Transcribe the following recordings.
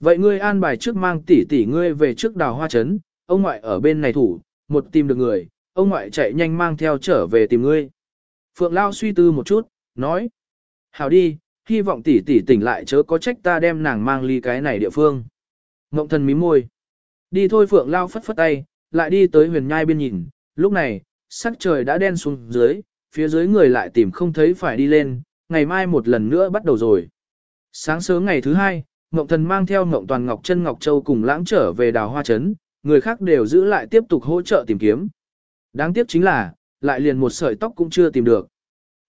Vậy ngươi an bài trước mang tỷ tỷ ngươi về trước đào hoa trấn, ông ngoại ở bên này thủ, một tìm được người, ông ngoại chạy nhanh mang theo trở về tìm ngươi. Phượng Lao suy tư một chút, nói. Hảo đi, hy vọng tỷ tỷ tỉnh lại chớ có trách ta đem nàng mang ly cái này địa phương. Ngộng thần mím môi. Đi thôi Phượng Lao phất phất tay, lại đi tới huyền nhai bên nhìn, lúc này, sắc trời đã đen xuống dưới, phía dưới người lại tìm không thấy phải đi lên, ngày mai một lần nữa bắt đầu rồi. Sáng sớm ngày thứ hai, Ngộng Thần mang theo Ngộng Toàn Ngọc Chân Ngọc Châu cùng lãng trở về đào hoa trấn, người khác đều giữ lại tiếp tục hỗ trợ tìm kiếm. Đáng tiếc chính là, lại liền một sợi tóc cũng chưa tìm được.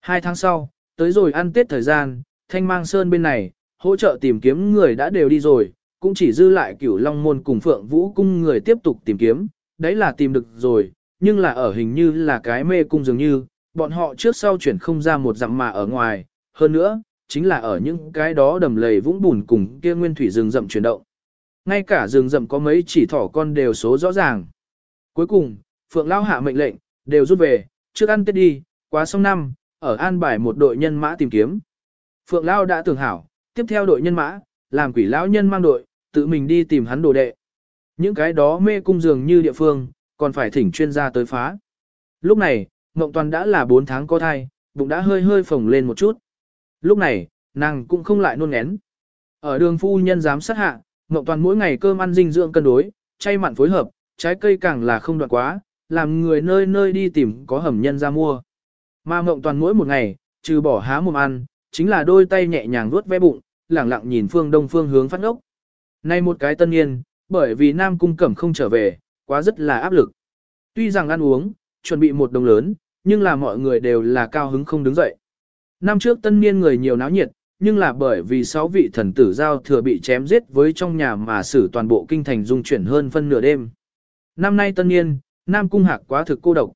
Hai tháng sau, tới rồi ăn Tết thời gian, Thanh Mang Sơn bên này, hỗ trợ tìm kiếm người đã đều đi rồi, cũng chỉ dư lại cửu Long Môn cùng Phượng Vũ Cung người tiếp tục tìm kiếm, đấy là tìm được rồi, nhưng là ở hình như là cái mê cung dường như, bọn họ trước sau chuyển không ra một dặm mà ở ngoài, hơn nữa, chính là ở những cái đó đầm lầy vũng bùn cùng kia nguyên thủy rừng rậm chuyển động. Ngay cả rừng rậm có mấy chỉ thỏ con đều số rõ ràng. Cuối cùng, Phượng Lao hạ mệnh lệnh, đều rút về, trước ăn Tết đi, quá xong năm, ở an bài một đội nhân mã tìm kiếm. Phượng Lao đã tưởng hảo, tiếp theo đội nhân mã, làm quỷ lão nhân mang đội, tự mình đi tìm hắn đồ đệ. Những cái đó mê cung dường như địa phương, còn phải thỉnh chuyên gia tới phá. Lúc này, Ngộng Toàn đã là 4 tháng có thai, bụng đã hơi hơi phồng lên một chút. Lúc này, nàng cũng không lại nôn ngén. Ở đường phu nhân giám sát hạ, Ngọc Toàn mỗi ngày cơm ăn dinh dưỡng cân đối, chay mặn phối hợp, trái cây càng là không đoạn quá, làm người nơi nơi đi tìm có hầm nhân ra mua. Mà Ngọc Toàn mỗi một ngày, trừ bỏ há mồm ăn, chính là đôi tay nhẹ nhàng vuốt ve bụng, lẳng lặng nhìn phương đông phương hướng phát ngốc. Nay một cái tân niên, bởi vì Nam Cung Cẩm không trở về, quá rất là áp lực. Tuy rằng ăn uống, chuẩn bị một đồng lớn, nhưng là mọi người đều là cao hứng không đứng dậy. Năm trước tân niên người nhiều náo nhiệt, nhưng là bởi vì sáu vị thần tử giao thừa bị chém giết với trong nhà mà xử toàn bộ kinh thành dung chuyển hơn phân nửa đêm. Năm nay tân niên, Nam Cung Hạc quá thực cô độc.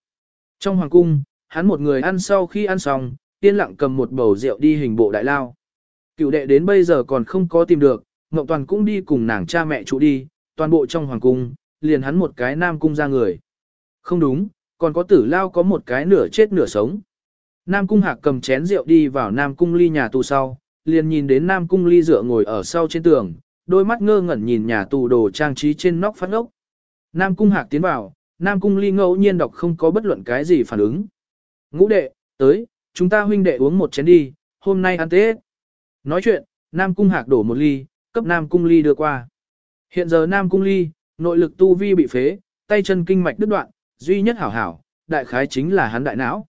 Trong hoàng cung, hắn một người ăn sau khi ăn xong, yên lặng cầm một bầu rượu đi hình bộ đại lao. Cựu đệ đến bây giờ còn không có tìm được, Ngọc Toàn cũng đi cùng nàng cha mẹ chủ đi, toàn bộ trong hoàng cung, liền hắn một cái Nam Cung ra người. Không đúng, còn có tử lao có một cái nửa chết nửa sống. Nam Cung Hạc cầm chén rượu đi vào Nam Cung ly nhà tù sau, liền nhìn đến Nam Cung ly dựa ngồi ở sau trên tường, đôi mắt ngơ ngẩn nhìn nhà tù đồ trang trí trên nóc phát ốc. Nam Cung Hạc tiến vào, Nam Cung ly ngẫu nhiên đọc không có bất luận cái gì phản ứng. Ngũ đệ, tới, chúng ta huynh đệ uống một chén đi, hôm nay ăn Tết. Nói chuyện, Nam Cung Hạc đổ một ly, cấp Nam Cung ly đưa qua. Hiện giờ Nam Cung ly, nội lực tu vi bị phế, tay chân kinh mạch đứt đoạn, duy nhất hảo hảo, đại khái chính là hắn đại não.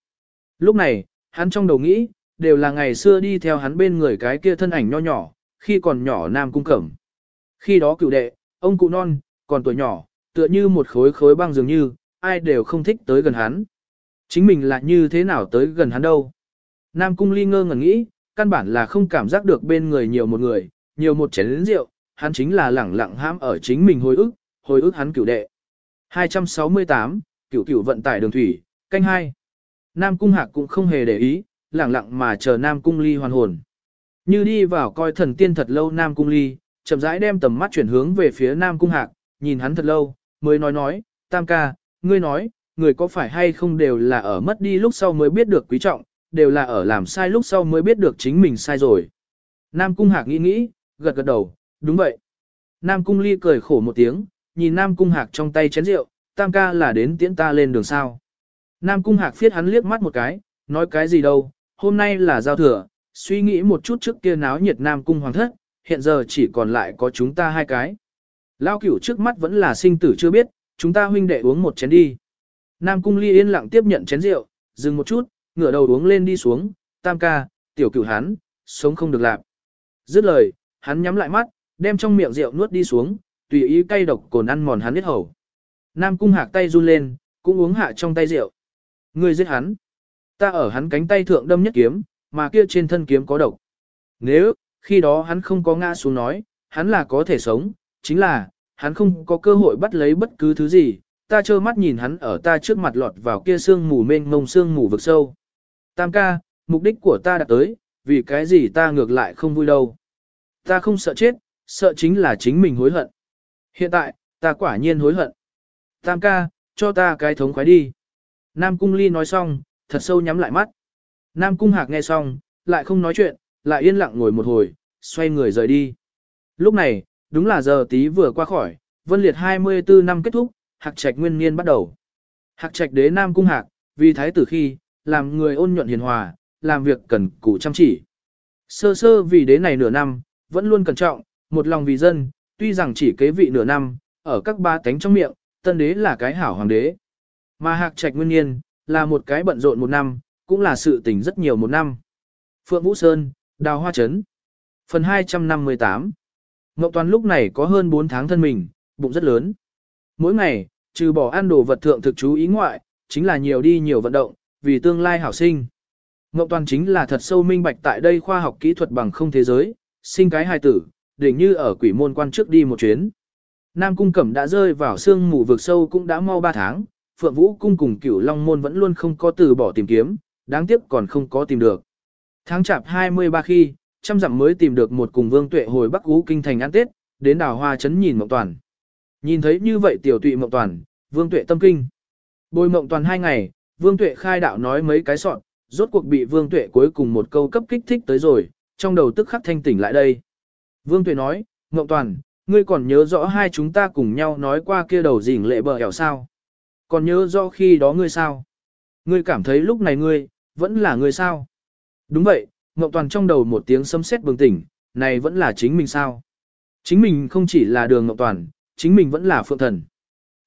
Lúc này, hắn trong đầu nghĩ, đều là ngày xưa đi theo hắn bên người cái kia thân ảnh nho nhỏ, khi còn nhỏ Nam Cung Cẩm. Khi đó cựu đệ, ông cụ non, còn tuổi nhỏ, tựa như một khối khối băng dường như, ai đều không thích tới gần hắn. Chính mình là như thế nào tới gần hắn đâu. Nam Cung Ly ngơ ngẩn nghĩ, căn bản là không cảm giác được bên người nhiều một người, nhiều một chén rượu, hắn chính là lẳng lặng hãm ở chính mình hồi ức, hồi ức hắn cửu đệ. 268, cửu cửu vận tải đường thủy, canh hai. Nam Cung Hạc cũng không hề để ý, lẳng lặng mà chờ Nam Cung Ly hoàn hồn. Như đi vào coi thần tiên thật lâu Nam Cung Ly, chậm rãi đem tầm mắt chuyển hướng về phía Nam Cung Hạc, nhìn hắn thật lâu, mới nói nói, Tam ca, ngươi nói, người có phải hay không đều là ở mất đi lúc sau mới biết được quý trọng, đều là ở làm sai lúc sau mới biết được chính mình sai rồi. Nam Cung Hạc nghĩ nghĩ, gật gật đầu, đúng vậy. Nam Cung Ly cười khổ một tiếng, nhìn Nam Cung Hạc trong tay chén rượu, tam ca là đến tiễn ta lên đường sao. Nam Cung Hạc phiết hắn liếc mắt một cái, nói cái gì đâu, hôm nay là giao thừa, suy nghĩ một chút trước kia náo nhiệt Nam Cung Hoàng thất, hiện giờ chỉ còn lại có chúng ta hai cái. Lao cửu trước mắt vẫn là sinh tử chưa biết, chúng ta huynh đệ uống một chén đi. Nam Cung Ly yên lặng tiếp nhận chén rượu, dừng một chút, ngửa đầu uống lên đi xuống, tam ca, tiểu cửu hắn, sống không được lạc. Dứt lời, hắn nhắm lại mắt, đem trong miệng rượu nuốt đi xuống, tùy ý cay độc cồn ăn mòn hắn biết hầu. Nam cung hạc tay run lên, cũng uống hạ trong tay rượu. Ngươi giết hắn. Ta ở hắn cánh tay thượng đâm nhất kiếm, mà kia trên thân kiếm có độc. Nếu, khi đó hắn không có ngã xuống nói, hắn là có thể sống, chính là, hắn không có cơ hội bắt lấy bất cứ thứ gì, ta trơ mắt nhìn hắn ở ta trước mặt lọt vào kia sương mù mênh mông sương mù vực sâu. Tam ca, mục đích của ta đã tới, vì cái gì ta ngược lại không vui đâu. Ta không sợ chết, sợ chính là chính mình hối hận. Hiện tại, ta quả nhiên hối hận. Tam ca, cho ta cái thống khoái đi. Nam Cung Ly nói xong, thật sâu nhắm lại mắt. Nam Cung Hạc nghe xong, lại không nói chuyện, lại yên lặng ngồi một hồi, xoay người rời đi. Lúc này, đúng là giờ tí vừa qua khỏi, vân liệt 24 năm kết thúc, hạc trạch nguyên niên bắt đầu. Hạc trạch đế nam cung hạc, vì thái tử khi, làm người ôn nhuận hiền hòa, làm việc cần cù chăm chỉ. Sơ sơ vì đế này nửa năm, vẫn luôn cẩn trọng, một lòng vì dân, tuy rằng chỉ kế vị nửa năm, ở các ba tánh trong miệng, tân đế là cái hảo hoàng đế. Mà hạc trạch nguyên niên, là một cái bận rộn một năm, cũng là sự tình rất nhiều một năm. Phượng Vũ Sơn, Đào Hoa Trấn. Phần 258 Ngọc Toàn lúc này có hơn 4 tháng thân mình, bụng rất lớn. Mỗi ngày, trừ bỏ ăn đồ vật thượng thực chú ý ngoại, chính là nhiều đi nhiều vận động, vì tương lai hảo sinh. Ngọc Toàn chính là thật sâu minh bạch tại đây khoa học kỹ thuật bằng không thế giới, sinh cái hài tử, đỉnh như ở quỷ môn quan trước đi một chuyến. Nam Cung Cẩm đã rơi vào sương mù vực sâu cũng đã mau 3 tháng, Phượng Vũ Cung cùng cửu Long Môn vẫn luôn không có từ bỏ tìm kiếm, đáng tiếc còn không có tìm được. Tháng chạp 23 khi, trăm dặm mới tìm được một cùng Vương Tuệ hồi Bắc Ú Kinh Thành ăn Tết, đến đào hoa Trấn nhìn Mộng Toàn. Nhìn thấy như vậy tiểu tụy Mộng Toàn, Vương Tuệ tâm kinh. Bồi Mộng Toàn hai ngày, Vương Tuệ khai đạo nói mấy cái soạn, rốt cuộc bị Vương Tuệ cuối cùng một câu cấp kích thích tới rồi, trong đầu tức khắc thanh tỉnh lại đây. Vương Tuệ nói, Mộng Toàn, ngươi còn nhớ rõ hai chúng ta cùng nhau nói qua kia đầu dình lệ bờ hẻo sao? Còn nhớ rõ khi đó ngươi sao? Ngươi cảm thấy lúc này ngươi, vẫn là ngươi sao? Đúng vậy, Ngọc Toàn trong đầu một tiếng sấm sét bừng tỉnh, này vẫn là chính mình sao? Chính mình không chỉ là đường Ngọc Toàn, chính mình vẫn là phượng thần.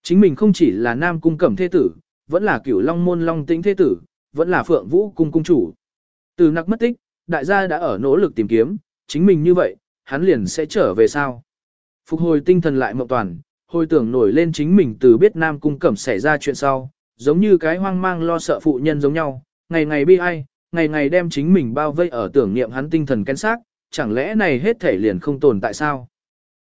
Chính mình không chỉ là nam cung cẩm thế tử, vẫn là cửu long môn long tĩnh thế tử, vẫn là phượng vũ cung cung chủ. Từ nặc mất tích, đại gia đã ở nỗ lực tìm kiếm, chính mình như vậy, hắn liền sẽ trở về sao? Phục hồi tinh thần lại Ngọc Toàn, hồi tưởng nổi lên chính mình từ biết nam cung cẩm xảy ra chuyện sau, giống như cái hoang mang lo sợ phụ nhân giống nhau, ngày ngày bi ai, ngày ngày đem chính mình bao vây ở tưởng niệm hắn tinh thần kén xác, chẳng lẽ này hết thể liền không tồn tại sao?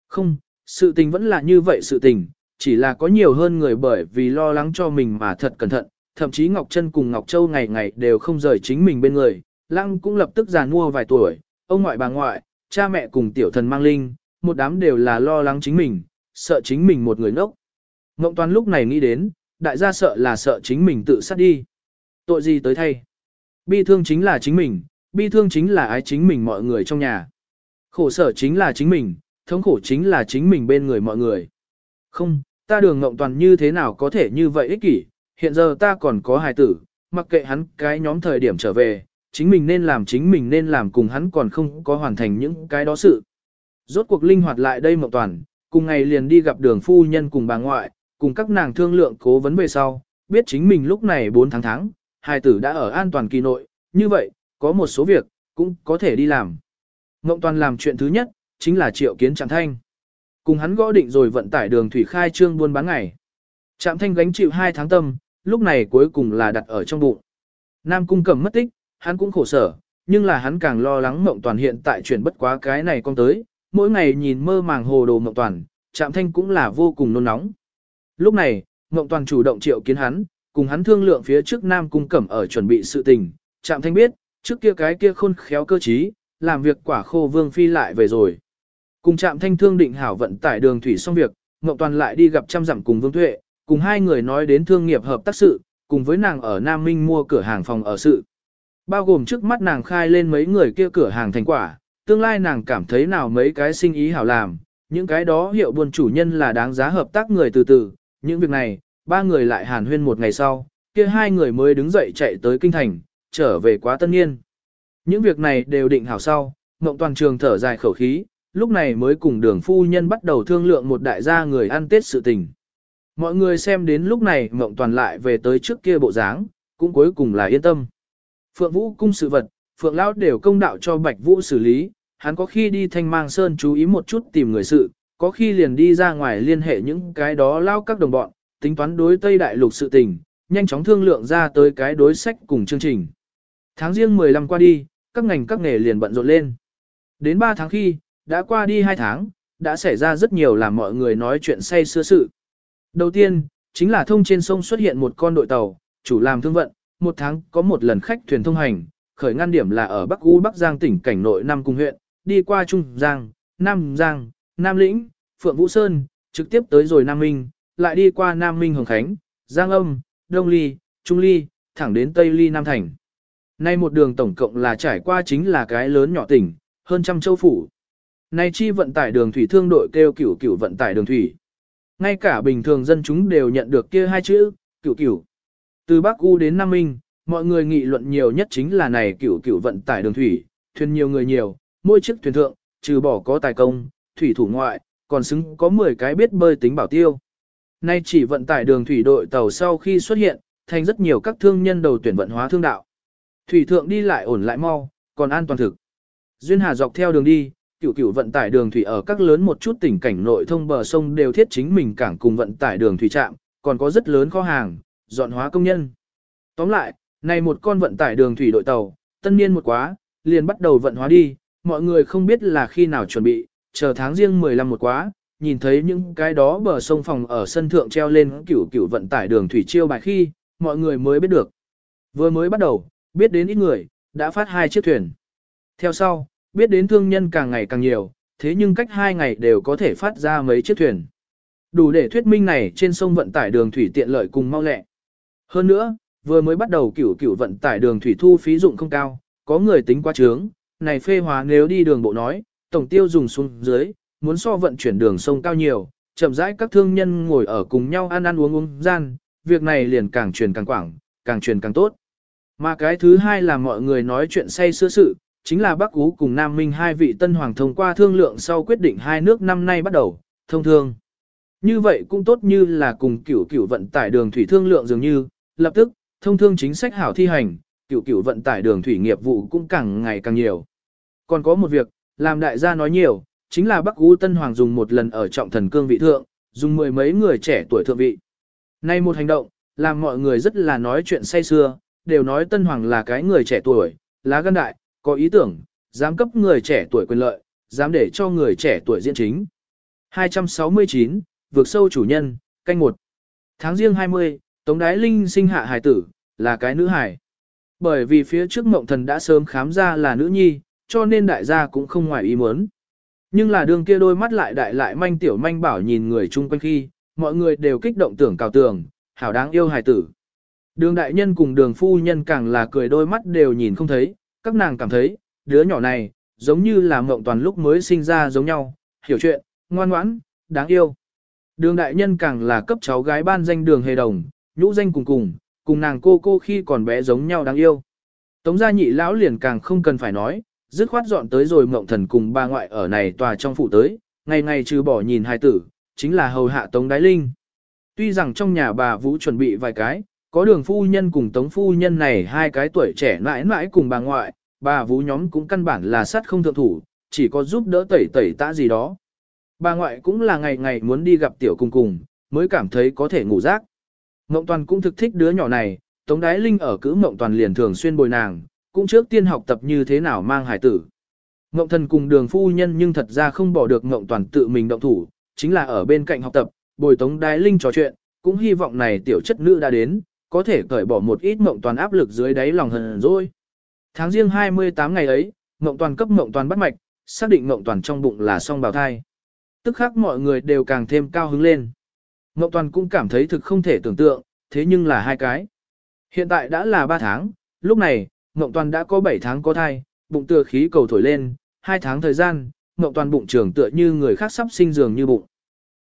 Không, sự tình vẫn là như vậy sự tình, chỉ là có nhiều hơn người bởi vì lo lắng cho mình mà thật cẩn thận, thậm chí Ngọc Trân cùng Ngọc Châu ngày ngày đều không rời chính mình bên người, Lăng cũng lập tức già nua vài tuổi, ông ngoại bà ngoại, cha mẹ cùng tiểu thần mang linh, một đám đều là lo lắng chính mình, sợ chính mình một người ngốc. Ngộng toàn lúc này nghĩ đến, đại gia sợ là sợ chính mình tự sát đi. Tội gì tới thay? Bi thương chính là chính mình, bi thương chính là ái chính mình mọi người trong nhà. Khổ sở chính là chính mình, thống khổ chính là chính mình bên người mọi người. Không, ta đường ngộng toàn như thế nào có thể như vậy ích kỷ, hiện giờ ta còn có hài tử, mặc kệ hắn cái nhóm thời điểm trở về, chính mình nên làm chính mình nên làm cùng hắn còn không có hoàn thành những cái đó sự. Rốt cuộc linh hoạt lại đây mộng toàn, cùng ngày liền đi gặp đường phu nhân cùng bà ngoại, cùng các nàng thương lượng cố vấn về sau, biết chính mình lúc này 4 tháng tháng, hài tử đã ở an toàn kỳ nội, như vậy, có một số việc, cũng có thể đi làm. Ngộng toàn làm chuyện thứ nhất, chính là triệu kiến Trạm Thanh. Cùng hắn gõ định rồi vận tải đường thủy khai trương buôn bán ngày. Trạm Thanh gánh chịu 2 tháng tâm, lúc này cuối cùng là đặt ở trong bụng. Nam cung cầm mất tích, hắn cũng khổ sở, nhưng là hắn càng lo lắng Mộng Toàn hiện tại chuyển bất quá cái này con tới, mỗi ngày nhìn mơ màng hồ đồ Mộng Toàn, Trạm Thanh cũng là vô cùng nôn nóng. Lúc này, Mộng Toàn chủ động triệu kiến hắn, cùng hắn thương lượng phía trước Nam Cung Cẩm ở chuẩn bị sự tình, Trạm Thanh biết, trước kia cái kia khôn khéo cơ trí, làm việc quả khô Vương Phi lại về rồi. Cùng Trạm Thanh thương định hảo vận tải đường thủy xong việc, Ngọc Toàn lại đi gặp trăm dặm cùng Vương Tuệ, cùng hai người nói đến thương nghiệp hợp tác sự, cùng với nàng ở Nam Minh mua cửa hàng phòng ở sự. Bao gồm trước mắt nàng khai lên mấy người kia cửa hàng thành quả, tương lai nàng cảm thấy nào mấy cái sinh ý hảo làm, những cái đó hiệu buôn chủ nhân là đáng giá hợp tác người từ từ, những việc này, ba người lại hàn huyên một ngày sau, kia hai người mới đứng dậy chạy tới kinh thành, trở về quá tân niên. Những việc này đều định hảo sau, Ngộng Toàn Trường thở dài khẩu khí, lúc này mới cùng đường phu nhân bắt đầu thương lượng một đại gia người ăn tết sự tình. Mọi người xem đến lúc này Ngộng Toàn lại về tới trước kia bộ dáng, cũng cuối cùng là yên tâm. Phượng Vũ cung sự vật, Phượng Lão đều công đạo cho Bạch Vũ xử lý, hắn có khi đi thanh mang sơn chú ý một chút tìm người sự, có khi liền đi ra ngoài liên hệ những cái đó lao các đồng bọn, tính toán đối Tây Đại Lục sự tình, nhanh chóng thương lượng ra tới cái đối sách cùng chương trình. Tháng riêng 15 qua đi, các ngành các nghề liền bận rộn lên. Đến 3 tháng khi, đã qua đi 2 tháng, đã xảy ra rất nhiều làm mọi người nói chuyện say xưa sự. Đầu tiên, chính là thông trên sông xuất hiện một con đội tàu, chủ làm thương vận, một tháng có một lần khách thuyền thông hành, khởi ngăn điểm là ở Bắc U Bắc Giang tỉnh cảnh nội Nam Cung huyện, đi qua Trung Giang, Nam Giang, Nam Lĩnh, Phượng Vũ Sơn, trực tiếp tới rồi Nam Minh, lại đi qua Nam Minh Hồng Khánh, Giang Âm, Đông Ly, Trung Ly, thẳng đến Tây Ly Nam Thành. Nay một đường tổng cộng là trải qua chính là cái lớn nhỏ tỉnh, hơn trăm châu phủ. Nay chi vận tải đường thủy thương đội kêu cửu cửu vận tải đường thủy. Ngay cả bình thường dân chúng đều nhận được kia hai chữ, cửu cửu. Từ Bắc U đến Nam Minh, mọi người nghị luận nhiều nhất chính là này cửu cửu vận tải đường thủy, thuyền nhiều người nhiều, mỗi chiếc thuyền thượng, trừ bỏ có tài công, thủy thủ ngoại, còn xứng có 10 cái biết bơi tính bảo tiêu. Nay chỉ vận tải đường thủy đội tàu sau khi xuất hiện, thành rất nhiều các thương nhân đầu tuyển vận hóa thương đạo. Thủy thượng đi lại ổn lại mau, còn an toàn thực. Duyên Hà dọc theo đường đi, cửu cửu vận tải đường thủy ở các lớn một chút tỉnh cảnh nội thông bờ sông đều thiết chính mình cảng cùng vận tải đường thủy trạm, còn có rất lớn kho hàng, dọn hóa công nhân. Tóm lại, này một con vận tải đường thủy đội tàu, tân niên một quá, liền bắt đầu vận hóa đi, mọi người không biết là khi nào chuẩn bị, chờ tháng riêng 15 một quá, nhìn thấy những cái đó bờ sông phòng ở sân thượng treo lên cửu cửu vận tải đường thủy chiêu bài khi, mọi người mới biết được. Vừa mới bắt đầu, biết đến ít người, đã phát hai chiếc thuyền. Theo sau, biết đến thương nhân càng ngày càng nhiều, thế nhưng cách hai ngày đều có thể phát ra mấy chiếc thuyền. Đủ để thuyết minh này trên sông vận tải đường thủy tiện lợi cùng mau lẹ. Hơn nữa, vừa mới bắt đầu cửu cửu vận tải đường thủy thu phí dụng không cao, có người tính quá trướng, này phê hóa nếu đi đường bộ nói, tổng tiêu dùng xuống dưới, muốn so vận chuyển đường sông cao nhiều, chậm rãi các thương nhân ngồi ở cùng nhau ăn ăn uống uống gian, việc này liền càng truyền càng quảng, càng truyền càng tốt. Mà cái thứ hai là mọi người nói chuyện say sưa sự, chính là Bắc Ú cùng Nam Minh hai vị tân hoàng thông qua thương lượng sau quyết định hai nước năm nay bắt đầu, thông thương. Như vậy cũng tốt như là cùng cửu cửu vận tải đường thủy thương lượng dường như, lập tức, thông thương chính sách hảo thi hành, cửu cửu vận tải đường thủy nghiệp vụ cũng càng ngày càng nhiều. Còn có một việc, làm đại gia nói nhiều, chính là Bắc Ú Tân Hoàng dùng một lần ở trọng thần cương vị thượng, dùng mười mấy người trẻ tuổi thượng vị. Nay một hành động, làm mọi người rất là nói chuyện say xưa, đều nói Tân Hoàng là cái người trẻ tuổi, lá gan đại, có ý tưởng, dám cấp người trẻ tuổi quyền lợi, dám để cho người trẻ tuổi diễn chính. 269, vượt sâu chủ nhân, canh một Tháng riêng 20, Tống Đái Linh sinh hạ hài tử, là cái nữ hài. Bởi vì phía trước mộng thần đã sớm khám ra là nữ nhi, cho nên đại gia cũng không ngoài ý muốn. Nhưng là đường kia đôi mắt lại đại lại manh tiểu manh bảo nhìn người chung quanh khi, mọi người đều kích động tưởng cào tường, hảo đáng yêu hài tử. Đường đại nhân cùng đường phu nhân càng là cười đôi mắt đều nhìn không thấy, các nàng cảm thấy, đứa nhỏ này, giống như là mộng toàn lúc mới sinh ra giống nhau, hiểu chuyện, ngoan ngoãn, đáng yêu. Đường đại nhân càng là cấp cháu gái ban danh đường hề đồng, nhũ danh cùng cùng, cùng nàng cô cô khi còn bé giống nhau đáng yêu. Tống gia nhị lão liền càng không cần phải nói, dứt khoát dọn tới rồi mộng thần cùng ba ngoại ở này tòa trong phủ tới, ngày ngày trừ bỏ nhìn hai tử, chính là hầu hạ Tống Đái Linh. Tuy rằng trong nhà bà Vũ chuẩn bị vài cái, có đường phu nhân cùng Tống phu nhân này hai cái tuổi trẻ mãi mãi cùng bà ngoại, bà Vũ nhóm cũng căn bản là sát không thượng thủ, chỉ có giúp đỡ tẩy tẩy tã gì đó. Bà ngoại cũng là ngày ngày muốn đi gặp tiểu cùng cùng, mới cảm thấy có thể ngủ rác. Ngộng Toàn cũng thực thích đứa nhỏ này, Tống Đái Linh ở cữ Ngộng Toàn liền thường xuyên bồi nàng, cũng trước tiên học tập như thế nào mang hải tử. Ngộng Thần cùng đường phu nhân nhưng thật ra không bỏ được Ngộng Toàn tự mình động thủ, chính là ở bên cạnh học tập, bồi Tống Đái Linh trò chuyện, cũng hy vọng này tiểu chất nữ đã đến, có thể cởi bỏ một ít Ngộng Toàn áp lực dưới đáy lòng hờn rồi. Tháng riêng 28 ngày ấy, Ngộng Toàn cấp Ngộng Toàn bắt mạch, xác định Ngộng Toàn trong bụng là song bào thai. Tức khắc mọi người đều càng thêm cao hứng lên. Ngọc Toàn cũng cảm thấy thực không thể tưởng tượng, thế nhưng là hai cái. Hiện tại đã là 3 tháng, lúc này, Ngọc Toàn đã có 7 tháng có thai, bụng tựa khí cầu thổi lên, 2 tháng thời gian, Ngọc Toàn bụng trưởng tựa như người khác sắp sinh dường như bụng.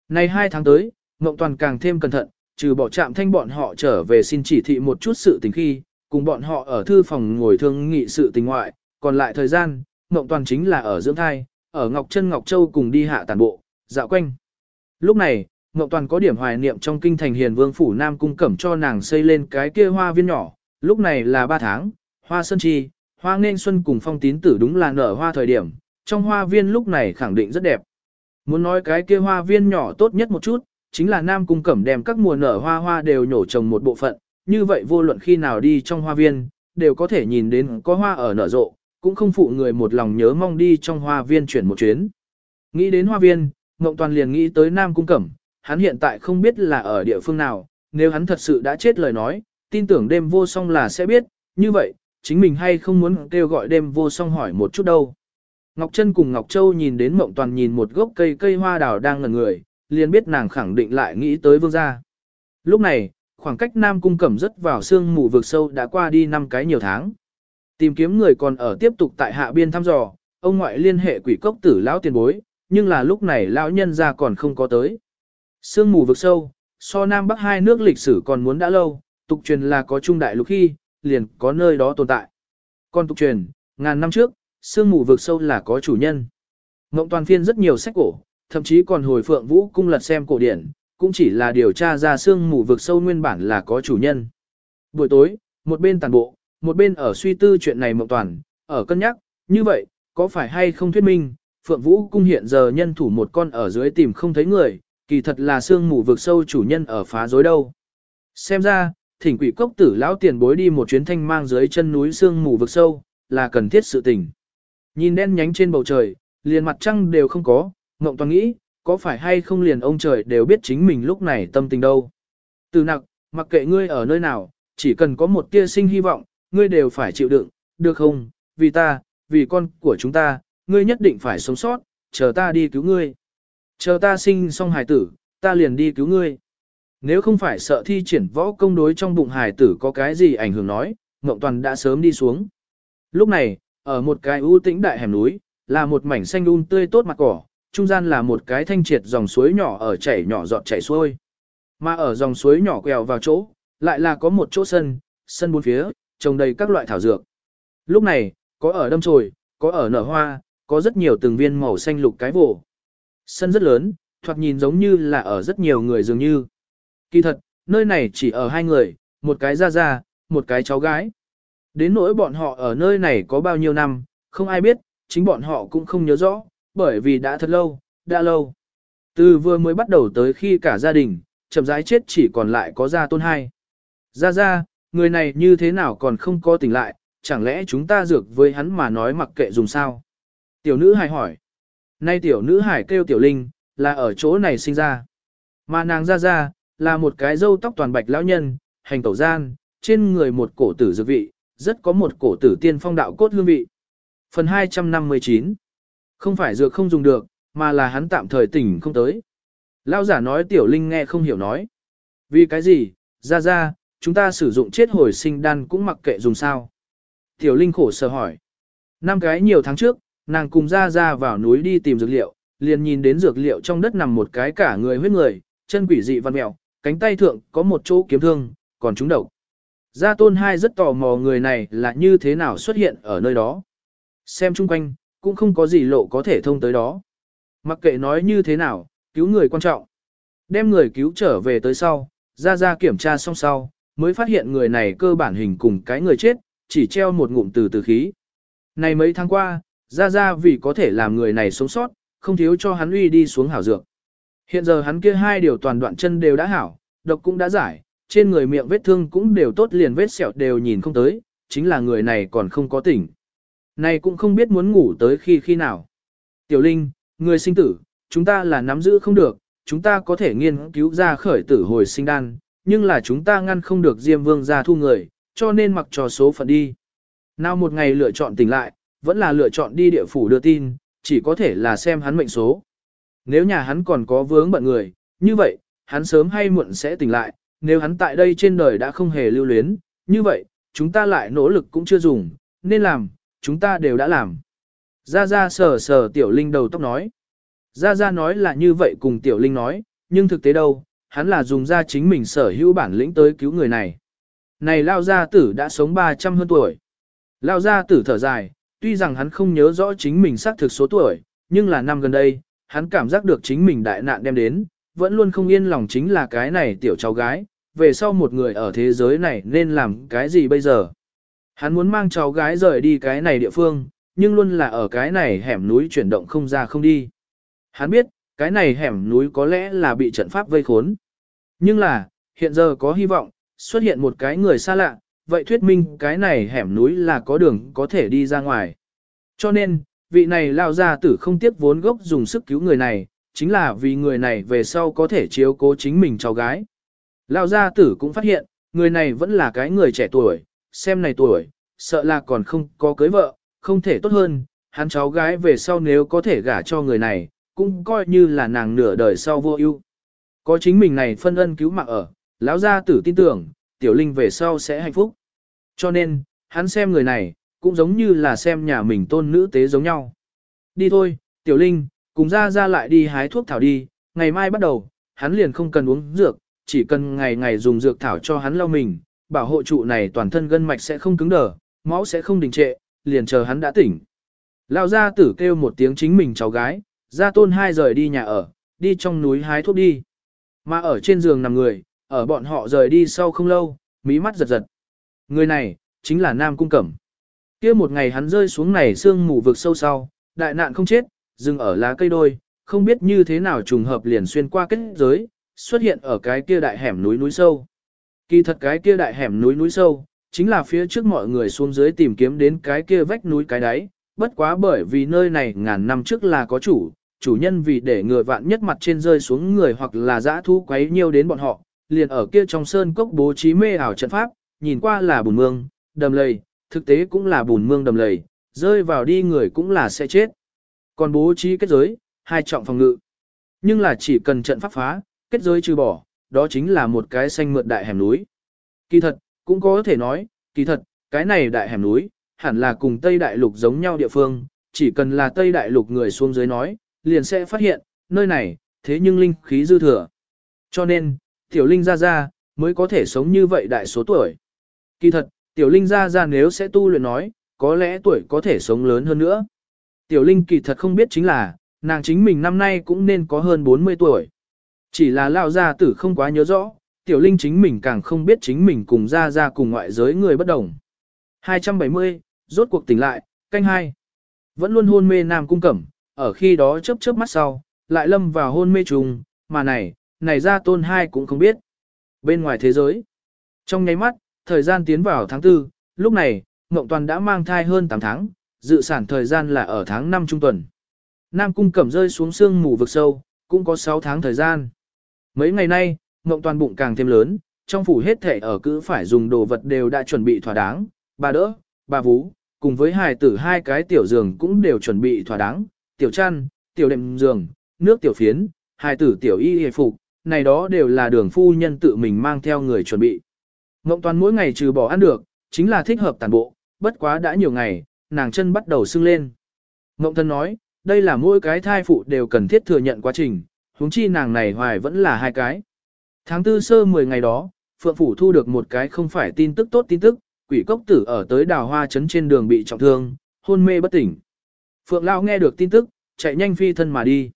Này 2 tháng tới, Ngọc Toàn càng thêm cẩn thận, trừ bỏ chạm thanh bọn họ trở về xin chỉ thị một chút sự tình khi, cùng bọn họ ở thư phòng ngồi thương nghị sự tình ngoại, còn lại thời gian, Ngọc Toàn chính là ở dưỡng thai, ở Ngọc Trân Ngọc Châu cùng đi hạ tàn bộ, dạo quanh. Lúc này, Ngọc Toàn có điểm hoài niệm trong kinh thành hiền vương phủ Nam Cung cẩm cho nàng xây lên cái kia hoa viên nhỏ, lúc này là 3 tháng, hoa sơn chi, hoa nên xuân cùng phong tín tử đúng là nở hoa thời điểm, trong hoa viên lúc này khẳng định rất đẹp. Muốn nói cái kia hoa viên nhỏ tốt nhất một chút, chính là Nam Cung cẩm đem các mùa nở hoa hoa đều nhổ trồng một bộ phận, như vậy vô luận khi nào đi trong hoa viên, đều có thể nhìn đến có hoa ở nở rộ, cũng không phụ người một lòng nhớ mong đi trong hoa viên chuyển một chuyến. Nghĩ đến hoa viên, Ngộng Toàn liền nghĩ tới Nam Cung Cẩm, hắn hiện tại không biết là ở địa phương nào, nếu hắn thật sự đã chết lời nói, tin tưởng đêm vô song là sẽ biết, như vậy, chính mình hay không muốn kêu gọi đêm vô song hỏi một chút đâu. Ngọc Trân cùng Ngọc Châu nhìn đến Mộng Toàn nhìn một gốc cây cây hoa đào đang ngẩn người, liền biết nàng khẳng định lại nghĩ tới vương gia. Lúc này, khoảng cách Nam Cung Cẩm rất vào sương mù vực sâu đã qua đi năm cái nhiều tháng. Tìm kiếm người còn ở tiếp tục tại hạ biên thăm dò, ông ngoại liên hệ quỷ cốc tử lão tiền bối, nhưng là lúc này lão nhân ra còn không có tới. Sương mù vực sâu, so Nam Bắc hai nước lịch sử còn muốn đã lâu, tục truyền là có trung đại lục khi, liền có nơi đó tồn tại. Còn tục truyền, ngàn năm trước, sương mù vực sâu là có chủ nhân. Ngộng toàn phiên rất nhiều sách cổ, thậm chí còn hồi phượng vũ cung lật xem cổ điển, cũng chỉ là điều tra ra sương mù vực sâu nguyên bản là có chủ nhân. Buổi tối, một bên tàn bộ, một bên ở suy tư chuyện này mộng toàn, ở cân nhắc, như vậy, có phải hay không thuyết minh, Phượng Vũ cung hiện giờ nhân thủ một con ở dưới tìm không thấy người, kỳ thật là sương mù vực sâu chủ nhân ở phá rối đâu. Xem ra, thỉnh quỷ cốc tử lão tiền bối đi một chuyến thanh mang dưới chân núi sương mù vực sâu, là cần thiết sự tình. Nhìn đen nhánh trên bầu trời, liền mặt trăng đều không có, Ngộng Toàn nghĩ, có phải hay không liền ông trời đều biết chính mình lúc này tâm tình đâu. Từ nặc, mặc kệ ngươi ở nơi nào, chỉ cần có một tia sinh hy vọng, ngươi đều phải chịu đựng, được không? Vì ta, vì con của chúng ta, ngươi nhất định phải sống sót, chờ ta đi cứu ngươi. Chờ ta sinh xong hài tử, ta liền đi cứu ngươi. Nếu không phải sợ thi triển võ công đối trong bụng hài tử có cái gì ảnh hưởng nói, Ngộng Toàn đã sớm đi xuống. Lúc này, ở một cái ưu tĩnh đại hẻm núi, là một mảnh xanh um tươi tốt mặt cỏ, trung gian là một cái thanh triệt dòng suối nhỏ ở chảy nhỏ giọt chảy xuôi. Mà ở dòng suối nhỏ quẹo vào chỗ, lại là có một chỗ sân, sân bốn phía, trồng đầy các loại thảo dược. Lúc này, có ở đâm chồi, có ở nở hoa, có rất nhiều từng viên màu xanh lục cái vổ. Sân rất lớn, thoạt nhìn giống như là ở rất nhiều người dường như. Kỳ thật, nơi này chỉ ở hai người, một cái ra ra, một cái cháu gái. Đến nỗi bọn họ ở nơi này có bao nhiêu năm, không ai biết, chính bọn họ cũng không nhớ rõ, bởi vì đã thật lâu, đã lâu. Từ vừa mới bắt đầu tới khi cả gia đình, chậm rãi chết chỉ còn lại có gia tôn hai. Ra ra, người này như thế nào còn không có tỉnh lại, chẳng lẽ chúng ta dược với hắn mà nói mặc kệ dùng sao? Tiểu nữ hài hỏi. Nay tiểu nữ hải kêu tiểu linh, là ở chỗ này sinh ra. Mà nàng ra ra, là một cái râu tóc toàn bạch lão nhân, hành tẩu gian, trên người một cổ tử dược vị, rất có một cổ tử tiên phong đạo cốt hương vị. Phần 259 Không phải dược không dùng được, mà là hắn tạm thời tỉnh không tới. Lão giả nói tiểu linh nghe không hiểu nói. Vì cái gì, ra ra, chúng ta sử dụng chết hồi sinh đan cũng mặc kệ dùng sao. Tiểu linh khổ sở hỏi. Năm cái nhiều tháng trước, nàng cùng ra ra vào núi đi tìm dược liệu, liền nhìn đến dược liệu trong đất nằm một cái cả người huyết người, chân quỷ dị văn mèo, cánh tay thượng có một chỗ kiếm thương, còn chúng độc. Gia tôn hai rất tò mò người này là như thế nào xuất hiện ở nơi đó. Xem chung quanh, cũng không có gì lộ có thể thông tới đó. Mặc kệ nói như thế nào, cứu người quan trọng. Đem người cứu trở về tới sau, ra ra kiểm tra xong sau, mới phát hiện người này cơ bản hình cùng cái người chết, chỉ treo một ngụm từ từ khí. Này mấy tháng qua, ra ra vì có thể làm người này sống sót, không thiếu cho hắn uy đi xuống hảo dược. Hiện giờ hắn kia hai điều toàn đoạn chân đều đã hảo, độc cũng đã giải, trên người miệng vết thương cũng đều tốt liền vết sẹo đều nhìn không tới, chính là người này còn không có tỉnh. Này cũng không biết muốn ngủ tới khi khi nào. Tiểu Linh, người sinh tử, chúng ta là nắm giữ không được, chúng ta có thể nghiên cứu ra khởi tử hồi sinh đan, nhưng là chúng ta ngăn không được Diêm Vương ra thu người, cho nên mặc cho số phận đi. Nào một ngày lựa chọn tỉnh lại, vẫn là lựa chọn đi địa phủ đưa tin, chỉ có thể là xem hắn mệnh số. Nếu nhà hắn còn có vướng bận người, như vậy, hắn sớm hay muộn sẽ tỉnh lại, nếu hắn tại đây trên đời đã không hề lưu luyến, như vậy, chúng ta lại nỗ lực cũng chưa dùng, nên làm, chúng ta đều đã làm. Gia Gia sờ sờ Tiểu Linh đầu tóc nói. Gia Gia nói là như vậy cùng Tiểu Linh nói, nhưng thực tế đâu, hắn là dùng ra chính mình sở hữu bản lĩnh tới cứu người này. Này Lao Gia Tử đã sống 300 hơn tuổi. Lao Gia Tử thở dài, tuy rằng hắn không nhớ rõ chính mình xác thực số tuổi, nhưng là năm gần đây, hắn cảm giác được chính mình đại nạn đem đến, vẫn luôn không yên lòng chính là cái này tiểu cháu gái, về sau một người ở thế giới này nên làm cái gì bây giờ. Hắn muốn mang cháu gái rời đi cái này địa phương, nhưng luôn là ở cái này hẻm núi chuyển động không ra không đi. Hắn biết, cái này hẻm núi có lẽ là bị trận pháp vây khốn. Nhưng là, hiện giờ có hy vọng, xuất hiện một cái người xa lạ, vậy thuyết minh cái này hẻm núi là có đường có thể đi ra ngoài. Cho nên, vị này lao ra tử không tiếc vốn gốc dùng sức cứu người này, chính là vì người này về sau có thể chiếu cố chính mình cháu gái. Lao gia tử cũng phát hiện, người này vẫn là cái người trẻ tuổi, xem này tuổi, sợ là còn không có cưới vợ, không thể tốt hơn, hắn cháu gái về sau nếu có thể gả cho người này, cũng coi như là nàng nửa đời sau vô ưu. Có chính mình này phân ân cứu mạng ở, lão gia tử tin tưởng, tiểu linh về sau sẽ hạnh phúc. Cho nên, hắn xem người này, cũng giống như là xem nhà mình tôn nữ tế giống nhau. Đi thôi, Tiểu Linh, cùng ra ra lại đi hái thuốc thảo đi, ngày mai bắt đầu, hắn liền không cần uống dược, chỉ cần ngày ngày dùng dược thảo cho hắn lau mình, bảo hộ trụ này toàn thân gân mạch sẽ không cứng đờ, máu sẽ không đình trệ, liền chờ hắn đã tỉnh. Lão gia tử kêu một tiếng chính mình cháu gái, gia tôn hai rời đi nhà ở, đi trong núi hái thuốc đi. Mà ở trên giường nằm người, ở bọn họ rời đi sau không lâu, mí mắt giật giật. Người này, chính là Nam Cung Cẩm. kia một ngày hắn rơi xuống này sương mù vực sâu sau, đại nạn không chết, dừng ở lá cây đôi, không biết như thế nào trùng hợp liền xuyên qua kết giới, xuất hiện ở cái kia đại hẻm núi núi sâu. Kỳ thật cái kia đại hẻm núi núi sâu, chính là phía trước mọi người xuống dưới tìm kiếm đến cái kia vách núi cái đáy, bất quá bởi vì nơi này ngàn năm trước là có chủ, chủ nhân vì để người vạn nhất mặt trên rơi xuống người hoặc là dã thu quấy nhiêu đến bọn họ, liền ở kia trong sơn cốc bố trí mê ảo trận pháp, nhìn qua là bùn mương, đầm lầy, thực tế cũng là bùn mương đầm lầy, rơi vào đi người cũng là sẽ chết. Còn bố trí kết giới, hai trọng phòng ngự. Nhưng là chỉ cần trận pháp phá, kết giới trừ bỏ, đó chính là một cái xanh mượt đại hẻm núi. Kỳ thật, cũng có thể nói, kỳ thật, cái này đại hẻm núi, hẳn là cùng Tây Đại Lục giống nhau địa phương, chỉ cần là Tây Đại Lục người xuống dưới nói, liền sẽ phát hiện, nơi này, thế nhưng linh khí dư thừa. Cho nên, Tiểu Linh ra ra, mới có thể sống như vậy đại số tuổi. Kỳ thật, Tiểu Linh ra ra nếu sẽ tu luyện nói, có lẽ tuổi có thể sống lớn hơn nữa. Tiểu Linh kỳ thật không biết chính là, nàng chính mình năm nay cũng nên có hơn 40 tuổi. Chỉ là lao gia tử không quá nhớ rõ, Tiểu Linh chính mình càng không biết chính mình cùng ra ra cùng ngoại giới người bất đồng. 270, rốt cuộc tỉnh lại, canh hai. Vẫn luôn hôn mê Nam Cung Cẩm, ở khi đó chớp chớp mắt sau, lại lâm vào hôn mê trùng, mà này, này ra tôn hai cũng không biết. Bên ngoài thế giới, trong nháy mắt, thời gian tiến vào tháng 4, lúc này, Ngộng Toàn đã mang thai hơn 8 tháng, dự sản thời gian là ở tháng 5 trung tuần. Nam Cung Cẩm rơi xuống sương mù vực sâu, cũng có 6 tháng thời gian. Mấy ngày nay, Ngộng Toàn bụng càng thêm lớn, trong phủ hết thể ở cứ phải dùng đồ vật đều đã chuẩn bị thỏa đáng, bà đỡ, bà vú, cùng với hài tử hai cái tiểu giường cũng đều chuẩn bị thỏa đáng, tiểu chăn, tiểu đệm giường, nước tiểu phiến, hài tử tiểu y hề phục, này đó đều là đường phu nhân tự mình mang theo người chuẩn bị. Ngộng toàn mỗi ngày trừ bỏ ăn được, chính là thích hợp tàn bộ, bất quá đã nhiều ngày, nàng chân bắt đầu sưng lên. Ngộng thân nói, đây là mỗi cái thai phụ đều cần thiết thừa nhận quá trình, huống chi nàng này hoài vẫn là hai cái. Tháng tư sơ 10 ngày đó, Phượng Phủ thu được một cái không phải tin tức tốt tin tức, quỷ cốc tử ở tới đào hoa trấn trên đường bị trọng thương, hôn mê bất tỉnh. Phượng Lao nghe được tin tức, chạy nhanh phi thân mà đi.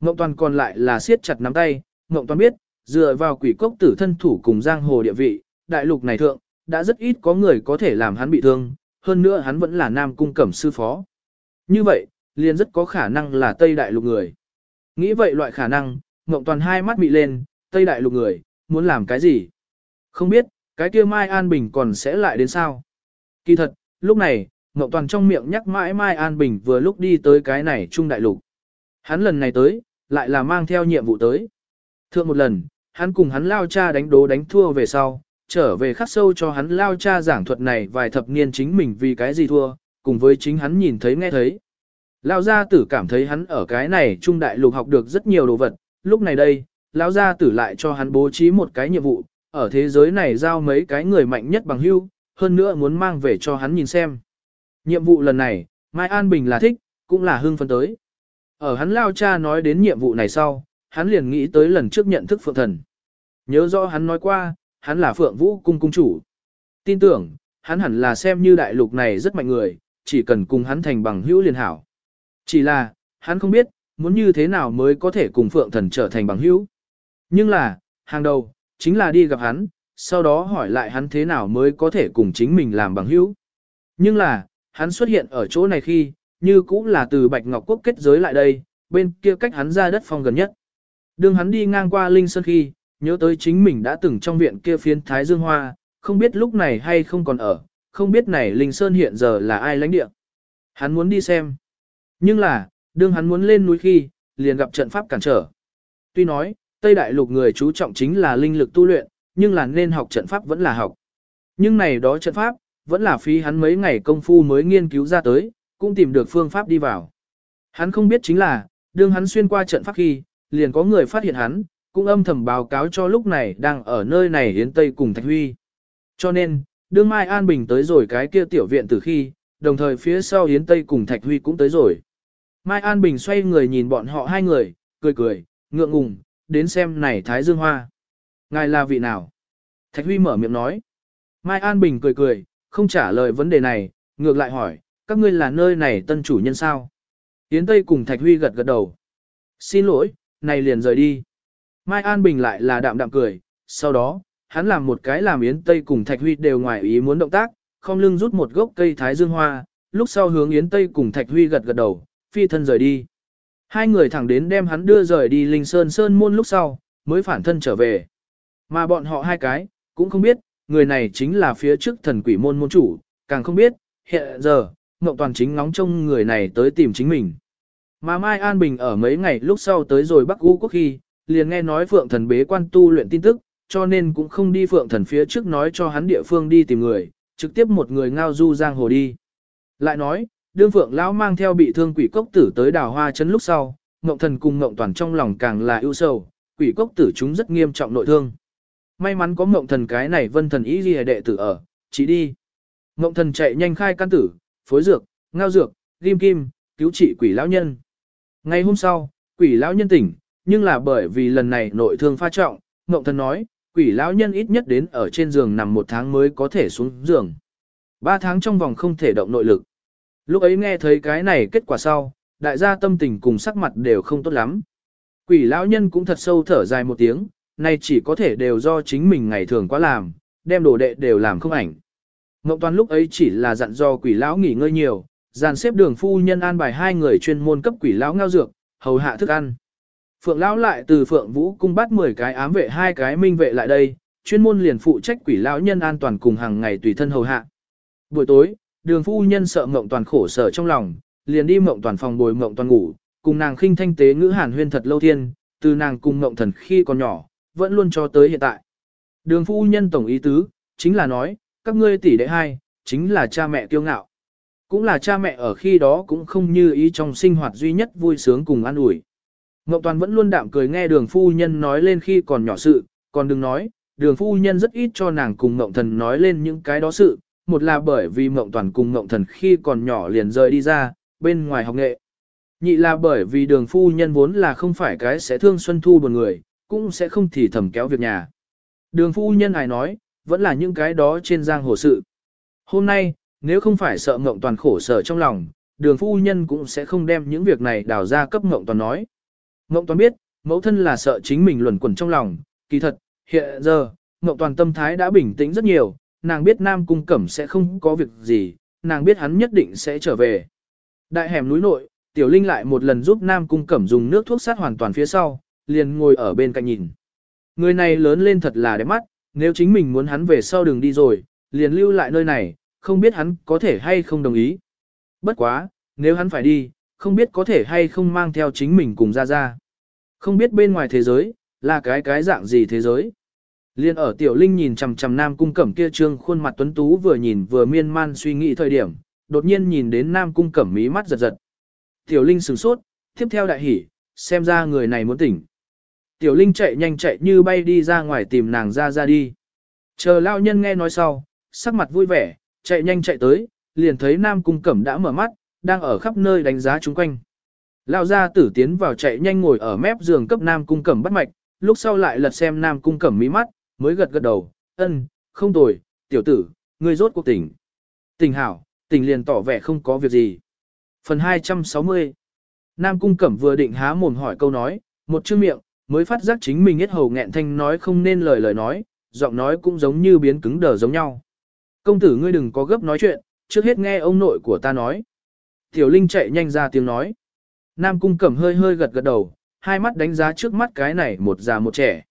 Ngộng Toàn còn lại là siết chặt nắm tay, Ngộng Toàn biết, dựa vào quỷ cốc tử thân thủ cùng giang hồ địa vị, đại lục này thượng, đã rất ít có người có thể làm hắn bị thương, hơn nữa hắn vẫn là nam cung cẩm sư phó. Như vậy, liền rất có khả năng là Tây Đại lục người. Nghĩ vậy loại khả năng, Ngộng Toàn hai mắt bị lên, Tây Đại lục người, muốn làm cái gì? Không biết, cái kia Mai An Bình còn sẽ lại đến sao? Kỳ thật, lúc này, Ngộng Toàn trong miệng nhắc mãi Mai An Bình vừa lúc đi tới cái này Trung Đại Lục. Hắn lần này tới, lại là mang theo nhiệm vụ tới. Thượng một lần, hắn cùng hắn lao cha đánh đố đánh thua về sau, trở về khắc sâu cho hắn lao cha giảng thuật này vài thập niên chính mình vì cái gì thua, cùng với chính hắn nhìn thấy nghe thấy. Lao gia tử cảm thấy hắn ở cái này Trung Đại Lục học được rất nhiều đồ vật, lúc này đây, lão gia tử lại cho hắn bố trí một cái nhiệm vụ, ở thế giới này giao mấy cái người mạnh nhất bằng hưu, hơn nữa muốn mang về cho hắn nhìn xem. Nhiệm vụ lần này, Mai An Bình là thích, cũng là hưng phấn tới. Ở hắn lao cha nói đến nhiệm vụ này sau, hắn liền nghĩ tới lần trước nhận thức Phượng Thần. Nhớ rõ hắn nói qua, hắn là Phượng Vũ cung cung chủ. Tin tưởng, hắn hẳn là xem như đại lục này rất mạnh người, chỉ cần cùng hắn thành bằng hữu liền hảo. Chỉ là, hắn không biết, muốn như thế nào mới có thể cùng Phượng Thần trở thành bằng hữu. Nhưng là, hàng đầu, chính là đi gặp hắn, sau đó hỏi lại hắn thế nào mới có thể cùng chính mình làm bằng hữu. Nhưng là, hắn xuất hiện ở chỗ này khi, như cũng là từ Bạch Ngọc Quốc kết giới lại đây, bên kia cách hắn ra đất phong gần nhất. Đường hắn đi ngang qua Linh Sơn khi, nhớ tới chính mình đã từng trong viện kia phiến Thái Dương Hoa, không biết lúc này hay không còn ở, không biết này Linh Sơn hiện giờ là ai lãnh địa. Hắn muốn đi xem. Nhưng là, đương hắn muốn lên núi khi, liền gặp trận pháp cản trở. Tuy nói, Tây Đại Lục người chú trọng chính là linh lực tu luyện, nhưng là nên học trận pháp vẫn là học. Nhưng này đó trận pháp, vẫn là phí hắn mấy ngày công phu mới nghiên cứu ra tới, cũng tìm được phương pháp đi vào. Hắn không biết chính là, đương hắn xuyên qua trận pháp khi, liền có người phát hiện hắn, cũng âm thầm báo cáo cho lúc này đang ở nơi này hiến Tây cùng Thạch Huy. Cho nên, đương Mai An Bình tới rồi cái kia tiểu viện từ khi, đồng thời phía sau hiến Tây cùng Thạch Huy cũng tới rồi. Mai An Bình xoay người nhìn bọn họ hai người, cười cười, ngượng ngùng, đến xem này Thái Dương Hoa. Ngài là vị nào? Thạch Huy mở miệng nói. Mai An Bình cười cười, không trả lời vấn đề này, ngược lại hỏi, các ngươi là nơi này tân chủ nhân sao? Yến Tây cùng Thạch Huy gật gật đầu. Xin lỗi, này liền rời đi. Mai An Bình lại là đạm đạm cười, sau đó, hắn làm một cái làm Yến Tây cùng Thạch Huy đều ngoài ý muốn động tác, không lưng rút một gốc cây thái dương hoa, lúc sau hướng Yến Tây cùng Thạch Huy gật gật đầu, phi thân rời đi. Hai người thẳng đến đem hắn đưa rời đi Linh Sơn Sơn môn lúc sau, mới phản thân trở về. Mà bọn họ hai cái, cũng không biết, người này chính là phía trước thần quỷ môn môn chủ, càng không biết, hiện giờ, Ngọc Toàn chính ngóng trông người này tới tìm chính mình. Mà Mai An Bình ở mấy ngày lúc sau tới rồi Bắc U Quốc khi, liền nghe nói Phượng Thần bế quan tu luyện tin tức, cho nên cũng không đi Phượng Thần phía trước nói cho hắn địa phương đi tìm người, trực tiếp một người ngao du giang hồ đi. Lại nói, đương Phượng lão mang theo bị thương quỷ cốc tử tới đào hoa chấn lúc sau, Ngộng Thần cùng Ngộng Toàn trong lòng càng là ưu sầu, quỷ cốc tử chúng rất nghiêm trọng nội thương. May mắn có Ngộng Thần cái này vân thần ý ghi đệ tử ở, chỉ đi. Ngộng Thần chạy nhanh khai căn tử, phối dược, ngao dược, ghim kim, cứu trị quỷ lão nhân. Ngày hôm sau, quỷ lão nhân tỉnh, nhưng là bởi vì lần này nội thương pha trọng, Ngộng Thần nói, quỷ lão nhân ít nhất đến ở trên giường nằm một tháng mới có thể xuống giường. Ba tháng trong vòng không thể động nội lực. Lúc ấy nghe thấy cái này kết quả sau, đại gia tâm tình cùng sắc mặt đều không tốt lắm. Quỷ lão nhân cũng thật sâu thở dài một tiếng, nay chỉ có thể đều do chính mình ngày thường quá làm, đem đồ đệ đều làm không ảnh. Ngộng toàn lúc ấy chỉ là dặn do quỷ lão nghỉ ngơi nhiều, dàn xếp đường phu nhân an bài hai người chuyên môn cấp quỷ lão ngao dược, hầu hạ thức ăn. Phượng lão lại từ Phượng Vũ cung bắt 10 cái ám vệ hai cái minh vệ lại đây, chuyên môn liền phụ trách quỷ lão nhân an toàn cùng hàng ngày tùy thân hầu hạ. Buổi tối, đường phu nhân sợ mộng toàn khổ sở trong lòng, liền đi mộng toàn phòng bồi mộng toàn ngủ, cùng nàng khinh thanh tế ngữ hàn huyên thật lâu thiên, từ nàng cùng mộng thần khi còn nhỏ, vẫn luôn cho tới hiện tại. Đường phu nhân tổng ý tứ, chính là nói, các ngươi tỷ đệ hai, chính là cha mẹ kiêu ngạo. Cũng là cha mẹ ở khi đó cũng không như ý trong sinh hoạt duy nhất vui sướng cùng an ủi. Ngọc Toàn vẫn luôn đạm cười nghe đường phu nhân nói lên khi còn nhỏ sự, còn đừng nói, đường phu nhân rất ít cho nàng cùng Ngọc Thần nói lên những cái đó sự, một là bởi vì Ngọc Toàn cùng Ngọc Thần khi còn nhỏ liền rời đi ra, bên ngoài học nghệ. Nhị là bởi vì đường phu nhân vốn là không phải cái sẽ thương Xuân Thu buồn người, cũng sẽ không thì thầm kéo việc nhà. Đường phu nhân ai nói, vẫn là những cái đó trên giang hồ sự. Hôm nay, nếu không phải sợ Ngộng Toàn khổ sở trong lòng, đường phu nhân cũng sẽ không đem những việc này đào ra cấp Ngộng Toàn nói. Ngộng Toàn biết, mẫu thân là sợ chính mình luẩn quẩn trong lòng, kỳ thật, hiện giờ, Ngộng Toàn tâm thái đã bình tĩnh rất nhiều, nàng biết Nam Cung Cẩm sẽ không có việc gì, nàng biết hắn nhất định sẽ trở về. Đại hẻm núi nội, Tiểu Linh lại một lần giúp Nam Cung Cẩm dùng nước thuốc sát hoàn toàn phía sau, liền ngồi ở bên cạnh nhìn. Người này lớn lên thật là đẹp mắt, nếu chính mình muốn hắn về sau đường đi rồi, liền lưu lại nơi này, không biết hắn có thể hay không đồng ý. Bất quá, nếu hắn phải đi, không biết có thể hay không mang theo chính mình cùng ra ra. Không biết bên ngoài thế giới, là cái cái dạng gì thế giới. Liên ở tiểu linh nhìn chằm chằm nam cung cẩm kia trương khuôn mặt tuấn tú vừa nhìn vừa miên man suy nghĩ thời điểm, đột nhiên nhìn đến nam cung cẩm mí mắt giật giật. Tiểu linh sửng sốt, tiếp theo đại hỉ, xem ra người này muốn tỉnh. Tiểu linh chạy nhanh chạy như bay đi ra ngoài tìm nàng ra ra đi. Chờ lao nhân nghe nói sau, sắc mặt vui vẻ, chạy nhanh chạy tới, liền thấy nam cung cẩm đã mở mắt, đang ở khắp nơi đánh giá chúng quanh. Lao ra tử tiến vào chạy nhanh ngồi ở mép giường cấp Nam Cung Cẩm bắt mạch, lúc sau lại lật xem Nam Cung Cẩm mí mắt, mới gật gật đầu, ân, không tồi, tiểu tử, ngươi rốt cuộc tỉnh. Tỉnh hảo, tỉnh liền tỏ vẻ không có việc gì. Phần 260 Nam Cung Cẩm vừa định há mồm hỏi câu nói, một chữ miệng, mới phát giác chính mình hết hầu nghẹn thanh nói không nên lời lời nói, giọng nói cũng giống như biến cứng đờ giống nhau. Công tử ngươi đừng có gấp nói chuyện, trước hết nghe ông nội của ta nói. Tiểu Linh chạy nhanh ra tiếng nói. Nam Cung Cẩm hơi hơi gật gật đầu, hai mắt đánh giá trước mắt cái này một già một trẻ.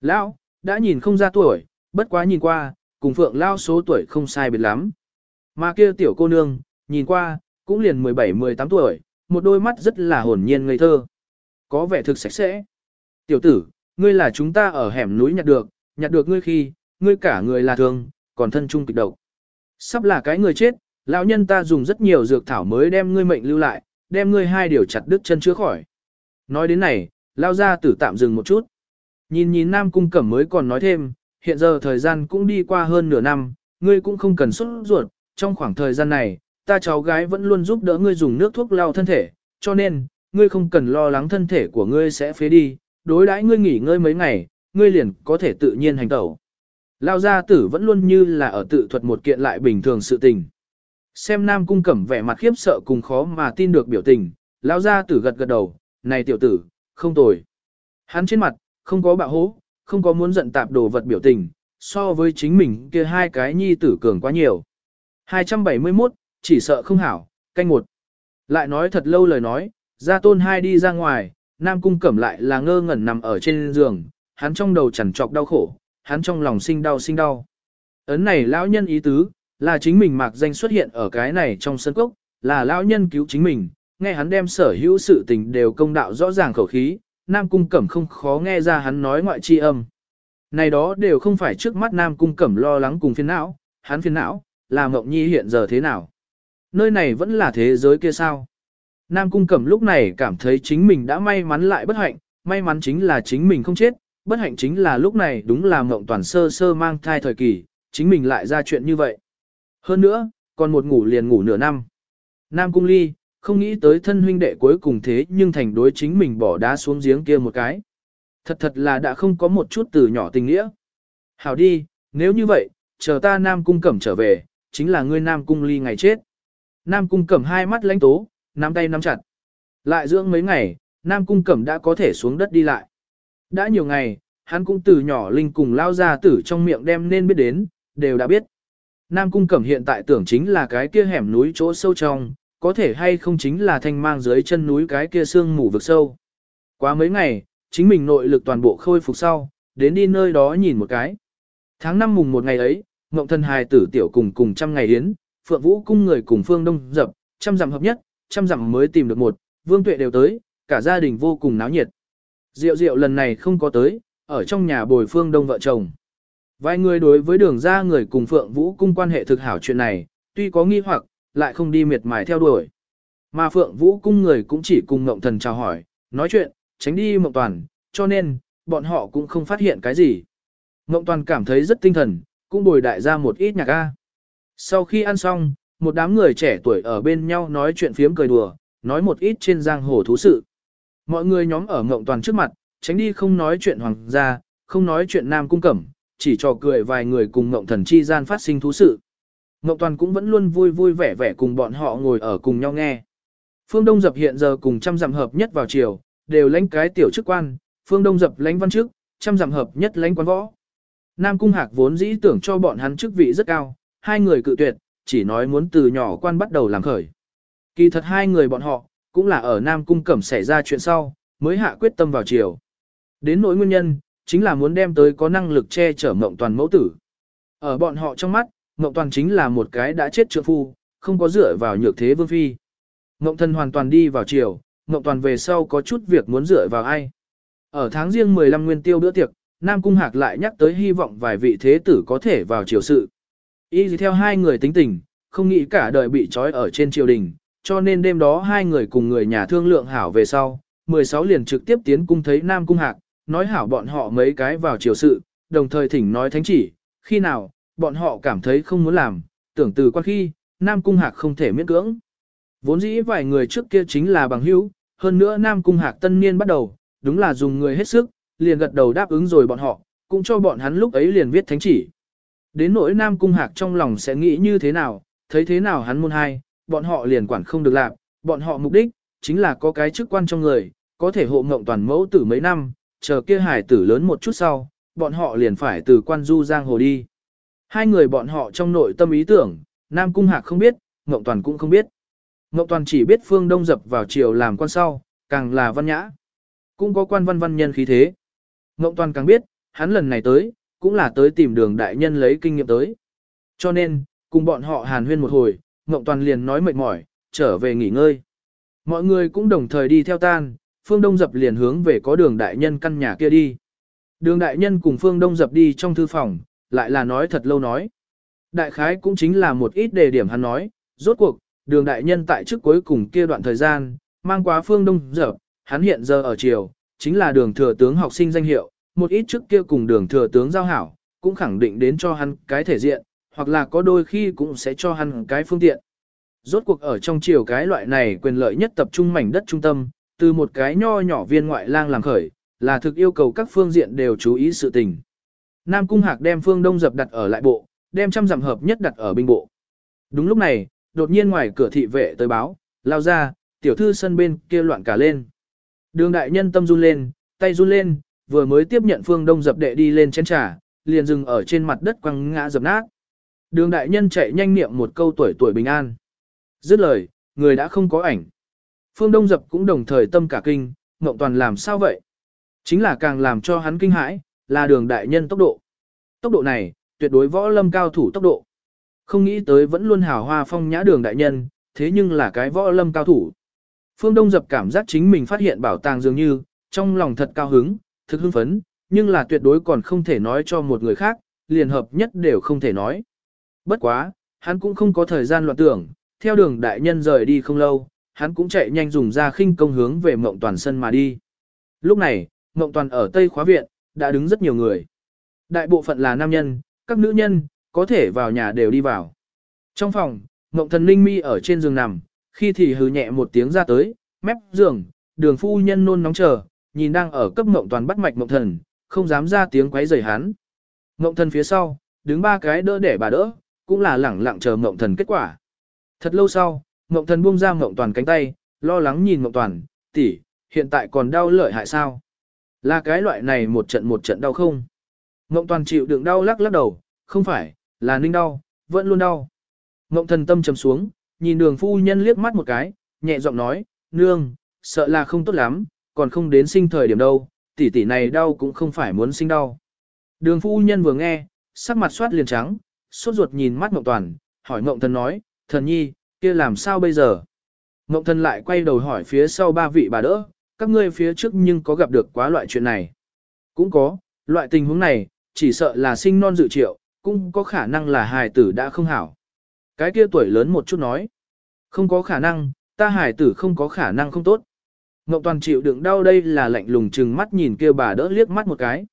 Lão, đã nhìn không ra tuổi, bất quá nhìn qua, cùng Phượng Lao số tuổi không sai biệt lắm. Mà kia tiểu cô nương, nhìn qua, cũng liền 17-18 tuổi, một đôi mắt rất là hồn nhiên ngây thơ. Có vẻ thực sạch sẽ. Tiểu tử, ngươi là chúng ta ở hẻm núi nhặt được, nhặt được ngươi khi, ngươi cả người là thường, còn thân trung kịch độc. Sắp là cái người chết, lão nhân ta dùng rất nhiều dược thảo mới đem ngươi mệnh lưu lại, đem ngươi hai điều chặt đứt chân chữa khỏi. Nói đến này, lao ra tử tạm dừng một chút. Nhìn nhìn Nam Cung Cẩm mới còn nói thêm, hiện giờ thời gian cũng đi qua hơn nửa năm, ngươi cũng không cần xuất ruột, trong khoảng thời gian này, ta cháu gái vẫn luôn giúp đỡ ngươi dùng nước thuốc lau thân thể, cho nên, ngươi không cần lo lắng thân thể của ngươi sẽ phế đi, đối đãi ngươi nghỉ ngơi mấy ngày, ngươi liền có thể tự nhiên hành tẩu. Lao gia tử vẫn luôn như là ở tự thuật một kiện lại bình thường sự tình. Xem Nam Cung Cẩm vẻ mặt khiếp sợ cùng khó mà tin được biểu tình, Lao gia tử gật gật đầu, này tiểu tử, không tồi. Hắn trên mặt, không có bạo hố, không có muốn giận tạp đồ vật biểu tình, so với chính mình kia hai cái nhi tử cường quá nhiều. 271, chỉ sợ không hảo, canh một. Lại nói thật lâu lời nói, gia tôn hai đi ra ngoài, Nam Cung Cẩm lại là ngơ ngẩn nằm ở trên giường, hắn trong đầu chẳng trọc đau khổ, hắn trong lòng sinh đau sinh đau. Ấn này lão nhân ý tứ, là chính mình mạc danh xuất hiện ở cái này trong sân cốc, là lão nhân cứu chính mình, nghe hắn đem sở hữu sự tình đều công đạo rõ ràng khẩu khí, Nam Cung Cẩm không khó nghe ra hắn nói ngoại chi âm. Này đó đều không phải trước mắt Nam Cung Cẩm lo lắng cùng phiền não, hắn phiền não, là Mộng Nhi hiện giờ thế nào. Nơi này vẫn là thế giới kia sao. Nam Cung Cẩm lúc này cảm thấy chính mình đã may mắn lại bất hạnh, may mắn chính là chính mình không chết, bất hạnh chính là lúc này đúng là Mộng Toàn sơ sơ mang thai thời kỳ, chính mình lại ra chuyện như vậy. Hơn nữa, còn một ngủ liền ngủ nửa năm. Nam Cung Ly, không nghĩ tới thân huynh đệ cuối cùng thế nhưng thành đối chính mình bỏ đá xuống giếng kia một cái. Thật thật là đã không có một chút từ nhỏ tình nghĩa. Hảo đi, nếu như vậy, chờ ta Nam Cung Cẩm trở về, chính là ngươi Nam Cung Ly ngày chết. Nam Cung Cẩm hai mắt lãnh tố, nắm tay nắm chặt. Lại dưỡng mấy ngày, Nam Cung Cẩm đã có thể xuống đất đi lại. Đã nhiều ngày, hắn cũng từ nhỏ linh cùng lao ra tử trong miệng đem nên biết đến, đều đã biết. Nam Cung Cẩm hiện tại tưởng chính là cái kia hẻm núi chỗ sâu trong, có thể hay không chính là thanh mang dưới chân núi cái kia sương mù vực sâu. Quá mấy ngày, chính mình nội lực toàn bộ khôi phục sau, đến đi nơi đó nhìn một cái. Tháng 5 mùng một ngày ấy, Ngộng Thần Hài tử tiểu cùng cùng trăm ngày yến, Phượng Vũ cung người cùng Phương Đông dập, trăm dặm hợp nhất, trăm dặm mới tìm được một, Vương Tuệ đều tới, cả gia đình vô cùng náo nhiệt. Diệu Diệu lần này không có tới, ở trong nhà bồi Phương Đông vợ chồng. Vài người đối với đường ra người cùng Phượng Vũ cung quan hệ thực hảo chuyện này, tuy có nghi hoặc, lại không đi miệt mài theo đuổi. Mà Phượng Vũ cung người cũng chỉ cùng Ngộng Thần chào hỏi, nói chuyện, tránh đi Mộng Toàn, cho nên, bọn họ cũng không phát hiện cái gì. Ngộng Toàn cảm thấy rất tinh thần, cũng bồi đại ra một ít nhạc ca. Sau khi ăn xong, một đám người trẻ tuổi ở bên nhau nói chuyện phiếm cười đùa, nói một ít trên giang hồ thú sự. Mọi người nhóm ở Ngộng Toàn trước mặt, tránh đi không nói chuyện hoàng gia, không nói chuyện nam cung cẩm, chỉ trò cười vài người cùng Ngộng Thần chi gian phát sinh thú sự. Ngộng Toàn cũng vẫn luôn vui vui vẻ vẻ cùng bọn họ ngồi ở cùng nhau nghe. Phương Đông Dập hiện giờ cùng trăm dặm hợp nhất vào chiều, đều lãnh cái tiểu chức quan, Phương Đông Dập lãnh văn chức, trăm dặm hợp nhất lãnh quan võ. Nam Cung Hạc vốn dĩ tưởng cho bọn hắn chức vị rất cao, hai người cự tuyệt, chỉ nói muốn từ nhỏ quan bắt đầu làm khởi. Kỳ thật hai người bọn họ, cũng là ở Nam Cung Cẩm xảy ra chuyện sau, mới hạ quyết tâm vào chiều. Đến nỗi nguyên nhân, chính là muốn đem tới có năng lực che chở mộng toàn mẫu tử. Ở bọn họ trong mắt, mộng toàn chính là một cái đã chết trượng phu, không có dựa vào nhược thế vương phi. Mộng thân hoàn toàn đi vào chiều, mộng toàn về sau có chút việc muốn dựa vào ai. Ở tháng riêng 15 nguyên tiêu bữa tiệc, Nam Cung Hạc lại nhắc tới hy vọng vài vị thế tử có thể vào triều sự. Y theo hai người tính tình, không nghĩ cả đời bị trói ở trên triều đình, cho nên đêm đó hai người cùng người nhà thương lượng hảo về sau, 16 liền trực tiếp tiến cung thấy Nam Cung Hạc, nói hảo bọn họ mấy cái vào triều sự, đồng thời thỉnh nói thánh chỉ, khi nào, bọn họ cảm thấy không muốn làm, tưởng từ quan khi, Nam Cung Hạc không thể miễn cưỡng. Vốn dĩ vài người trước kia chính là bằng hữu, hơn nữa Nam Cung Hạc tân niên bắt đầu, đúng là dùng người hết sức, liền gật đầu đáp ứng rồi bọn họ, cũng cho bọn hắn lúc ấy liền viết thánh chỉ. Đến nỗi Nam Cung Hạc trong lòng sẽ nghĩ như thế nào, thấy thế nào hắn môn hai, bọn họ liền quản không được làm, bọn họ mục đích, chính là có cái chức quan trong người, có thể hộ ngộng toàn mẫu tử mấy năm, chờ kia hải tử lớn một chút sau, bọn họ liền phải từ quan du giang hồ đi. Hai người bọn họ trong nội tâm ý tưởng, Nam Cung Hạc không biết, Ngộng Toàn cũng không biết. Ngộng Toàn chỉ biết Phương Đông dập vào chiều làm quan sau, càng là văn nhã. Cũng có quan văn văn nhân khí thế. Ngộng Toàn càng biết, hắn lần này tới, cũng là tới tìm đường đại nhân lấy kinh nghiệm tới. Cho nên, cùng bọn họ hàn huyên một hồi, Ngộng Toàn liền nói mệt mỏi, trở về nghỉ ngơi. Mọi người cũng đồng thời đi theo tan, Phương Đông Dập liền hướng về có đường đại nhân căn nhà kia đi. Đường đại nhân cùng Phương Đông Dập đi trong thư phòng, lại là nói thật lâu nói. Đại khái cũng chính là một ít đề điểm hắn nói, rốt cuộc, đường đại nhân tại trước cuối cùng kia đoạn thời gian, mang quá Phương Đông Dập, hắn hiện giờ ở triều, chính là đường thừa tướng học sinh danh hiệu, một ít trước kia cùng đường thừa tướng giao hảo, cũng khẳng định đến cho hắn cái thể diện, hoặc là có đôi khi cũng sẽ cho hắn cái phương tiện. Rốt cuộc ở trong chiều cái loại này quyền lợi nhất tập trung mảnh đất trung tâm, từ một cái nho nhỏ viên ngoại lang làm khởi, là thực yêu cầu các phương diện đều chú ý sự tình. Nam Cung Hạc đem phương đông dập đặt ở lại bộ, đem trăm dặm hợp nhất đặt ở binh bộ. Đúng lúc này, đột nhiên ngoài cửa thị vệ tới báo, lao ra, tiểu thư sân bên kia loạn cả lên. Đường đại nhân tâm run lên, tay run lên, vừa mới tiếp nhận phương đông dập đệ đi lên chén trà, liền dừng ở trên mặt đất quăng ngã dập nát. Đường đại nhân chạy nhanh niệm một câu tuổi tuổi bình an. Dứt lời, người đã không có ảnh. Phương Đông Dập cũng đồng thời tâm cả kinh, Ngộng Toàn làm sao vậy? Chính là càng làm cho hắn kinh hãi, là đường đại nhân tốc độ. Tốc độ này, tuyệt đối võ lâm cao thủ tốc độ. Không nghĩ tới vẫn luôn hào hoa phong nhã đường đại nhân, thế nhưng là cái võ lâm cao thủ. Phương Đông Dập cảm giác chính mình phát hiện bảo tàng dường như, trong lòng thật cao hứng, thực hưng phấn, nhưng là tuyệt đối còn không thể nói cho một người khác, liền hợp nhất đều không thể nói. Bất quá, hắn cũng không có thời gian loạn tưởng, theo đường đại nhân rời đi không lâu, hắn cũng chạy nhanh dùng ra khinh công hướng về mộng toàn sân mà đi. Lúc này, mộng toàn ở Tây khóa viện, đã đứng rất nhiều người. Đại bộ phận là nam nhân, các nữ nhân, có thể vào nhà đều đi vào. Trong phòng, mộng thần linh mi ở trên giường nằm, khi thì hừ nhẹ một tiếng ra tới, mép giường, đường phu nhân nôn nóng chờ, nhìn đang ở cấp mộng toàn bắt mạch mộng thần, không dám ra tiếng quấy rầy hắn. Mộng thần phía sau, đứng ba cái đỡ để bà đỡ, cũng là lẳng lặng chờ mộng thần kết quả. Thật lâu sau, mộng thần buông ra mộng toàn cánh tay, lo lắng nhìn mộng toàn, tỷ, hiện tại còn đau lợi hại sao? Là cái loại này một trận một trận đau không? Mộng toàn chịu đựng đau lắc lắc đầu, không phải, là ninh đau, vẫn luôn đau. Mộng thần tâm trầm xuống, nhìn đường phu nhân liếc mắt một cái, nhẹ giọng nói, nương, sợ là không tốt lắm, còn không đến sinh thời điểm đâu, tỷ tỷ này đau cũng không phải muốn sinh đau. Đường phu nhân vừa nghe, sắc mặt soát liền trắng, sốt ruột nhìn mắt Ngộng Toàn, hỏi Ngộng Thần nói, thần nhi, kia làm sao bây giờ? Ngộng Thần lại quay đầu hỏi phía sau ba vị bà đỡ, các ngươi phía trước nhưng có gặp được quá loại chuyện này? Cũng có, loại tình huống này, chỉ sợ là sinh non dự triệu, cũng có khả năng là hài tử đã không hảo. Cái kia tuổi lớn một chút nói, không có khả năng, ta hài tử không có khả năng không tốt. Ngộng Toàn chịu đựng đau đây là lạnh lùng chừng mắt nhìn kia bà đỡ liếc mắt một cái.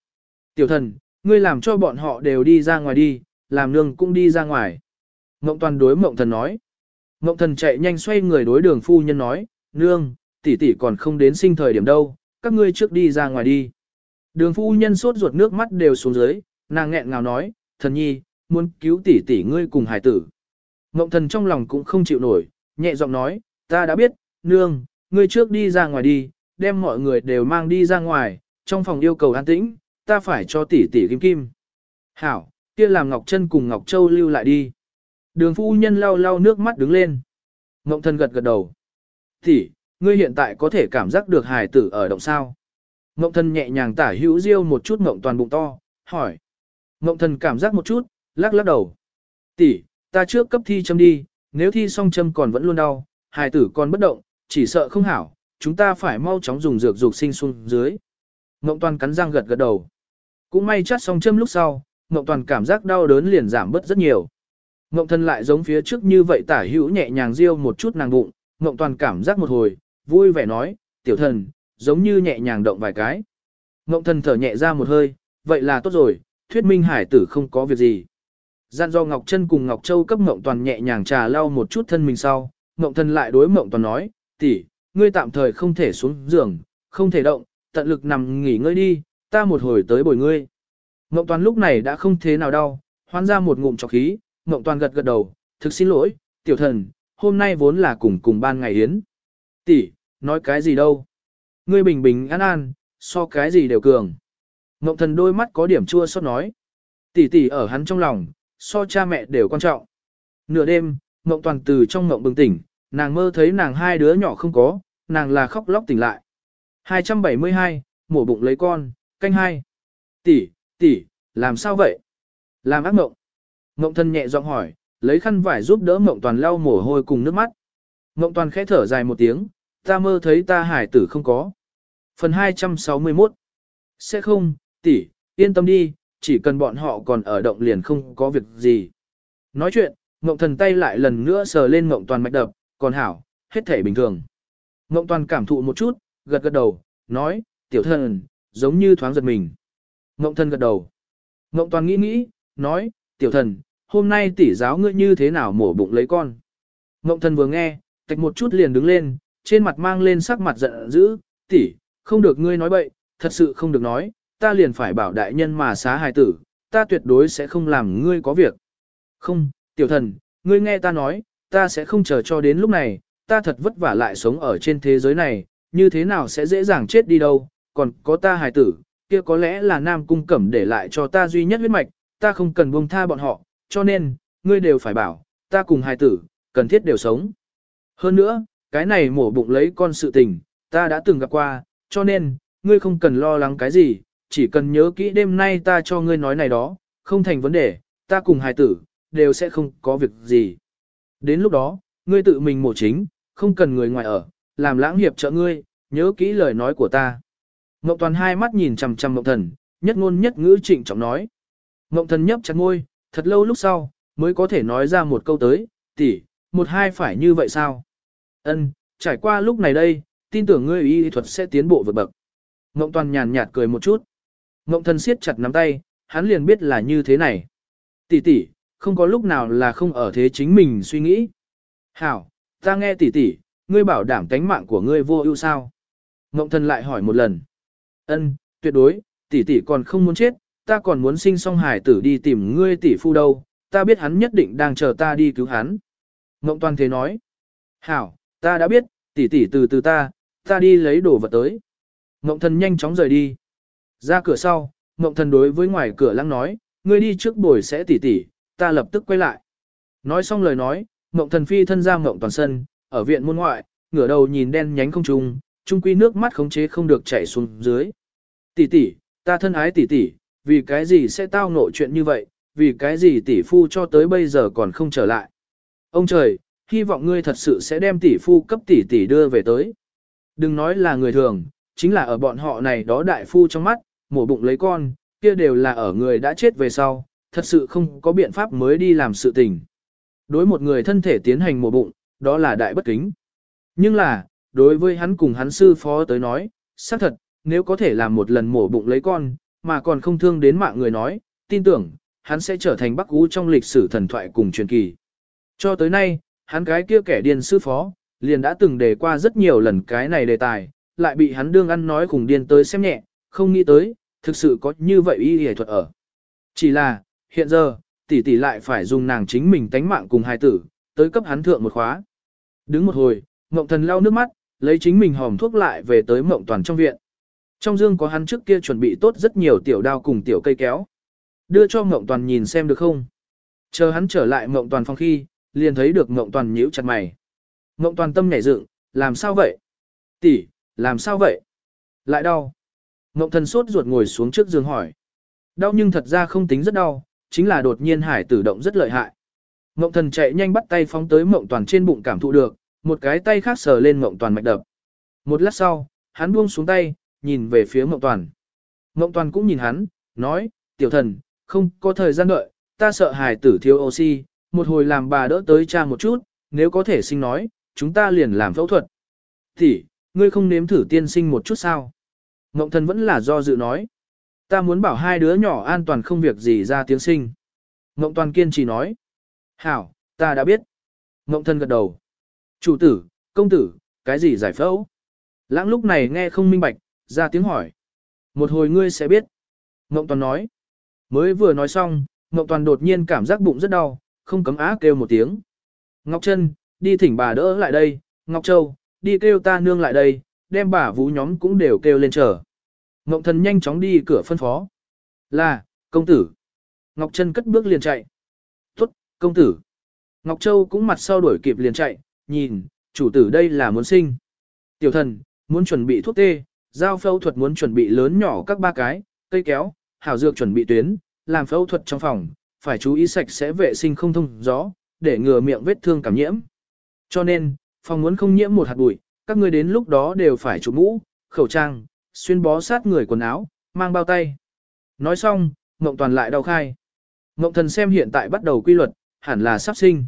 Tiểu thần, ngươi làm cho bọn họ đều đi ra ngoài đi, làm nương cũng đi ra ngoài. Mộng toàn đối mộng thần nói. Mộng thần chạy nhanh xoay người đối đường phu nhân nói, nương, tỷ tỷ còn không đến sinh thời điểm đâu, các ngươi trước đi ra ngoài đi. Đường phu nhân sốt ruột nước mắt đều xuống dưới, nàng nghẹn ngào nói, thần nhi, muốn cứu tỷ tỷ ngươi cùng hải tử. Mộng thần trong lòng cũng không chịu nổi, nhẹ giọng nói, ta đã biết, nương, ngươi trước đi ra ngoài đi, đem mọi người đều mang đi ra ngoài, trong phòng yêu cầu an tĩnh, ta phải cho tỷ tỷ kim kim. Hảo, kia làm Ngọc Trân cùng Ngọc Châu lưu lại đi. Đường phu nhân lau lau nước mắt đứng lên. Ngộng thần gật gật đầu. Tỷ, ngươi hiện tại có thể cảm giác được hài tử ở động sao. Ngộng thần nhẹ nhàng tả hữu riêu một chút ngộng toàn bụng to, hỏi. Ngộng thần cảm giác một chút, lắc lắc đầu. Tỷ, ta trước cấp thi châm đi, nếu thi xong châm còn vẫn luôn đau, hài tử còn bất động, chỉ sợ không hảo, chúng ta phải mau chóng dùng dược dục sinh xuống dưới. Ngộng toàn cắn răng gật gật đầu. Cũng may chắt xong châm lúc sau, Ngộng toàn cảm giác đau đớn liền giảm bớt rất nhiều. Ngộng thân lại giống phía trước như vậy tả hữu nhẹ nhàng riêu một chút nàng bụng, Ngộng toàn cảm giác một hồi, vui vẻ nói, tiểu thần, giống như nhẹ nhàng động vài cái. Ngộng thần thở nhẹ ra một hơi, vậy là tốt rồi, thuyết minh hải tử không có việc gì. Gian do Ngọc Trân cùng Ngọc Châu cấp Ngộng toàn nhẹ nhàng trà lau một chút thân mình sau, Ngộng thần lại đối Ngộng toàn nói, tỷ, ngươi tạm thời không thể xuống giường, không thể động, tận lực nằm nghỉ ngơi đi, ta một hồi tới bồi ngươi. Ngộng toàn lúc này đã không thế nào đau, hoan ra một ngụm trọc khí, Ngộng toàn gật gật đầu, thực xin lỗi, tiểu thần, hôm nay vốn là cùng cùng ban ngày yến. Tỷ, nói cái gì đâu? Ngươi bình bình an an, so cái gì đều cường. Ngộng thần đôi mắt có điểm chua xót nói. Tỷ tỷ ở hắn trong lòng, so cha mẹ đều quan trọng. Nửa đêm, Ngộng toàn từ trong ngộng bừng tỉnh, nàng mơ thấy nàng hai đứa nhỏ không có, nàng là khóc lóc tỉnh lại. 272, mổ bụng lấy con, canh hai. Tỷ, tỷ, làm sao vậy? Làm ác mộng. Mộng thân nhẹ giọng hỏi, lấy khăn vải giúp đỡ mộng toàn lau mồ hôi cùng nước mắt. Mộng toàn khẽ thở dài một tiếng, ta mơ thấy ta hải tử không có. Phần 261 Sẽ không, tỷ, yên tâm đi, chỉ cần bọn họ còn ở động liền không có việc gì. Nói chuyện, mộng thần tay lại lần nữa sờ lên mộng toàn mạch đập, còn hảo, hết thể bình thường. Mộng toàn cảm thụ một chút, gật gật đầu, nói, tiểu thần, giống như thoáng giật mình. Ngộng thần gật đầu. Ngộng toàn nghĩ nghĩ, nói, tiểu thần, hôm nay tỷ giáo ngươi như thế nào mổ bụng lấy con. Ngộng thần vừa nghe, tạch một chút liền đứng lên, trên mặt mang lên sắc mặt giận dữ, tỷ, không được ngươi nói bậy, thật sự không được nói, ta liền phải bảo đại nhân mà xá hài tử, ta tuyệt đối sẽ không làm ngươi có việc. Không, tiểu thần, ngươi nghe ta nói, ta sẽ không chờ cho đến lúc này, ta thật vất vả lại sống ở trên thế giới này, như thế nào sẽ dễ dàng chết đi đâu, còn có ta hài tử, kia có lẽ là nam cung cẩm để lại cho ta duy nhất huyết mạch, ta không cần buông tha bọn họ, cho nên, ngươi đều phải bảo, ta cùng hài tử, cần thiết đều sống. Hơn nữa, cái này mổ bụng lấy con sự tình, ta đã từng gặp qua, cho nên, ngươi không cần lo lắng cái gì, chỉ cần nhớ kỹ đêm nay ta cho ngươi nói này đó, không thành vấn đề, ta cùng hài tử, đều sẽ không có việc gì. Đến lúc đó, ngươi tự mình mổ chính, không cần người ngoài ở, làm lãng hiệp trợ ngươi, nhớ kỹ lời nói của ta. Ngộng toàn hai mắt nhìn chằm chằm Ngộng thần, nhất ngôn nhất ngữ trịnh trọng nói. Ngộng thần nhấp chặt môi, thật lâu lúc sau, mới có thể nói ra một câu tới, tỷ, một hai phải như vậy sao? Ân, trải qua lúc này đây, tin tưởng ngươi y thuật sẽ tiến bộ vượt bậc. Ngộng toàn nhàn nhạt cười một chút. Ngộng thần siết chặt nắm tay, hắn liền biết là như thế này. Tỷ tỷ, không có lúc nào là không ở thế chính mình suy nghĩ. Hảo, ta nghe tỷ tỷ, ngươi bảo đảm tánh mạng của ngươi vô ưu sao? Ngộng thần lại hỏi một lần. Ân, tuyệt đối, tỷ tỷ còn không muốn chết, ta còn muốn sinh song hải tử đi tìm ngươi tỷ phu đâu, ta biết hắn nhất định đang chờ ta đi cứu hắn. Ngộng toàn thế nói. Hảo, ta đã biết, tỷ tỷ từ từ ta, ta đi lấy đồ vật tới. Ngộng thần nhanh chóng rời đi. Ra cửa sau, Ngộng thần đối với ngoài cửa lăng nói, ngươi đi trước bồi sẽ tỷ tỷ, ta lập tức quay lại. Nói xong lời nói, Ngộng thần phi thân ra Ngộng toàn sân, ở viện môn ngoại, ngửa đầu nhìn đen nhánh không trung, trung quy nước mắt khống chế không được chảy xuống dưới. Tỷ tỷ, ta thân ái tỷ tỷ, vì cái gì sẽ tao ngộ chuyện như vậy, vì cái gì tỷ phu cho tới bây giờ còn không trở lại. Ông trời, hy vọng ngươi thật sự sẽ đem tỷ phu cấp tỷ tỷ đưa về tới. Đừng nói là người thường, chính là ở bọn họ này đó đại phu trong mắt, mổ bụng lấy con, kia đều là ở người đã chết về sau, thật sự không có biện pháp mới đi làm sự tình. Đối một người thân thể tiến hành mổ bụng, đó là đại bất kính. Nhưng là, đối với hắn cùng hắn sư phó tới nói, xác thật, nếu có thể làm một lần mổ bụng lấy con, mà còn không thương đến mạng người nói, tin tưởng, hắn sẽ trở thành Bắc Ú trong lịch sử thần thoại cùng truyền kỳ. Cho tới nay, hắn cái kia kẻ điên sư phó, liền đã từng đề qua rất nhiều lần cái này đề tài, lại bị hắn đương ăn nói cùng điên tới xem nhẹ, không nghĩ tới, thực sự có như vậy y hề thuật ở. Chỉ là, hiện giờ, tỷ tỷ lại phải dùng nàng chính mình tánh mạng cùng hai tử, tới cấp hắn thượng một khóa. Đứng một hồi, Ngộng Thần lau nước mắt, lấy chính mình hòm thuốc lại về tới Mộng Toàn trong viện. Trong dương có hắn trước kia chuẩn bị tốt rất nhiều tiểu đao cùng tiểu cây kéo. Đưa cho Mộng Toàn nhìn xem được không? Chờ hắn trở lại Mộng Toàn phòng khi, liền thấy được Mộng Toàn nhíu chặt mày. Mộng Toàn tâm nhảy dựng, làm sao vậy? Tỷ, làm sao vậy? Lại đau. Mộng Thần sốt ruột ngồi xuống trước giường hỏi. Đau nhưng thật ra không tính rất đau, chính là đột nhiên hải tử động rất lợi hại. Mộng Thần chạy nhanh bắt tay phóng tới Mộng Toàn trên bụng cảm thụ được, một cái tay khác sờ lên Mộng Toàn mạch đập. Một lát sau, hắn buông xuống tay, nhìn về phía Mộng Toàn. Mộng Toàn cũng nhìn hắn, nói, tiểu thần, không có thời gian đợi, ta sợ hài tử thiếu oxy, một hồi làm bà đỡ tới cha một chút, nếu có thể sinh nói, chúng ta liền làm phẫu thuật. Thì, ngươi không nếm thử tiên sinh một chút sao? mộng thần vẫn là do dự nói. Ta muốn bảo hai đứa nhỏ an toàn không việc gì ra tiếng sinh. mộng toàn kiên trì nói. Hảo, ta đã biết. mộng thần gật đầu. Chủ tử, công tử, cái gì giải phẫu? Lãng lúc này nghe không minh bạch, ra tiếng hỏi. Một hồi ngươi sẽ biết. Ngộng toàn nói. Mới vừa nói xong, Ngộng toàn đột nhiên cảm giác bụng rất đau, không cấm á kêu một tiếng. Ngọc Trân, đi thỉnh bà đỡ lại đây, Ngọc Châu, đi kêu ta nương lại đây, đem bà vũ nhóm cũng đều kêu lên chờ. Ngộng thần nhanh chóng đi cửa phân phó. Là, công tử. Ngọc Trân cất bước liền chạy. Tốt, công tử. Ngọc Châu cũng mặt sau đuổi kịp liền chạy, nhìn, chủ tử đây là muốn sinh. Tiểu thần, muốn chuẩn bị thuốc tê, giao phẫu thuật muốn chuẩn bị lớn nhỏ các ba cái, cây kéo, hảo dược chuẩn bị tuyến, làm phẫu thuật trong phòng, phải chú ý sạch sẽ vệ sinh không thông gió, để ngừa miệng vết thương cảm nhiễm. Cho nên, phòng muốn không nhiễm một hạt bụi, các ngươi đến lúc đó đều phải chụp mũ, khẩu trang, xuyên bó sát người quần áo, mang bao tay. Nói xong, Ngộng Toàn lại đau khai. Ngộng Thần xem hiện tại bắt đầu quy luật, hẳn là sắp sinh.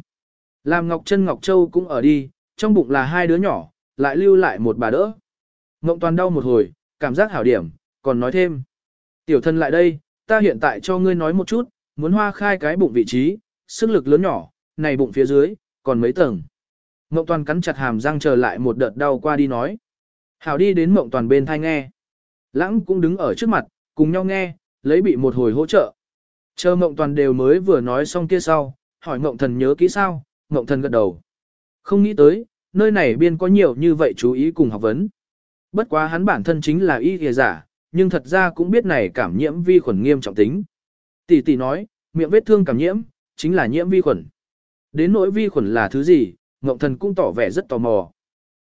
Làm Ngọc Trân Ngọc Châu cũng ở đi, trong bụng là hai đứa nhỏ, lại lưu lại một bà đỡ. Ngộng Toàn đau một hồi, cảm giác hảo điểm, còn nói thêm. Tiểu thân lại đây, ta hiện tại cho ngươi nói một chút, muốn hoa khai cái bụng vị trí, sức lực lớn nhỏ, này bụng phía dưới, còn mấy tầng. Ngộng toàn cắn chặt hàm răng chờ lại một đợt đau qua đi nói. Hảo đi đến mộng toàn bên thai nghe. Lãng cũng đứng ở trước mặt, cùng nhau nghe, lấy bị một hồi hỗ trợ. Chờ mộng toàn đều mới vừa nói xong kia sau, hỏi mộng thần nhớ kỹ sao, Ngộng thần gật đầu. Không nghĩ tới, nơi này biên có nhiều như vậy chú ý cùng học vấn. Bất quá hắn bản thân chính là y kìa giả, nhưng thật ra cũng biết này cảm nhiễm vi khuẩn nghiêm trọng tính. Tỷ tỷ nói, miệng vết thương cảm nhiễm, chính là nhiễm vi khuẩn. Đến nỗi vi khuẩn là thứ gì, Ngộng Thần cũng tỏ vẻ rất tò mò.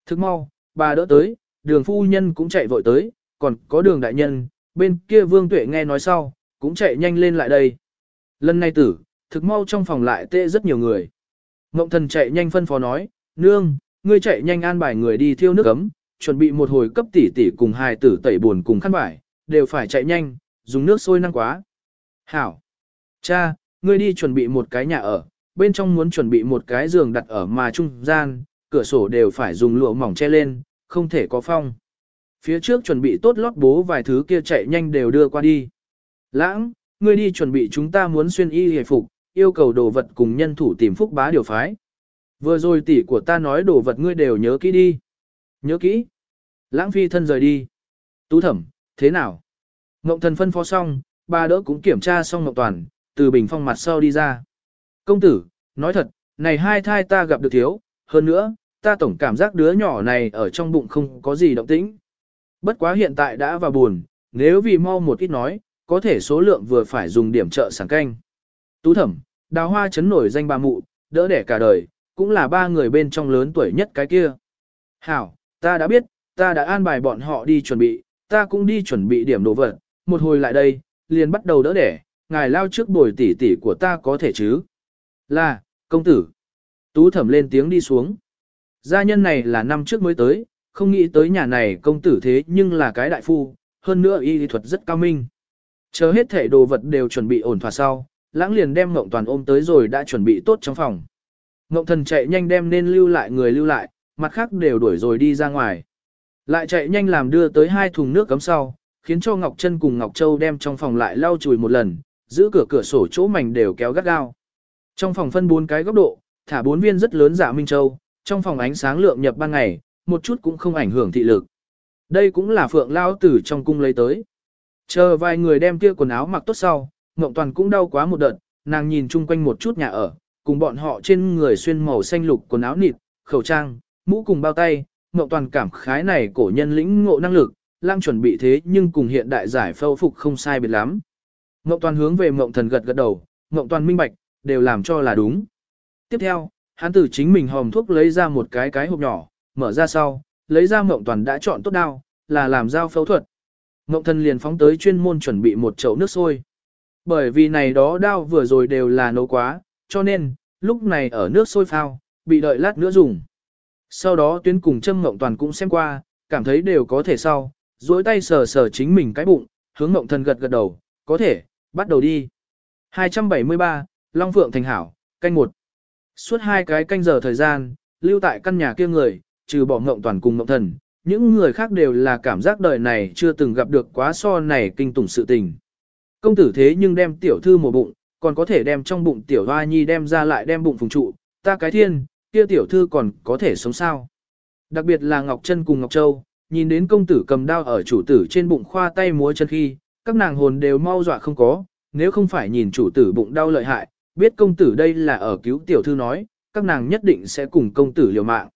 Thức mau, bà đỡ tới, đường phu nhân cũng chạy vội tới, còn có đường đại nhân, bên kia vương tuệ nghe nói sau, cũng chạy nhanh lên lại đây. Lần này tử, thực mau trong phòng lại tê rất nhiều người. Ngộng Thần chạy nhanh phân phó nói, nương, ngươi chạy nhanh an bài người đi thiêu nước ấm, chuẩn bị một hồi cấp tỷ tỷ cùng hài tử tẩy buồn cùng khăn vải, đều phải chạy nhanh, dùng nước sôi năng quá. Hảo! Cha, ngươi đi chuẩn bị một cái nhà ở, bên trong muốn chuẩn bị một cái giường đặt ở mà trung gian, cửa sổ đều phải dùng lụa mỏng che lên, không thể có phong. Phía trước chuẩn bị tốt lót bố vài thứ kia chạy nhanh đều đưa qua đi. Lãng, ngươi đi chuẩn bị chúng ta muốn xuyên y hề phục, yêu cầu đồ vật cùng nhân thủ tìm phúc bá điều phái. Vừa rồi tỷ của ta nói đồ vật ngươi đều nhớ kỹ đi. Nhớ kỹ. Lãng phi thân rời đi. Tú thẩm, thế nào? Ngộng thần phân phó xong, ba đỡ cũng kiểm tra xong Ngộng toàn, từ bình phong mặt sau đi ra. Công tử, nói thật, này hai thai ta gặp được thiếu, hơn nữa, ta tổng cảm giác đứa nhỏ này ở trong bụng không có gì động tĩnh. Bất quá hiện tại đã vào buồn, nếu vì mau một ít nói, có thể số lượng vừa phải dùng điểm trợ sáng canh. Tú thẩm, đào hoa chấn nổi danh bà mụ, đỡ đẻ cả đời, cũng là ba người bên trong lớn tuổi nhất cái kia. Hảo, ta đã biết, ta đã an bài bọn họ đi chuẩn bị, ta cũng đi chuẩn bị điểm đồ vật, một hồi lại đây, liền bắt đầu đỡ đẻ, ngài lao trước bồi tỷ tỷ của ta có thể chứ. Là, công tử. Tú thẩm lên tiếng đi xuống. Gia nhân này là năm trước mới tới, không nghĩ tới nhà này công tử thế nhưng là cái đại phu, hơn nữa y lý thuật rất cao minh. Chờ hết thể đồ vật đều chuẩn bị ổn thỏa sau, lãng liền đem Ngộng Toàn ôm tới rồi đã chuẩn bị tốt trong phòng. Ngộng Thần chạy nhanh đem nên lưu lại người lưu lại, mặt khác đều đuổi rồi đi ra ngoài. Lại chạy nhanh làm đưa tới hai thùng nước cấm sau, khiến cho Ngọc Trân cùng Ngọc Châu đem trong phòng lại lau chùi một lần, giữ cửa cửa sổ chỗ mảnh đều kéo gắt gao. Trong phòng phân bốn cái góc độ, thả bốn viên rất lớn dạ minh châu, trong phòng ánh sáng lượng nhập ban ngày, một chút cũng không ảnh hưởng thị lực. Đây cũng là phượng lao tử trong cung lấy tới. Chờ vài người đem kia quần áo mặc tốt sau, Ngộng Toàn cũng đau quá một đợt, nàng nhìn chung quanh một chút nhà ở, cùng bọn họ trên người xuyên màu xanh lục quần áo nịt, khẩu trang, mũ cùng bao tay, Ngộng Toàn cảm khái này cổ nhân lĩnh ngộ năng lực, lang chuẩn bị thế nhưng cùng hiện đại giải phẫu phục không sai biệt lắm. Ngộng Toàn hướng về Ngộng Thần gật gật đầu, Ngộng Toàn minh bạch, đều làm cho là đúng. Tiếp theo, hắn từ chính mình hòm thuốc lấy ra một cái cái hộp nhỏ, mở ra sau, lấy ra Ngộng Toàn đã chọn tốt đao, là làm dao phẫu thuật. Ngộng Thần liền phóng tới chuyên môn chuẩn bị một chậu nước sôi. Bởi vì này đó đao vừa rồi đều là nấu quá, cho nên, lúc này ở nước sôi phao, bị đợi lát nữa dùng. Sau đó tuyến cùng châm Ngộng Toàn cũng xem qua, cảm thấy đều có thể sau, duỗi tay sờ sờ chính mình cái bụng, hướng Ngộng Thần gật gật đầu, có thể, bắt đầu đi. 273, Long Phượng Thành Hảo, canh một. Suốt hai cái canh giờ thời gian, lưu tại căn nhà kia người, trừ bỏ Ngộng Toàn cùng Ngộng Thần, những người khác đều là cảm giác đời này chưa từng gặp được quá so này kinh tủng sự tình. Công tử thế nhưng đem tiểu thư một bụng, còn có thể đem trong bụng tiểu hoa nhi đem ra lại đem bụng phùng trụ, ta cái thiên, kia tiểu thư còn có thể sống sao. Đặc biệt là Ngọc Trân cùng Ngọc Châu, nhìn đến công tử cầm đao ở chủ tử trên bụng khoa tay múa chân khi, các nàng hồn đều mau dọa không có, nếu không phải nhìn chủ tử bụng đau lợi hại, biết công tử đây là ở cứu tiểu thư nói, các nàng nhất định sẽ cùng công tử liều mạng.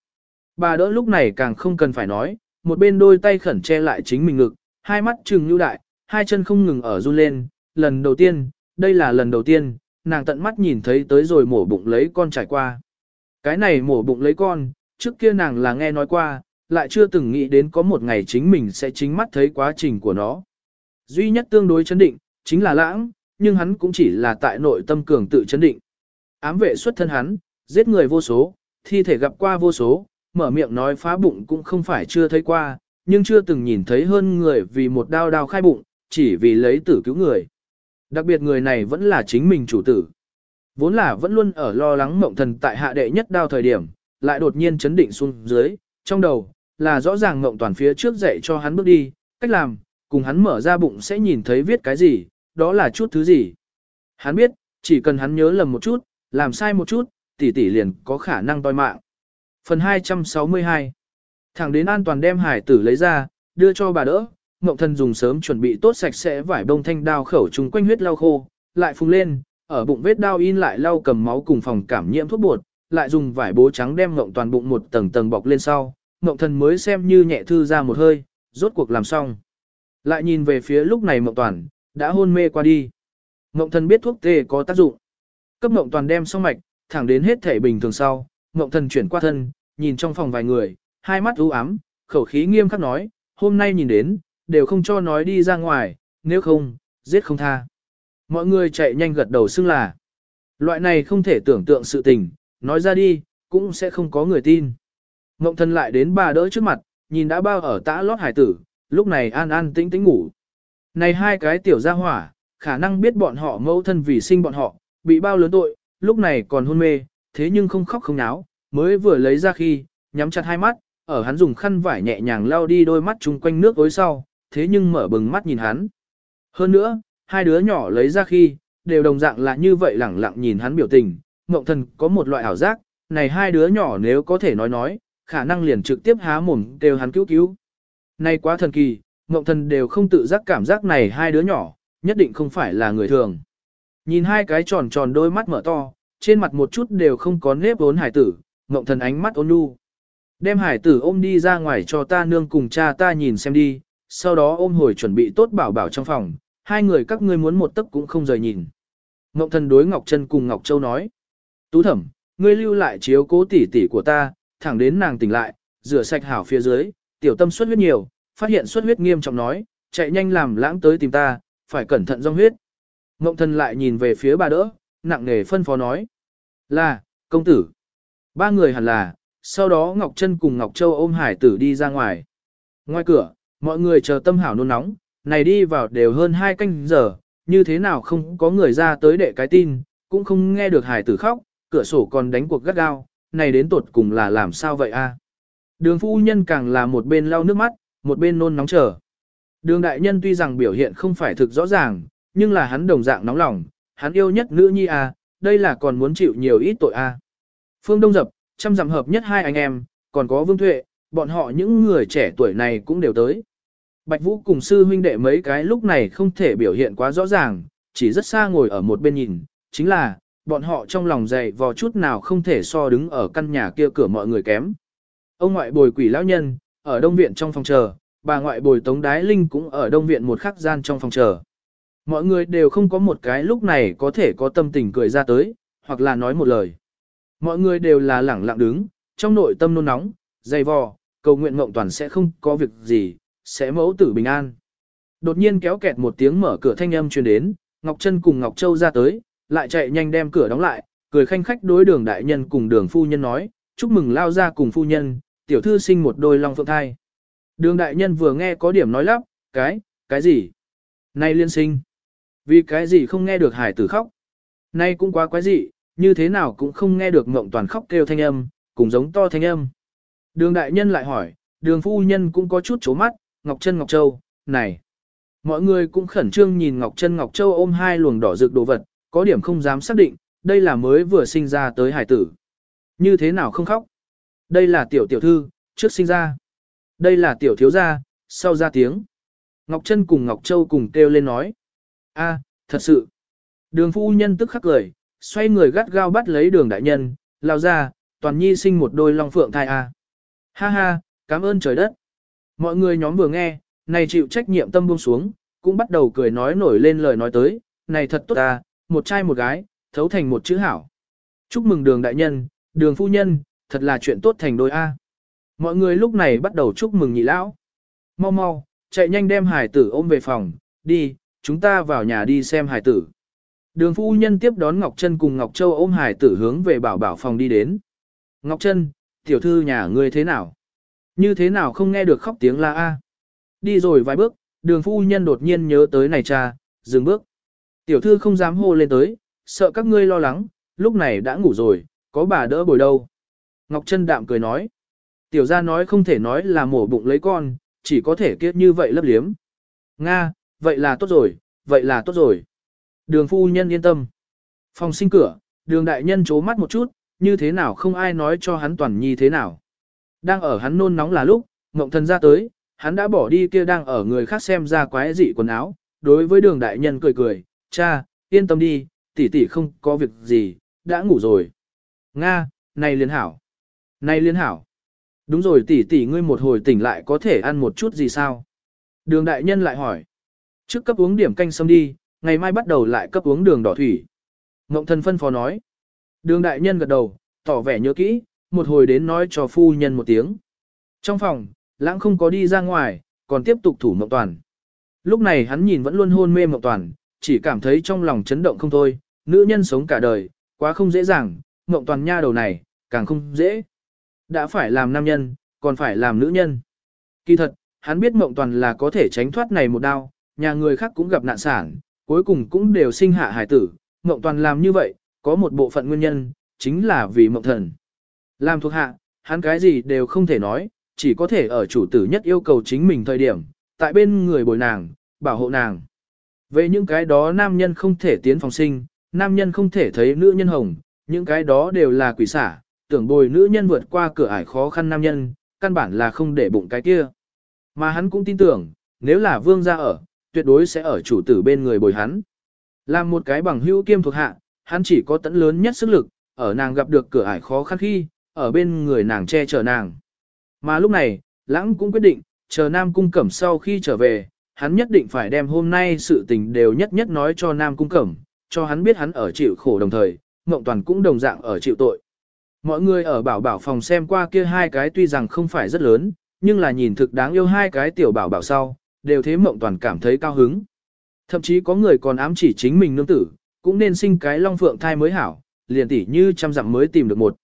Bà đỡ lúc này càng không cần phải nói, một bên đôi tay khẩn che lại chính mình ngực, hai mắt trừng lưu đại, hai chân không ngừng ở run lên, lần đầu tiên, đây là lần đầu tiên, nàng tận mắt nhìn thấy tới rồi mổ bụng lấy con trải qua. Cái này mổ bụng lấy con, trước kia nàng là nghe nói qua, lại chưa từng nghĩ đến có một ngày chính mình sẽ chính mắt thấy quá trình của nó. Duy nhất tương đối chấn định, chính là lãng, nhưng hắn cũng chỉ là tại nội tâm cường tự chấn định. Ám vệ xuất thân hắn, giết người vô số, thi thể gặp qua vô số, mở miệng nói phá bụng cũng không phải chưa thấy qua, nhưng chưa từng nhìn thấy hơn người vì một đao đao khai bụng, chỉ vì lấy tử cứu người. Đặc biệt người này vẫn là chính mình chủ tử. Vốn là vẫn luôn ở lo lắng mộng thần tại hạ đệ nhất đao thời điểm, lại đột nhiên chấn định xuống dưới, trong đầu, là rõ ràng mộng toàn phía trước dạy cho hắn bước đi, cách làm, cùng hắn mở ra bụng sẽ nhìn thấy viết cái gì, đó là chút thứ gì. Hắn biết, chỉ cần hắn nhớ lầm một chút, làm sai một chút, tỷ tỷ liền có khả năng toi mạng. Phần 262 Thẳng đến an toàn đem hải tử lấy ra, đưa cho bà đỡ, Ngộng Thần dùng sớm chuẩn bị tốt sạch sẽ vải bông thanh đao khẩu trùng quanh huyết lau khô, lại phùng lên, ở bụng vết đao in lại lau cầm máu cùng phòng cảm nhiễm thuốc bột, lại dùng vải bố trắng đem Ngộng toàn bụng một tầng tầng bọc lên sau, Ngộng Thần mới xem như nhẹ thư ra một hơi, rốt cuộc làm xong. Lại nhìn về phía lúc này Ngộng Toàn, đã hôn mê qua đi. Ngộng Thần biết thuốc tê có tác dụng. Cấp Ngộng Toàn đem xong mạch, thẳng đến hết thể bình thường sau, Ngộng Thần chuyển qua thân, nhìn trong phòng vài người, hai mắt u ám, khẩu khí nghiêm khắc nói, hôm nay nhìn đến, đều không cho nói đi ra ngoài, nếu không, giết không tha. Mọi người chạy nhanh gật đầu xưng là. Loại này không thể tưởng tượng sự tình, nói ra đi, cũng sẽ không có người tin. Ngộng thần lại đến bà đỡ trước mặt, nhìn đã bao ở tã lót hải tử, lúc này an an tĩnh tĩnh ngủ. Này hai cái tiểu gia hỏa, khả năng biết bọn họ mẫu thân vì sinh bọn họ, bị bao lớn tội, lúc này còn hôn mê, thế nhưng không khóc không náo, mới vừa lấy ra khi, nhắm chặt hai mắt, ở hắn dùng khăn vải nhẹ nhàng lau đi đôi mắt chung quanh nước ối sau, thế nhưng mở bừng mắt nhìn hắn. Hơn nữa, hai đứa nhỏ lấy ra khi, đều đồng dạng là như vậy lẳng lặng nhìn hắn biểu tình, mộng Thần có một loại ảo giác, này hai đứa nhỏ nếu có thể nói nói, khả năng liền trực tiếp há mồm đều hắn cứu cứu. Này quá thần kỳ, mộng Thần đều không tự giác cảm giác này hai đứa nhỏ, nhất định không phải là người thường. Nhìn hai cái tròn tròn đôi mắt mở to, trên mặt một chút đều không có nếp vốn hải tử, mộng Thần ánh mắt ôn nhu. Đem hải tử ôm đi ra ngoài cho ta nương cùng cha ta nhìn xem đi, sau đó ôm hồi chuẩn bị tốt bảo bảo trong phòng, hai người các ngươi muốn một tấc cũng không rời nhìn. Ngọc thần đối Ngọc Trân cùng Ngọc Châu nói. Tú thẩm, ngươi lưu lại chiếu cố tỷ tỷ của ta, thẳng đến nàng tỉnh lại, rửa sạch hảo phía dưới, tiểu tâm xuất huyết nhiều, phát hiện xuất huyết nghiêm trọng nói, chạy nhanh làm lãng tới tìm ta, phải cẩn thận dòng huyết. Ngọc thần lại nhìn về phía bà đỡ, nặng nề phân phó nói. Là, công tử. Ba người hẳn là, sau đó Ngọc Trân cùng Ngọc Châu ôm hải tử đi ra ngoài. Ngoài cửa, mọi người chờ tâm hảo nôn nóng, này đi vào đều hơn hai canh giờ, như thế nào không có người ra tới để cái tin, cũng không nghe được hải tử khóc, cửa sổ còn đánh cuộc gắt gao, này đến tột cùng là làm sao vậy a? À? Đường phu nhân càng là một bên lau nước mắt, một bên nôn nóng chờ. Đường đại nhân tuy rằng biểu hiện không phải thực rõ ràng, nhưng là hắn đồng dạng nóng lòng, hắn yêu nhất nữ nhi a, à, đây là còn muốn chịu nhiều ít tội a. À? Phương Đông Dập, trăm dặm hợp nhất hai anh em, còn có Vương Thuệ, bọn họ những người trẻ tuổi này cũng đều tới. Bạch Vũ cùng sư huynh đệ mấy cái lúc này không thể biểu hiện quá rõ ràng, chỉ rất xa ngồi ở một bên nhìn, chính là, bọn họ trong lòng dày vò chút nào không thể so đứng ở căn nhà kia cửa mọi người kém. Ông ngoại bồi quỷ lão nhân, ở đông viện trong phòng chờ, bà ngoại bồi tống đái linh cũng ở đông viện một khắc gian trong phòng chờ. Mọi người đều không có một cái lúc này có thể có tâm tình cười ra tới, hoặc là nói một lời. Mọi người đều là lẳng lặng đứng, trong nội tâm nôn nóng, dày vò, cầu nguyện mộng toàn sẽ không có việc gì, sẽ mẫu tử bình an. Đột nhiên kéo kẹt một tiếng mở cửa thanh âm truyền đến, Ngọc Trân cùng Ngọc Châu ra tới, lại chạy nhanh đem cửa đóng lại, cười khanh khách đối đường đại nhân cùng đường phu nhân nói, chúc mừng lao ra cùng phu nhân, tiểu thư sinh một đôi long phượng thai. Đường đại nhân vừa nghe có điểm nói lắp, cái, cái gì? Này liên sinh. Vì cái gì không nghe được hải tử khóc? Nay cũng quá quái dị, như thế nào cũng không nghe được mộng toàn khóc kêu thanh âm, cùng giống to thanh âm. Đường đại nhân lại hỏi, đường phu nhân cũng có chút chố mắt, Ngọc Trân Ngọc Châu, này. Mọi người cũng khẩn trương nhìn Ngọc Trân Ngọc Châu ôm hai luồng đỏ rực đồ vật, có điểm không dám xác định, đây là mới vừa sinh ra tới hải tử. Như thế nào không khóc? Đây là tiểu tiểu thư, trước sinh ra. Đây là tiểu thiếu gia, sau ra tiếng. Ngọc Trân cùng Ngọc Châu cùng kêu lên nói. a thật sự. Đường phu nhân tức khắc cười, xoay người gắt gao bắt lấy đường đại nhân, lao ra, toàn nhi sinh một đôi long phượng thai a. Ha ha, cảm ơn trời đất. Mọi người nhóm vừa nghe, này chịu trách nhiệm tâm buông xuống, cũng bắt đầu cười nói nổi lên lời nói tới, này thật tốt ta, một trai một gái, thấu thành một chữ hảo. Chúc mừng đường đại nhân, đường phu nhân, thật là chuyện tốt thành đôi A. Mọi người lúc này bắt đầu chúc mừng nhị lão. Mau mau, chạy nhanh đem hải tử ôm về phòng, đi, chúng ta vào nhà đi xem hải tử. Đường phu nhân tiếp đón Ngọc Trân cùng Ngọc Châu ôm hải tử hướng về bảo bảo phòng đi đến. Ngọc Trân, tiểu thư nhà ngươi thế nào? Như thế nào không nghe được khóc tiếng la a? Đi rồi vài bước, đường phu nhân đột nhiên nhớ tới này cha, dừng bước. Tiểu thư không dám hô lên tới, sợ các ngươi lo lắng, lúc này đã ngủ rồi, có bà đỡ bồi đâu. Ngọc Trân đạm cười nói. Tiểu gia nói không thể nói là mổ bụng lấy con, chỉ có thể kiết như vậy lấp liếm. Nga, vậy là tốt rồi, vậy là tốt rồi. Đường phu nhân yên tâm. Phòng sinh cửa, đường đại nhân chố mắt một chút, như thế nào không ai nói cho hắn toàn nhi thế nào. Đang ở hắn nôn nóng là lúc, Ngộng Thần ra tới, hắn đã bỏ đi kia đang ở người khác xem ra quái dị quần áo, đối với đường đại nhân cười cười, cha, yên tâm đi, tỷ tỷ không có việc gì, đã ngủ rồi. Nga, này liên hảo. Này liên hảo. Đúng rồi tỷ tỷ ngươi một hồi tỉnh lại có thể ăn một chút gì sao? Đường đại nhân lại hỏi. Trước cấp uống điểm canh sâm đi, ngày mai bắt đầu lại cấp uống đường đỏ thủy. Ngộng thần phân phó nói. Đường đại nhân gật đầu, tỏ vẻ nhớ kỹ, một hồi đến nói cho phu nhân một tiếng. Trong phòng, lãng không có đi ra ngoài, còn tiếp tục thủ mộng toàn. Lúc này hắn nhìn vẫn luôn hôn mê mộng toàn, chỉ cảm thấy trong lòng chấn động không thôi, nữ nhân sống cả đời, quá không dễ dàng, mộng toàn nha đầu này, càng không dễ. Đã phải làm nam nhân, còn phải làm nữ nhân. Kỳ thật, hắn biết mộng toàn là có thể tránh thoát này một đau, nhà người khác cũng gặp nạn sản, cuối cùng cũng đều sinh hạ hải tử. Mộng toàn làm như vậy, có một bộ phận nguyên nhân, chính là vì mộng thần. Làm thuộc hạ, hắn cái gì đều không thể nói, chỉ có thể ở chủ tử nhất yêu cầu chính mình thời điểm, tại bên người bồi nàng, bảo hộ nàng. Về những cái đó nam nhân không thể tiến phòng sinh, nam nhân không thể thấy nữ nhân hồng, những cái đó đều là quỷ xả, tưởng bồi nữ nhân vượt qua cửa ải khó khăn nam nhân, căn bản là không để bụng cái kia. Mà hắn cũng tin tưởng, nếu là vương gia ở, tuyệt đối sẽ ở chủ tử bên người bồi hắn. Làm một cái bằng hữu kiêm thuộc hạ, hắn chỉ có tận lớn nhất sức lực, ở nàng gặp được cửa ải khó khăn khi, ở bên người nàng che chở nàng. Mà lúc này, lãng cũng quyết định, chờ Nam Cung Cẩm sau khi trở về, hắn nhất định phải đem hôm nay sự tình đều nhất nhất nói cho Nam Cung Cẩm, cho hắn biết hắn ở chịu khổ đồng thời, Ngộng Toàn cũng đồng dạng ở chịu tội. Mọi người ở bảo bảo phòng xem qua kia hai cái tuy rằng không phải rất lớn, nhưng là nhìn thực đáng yêu hai cái tiểu bảo bảo sau, đều thế Mộng Toàn cảm thấy cao hứng. Thậm chí có người còn ám chỉ chính mình nương tử, cũng nên sinh cái long phượng thai mới hảo, liền tỉ như trăm dặm mới tìm được một.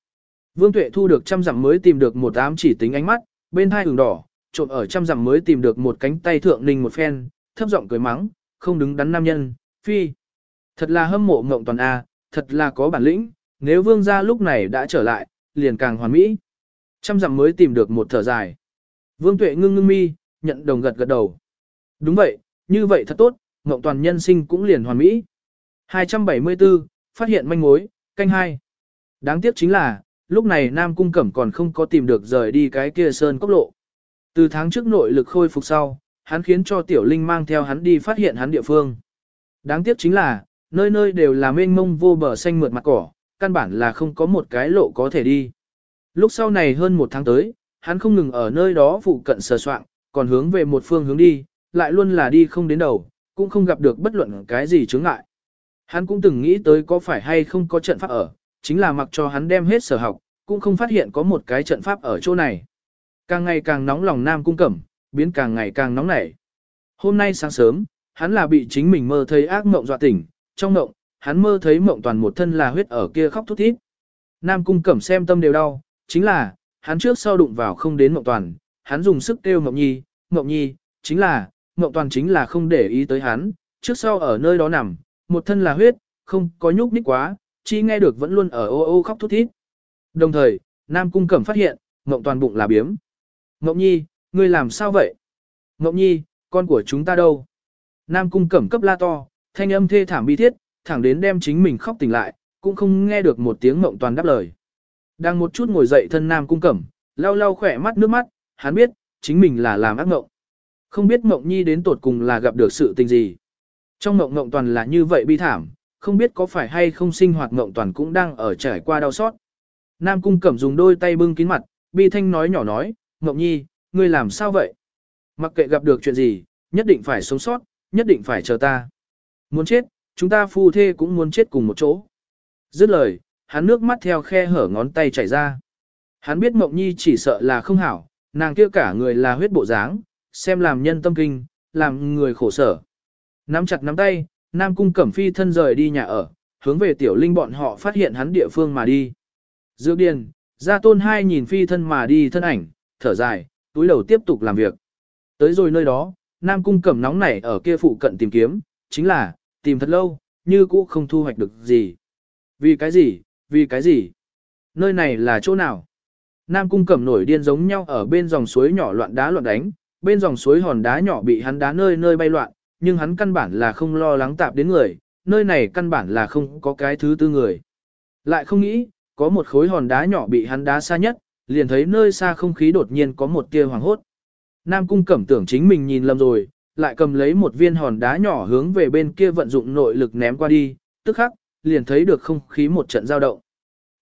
Vương Tuệ thu được trăm dặm mới tìm được một ám chỉ tính ánh mắt, bên hai ửng đỏ, trộn ở trăm dặm mới tìm được một cánh tay thượng ninh một phen, thấp giọng cười mắng, không đứng đắn nam nhân, phi. Thật là hâm mộ ngộng toàn A, thật là có bản lĩnh, nếu vương gia lúc này đã trở lại, liền càng hoàn mỹ. Trăm dặm mới tìm được một thở dài. Vương tuệ ngưng ngưng mi, nhận đồng gật gật đầu. Đúng vậy, như vậy thật tốt, ngộng toàn nhân sinh cũng liền hoàn mỹ. 274, phát hiện manh mối, canh hai. Đáng tiếc chính là, lúc này Nam Cung Cẩm còn không có tìm được rời đi cái kia sơn cốc lộ. Từ tháng trước nội lực khôi phục sau, hắn khiến cho Tiểu Linh mang theo hắn đi phát hiện hắn địa phương. Đáng tiếc chính là, nơi nơi đều là mênh mông vô bờ xanh mượt mặt cỏ, căn bản là không có một cái lộ có thể đi. Lúc sau này hơn một tháng tới, hắn không ngừng ở nơi đó phụ cận sờ soạn, còn hướng về một phương hướng đi, lại luôn là đi không đến đầu, cũng không gặp được bất luận cái gì chướng ngại. Hắn cũng từng nghĩ tới có phải hay không có trận pháp ở, chính là mặc cho hắn đem hết sở học, cũng không phát hiện có một cái trận pháp ở chỗ này. Càng ngày càng nóng lòng Nam Cung Cẩm, biến càng ngày càng nóng nảy. Hôm nay sáng sớm, hắn là bị chính mình mơ thấy ác mộng dọa tỉnh, trong mộng, hắn mơ thấy mộng toàn một thân là huyết ở kia khóc thút thít. Nam Cung Cẩm xem tâm đều đau, chính là, hắn trước sau đụng vào không đến mộng toàn, hắn dùng sức kêu mộng nhi, mộng nhi, chính là, mộng toàn chính là không để ý tới hắn, trước sau ở nơi đó nằm, một thân là huyết, không có nhúc nhích quá, chỉ nghe được vẫn luôn ở ô ô khóc thút thít. Đồng thời, Nam Cung Cẩm phát hiện, mộng toàn bụng là biếm. Mộng nhi, ngươi làm sao vậy? Mộng nhi, con của chúng ta đâu? Nam Cung Cẩm cấp la to, thanh âm thê thảm bi thiết, thẳng đến đem chính mình khóc tỉnh lại, cũng không nghe được một tiếng mộng toàn đáp lời. Đang một chút ngồi dậy thân Nam Cung Cẩm, lau lau khỏe mắt nước mắt, hắn biết, chính mình là làm ác ngộng. Không biết mộng nhi đến tột cùng là gặp được sự tình gì. Trong mộng Ngộng toàn là như vậy bi thảm, không biết có phải hay không sinh hoạt ngộng toàn cũng đang ở trải qua đau xót. Nam cung cẩm dùng đôi tay bưng kín mặt, bi thanh nói nhỏ nói, Ngộng nhi, ngươi làm sao vậy? Mặc kệ gặp được chuyện gì, nhất định phải sống sót, nhất định phải chờ ta. Muốn chết, chúng ta phu thê cũng muốn chết cùng một chỗ. Dứt lời, hắn nước mắt theo khe hở ngón tay chảy ra. Hắn biết Ngộng nhi chỉ sợ là không hảo, nàng kia cả người là huyết bộ dáng, xem làm nhân tâm kinh, làm người khổ sở. Nắm chặt nắm tay, Nam Cung Cẩm Phi thân rời đi nhà ở, hướng về tiểu linh bọn họ phát hiện hắn địa phương mà đi. Dược điền, gia tôn hai nhìn phi thân mà đi thân ảnh, thở dài, túi đầu tiếp tục làm việc. Tới rồi nơi đó, Nam Cung Cẩm nóng nảy ở kia phụ cận tìm kiếm, chính là, tìm thật lâu, như cũ không thu hoạch được gì. Vì cái gì, vì cái gì? Nơi này là chỗ nào? Nam Cung Cẩm nổi điên giống nhau ở bên dòng suối nhỏ loạn đá loạn đánh, bên dòng suối hòn đá nhỏ bị hắn đá nơi nơi bay loạn, nhưng hắn căn bản là không lo lắng tạp đến người, nơi này căn bản là không có cái thứ tư người. Lại không nghĩ, có một khối hòn đá nhỏ bị hắn đá xa nhất, liền thấy nơi xa không khí đột nhiên có một tia hoàng hốt. Nam cung cẩm tưởng chính mình nhìn lầm rồi, lại cầm lấy một viên hòn đá nhỏ hướng về bên kia vận dụng nội lực ném qua đi, tức khắc, liền thấy được không khí một trận dao động.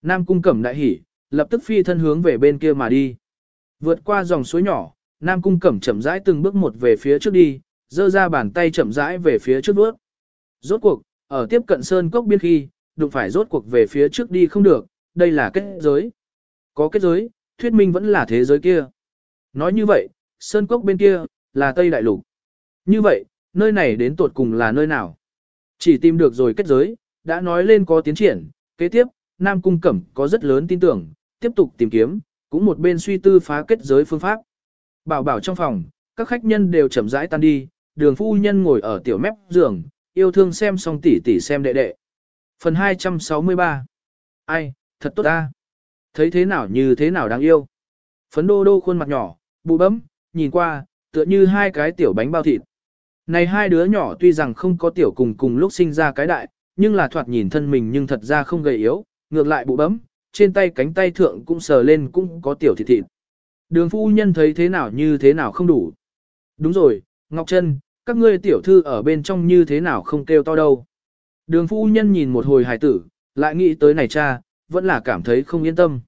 Nam cung cẩm đại hỉ, lập tức phi thân hướng về bên kia mà đi. Vượt qua dòng suối nhỏ, Nam cung cẩm chậm rãi từng bước một về phía trước đi, giơ ra bàn tay chậm rãi về phía trước bước. Rốt cuộc, ở tiếp cận sơn cốc biên khi, đụng phải rốt cuộc về phía trước đi không được, đây là kết giới. Có kết giới, thuyết minh vẫn là thế giới kia. Nói như vậy, sơn cốc bên kia, là Tây Đại Lục. Như vậy, nơi này đến tột cùng là nơi nào? Chỉ tìm được rồi kết giới, đã nói lên có tiến triển, kế tiếp, Nam Cung Cẩm có rất lớn tin tưởng, tiếp tục tìm kiếm, cũng một bên suy tư phá kết giới phương pháp. Bảo bảo trong phòng, các khách nhân đều chậm rãi tan đi, đường phu nhân ngồi ở tiểu mép giường, yêu thương xem xong tỉ tỉ xem đệ đệ. Phần 263 Ai, thật tốt ta. Thấy thế nào như thế nào đáng yêu. Phấn đô đô khuôn mặt nhỏ, bụ bấm, nhìn qua, tựa như hai cái tiểu bánh bao thịt. Này hai đứa nhỏ tuy rằng không có tiểu cùng cùng lúc sinh ra cái đại, nhưng là thoạt nhìn thân mình nhưng thật ra không gầy yếu, ngược lại bụ bấm, trên tay cánh tay thượng cũng sờ lên cũng có tiểu thịt thịt. Đường phu nhân thấy thế nào như thế nào không đủ. Đúng rồi, Ngọc Trân, các ngươi tiểu thư ở bên trong như thế nào không kêu to đâu. Đường phu nhân nhìn một hồi hài tử, lại nghĩ tới này cha, vẫn là cảm thấy không yên tâm.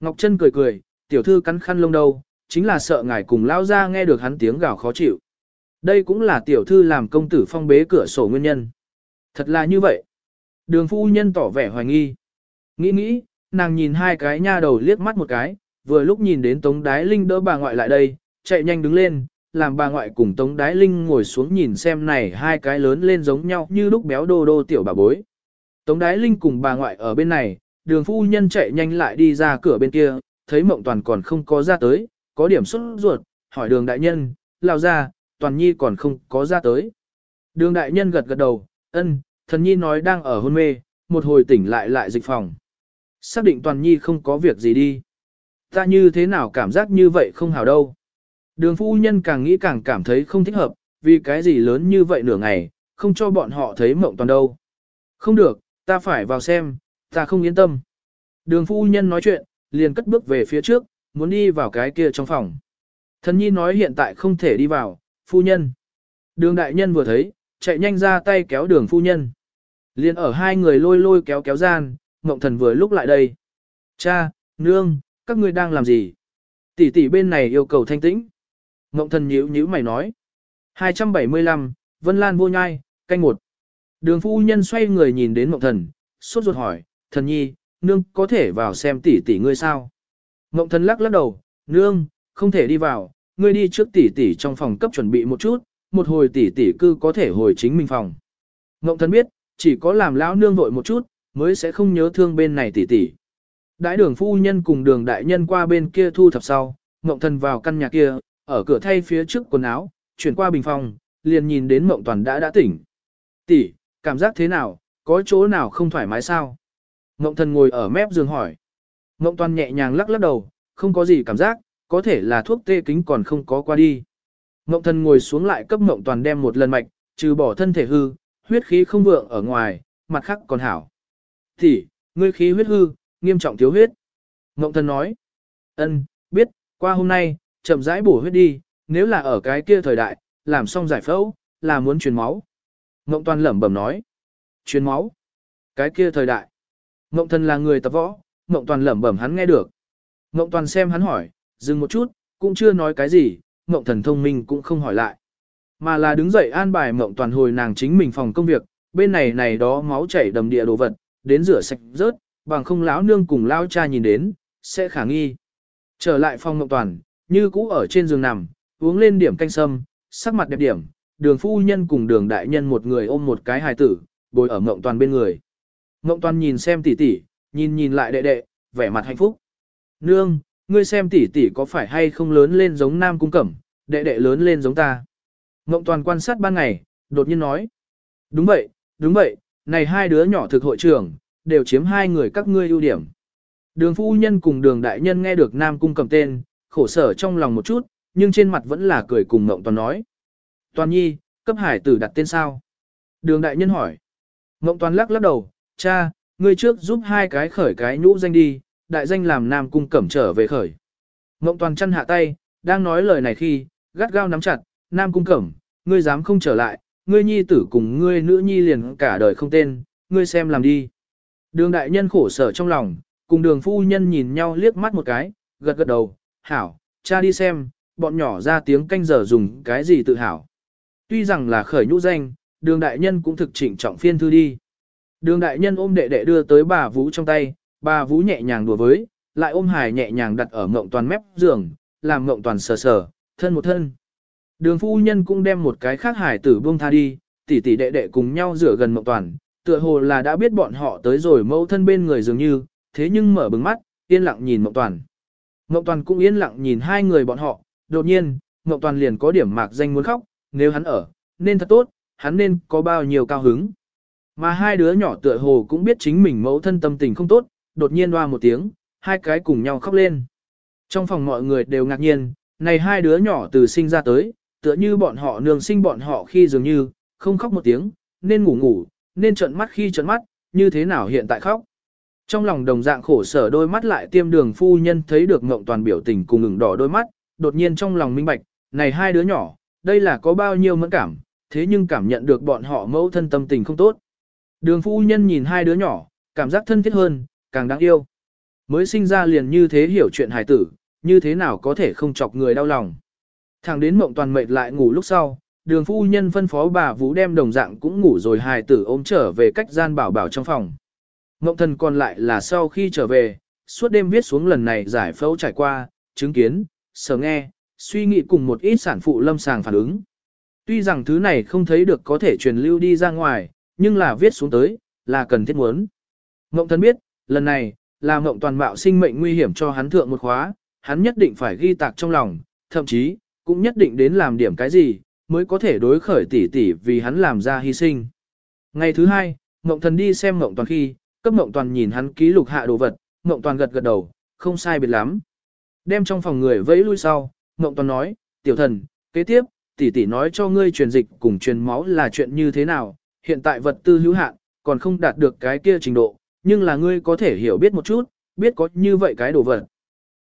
Ngọc Trân cười cười, tiểu thư cắn khăn lông đâu, chính là sợ ngài cùng lao ra nghe được hắn tiếng gào khó chịu. Đây cũng là tiểu thư làm công tử phong bế cửa sổ nguyên nhân. Thật là như vậy. Đường phu nhân tỏ vẻ hoài nghi. Nghĩ nghĩ, nàng nhìn hai cái nha đầu liếc mắt một cái, vừa lúc nhìn đến Tống Đái Linh đỡ bà ngoại lại đây, chạy nhanh đứng lên, làm bà ngoại cùng Tống Đái Linh ngồi xuống nhìn xem này hai cái lớn lên giống nhau như lúc béo đô đô tiểu bà bối. Tống Đái Linh cùng bà ngoại ở bên này, đường phu nhân chạy nhanh lại đi ra cửa bên kia, thấy mộng toàn còn không có ra tới, có điểm xuất ruột, hỏi đường đại nhân, lao ra, toàn nhi còn không có ra tới. Đường đại nhân gật gật đầu, ân, thần nhi nói đang ở hôn mê, một hồi tỉnh lại lại dịch phòng. Xác định toàn nhi không có việc gì đi. Ta như thế nào cảm giác như vậy không hảo đâu. Đường phu nhân càng nghĩ càng cảm thấy không thích hợp, vì cái gì lớn như vậy nửa ngày, không cho bọn họ thấy mộng toàn đâu. Không được, ta phải vào xem, ta không yên tâm. Đường phu nhân nói chuyện, liền cất bước về phía trước, muốn đi vào cái kia trong phòng. Thần nhi nói hiện tại không thể đi vào, phu nhân. Đường đại nhân vừa thấy, chạy nhanh ra tay kéo đường phu nhân. Liền ở hai người lôi lôi kéo kéo gian, mộng Thần vừa lúc lại đây. Cha, nương, các ngươi đang làm gì? Tỷ tỷ bên này yêu cầu thanh tĩnh. Ngộng Thần nhíu nhíu mày nói. 275, Vân Lan vô nhai, canh một. Đường phu nhân xoay người nhìn đến Ngộng Thần, sốt ruột hỏi, thần nhi, nương có thể vào xem tỷ tỷ ngươi sao? Ngộng Thần lắc lắc đầu, nương, không thể đi vào, ngươi đi trước tỷ tỷ trong phòng cấp chuẩn bị một chút, một hồi tỷ tỷ cư có thể hồi chính mình phòng. Ngộng Thần biết, chỉ có làm lão nương vội một chút, mới sẽ không nhớ thương bên này tỷ tỷ. Đại đường phu nhân cùng đường đại nhân qua bên kia thu thập sau, Ngộng Thần vào căn nhà kia, ở cửa thay phía trước quần áo, chuyển qua bình phòng, liền nhìn đến Mộng Toàn đã đã tỉnh. Tỷ, cảm giác thế nào, có chỗ nào không thoải mái sao? Mộng Thần ngồi ở mép giường hỏi. Mộng Toàn nhẹ nhàng lắc lắc đầu, không có gì cảm giác, có thể là thuốc tê kính còn không có qua đi. Mộng Thần ngồi xuống lại cấp Mộng Toàn đem một lần mạch, trừ bỏ thân thể hư, huyết khí không vượng ở ngoài, mặt khác còn hảo. Tỷ, ngươi khí huyết hư, nghiêm trọng thiếu huyết. Mộng thần nói, ân, biết, qua hôm nay, chậm rãi bổ huyết đi, nếu là ở cái kia thời đại, làm xong giải phẫu, là muốn truyền máu. Ngộng toàn lẩm bẩm nói, truyền máu, cái kia thời đại. Ngộng thần là người tập võ, Ngộng toàn lẩm bẩm hắn nghe được. Ngộng toàn xem hắn hỏi, dừng một chút, cũng chưa nói cái gì, Ngộng thần thông minh cũng không hỏi lại. Mà là đứng dậy an bài Ngộng toàn hồi nàng chính mình phòng công việc, bên này này đó máu chảy đầm địa đồ vật, đến rửa sạch rớt, bằng không lão nương cùng lão cha nhìn đến, sẽ khả nghi. Trở lại phòng Ngộng toàn, như cũ ở trên giường nằm, uống lên điểm canh sâm, sắc mặt đẹp điểm, đường phu nhân cùng đường đại nhân một người ôm một cái hài tử, bồi ở ngộng toàn bên người. Ngộng toàn nhìn xem tỷ tỷ, nhìn nhìn lại đệ đệ, vẻ mặt hạnh phúc. Nương, ngươi xem tỷ tỷ có phải hay không lớn lên giống nam cung cẩm, đệ đệ lớn lên giống ta. Ngộng toàn quan sát ban ngày, đột nhiên nói. Đúng vậy, đúng vậy, này hai đứa nhỏ thực hội trưởng, đều chiếm hai người các ngươi ưu điểm. Đường phu nhân cùng đường đại nhân nghe được Nam Cung cầm tên, khổ sở trong lòng một chút, nhưng trên mặt vẫn là cười cùng Ngộng Toàn nói. Toàn nhi, cấp hải tử đặt tên sao? Đường đại nhân hỏi. Ngộng Toàn lắc lắc đầu, cha, ngươi trước giúp hai cái khởi cái nhũ danh đi, đại danh làm nam cung cẩm trở về khởi. Ngộng toàn chăn hạ tay, đang nói lời này khi, gắt gao nắm chặt, nam cung cẩm, ngươi dám không trở lại, ngươi nhi tử cùng ngươi nữ nhi liền cả đời không tên, ngươi xem làm đi. Đường đại nhân khổ sở trong lòng, cùng đường phu nhân nhìn nhau liếc mắt một cái, gật gật đầu, hảo, cha đi xem, bọn nhỏ ra tiếng canh giờ dùng cái gì tự hảo. Tuy rằng là khởi nhũ danh, đường đại nhân cũng thực chỉnh trọng phiên thư đi. Đường đại nhân ôm đệ đệ đưa tới bà Vũ trong tay, bà Vũ nhẹ nhàng đùa với, lại ôm hài nhẹ nhàng đặt ở ngộng toàn mép giường, làm ngộng toàn sờ sờ, thân một thân. Đường phu nhân cũng đem một cái khác hài tử buông tha đi, tỷ tỷ đệ đệ cùng nhau rửa gần ngộng toàn, tựa hồ là đã biết bọn họ tới rồi mẫu thân bên người dường như, thế nhưng mở bừng mắt, yên lặng nhìn ngộng toàn. Ngộng toàn cũng yên lặng nhìn hai người bọn họ, đột nhiên, ngộng toàn liền có điểm mạc danh muốn khóc, nếu hắn ở, nên thật tốt, hắn nên có bao nhiêu cao hứng. Mà hai đứa nhỏ tựa hồ cũng biết chính mình mẫu thân tâm tình không tốt, đột nhiên hoa một tiếng, hai cái cùng nhau khóc lên. Trong phòng mọi người đều ngạc nhiên, này hai đứa nhỏ từ sinh ra tới, tựa như bọn họ nương sinh bọn họ khi dường như, không khóc một tiếng, nên ngủ ngủ, nên trợn mắt khi trợn mắt, như thế nào hiện tại khóc. Trong lòng đồng dạng khổ sở đôi mắt lại tiêm đường phu nhân thấy được ngộng toàn biểu tình cùng ngừng đỏ đôi mắt, đột nhiên trong lòng minh bạch, này hai đứa nhỏ, đây là có bao nhiêu mẫn cảm, thế nhưng cảm nhận được bọn họ mẫu thân tâm tình không tốt. Đường phu nhân nhìn hai đứa nhỏ, cảm giác thân thiết hơn, càng đáng yêu. Mới sinh ra liền như thế hiểu chuyện hài tử, như thế nào có thể không chọc người đau lòng. Thẳng đến mộng toàn mệt lại ngủ lúc sau, đường phu nhân phân phó bà Vũ đem đồng dạng cũng ngủ rồi hài tử ôm trở về cách gian bảo bảo trong phòng. Ngộng thần còn lại là sau khi trở về, suốt đêm viết xuống lần này giải phẫu trải qua, chứng kiến, sở nghe, suy nghĩ cùng một ít sản phụ lâm sàng phản ứng. Tuy rằng thứ này không thấy được có thể truyền lưu đi ra ngoài, nhưng là viết xuống tới, là cần thiết muốn. Ngộng thần biết, lần này, là ngộng toàn bạo sinh mệnh nguy hiểm cho hắn thượng một khóa, hắn nhất định phải ghi tạc trong lòng, thậm chí, cũng nhất định đến làm điểm cái gì, mới có thể đối khởi tỷ tỷ vì hắn làm ra hy sinh. Ngày thứ hai, ngộng thần đi xem ngộng toàn khi, cấp ngộng toàn nhìn hắn ký lục hạ đồ vật, ngộng toàn gật gật đầu, không sai biệt lắm. Đem trong phòng người vẫy lui sau, ngộng toàn nói, tiểu thần, kế tiếp, tỷ tỷ nói cho ngươi truyền dịch cùng truyền máu là chuyện như thế nào, hiện tại vật tư hữu hạn, còn không đạt được cái kia trình độ, nhưng là ngươi có thể hiểu biết một chút, biết có như vậy cái đồ vật.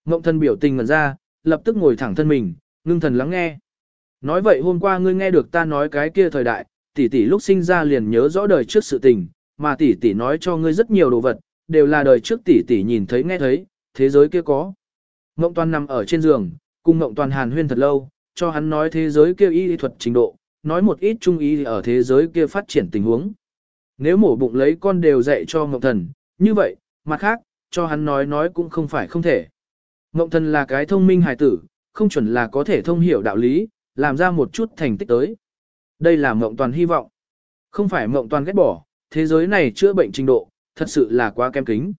Ngộng thần biểu tình ngẩn ra, lập tức ngồi thẳng thân mình, ngưng thần lắng nghe. Nói vậy hôm qua ngươi nghe được ta nói cái kia thời đại, tỷ tỷ lúc sinh ra liền nhớ rõ đời trước sự tình, mà tỷ tỷ nói cho ngươi rất nhiều đồ vật, đều là đời trước tỷ tỷ nhìn thấy nghe thấy, thế giới kia có. Ngộng toàn nằm ở trên giường, cùng Ngộng toàn hàn huyên thật lâu, cho hắn nói thế giới kia y thuật trình độ, nói một ít trung y ở thế giới kia phát triển tình huống. Nếu mổ bụng lấy con đều dạy cho Ngộng Thần, như vậy, mặt khác, cho hắn nói nói cũng không phải không thể. Ngộng Thần là cái thông minh hài tử, không chuẩn là có thể thông hiểu đạo lý, làm ra một chút thành tích tới. Đây là Mộng Toàn hy vọng. Không phải Mộng Toàn ghét bỏ, thế giới này chữa bệnh trình độ, thật sự là quá kém kính.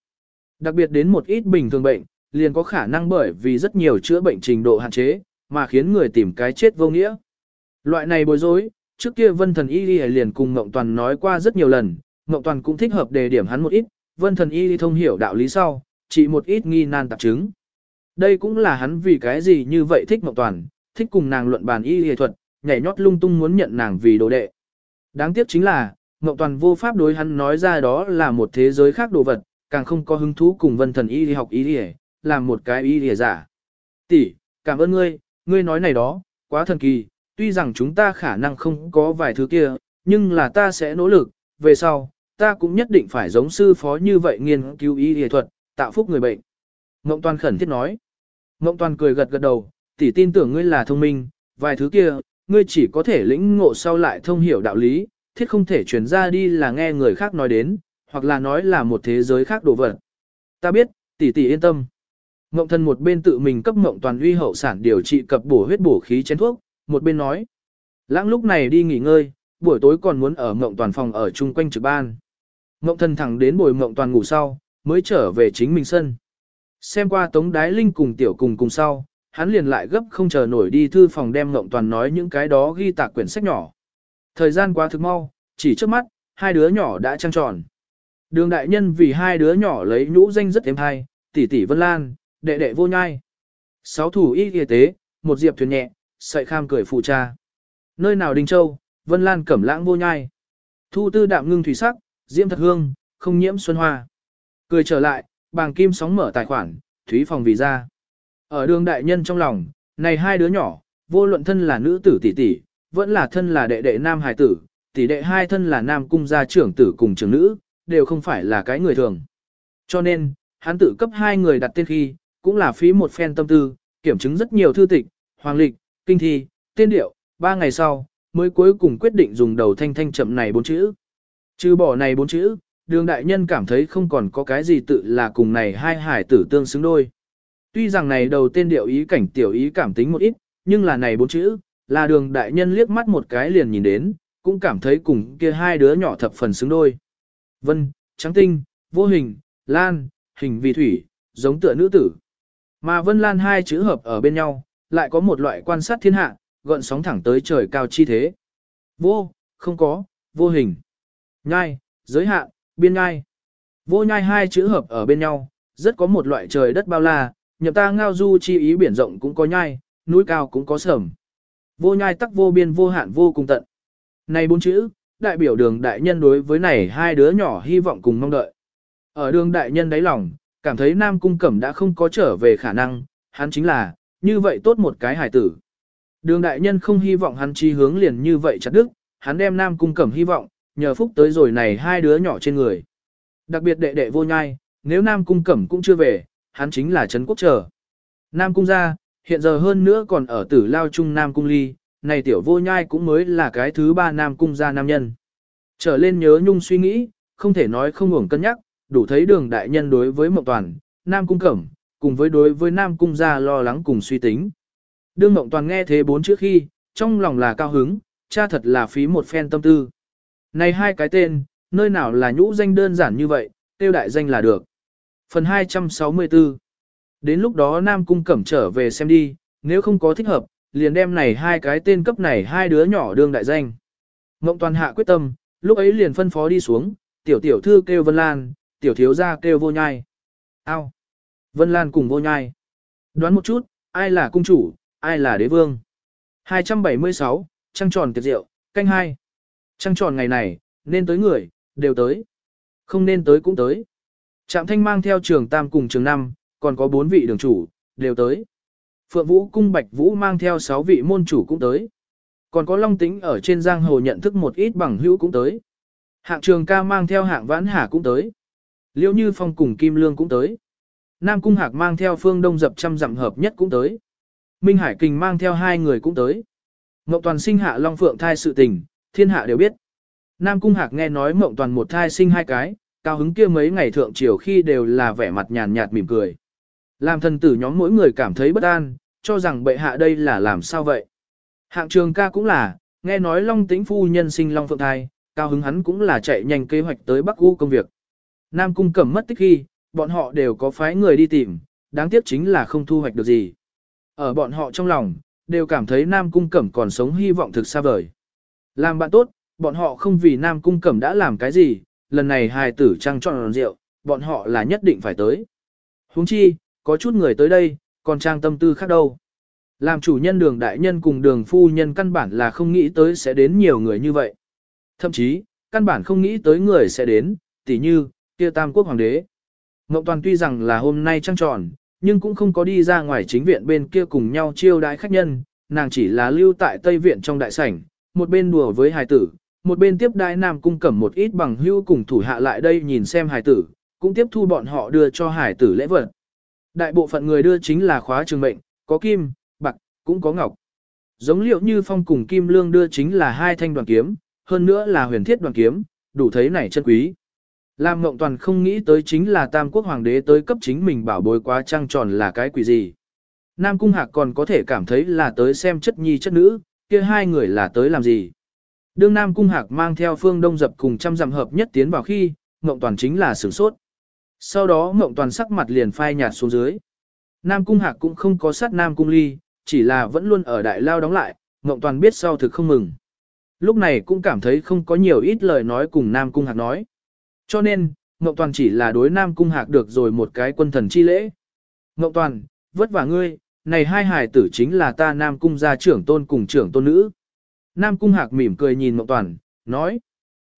Đặc biệt đến một ít bình thường bệnh, liền có khả năng bởi vì rất nhiều chữa bệnh trình độ hạn chế, mà khiến người tìm cái chết vô nghĩa. Loại này bối rối, trước kia vân thần y liền cùng Ngộng Toàn nói qua rất nhiều lần, Ngộng Toàn cũng thích hợp đề điểm hắn một ít, vân thần y thông hiểu đạo lý sau, chỉ một ít nghi nan tạp chứng. Đây cũng là hắn vì cái gì như vậy thích Ngộng Toàn, thích cùng nàng luận bàn y y thuật, nhảy nhót lung tung muốn nhận nàng vì đồ đệ. Đáng tiếc chính là, Ngộng Toàn vô pháp đối hắn nói ra đó là một thế giới khác đồ vật, càng không có hứng thú cùng vân thần y đi học y đi làm một cái y đi giả. Tỷ, cảm ơn ngươi, ngươi nói này đó, quá thần kỳ, tuy rằng chúng ta khả năng không có vài thứ kia, nhưng là ta sẽ nỗ lực, về sau, ta cũng nhất định phải giống sư phó như vậy nghiên cứu y y thuật, tạo phúc người bệnh. Ngộng Toàn khẩn thiết nói. Ngộng Toàn cười gật gật đầu, tỷ tin tưởng ngươi là thông minh, vài thứ kia, ngươi chỉ có thể lĩnh ngộ sau lại thông hiểu đạo lý, thiết không thể truyền ra đi là nghe người khác nói đến, hoặc là nói là một thế giới khác đồ vật. Ta biết, tỷ tỷ yên tâm. Ngộng thần một bên tự mình cấp ngộng toàn uy hậu sản điều trị cập bổ huyết bổ khí chén thuốc, một bên nói. Lãng lúc này đi nghỉ ngơi, buổi tối còn muốn ở ngộng toàn phòng ở chung quanh trực ban. Ngộng thần thẳng đến buổi ngộng toàn ngủ sau, mới trở về chính mình sân. Xem qua tống đái linh cùng tiểu cùng cùng sau, hắn liền lại gấp không chờ nổi đi thư phòng đem ngộng toàn nói những cái đó ghi tạc quyển sách nhỏ. Thời gian quá thực mau, chỉ trước mắt, hai đứa nhỏ đã trăng tròn. Đường đại nhân vì hai đứa nhỏ lấy nhũ danh rất êm hay, tỷ tỷ Vân Lan, đệ đệ vô nhai. Sáu thủ y y tế, một diệp thuyền nhẹ, sợi kham cười phụ cha. Nơi nào Đinh Châu, Vân Lan cẩm lãng vô nhai. Thu tư đạm ngưng thủy sắc, diễm thật hương, không nhiễm xuân hoa. Cười trở lại, bàng kim sóng mở tài khoản, thúy phòng vì ra. Ở đường đại nhân trong lòng, này hai đứa nhỏ, vô luận thân là nữ tử tỷ tỷ, vẫn là thân là đệ đệ nam hài tử, tỷ đệ hai thân là nam cung gia trưởng tử cùng trưởng nữ, đều không phải là cái người thường. Cho nên, hắn tự cấp hai người đặt tên khi, cũng là phí một phen tâm tư, kiểm chứng rất nhiều thư tịch, hoàng lịch, kinh thi, tiên điệu, ba ngày sau, mới cuối cùng quyết định dùng đầu thanh thanh chậm này bốn chữ. Trừ bỏ này bốn chữ, đường đại nhân cảm thấy không còn có cái gì tự là cùng này hai hải tử tương xứng đôi. Tuy rằng này đầu tên điệu ý cảnh tiểu ý cảm tính một ít, nhưng là này bốn chữ, là đường đại nhân liếc mắt một cái liền nhìn đến, cũng cảm thấy cùng kia hai đứa nhỏ thập phần xứng đôi. Vân, trắng tinh, vô hình, lan, hình vì thủy, giống tựa nữ tử. Mà vân lan hai chữ hợp ở bên nhau, lại có một loại quan sát thiên hạ, gợn sóng thẳng tới trời cao chi thế. Vô, không có, vô hình. Nhai, giới hạn, biên nhai. Vô nhai hai chữ hợp ở bên nhau, rất có một loại trời đất bao la, nhập ta ngao du chi ý biển rộng cũng có nhai, núi cao cũng có sầm. Vô nhai tắc vô biên vô hạn vô cùng tận. Này bốn chữ, đại biểu đường đại nhân đối với này hai đứa nhỏ hy vọng cùng mong đợi. Ở đường đại nhân đáy lòng, cảm thấy Nam Cung Cẩm đã không có trở về khả năng, hắn chính là, như vậy tốt một cái hải tử. Đường đại nhân không hy vọng hắn chi hướng liền như vậy chặt đức, hắn đem Nam Cung Cẩm hy vọng, nhờ phúc tới rồi này hai đứa nhỏ trên người. Đặc biệt đệ đệ vô nhai, nếu Nam Cung Cẩm cũng chưa về, hắn chính là Trấn Quốc Trở. Nam Cung ra, hiện giờ hơn nữa còn ở tử lao trung Nam Cung ly, này tiểu vô nhai cũng mới là cái thứ ba Nam Cung gia nam nhân. Trở lên nhớ nhung suy nghĩ, không thể nói không ngủng cân nhắc, đủ thấy đường đại nhân đối với Mộng Toàn, Nam Cung Cẩm, cùng với đối với Nam Cung gia lo lắng cùng suy tính. Đương Mộng Toàn nghe thế bốn chữ khi, trong lòng là cao hứng, cha thật là phí một phen tâm tư. Này hai cái tên, nơi nào là nhũ danh đơn giản như vậy, tiêu đại danh là được. Phần 264 Đến lúc đó Nam Cung Cẩm trở về xem đi, nếu không có thích hợp, liền đem này hai cái tên cấp này hai đứa nhỏ đương đại danh. Ngộng toàn hạ quyết tâm, lúc ấy liền phân phó đi xuống, tiểu tiểu thư kêu Vân Lan, tiểu thiếu gia kêu vô nhai. Ao! Vân Lan cùng vô nhai. Đoán một chút, ai là cung chủ, ai là đế vương. 276, trăng tròn tiệc rượu, canh hai. Trăng tròn ngày này, nên tới người, đều tới. Không nên tới cũng tới. Trạm thanh mang theo trường tam cùng trường năm, còn có bốn vị đường chủ, đều tới. Phượng Vũ cung Bạch Vũ mang theo sáu vị môn chủ cũng tới. Còn có Long Tĩnh ở trên giang hồ nhận thức một ít bằng hữu cũng tới. Hạng trường ca mang theo hạng vãn hà cũng tới. Liễu Như Phong cùng Kim Lương cũng tới. Nam Cung Hạc mang theo phương đông dập trăm dặm hợp nhất cũng tới. Minh Hải Kình mang theo hai người cũng tới. Mộng Toàn sinh hạ Long Phượng thai sự tình, thiên hạ đều biết. Nam Cung Hạc nghe nói Mộng Toàn một thai sinh hai cái, cao hứng kia mấy ngày thượng triều khi đều là vẻ mặt nhàn nhạt mỉm cười. Làm thần tử nhóm mỗi người cảm thấy bất an, cho rằng bệ hạ đây là làm sao vậy. Hạng trường ca cũng là, nghe nói Long Tĩnh Phu nhân sinh Long Phượng thai, cao hứng hắn cũng là chạy nhanh kế hoạch tới Bắc U công việc. Nam Cung Cẩm mất tích khi, bọn họ đều có phái người đi tìm, đáng tiếc chính là không thu hoạch được gì. Ở bọn họ trong lòng, đều cảm thấy Nam Cung Cẩm còn sống hy vọng thực xa vời. Làm bạn tốt, bọn họ không vì Nam Cung Cẩm đã làm cái gì, lần này hài tử trăng tròn rượu, bọn họ là nhất định phải tới. Huống chi, có chút người tới đây, còn trang tâm tư khác đâu. Làm chủ nhân đường đại nhân cùng đường phu nhân căn bản là không nghĩ tới sẽ đến nhiều người như vậy. Thậm chí, căn bản không nghĩ tới người sẽ đến, tỉ như, kia tam quốc hoàng đế. Ngọc Toàn tuy rằng là hôm nay trăng tròn, nhưng cũng không có đi ra ngoài chính viện bên kia cùng nhau chiêu đãi khách nhân, nàng chỉ là lưu tại Tây Viện trong đại sảnh, một bên đùa với hài tử, một bên tiếp đãi Nam Cung cẩm một ít bằng hưu cùng thủ hạ lại đây nhìn xem hài tử, cũng tiếp thu bọn họ đưa cho hài tử lễ vật. Đại bộ phận người đưa chính là khóa trường mệnh, có kim, bạc, cũng có ngọc. Giống liệu như phong cùng kim lương đưa chính là hai thanh đoàn kiếm, hơn nữa là huyền thiết đoàn kiếm, đủ thấy này chân quý. Lam Ngộng Toàn không nghĩ tới chính là Tam Quốc Hoàng đế tới cấp chính mình bảo bối quá trăng tròn là cái quỷ gì. Nam Cung Hạc còn có thể cảm thấy là tới xem chất nhi chất nữ, kia hai người là tới làm gì. Đương Nam Cung Hạc mang theo phương đông dập cùng trăm dặm hợp nhất tiến vào khi, Ngộng Toàn chính là sửng sốt. Sau đó mộng Toàn sắc mặt liền phai nhạt xuống dưới. Nam Cung Hạc cũng không có sát Nam Cung Ly, chỉ là vẫn luôn ở đại lao đóng lại, mộng Toàn biết sau thực không mừng. Lúc này cũng cảm thấy không có nhiều ít lời nói cùng Nam Cung Hạc nói. Cho nên, mộng Toàn chỉ là đối Nam Cung Hạc được rồi một cái quân thần chi lễ. Mộng Toàn, vất vả ngươi, này hai hài tử chính là ta Nam Cung gia trưởng tôn cùng trưởng tôn nữ. Nam Cung Hạc mỉm cười nhìn Mộng Toàn, nói.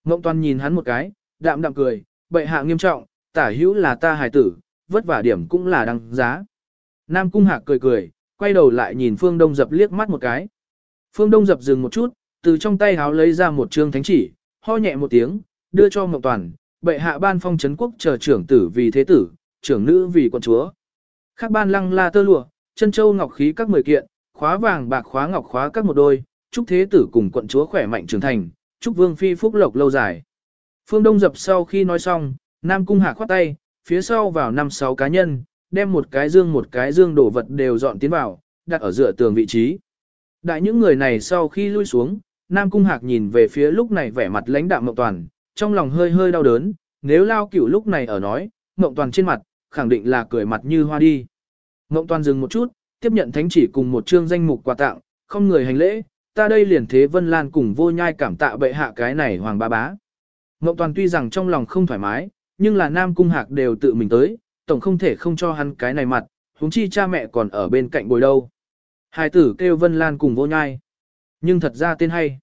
Mộng Toàn nhìn hắn một cái, đạm đạm cười, bệ hạ nghiêm trọng, tả hữu là ta hài tử, vất vả điểm cũng là đăng giá. Nam Cung Hạc cười cười, quay đầu lại nhìn Phương Đông Dập liếc mắt một cái. Phương Đông Dập dừng một chút, từ trong tay háo lấy ra một trương thánh chỉ, ho nhẹ một tiếng, đưa cho Mộng Toàn, bệ hạ ban phong trấn quốc chờ trưởng tử vì thế tử, trưởng nữ vì quân chúa. Khác ban lăng la tơ lụa, chân châu ngọc khí các mười kiện, khóa vàng bạc khóa ngọc khóa các một đôi, chúc thế tử cùng quận chúa khỏe mạnh trưởng thành, chúc vương phi phúc lộc lâu dài. Phương Đông dập sau khi nói xong, Nam Cung Hạ khoát tay, phía sau vào năm sáu cá nhân, đem một cái dương một cái dương đổ vật đều dọn tiến vào, đặt ở dựa tường vị trí. Đại những người này sau khi lui xuống, Nam Cung Hạc nhìn về phía lúc này vẻ mặt lãnh đạm Mộng Toàn, trong lòng hơi hơi đau đớn, nếu Lao Cửu lúc này ở nói, Mộng Toàn trên mặt, khẳng định là cười mặt như hoa đi. Mộng Toàn dừng một chút, tiếp nhận thánh chỉ cùng một chương danh mục quà tặng, không người hành lễ, ta đây liền thế Vân Lan cùng vô nhai cảm tạ bệ hạ cái này hoàng ba bá. Mộng Toàn tuy rằng trong lòng không thoải mái, nhưng là Nam Cung Hạc đều tự mình tới, tổng không thể không cho hắn cái này mặt, huống chi cha mẹ còn ở bên cạnh bồi đâu. Hai tử kêu Vân Lan cùng vô nhai. Nhưng thật ra tên hay.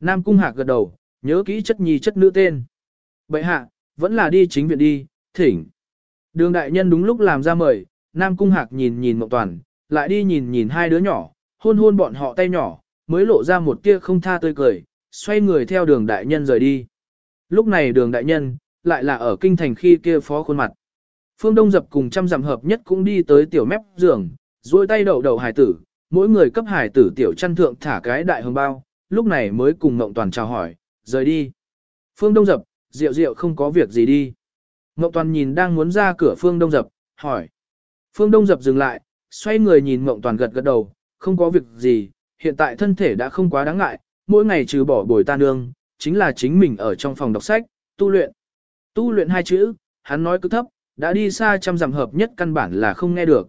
Nam Cung Hạc gật đầu, nhớ kỹ chất nhi chất nữ tên. Bệ hạ, vẫn là đi chính viện đi, thỉnh. Đường đại nhân đúng lúc làm ra mời, Nam Cung Hạc nhìn nhìn Mộng Toàn, lại đi nhìn nhìn hai đứa nhỏ, hôn hôn bọn họ tay nhỏ, mới lộ ra một tia không tha tươi cười, xoay người theo đường đại nhân rời đi. Lúc này đường đại nhân, lại là ở kinh thành khi kia phó khuôn mặt. Phương Đông dập cùng trăm dặm hợp nhất cũng đi tới tiểu mép giường, duỗi tay đậu đầu hải tử, mỗi người cấp hải tử tiểu chăn thượng thả cái đại hồng bao, lúc này mới cùng Ngộng Toàn chào hỏi, rời đi. Phương Đông dập, rượu rượu không có việc gì đi. Ngộng Toàn nhìn đang muốn ra cửa Phương Đông dập, hỏi. Phương Đông dập dừng lại, xoay người nhìn Ngộng Toàn gật gật đầu, không có việc gì, hiện tại thân thể đã không quá đáng ngại, mỗi ngày trừ bỏ bồi ta nương, chính là chính mình ở trong phòng đọc sách, tu luyện. Tu luyện hai chữ, hắn nói cứ thấp, đã đi xa trăm dặm hợp nhất căn bản là không nghe được.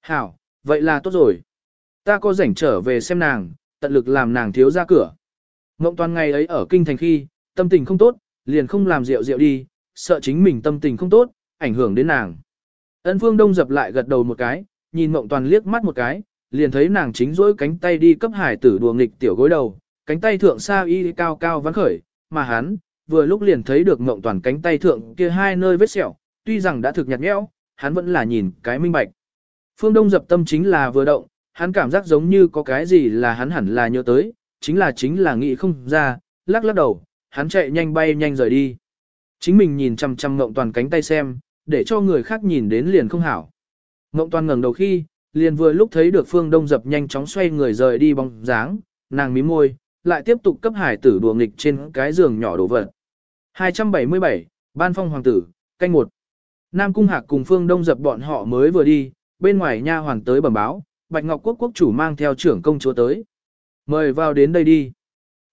Hảo, vậy là tốt rồi. Ta có rảnh trở về xem nàng, tận lực làm nàng thiếu ra cửa. Ngộng toàn ngày ấy ở kinh thành khi, tâm tình không tốt, liền không làm rượu rượu đi, sợ chính mình tâm tình không tốt, ảnh hưởng đến nàng. Ân phương đông dập lại gật đầu một cái, nhìn mộng toàn liếc mắt một cái, liền thấy nàng chính dỗi cánh tay đi cấp hải tử đùa nghịch tiểu gối đầu, cánh tay thượng xa y cao cao vắng khởi, mà hắn, vừa lúc liền thấy được Ngộng toàn cánh tay thượng kia hai nơi vết sẹo, tuy rằng đã thực nhạt nhẽo, hắn vẫn là nhìn cái minh bạch. Phương Đông dập tâm chính là vừa động, hắn cảm giác giống như có cái gì là hắn hẳn là nhớ tới, chính là chính là nghĩ không ra, lắc lắc đầu, hắn chạy nhanh bay nhanh rời đi. Chính mình nhìn chăm chăm ngộng toàn cánh tay xem, để cho người khác nhìn đến liền không hảo. Ngộng toàn ngẩng đầu khi, liền vừa lúc thấy được phương đông dập nhanh chóng xoay người rời đi bóng dáng, nàng mím môi, lại tiếp tục cấp hải tử đùa nghịch trên cái giường nhỏ đổ vật. 277, Ban phong hoàng tử, canh một. Nam Cung Hạc cùng phương đông dập bọn họ mới vừa đi, bên ngoài nha hoàng tới bẩm báo, Bạch Ngọc Quốc quốc chủ mang theo trưởng công chúa tới. Mời vào đến đây đi.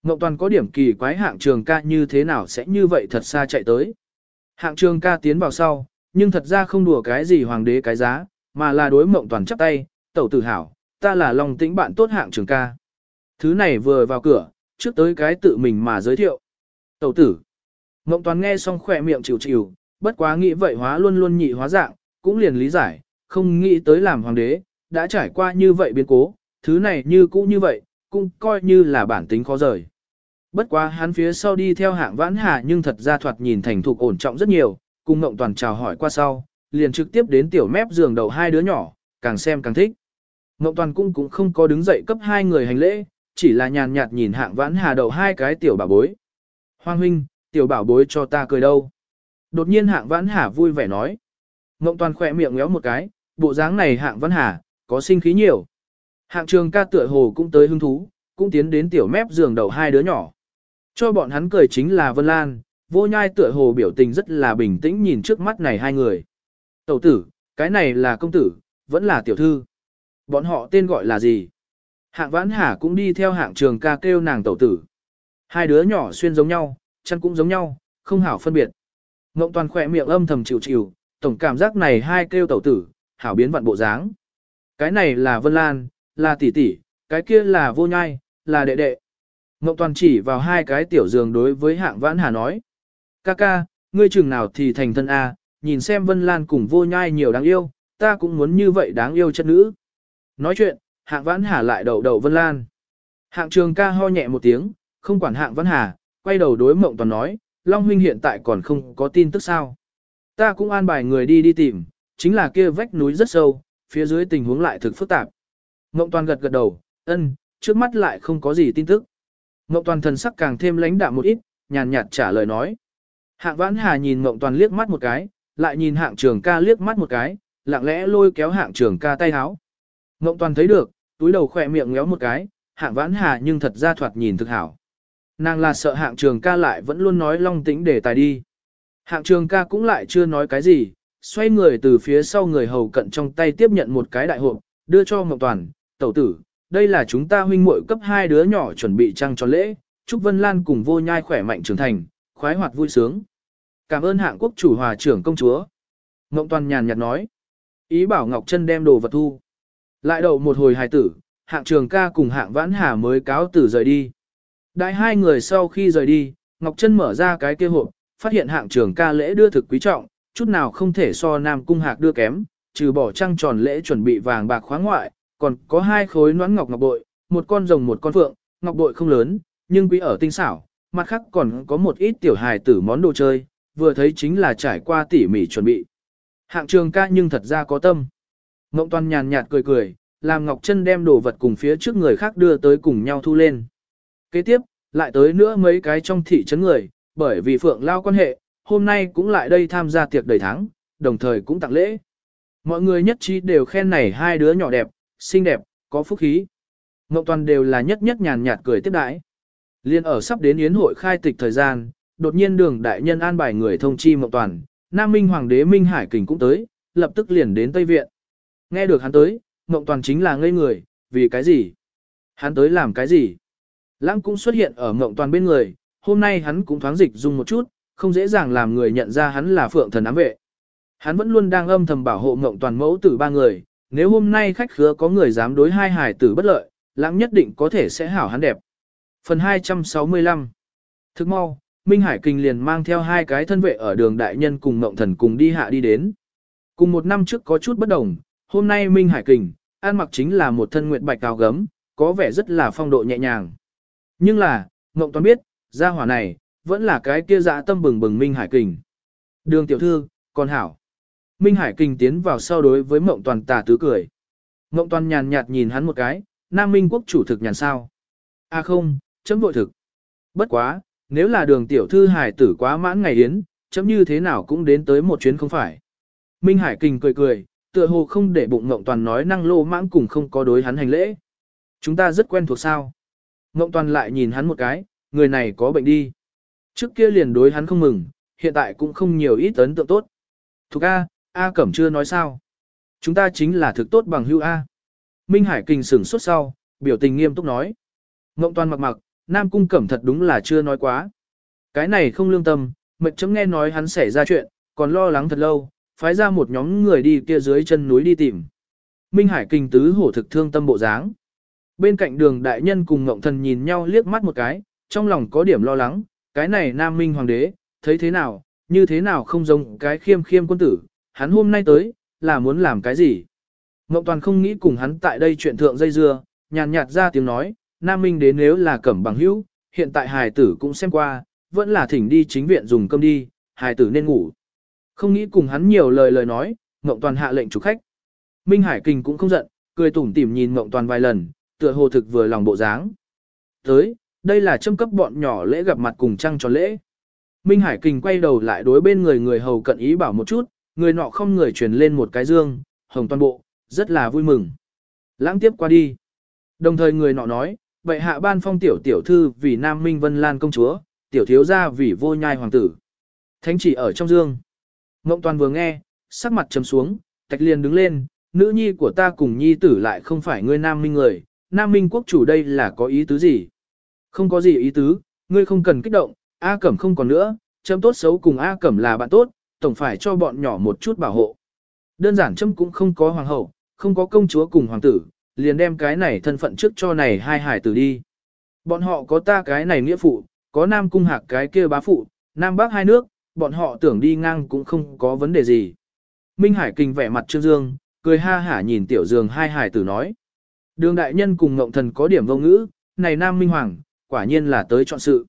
Ngọc Toàn có điểm kỳ quái hạng trường ca như thế nào sẽ như vậy thật xa chạy tới. Hạng trường ca tiến vào sau, nhưng thật ra không đùa cái gì hoàng đế cái giá, mà là đối mộng toàn chắp tay, tẩu tử hảo, ta là lòng tĩnh bạn tốt hạng trường ca. Thứ này vừa vào cửa, trước tới cái tự mình mà giới thiệu. Tẩu tử. Mộng toàn nghe xong khỏe miệng chịu chịu, bất quá nghĩ vậy hóa luôn luôn nhị hóa dạng, cũng liền lý giải, không nghĩ tới làm hoàng đế, đã trải qua như vậy biến cố, thứ này như cũ như vậy, cũng coi như là bản tính khó rời. Bất quá hắn phía sau đi theo hạng vãn hà nhưng thật ra thoạt nhìn thành thục ổn trọng rất nhiều, cùng Ngộng Toàn chào hỏi qua sau, liền trực tiếp đến tiểu mép giường đầu hai đứa nhỏ, càng xem càng thích. Ngộng Toàn cũng cũng không có đứng dậy cấp hai người hành lễ, chỉ là nhàn nhạt nhìn hạng vãn hà đầu hai cái tiểu bà bối. Hoàng huynh, tiểu bảo bối cho ta cười đâu. Đột nhiên hạng vãn hà vui vẻ nói. Ngộng Toàn khỏe miệng ngéo một cái, bộ dáng này hạng vãn hà, có sinh khí nhiều. Hạng trường ca tựa hồ cũng tới hứng thú, cũng tiến đến tiểu mép giường đầu hai đứa nhỏ. Cho bọn hắn cười chính là Vân Lan, vô nhai tựa hồ biểu tình rất là bình tĩnh nhìn trước mắt này hai người. Tẩu tử, cái này là công tử, vẫn là tiểu thư. Bọn họ tên gọi là gì? Hạng vãn hà cũng đi theo hạng trường ca kêu nàng tẩu tử. Hai đứa nhỏ xuyên giống nhau, chân cũng giống nhau, không hảo phân biệt. Ngộng toàn khỏe miệng âm thầm chịu chịu, tổng cảm giác này hai kêu tẩu tử, hảo biến vặn bộ dáng. Cái này là Vân Lan, là tỷ tỷ, cái kia là vô nhai, là đệ đệ. Ngộng toàn chỉ vào hai cái tiểu giường đối với hạng vãn hà nói. Ca ca, ngươi chừng nào thì thành thân A, nhìn xem Vân Lan cùng vô nhai nhiều đáng yêu, ta cũng muốn như vậy đáng yêu chất nữ. Nói chuyện, hạng vãn hà lại đầu đầu Vân Lan. Hạng trường ca ho nhẹ một tiếng, không quản hạng vãn hà, quay đầu đối mộng toàn nói, Long huynh hiện tại còn không có tin tức sao. Ta cũng an bài người đi đi tìm, chính là kia vách núi rất sâu, phía dưới tình huống lại thực phức tạp. Mộng toàn gật gật đầu, ân, trước mắt lại không có gì tin tức. Mộng toàn thần sắc càng thêm lãnh đạm một ít, nhàn nhạt trả lời nói. Hạng vãn hà nhìn Mộng toàn liếc mắt một cái, lại nhìn hạng trường ca liếc mắt một cái, lặng lẽ lôi kéo hạng trường ca tay háo. Mộng toàn thấy được, túi đầu khỏe miệng ngéo một cái, hạng vãn hà nhưng thật ra thoạt nhìn thực hảo. Nàng là sợ hạng trường ca lại vẫn luôn nói long tĩnh để tài đi. Hạng trường ca cũng lại chưa nói cái gì, xoay người từ phía sau người hầu cận trong tay tiếp nhận một cái đại hộp, đưa cho Ngọc Toàn, tẩu tử, đây là chúng ta huynh muội cấp hai đứa nhỏ chuẩn bị trăng cho lễ, chúc Vân Lan cùng vô nhai khỏe mạnh trưởng thành, khoái hoạt vui sướng. Cảm ơn hạng quốc chủ hòa trưởng công chúa. Ngộng Toàn nhàn nhạt nói. Ý bảo Ngọc Trân đem đồ vật thu. Lại đậu một hồi hài tử, hạng trường ca cùng hạng vãn hà mới cáo tử rời đi. Đại hai người sau khi rời đi, Ngọc Trân mở ra cái kia hộp, phát hiện hạng trường ca lễ đưa thực quý trọng, chút nào không thể so Nam Cung Hạc đưa kém, trừ bỏ trăng tròn lễ chuẩn bị vàng bạc khoáng ngoại, còn có hai khối noãn ngọc ngọc bội, một con rồng một con phượng, ngọc bội không lớn, nhưng quý ở tinh xảo, mặt khác còn có một ít tiểu hài tử món đồ chơi, vừa thấy chính là trải qua tỉ mỉ chuẩn bị. Hạng trường ca nhưng thật ra có tâm. Ngộng toàn nhàn nhạt cười cười, làm Ngọc Trân đem đồ vật cùng phía trước người khác đưa tới cùng nhau thu lên. Kế tiếp, lại tới nữa mấy cái trong thị trấn người, bởi vì Phượng Lao quan hệ, hôm nay cũng lại đây tham gia tiệc đầy tháng, đồng thời cũng tặng lễ. Mọi người nhất trí đều khen này hai đứa nhỏ đẹp, xinh đẹp, có phúc khí. Ngộng toàn đều là nhất nhất nhàn nhạt cười tiếp đãi. Liên ở sắp đến yến hội khai tịch thời gian, đột nhiên đường đại nhân an bài người thông chi Ngộng toàn, Nam Minh Hoàng đế Minh Hải Kình cũng tới, lập tức liền đến Tây Viện. Nghe được hắn tới, Ngộng toàn chính là ngây người, vì cái gì? Hắn tới làm cái gì? Lãng cũng xuất hiện ở Ngộng toàn bên người, hôm nay hắn cũng thoáng dịch dung một chút, không dễ dàng làm người nhận ra hắn là phượng thần ám vệ. Hắn vẫn luôn đang âm thầm bảo hộ Ngộng toàn mẫu tử ba người, nếu hôm nay khách khứa có người dám đối hai hải tử bất lợi, lãng nhất định có thể sẽ hảo hắn đẹp. Phần 265 Thức mau, Minh Hải Kinh liền mang theo hai cái thân vệ ở đường đại nhân cùng Ngộng Thần cùng đi hạ đi đến. Cùng một năm trước có chút bất đồng, hôm nay Minh Hải Kình, ăn mặc chính là một thân nguyệt bạch cao gấm, có vẻ rất là phong độ nhẹ nhàng. Nhưng là, Ngộng Toàn biết, gia hỏa này, vẫn là cái kia dạ tâm bừng bừng Minh Hải Kình. Đường tiểu thư, còn hảo. Minh Hải Kình tiến vào sau đối với Mộng Toàn tà tứ cười. Mộng Toàn nhàn nhạt nhìn hắn một cái, Nam Minh quốc chủ thực nhàn sao. À không, chấm vội thực. Bất quá, nếu là đường tiểu thư hải tử quá mãn ngày yến, chấm như thế nào cũng đến tới một chuyến không phải. Minh Hải Kình cười cười, tựa hồ không để bụng Ngộng Toàn nói năng lô mãng cùng không có đối hắn hành lễ. Chúng ta rất quen thuộc sao. Ngộng Toàn lại nhìn hắn một cái, người này có bệnh đi. Trước kia liền đối hắn không mừng, hiện tại cũng không nhiều ít ấn tượng tốt. Thục A, A Cẩm chưa nói sao. Chúng ta chính là thực tốt bằng hưu A. Minh Hải Kình sửng sốt sau, biểu tình nghiêm túc nói. Ngộng Toàn mặc mặc, Nam Cung Cẩm thật đúng là chưa nói quá. Cái này không lương tâm, mệt chấm nghe nói hắn xảy ra chuyện, còn lo lắng thật lâu, phái ra một nhóm người đi kia dưới chân núi đi tìm. Minh Hải kinh tứ hổ thực thương tâm bộ dáng. Bên cạnh đường đại nhân cùng ngộng thần nhìn nhau liếc mắt một cái, trong lòng có điểm lo lắng, cái này nam minh hoàng đế, thấy thế nào, như thế nào không giống cái khiêm khiêm quân tử, hắn hôm nay tới, là muốn làm cái gì. Ngộng toàn không nghĩ cùng hắn tại đây chuyện thượng dây dưa, nhàn nhạt ra tiếng nói, nam minh đến nếu là cẩm bằng hữu, hiện tại hài tử cũng xem qua, vẫn là thỉnh đi chính viện dùng cơm đi, hài tử nên ngủ. Không nghĩ cùng hắn nhiều lời lời nói, Ngộng Toàn hạ lệnh chủ khách. Minh Hải Kình cũng không giận, cười tủm tỉm nhìn Ngộng Toàn vài lần, tựa hồ thực vừa lòng bộ dáng. Tới, đây là châm cấp bọn nhỏ lễ gặp mặt cùng trăng tròn lễ. Minh Hải Kình quay đầu lại đối bên người người hầu cận ý bảo một chút, người nọ không người truyền lên một cái dương, hồng toàn bộ, rất là vui mừng. Lãng tiếp qua đi. Đồng thời người nọ nói, vậy hạ ban phong tiểu tiểu thư vì Nam Minh Vân Lan công chúa, tiểu thiếu gia vì vô nhai hoàng tử. Thánh chỉ ở trong dương. Ngộng toàn vừa nghe, sắc mặt trầm xuống, tạch liền đứng lên, nữ nhi của ta cùng nhi tử lại không phải ngươi nam minh người, nam minh quốc chủ đây là có ý tứ gì? Không có gì ý tứ, ngươi không cần kích động, A Cẩm không còn nữa, châm tốt xấu cùng A Cẩm là bạn tốt, tổng phải cho bọn nhỏ một chút bảo hộ. Đơn giản châm cũng không có hoàng hậu, không có công chúa cùng hoàng tử, liền đem cái này thân phận trước cho này hai hải tử đi. Bọn họ có ta cái này nghĩa phụ, có nam cung hạc cái kia bá phụ, nam bắc hai nước, bọn họ tưởng đi ngang cũng không có vấn đề gì. Minh Hải Kinh vẻ mặt Trương Dương, cười ha hả nhìn tiểu dương hai hải tử nói. Đường đại nhân cùng ngộng thần có điểm vô ngữ, này Nam Minh Hoàng, quả nhiên là tới chọn sự.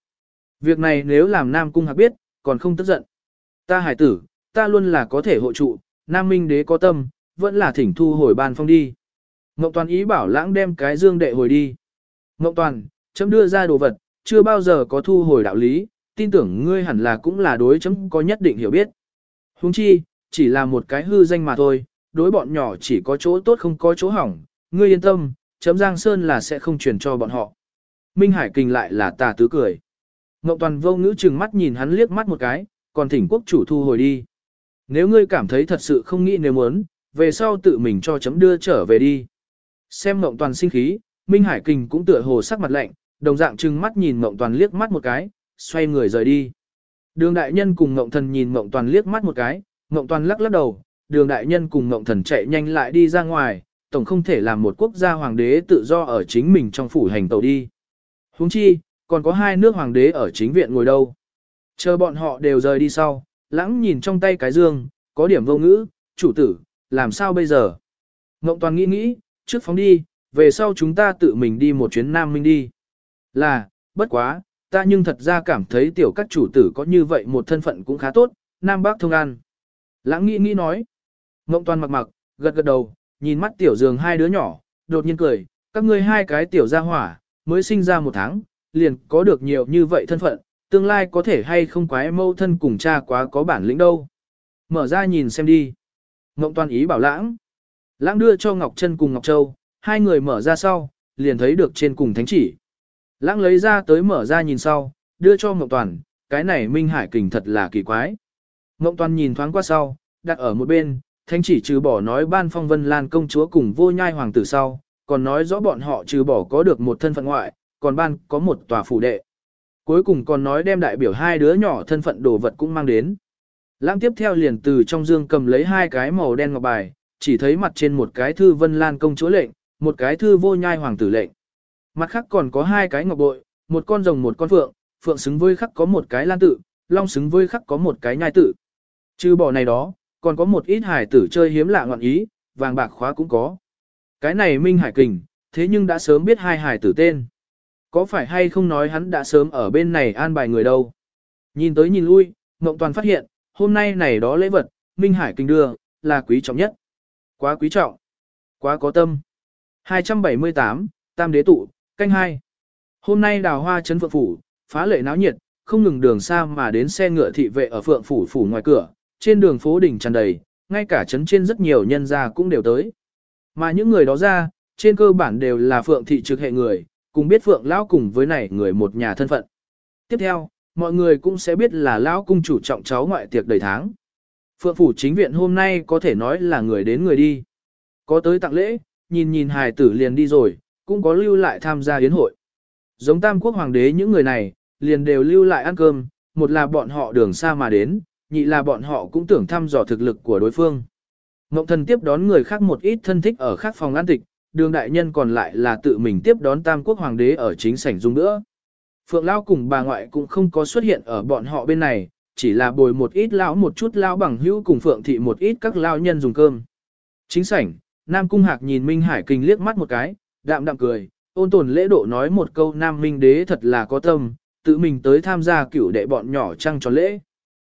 Việc này nếu làm Nam Cung Hạc biết, còn không tức giận. Ta hải tử, ta luôn là có thể hộ trụ, Nam Minh đế có tâm, vẫn là thỉnh thu hồi ban phong đi. Ngộng Toàn ý bảo lãng đem cái dương đệ hồi đi. Ngộng Toàn, chấm đưa ra đồ vật, chưa bao giờ có thu hồi đạo lý, tin tưởng ngươi hẳn là cũng là đối chấm có nhất định hiểu biết. Huống chi, chỉ là một cái hư danh mà thôi, đối bọn nhỏ chỉ có chỗ tốt không có chỗ hỏng, ngươi yên tâm, chấm Giang Sơn là sẽ không truyền cho bọn họ. Minh Hải Kình lại là tà tứ cười. Ngọc Toàn vô ngữ chừng mắt nhìn hắn liếc mắt một cái, còn thỉnh quốc chủ thu hồi đi. Nếu ngươi cảm thấy thật sự không nghĩ nếu muốn, về sau tự mình cho chấm đưa trở về đi. Xem Ngọc Toàn sinh khí, Minh Hải Kình cũng tựa hồ sắc mặt lạnh, đồng dạng chừng mắt nhìn Ngọc Toàn liếc mắt một cái, xoay người rời đi. Đường đại nhân cùng Ngộng Thần nhìn Ngộng Toàn liếc mắt một cái, Ngộng Toàn lắc lắc đầu, Đường đại nhân cùng Ngộng Thần chạy nhanh lại đi ra ngoài, tổng không thể làm một quốc gia hoàng đế tự do ở chính mình trong phủ hành tàu đi. Huống chi, còn có hai nước hoàng đế ở chính viện ngồi đâu. Chờ bọn họ đều rời đi sau, lãng nhìn trong tay cái dương, có điểm vô ngữ, chủ tử, làm sao bây giờ? Ngộng toàn nghĩ nghĩ, trước phóng đi, về sau chúng ta tự mình đi một chuyến Nam Minh đi. Là, bất quá, ta nhưng thật ra cảm thấy tiểu các chủ tử có như vậy một thân phận cũng khá tốt, Nam Bắc thông an. Lãng nghĩ nghĩ nói. Ngộng toàn mặc mặc, gật gật đầu, nhìn mắt tiểu giường hai đứa nhỏ, đột nhiên cười, các ngươi hai cái tiểu gia hỏa, mới sinh ra một tháng, liền có được nhiều như vậy thân phận, tương lai có thể hay không quái mâu thân cùng cha quá có bản lĩnh đâu. Mở ra nhìn xem đi. Ngộng toàn ý bảo lãng. Lãng đưa cho Ngọc Trân cùng Ngọc Châu, hai người mở ra sau, liền thấy được trên cùng thánh chỉ. Lãng lấy ra tới mở ra nhìn sau, đưa cho ngọc toàn, cái này Minh Hải kình thật là kỳ quái. Ngộng toàn nhìn thoáng qua sau, đặt ở một bên, thánh chỉ trừ bỏ nói ban phong vân lan công chúa cùng vô nhai hoàng tử sau, còn nói rõ bọn họ trừ bỏ có được một thân phận ngoại, còn ban có một tòa phủ đệ. Cuối cùng còn nói đem đại biểu hai đứa nhỏ thân phận đồ vật cũng mang đến. Lãng tiếp theo liền từ trong dương cầm lấy hai cái màu đen ngọc bài, chỉ thấy mặt trên một cái thư vân lan công chúa lệnh, một cái thư vô nhai hoàng tử lệnh. Mặt khác còn có hai cái ngọc bội, một con rồng một con phượng, phượng xứng với khắc có một cái lan tự, long xứng với khắc có một cái nhai tự. Trừ bỏ này đó, còn có một ít hải tử chơi hiếm lạ ngọn ý, vàng bạc khóa cũng có. Cái này Minh Hải Kình, thế nhưng đã sớm biết hai hải tử tên. Có phải hay không nói hắn đã sớm ở bên này an bài người đâu? Nhìn tới nhìn lui, Ngộng Toàn phát hiện, hôm nay này đó lễ vật, Minh Hải Kình đưa, là quý trọng nhất. Quá quý trọng. Quá có tâm. 278, Tam Đế Tụ, canh hai. Hôm nay đào hoa trấn phượng phủ, phá lệ náo nhiệt, không ngừng đường xa mà đến xe ngựa thị vệ ở phượng phủ phủ ngoài cửa, trên đường phố đỉnh tràn đầy, ngay cả trấn trên rất nhiều nhân gia cũng đều tới. Mà những người đó ra, trên cơ bản đều là phượng thị trực hệ người, cùng biết phượng lão cùng với này người một nhà thân phận. Tiếp theo, mọi người cũng sẽ biết là lão cung chủ trọng cháu ngoại tiệc đầy tháng. Phượng phủ chính viện hôm nay có thể nói là người đến người đi. Có tới tặng lễ, nhìn nhìn hài tử liền đi rồi, cũng có lưu lại tham gia yến hội. Giống tam quốc hoàng đế những người này, liền đều lưu lại ăn cơm, một là bọn họ đường xa mà đến, nhị là bọn họ cũng tưởng thăm dò thực lực của đối phương. Ngộng thần tiếp đón người khác một ít thân thích ở khác phòng an tịch, đường đại nhân còn lại là tự mình tiếp đón tam quốc hoàng đế ở chính sảnh dung nữa. Phượng Lao cùng bà ngoại cũng không có xuất hiện ở bọn họ bên này, chỉ là bồi một ít lão một chút lao bằng hữu cùng Phượng thị một ít các lao nhân dùng cơm. Chính sảnh, Nam Cung Hạc nhìn Minh Hải Kinh liếc mắt một cái, đạm đạm cười, ôn tồn lễ độ nói một câu Nam Minh Đế thật là có tâm, tự mình tới tham gia cửu đệ bọn nhỏ trăng tròn lễ.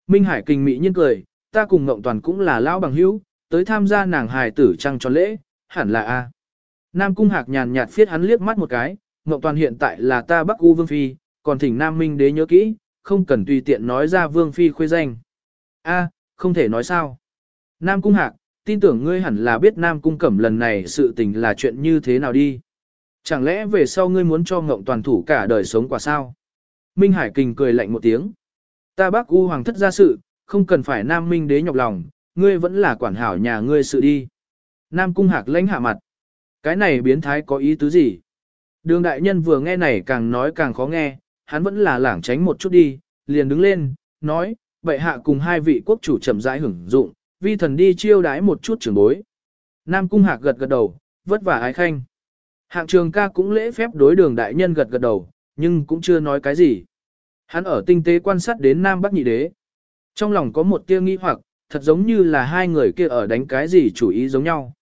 Minh Hải Kinh mỹ nhiên cười, ta cùng Ngộng Toàn cũng là lão bằng hữu, tới tham gia nàng hài tử trăng tròn lễ, hẳn là a. Nam Cung Hạc nhàn nhạt phiết hắn liếc mắt một cái, Ngộng Toàn hiện tại là ta Bắc U Vương Phi, còn thỉnh Nam Minh Đế nhớ kỹ, không cần tùy tiện nói ra Vương Phi khuê danh. A, không thể nói sao. Nam Cung Hạc, tin tưởng ngươi hẳn là biết Nam Cung Cẩm lần này sự tình là chuyện như thế nào đi. Chẳng lẽ về sau ngươi muốn cho Ngộng Toàn thủ cả đời sống quả sao? Minh Hải Kình cười lạnh một tiếng. Ta bác U Hoàng thất ra sự, không cần phải Nam Minh Đế nhọc lòng, ngươi vẫn là quản hảo nhà ngươi sự đi. Nam Cung Hạc lãnh hạ mặt. Cái này biến thái có ý tứ gì? Đường đại nhân vừa nghe này càng nói càng khó nghe, hắn vẫn là lảng tránh một chút đi, liền đứng lên, nói, bệ hạ cùng hai vị quốc chủ chậm rãi hưởng dụng, vi thần đi chiêu đái một chút trưởng bối. Nam cung hạc gật gật đầu, vất vả ái khanh. Hạng trường ca cũng lễ phép đối đường đại nhân gật gật đầu, nhưng cũng chưa nói cái gì. Hắn ở tinh tế quan sát đến Nam Bắc nhị đế. Trong lòng có một tia nghi hoặc, thật giống như là hai người kia ở đánh cái gì chủ ý giống nhau.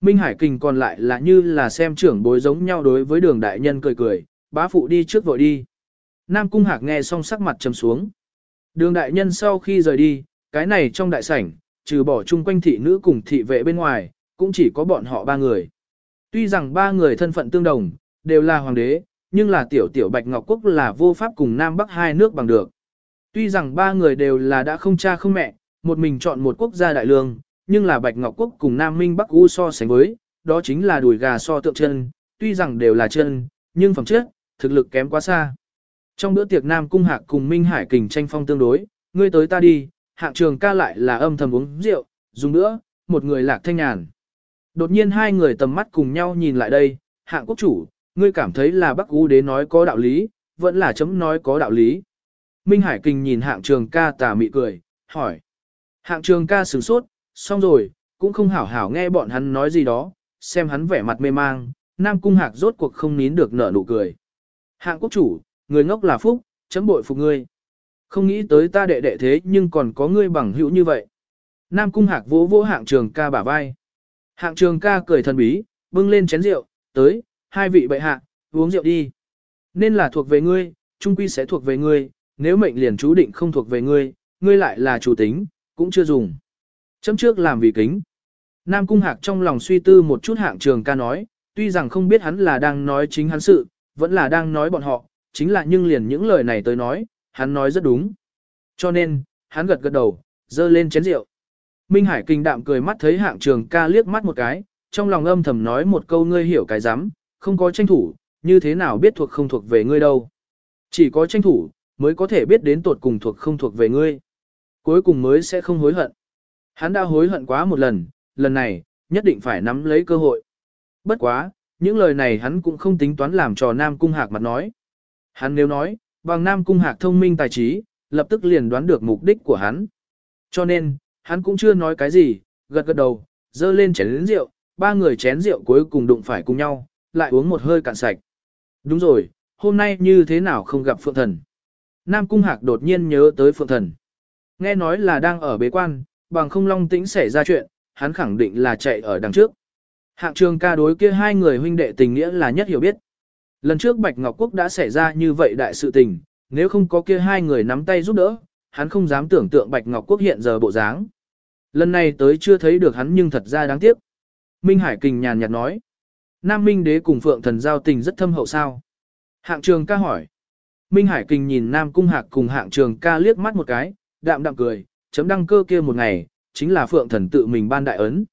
Minh Hải Kình còn lại là như là xem trưởng bối giống nhau đối với đường đại nhân cười cười, bá phụ đi trước vội đi. Nam Cung Hạc nghe xong sắc mặt trầm xuống. Đường đại nhân sau khi rời đi, cái này trong đại sảnh, trừ bỏ chung quanh thị nữ cùng thị vệ bên ngoài, cũng chỉ có bọn họ ba người. Tuy rằng ba người thân phận tương đồng, đều là hoàng đế, nhưng là tiểu tiểu Bạch Ngọc Quốc là vô pháp cùng Nam Bắc hai nước bằng được. Tuy rằng ba người đều là đã không cha không mẹ, một mình chọn một quốc gia đại lương, nhưng là Bạch Ngọc Quốc cùng Nam Minh Bắc U so sánh với, đó chính là đùi gà so tượng chân, tuy rằng đều là chân, nhưng phẩm chất, thực lực kém quá xa. Trong bữa tiệc Nam Cung Hạc cùng Minh Hải kình tranh phong tương đối, ngươi tới ta đi, hạng trường ca lại là âm thầm uống rượu, dùng nữa, một người lạc thanh nhàn. Đột nhiên hai người tầm mắt cùng nhau nhìn lại đây, hạng quốc chủ, ngươi cảm thấy là Bắc U đế nói có đạo lý, vẫn là chấm nói có đạo lý. Minh Hải kinh nhìn hạng trường ca tà mị cười, hỏi. Hạng trường ca sửng sốt, xong rồi, cũng không hảo hảo nghe bọn hắn nói gì đó, xem hắn vẻ mặt mê mang, Nam Cung Hạc rốt cuộc không nín được nở nụ cười. Hạng quốc chủ, người ngốc là phúc, chấm bội phục ngươi. Không nghĩ tới ta đệ đệ thế nhưng còn có ngươi bằng hữu như vậy. Nam Cung Hạc vỗ vỗ hạng trường ca bả vai. Hạng trường ca cười thần bí, bưng lên chén rượu, tới, hai vị bệ hạ, uống rượu đi. Nên là thuộc về ngươi, trung quy sẽ thuộc về ngươi, nếu mệnh liền chú định không thuộc về ngươi, ngươi lại là chủ tính, cũng chưa dùng. Chấm trước làm vì kính. Nam Cung Hạc trong lòng suy tư một chút hạng trường ca nói, tuy rằng không biết hắn là đang nói chính hắn sự, vẫn là đang nói bọn họ, chính là nhưng liền những lời này tới nói, hắn nói rất đúng. Cho nên, hắn gật gật đầu, dơ lên chén rượu. Minh Hải kinh đạm cười mắt thấy hạng trường ca liếc mắt một cái, trong lòng âm thầm nói một câu ngươi hiểu cái rắm không có tranh thủ, như thế nào biết thuộc không thuộc về ngươi đâu. Chỉ có tranh thủ, mới có thể biết đến tột cùng thuộc không thuộc về ngươi. Cuối cùng mới sẽ không hối hận. Hắn đã hối hận quá một lần, lần này, nhất định phải nắm lấy cơ hội. Bất quá, những lời này hắn cũng không tính toán làm trò Nam Cung Hạc mặt nói. Hắn nếu nói, bằng Nam Cung Hạc thông minh tài trí, lập tức liền đoán được mục đích của hắn. Cho nên, hắn cũng chưa nói cái gì, gật gật đầu, dơ lên chén rượu, ba người chén rượu cuối cùng đụng phải cùng nhau, lại uống một hơi cạn sạch. Đúng rồi, hôm nay như thế nào không gặp Phượng Thần? Nam Cung Hạc đột nhiên nhớ tới Phượng Thần. Nghe nói là đang ở bế quan, bằng không long tĩnh xảy ra chuyện, hắn khẳng định là chạy ở đằng trước. Hạng trường ca đối kia hai người huynh đệ tình nghĩa là nhất hiểu biết. Lần trước Bạch Ngọc Quốc đã xảy ra như vậy đại sự tình, nếu không có kia hai người nắm tay giúp đỡ, hắn không dám tưởng tượng Bạch Ngọc Quốc hiện giờ bộ dáng. Lần này tới chưa thấy được hắn nhưng thật ra đáng tiếc. Minh Hải Kình nhàn nhạt nói. Nam Minh Đế cùng Phượng Thần giao tình rất thâm hậu sao. Hạng trường ca hỏi. Minh Hải Kình nhìn Nam Cung Hạc cùng hạng trường ca liếc mắt một cái, đạm đạm cười, chấm đăng cơ kia một ngày, chính là Phượng Thần tự mình ban đại ấn.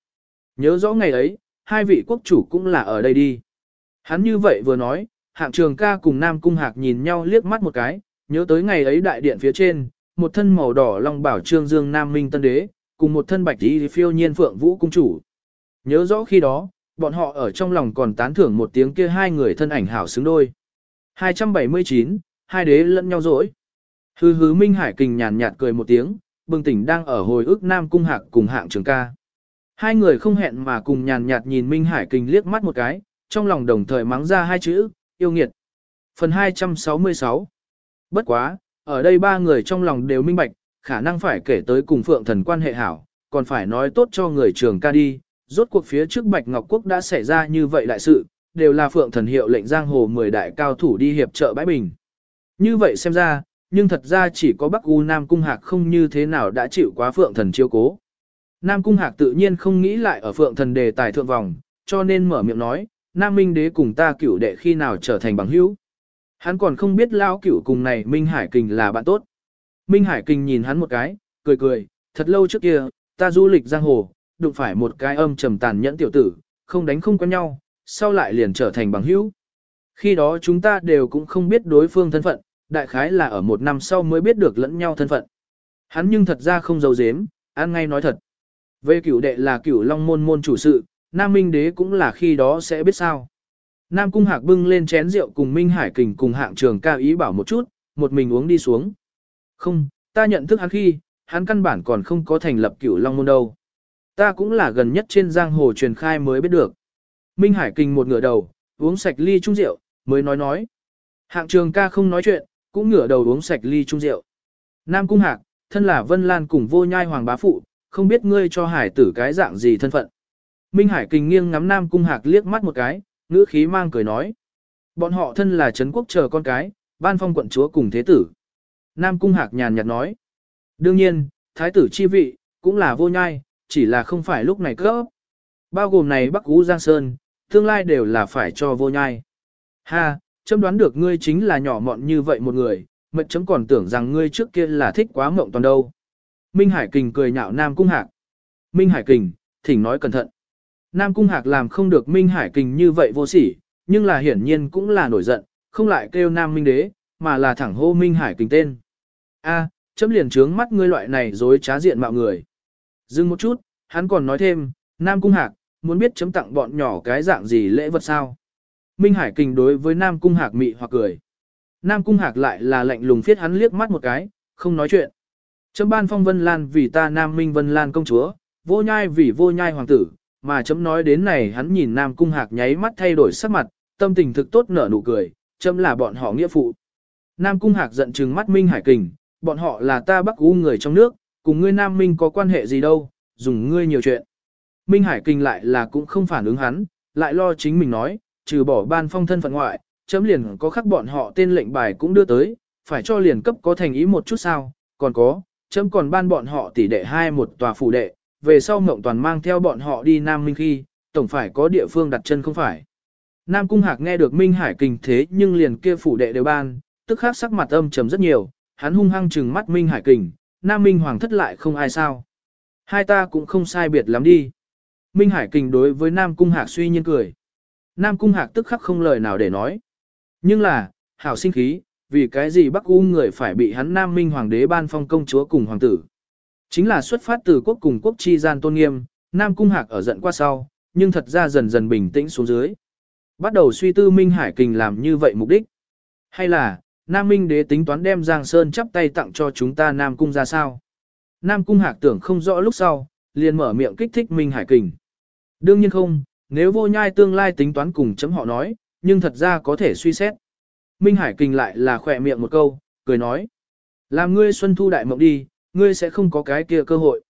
Nhớ rõ ngày ấy, hai vị quốc chủ cũng là ở đây đi. Hắn như vậy vừa nói, hạng trường ca cùng Nam Cung Hạc nhìn nhau liếc mắt một cái, nhớ tới ngày ấy đại điện phía trên, một thân màu đỏ long bảo trương dương Nam Minh Tân Đế, cùng một thân bạch y phiêu nhiên Phượng Vũ Cung Chủ. Nhớ rõ khi đó, bọn họ ở trong lòng còn tán thưởng một tiếng kia hai người thân ảnh hảo xứng đôi. 279, hai đế lẫn nhau dỗi. Hư hứ Minh Hải Kình nhàn nhạt cười một tiếng, bừng tỉnh đang ở hồi ức Nam Cung Hạc cùng hạng trường ca. Hai người không hẹn mà cùng nhàn nhạt nhìn Minh Hải Kình liếc mắt một cái, trong lòng đồng thời mắng ra hai chữ, yêu nghiệt. Phần 266 Bất quá, ở đây ba người trong lòng đều minh bạch, khả năng phải kể tới cùng Phượng Thần quan hệ hảo, còn phải nói tốt cho người trường ca đi, rốt cuộc phía trước Bạch Ngọc Quốc đã xảy ra như vậy đại sự, đều là Phượng Thần hiệu lệnh giang hồ 10 đại cao thủ đi hiệp trợ bãi bình. Như vậy xem ra, nhưng thật ra chỉ có Bắc U Nam Cung Hạc không như thế nào đã chịu quá Phượng Thần chiêu cố. Nam Cung Hạc tự nhiên không nghĩ lại ở Phượng Thần đề tài thượng vòng, cho nên mở miệng nói, Nam Minh Đế cùng ta cửu đệ khi nào trở thành bằng hữu. Hắn còn không biết lao cửu cùng này Minh Hải Kình là bạn tốt. Minh Hải Kình nhìn hắn một cái, cười cười, thật lâu trước kia, ta du lịch giang hồ, đụng phải một cái âm trầm tàn nhẫn tiểu tử, không đánh không quen nhau, sau lại liền trở thành bằng hữu. Khi đó chúng ta đều cũng không biết đối phương thân phận, đại khái là ở một năm sau mới biết được lẫn nhau thân phận. Hắn nhưng thật ra không giấu giếm, ăn ngay nói thật. Về cửu đệ là cửu long môn môn chủ sự, Nam Minh đế cũng là khi đó sẽ biết sao. Nam Cung Hạc bưng lên chén rượu cùng Minh Hải Kình cùng hạng trường cao ý bảo một chút, một mình uống đi xuống. Không, ta nhận thức hắn khi, hắn căn bản còn không có thành lập cửu long môn đâu. Ta cũng là gần nhất trên giang hồ truyền khai mới biết được. Minh Hải kinh một ngửa đầu, uống sạch ly chung rượu, mới nói nói. Hạng trường ca không nói chuyện, cũng ngửa đầu uống sạch ly chung rượu. Nam Cung Hạc, thân là Vân Lan cùng vô nhai hoàng bá phụ, không biết ngươi cho hải tử cái dạng gì thân phận. Minh Hải kinh nghiêng ngắm Nam Cung Hạc liếc mắt một cái, ngữ khí mang cười nói. Bọn họ thân là Trấn Quốc chờ con cái, ban phong quận chúa cùng thế tử. Nam Cung Hạc nhàn nhạt nói. Đương nhiên, thái tử chi vị, cũng là vô nhai, chỉ là không phải lúc này cấp. Bao gồm này Bắc Ú Giang Sơn, tương lai đều là phải cho vô nhai. Ha, chấm đoán được ngươi chính là nhỏ mọn như vậy một người, mệnh chấm còn tưởng rằng ngươi trước kia là thích quá mộng toàn đâu. Minh Hải Kình cười nhạo Nam Cung Hạc. Minh Hải Kình, thỉnh nói cẩn thận. Nam Cung Hạc làm không được Minh Hải Kình như vậy vô sỉ, nhưng là hiển nhiên cũng là nổi giận, không lại kêu Nam Minh Đế, mà là thẳng hô Minh Hải Kình tên. A, chấm liền trướng mắt ngươi loại này dối trá diện mạo người. Dừng một chút, hắn còn nói thêm, Nam Cung Hạc, muốn biết chấm tặng bọn nhỏ cái dạng gì lễ vật sao. Minh Hải Kình đối với Nam Cung Hạc mị hoặc cười. Nam Cung Hạc lại là lạnh lùng phiết hắn liếc mắt một cái, không nói chuyện. Chấm ban phong Vân Lan vì ta Nam Minh Vân Lan công chúa, vô nhai vì vô nhai hoàng tử, mà chấm nói đến này hắn nhìn Nam Cung Hạc nháy mắt thay đổi sắc mặt, tâm tình thực tốt nở nụ cười, chấm là bọn họ nghĩa phụ. Nam Cung Hạc giận trừng mắt Minh Hải Kình, bọn họ là ta Bắc U người trong nước, cùng ngươi Nam Minh có quan hệ gì đâu, dùng ngươi nhiều chuyện. Minh Hải Kình lại là cũng không phản ứng hắn, lại lo chính mình nói, trừ bỏ ban phong thân phận ngoại, chấm liền có khắc bọn họ tên lệnh bài cũng đưa tới, phải cho liền cấp có thành ý một chút sao, còn có, chấm còn ban bọn họ tỷ đệ hai một tòa phủ đệ, về sau mộng toàn mang theo bọn họ đi Nam Minh khi, tổng phải có địa phương đặt chân không phải. Nam Cung Hạc nghe được Minh Hải Kình thế nhưng liền kia phủ đệ đều ban, tức khắc sắc mặt âm trầm rất nhiều, hắn hung hăng trừng mắt Minh Hải Kình, Nam Minh Hoàng thất lại không ai sao. Hai ta cũng không sai biệt lắm đi. Minh Hải Kình đối với Nam Cung Hạc suy nhiên cười. Nam Cung Hạc tức khắc không lời nào để nói. Nhưng là, hảo sinh khí, vì cái gì Bắc U người phải bị hắn Nam Minh Hoàng đế ban phong công chúa cùng hoàng tử. Chính là xuất phát từ quốc cùng quốc chi gian tôn nghiêm, Nam Cung Hạc ở giận qua sau, nhưng thật ra dần dần bình tĩnh xuống dưới. Bắt đầu suy tư Minh Hải Kình làm như vậy mục đích. Hay là, Nam Minh đế tính toán đem Giang Sơn chắp tay tặng cho chúng ta Nam Cung ra sao? Nam Cung Hạc tưởng không rõ lúc sau, liền mở miệng kích thích Minh Hải Kình. Đương nhiên không, nếu vô nhai tương lai tính toán cùng chấm họ nói, nhưng thật ra có thể suy xét. Minh Hải Kình lại là khỏe miệng một câu, cười nói. Làm ngươi xuân thu đại mộng đi, ngươi sẽ không có cái kia cơ hội.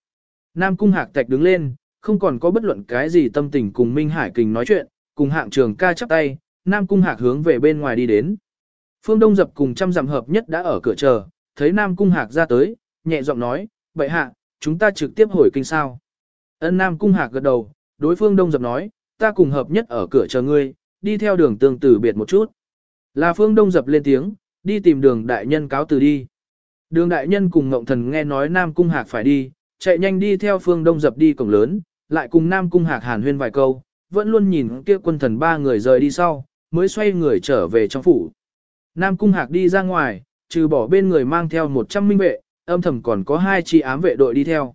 Nam Cung Hạc Tạch đứng lên, không còn có bất luận cái gì tâm tình cùng Minh Hải Kình nói chuyện, cùng hạng trường ca chắp tay, Nam Cung Hạc hướng về bên ngoài đi đến. Phương Đông Dập cùng trăm dặm hợp nhất đã ở cửa chờ, thấy Nam Cung Hạc ra tới, nhẹ giọng nói, bệ hạ, chúng ta trực tiếp hồi kinh sao. Ân Nam Cung Hạc gật đầu, đối phương Đông Dập nói, ta cùng hợp nhất ở cửa chờ ngươi, đi theo đường tương tử biệt một chút. Là Phương Đông Dập lên tiếng, đi tìm đường đại nhân cáo từ đi. Đường đại nhân cùng Ngộng Thần nghe nói Nam Cung Hạc phải đi, chạy nhanh đi theo Phương Đông Dập đi cổng lớn, lại cùng Nam Cung Hạc hàn huyên vài câu, vẫn luôn nhìn kia quân thần ba người rời đi sau, mới xoay người trở về trong phủ. Nam Cung Hạc đi ra ngoài, trừ bỏ bên người mang theo 100 minh vệ, âm thầm còn có hai chi ám vệ đội đi theo.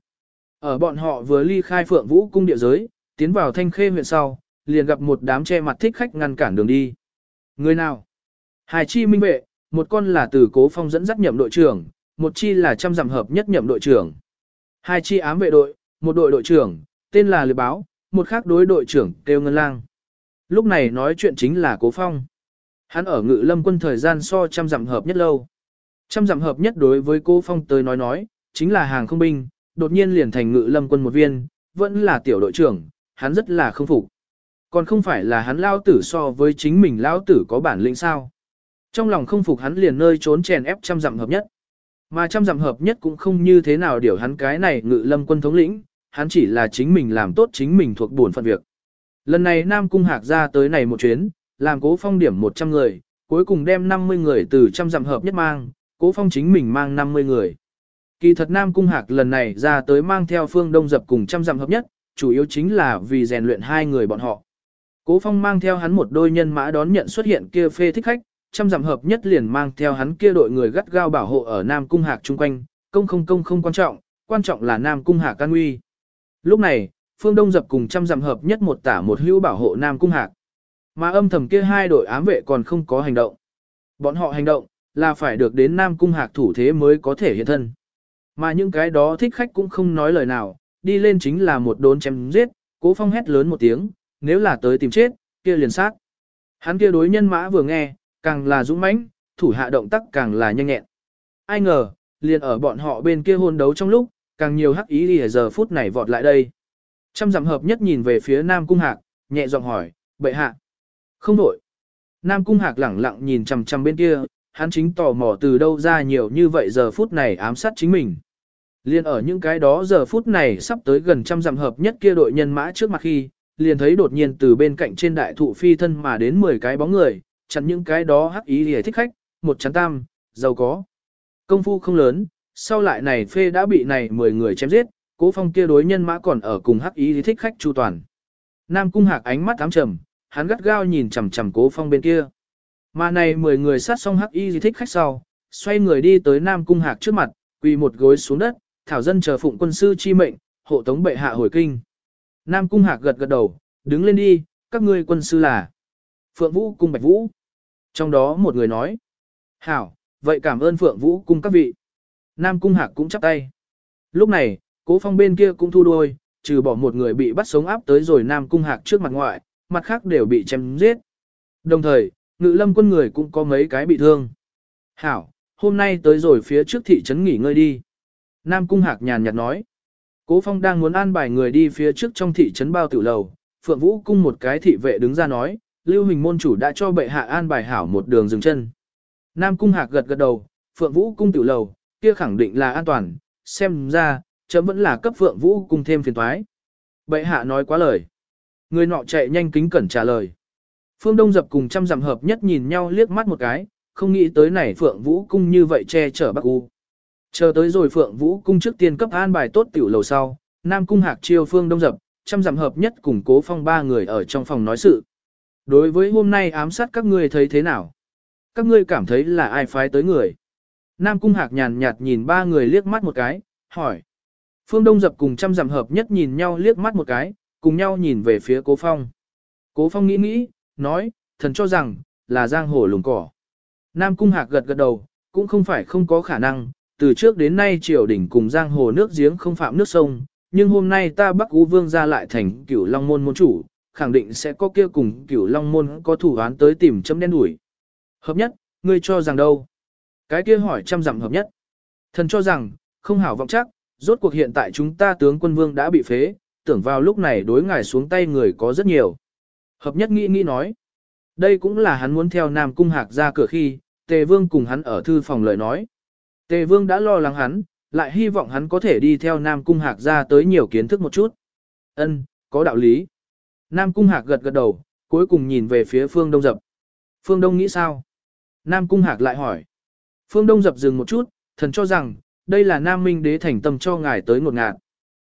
Ở bọn họ vừa ly khai phượng vũ cung địa giới, tiến vào thanh khê huyện sau, liền gặp một đám che mặt thích khách ngăn cản đường đi. Người nào? Hai chi minh vệ, một con là từ cố phong dẫn dắt nhậm đội trưởng, một chi là trăm giảm hợp nhất nhậm đội trưởng. Hai chi ám vệ đội, một đội đội trưởng, tên là Lê Báo, một khác đối đội trưởng kêu Ngân Lang. Lúc này nói chuyện chính là cố phong. Hắn ở ngự lâm quân thời gian so trăm dặm hợp nhất lâu. Trăm dặm hợp nhất đối với cô Phong tới nói nói, chính là hàng không binh, đột nhiên liền thành ngự lâm quân một viên, vẫn là tiểu đội trưởng, hắn rất là không phục. Còn không phải là hắn lao tử so với chính mình lao tử có bản lĩnh sao. Trong lòng không phục hắn liền nơi trốn chèn ép trăm dặm hợp nhất. Mà trăm dặm hợp nhất cũng không như thế nào điều hắn cái này ngự lâm quân thống lĩnh, hắn chỉ là chính mình làm tốt chính mình thuộc buồn phận việc. Lần này Nam Cung Hạc ra tới này một chuyến, làm cố phong điểm 100 người, cuối cùng đem 50 người từ trăm dặm hợp nhất mang, cố phong chính mình mang 50 người. Kỳ thật Nam Cung Hạc lần này ra tới mang theo phương đông dập cùng trăm dặm hợp nhất, chủ yếu chính là vì rèn luyện hai người bọn họ. Cố phong mang theo hắn một đôi nhân mã đón nhận xuất hiện kia phê thích khách, trăm dặm hợp nhất liền mang theo hắn kia đội người gắt gao bảo hộ ở Nam Cung Hạc chung quanh, công không công không quan trọng, quan trọng là Nam Cung Hạc can uy. Lúc này, phương đông dập cùng trăm dặm hợp nhất một tả một hữu bảo hộ Nam Cung Hạc. Mà âm thầm kia hai đội ám vệ còn không có hành động. Bọn họ hành động, là phải được đến Nam Cung Hạc thủ thế mới có thể hiện thân. Mà những cái đó thích khách cũng không nói lời nào, đi lên chính là một đốn chém giết, cố phong hét lớn một tiếng, nếu là tới tìm chết, kia liền sát. Hắn kia đối nhân mã vừa nghe, càng là dũng mãnh, thủ hạ động tác càng là nhanh nhẹn. Ai ngờ, liền ở bọn họ bên kia hôn đấu trong lúc, càng nhiều hắc ý đi giờ phút này vọt lại đây. Trăm dặm hợp nhất nhìn về phía Nam Cung Hạc, nhẹ giọng hỏi, bệ hạ. Không đổi. Nam Cung Hạc lẳng lặng nhìn chằm chằm bên kia, hắn chính tò mò từ đâu ra nhiều như vậy giờ phút này ám sát chính mình. Liên ở những cái đó giờ phút này sắp tới gần trăm dặm hợp nhất kia đội nhân mã trước mặt khi, liền thấy đột nhiên từ bên cạnh trên đại thụ phi thân mà đến 10 cái bóng người, chặn những cái đó hắc ý để thích khách, một chắn tam, giàu có. Công phu không lớn, sau lại này phê đã bị này 10 người chém giết, cố phong kia đối nhân mã còn ở cùng hắc ý để thích khách chu toàn. Nam cung hạc ánh mắt ám trầm, hắn gắt gao nhìn chằm chằm cố phong bên kia. Mà này 10 người sát xong hắc y thích khách sau, xoay người đi tới Nam cung hạc trước mặt, quỳ một gối xuống đất, thảo dân chờ phụng quân sư chi mệnh, hộ tống bệ hạ hồi kinh. Nam cung hạc gật gật đầu, đứng lên đi, các ngươi quân sư là Phượng Vũ cung Bạch Vũ. Trong đó một người nói, hảo, vậy cảm ơn Phượng Vũ cung các vị. Nam cung hạc cũng chắp tay. Lúc này, cố phong bên kia cũng thu đôi, trừ bỏ một người bị bắt sống áp tới rồi Nam cung hạc trước mặt ngoại, mặt khác đều bị chém giết. Đồng thời, ngự lâm quân người cũng có mấy cái bị thương. Hảo, hôm nay tới rồi phía trước thị trấn nghỉ ngơi đi. Nam cung hạc nhàn nhạt nói. Cố Phong đang muốn an bài người đi phía trước trong thị trấn bao tử lầu, Phượng Vũ cung một cái thị vệ đứng ra nói, Lưu Hình môn chủ đã cho bệ hạ an bài hảo một đường dừng chân. Nam cung hạc gật gật đầu, Phượng Vũ cung tiểu lầu, kia khẳng định là an toàn, xem ra, chấm vẫn là cấp Phượng Vũ cung thêm phiền toái. Bệ hạ nói quá lời. Người nọ chạy nhanh kính cẩn trả lời. Phương Đông dập cùng trăm dặm hợp nhất nhìn nhau liếc mắt một cái, không nghĩ tới này Phượng Vũ cung như vậy che chở Bắc U. Chờ tới rồi Phượng Vũ cung trước tiên cấp an bài tốt tiểu lầu sau, Nam cung Hạc chiêu Phương Đông dập, trăm dặm hợp nhất cùng cố phong ba người ở trong phòng nói sự. Đối với hôm nay ám sát các ngươi thấy thế nào? Các ngươi cảm thấy là ai phái tới người? Nam cung Hạc nhàn nhạt nhìn ba người liếc mắt một cái, hỏi. Phương Đông dập cùng trăm dặm hợp nhất nhìn nhau liếc mắt một cái, cùng nhau nhìn về phía cố phong. Cố phong nghĩ nghĩ, nói, thần cho rằng, là giang hồ lùng cỏ. Nam Cung Hạc gật gật đầu, cũng không phải không có khả năng, từ trước đến nay triều đỉnh cùng giang hồ nước giếng không phạm nước sông, nhưng hôm nay ta Bắc Ú Vương ra lại thành cửu Long Môn môn chủ, khẳng định sẽ có kia cùng cửu Long Môn có thủ án tới tìm chấm đen đuổi. Hợp nhất, ngươi cho rằng đâu? Cái kia hỏi trăm dặm hợp nhất. Thần cho rằng, không hảo vọng chắc, rốt cuộc hiện tại chúng ta tướng quân vương đã bị phế, tưởng vào lúc này đối ngài xuống tay người có rất nhiều. Hợp nhất nghĩ nghĩ nói. Đây cũng là hắn muốn theo Nam Cung Hạc ra cửa khi, Tề Vương cùng hắn ở thư phòng lời nói. Tề Vương đã lo lắng hắn, lại hy vọng hắn có thể đi theo Nam Cung Hạc ra tới nhiều kiến thức một chút. Ân, có đạo lý. Nam Cung Hạc gật gật đầu, cuối cùng nhìn về phía Phương Đông Dập. Phương Đông nghĩ sao? Nam Cung Hạc lại hỏi. Phương Đông Dập dừng một chút, thần cho rằng, đây là Nam Minh đế thành tâm cho ngài tới ngột ngạt.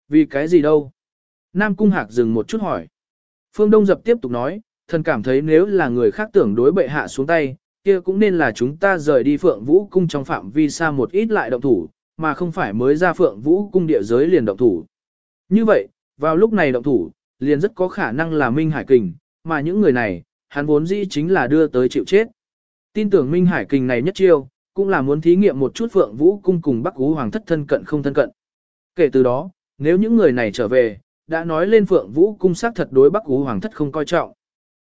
Vì cái gì đâu? Nam Cung Hạc dừng một chút hỏi. Phương Đông Dập tiếp tục nói, thần cảm thấy nếu là người khác tưởng đối bệ hạ xuống tay, kia cũng nên là chúng ta rời đi Phượng Vũ cung trong phạm vi xa một ít lại động thủ, mà không phải mới ra Phượng Vũ cung địa giới liền động thủ. Như vậy, vào lúc này động thủ, liền rất có khả năng là Minh Hải Kình, mà những người này, hắn vốn dĩ chính là đưa tới chịu chết. Tin tưởng Minh Hải Kình này nhất chiêu, cũng là muốn thí nghiệm một chút Phượng Vũ cung cùng Bắc Ú Hoàng thất thân cận không thân cận. Kể từ đó, nếu những người này trở về, đã nói lên Phượng Vũ cung sát thật đối Bắc Ú Hoàng thất không coi trọng.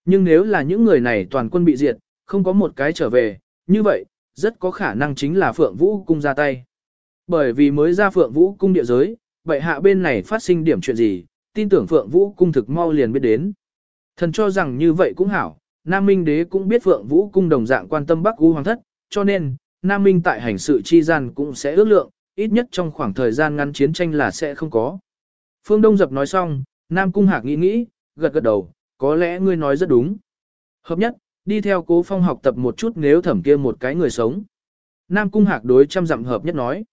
Nhưng nếu là những người này toàn quân bị diệt, không có một cái trở về, như vậy, rất có khả năng chính là Phượng Vũ cung ra tay. Bởi vì mới ra Phượng Vũ cung địa giới, vậy hạ bên này phát sinh điểm chuyện gì, tin tưởng Phượng Vũ cung thực mau liền biết đến. Thần cho rằng như vậy cũng hảo, Nam Minh đế cũng biết Phượng Vũ cung đồng dạng quan tâm Bắc U hoàng thất, cho nên, Nam Minh tại hành sự chi gian cũng sẽ ước lượng, ít nhất trong khoảng thời gian ngắn chiến tranh là sẽ không có. Phương Đông Dập nói xong, Nam Cung Hạc nghĩ nghĩ, gật gật đầu, có lẽ ngươi nói rất đúng. Hợp nhất, đi theo cố phong học tập một chút nếu thẩm kia một cái người sống. Nam Cung Hạc đối trăm dặm hợp nhất nói.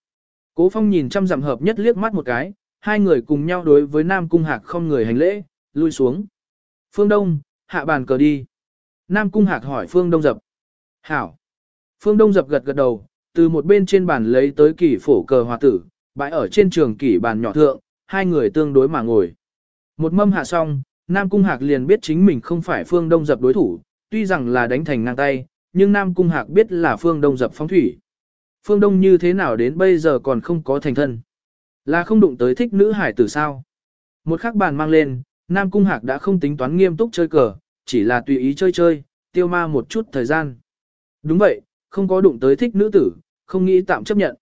Cố phong nhìn trăm dặm hợp nhất liếc mắt một cái, hai người cùng nhau đối với Nam Cung Hạc không người hành lễ, lui xuống. Phương Đông, hạ bàn cờ đi. Nam Cung Hạc hỏi Phương Đông dập. Hảo. Phương Đông dập gật gật đầu, từ một bên trên bàn lấy tới kỷ phổ cờ hòa tử, bãi ở trên trường kỷ bàn nhỏ thượng, hai người tương đối mà ngồi. Một mâm hạ xong, Nam Cung Hạc liền biết chính mình không phải Phương Đông dập đối thủ, tuy rằng là đánh thành ngang tay, nhưng Nam Cung Hạc biết là Phương Đông dập phóng thủy. Phương Đông như thế nào đến bây giờ còn không có thành thân. Là không đụng tới thích nữ hải tử sao. Một khắc bàn mang lên, Nam Cung Hạc đã không tính toán nghiêm túc chơi cờ, chỉ là tùy ý chơi chơi, tiêu ma một chút thời gian. Đúng vậy, không có đụng tới thích nữ tử, không nghĩ tạm chấp nhận.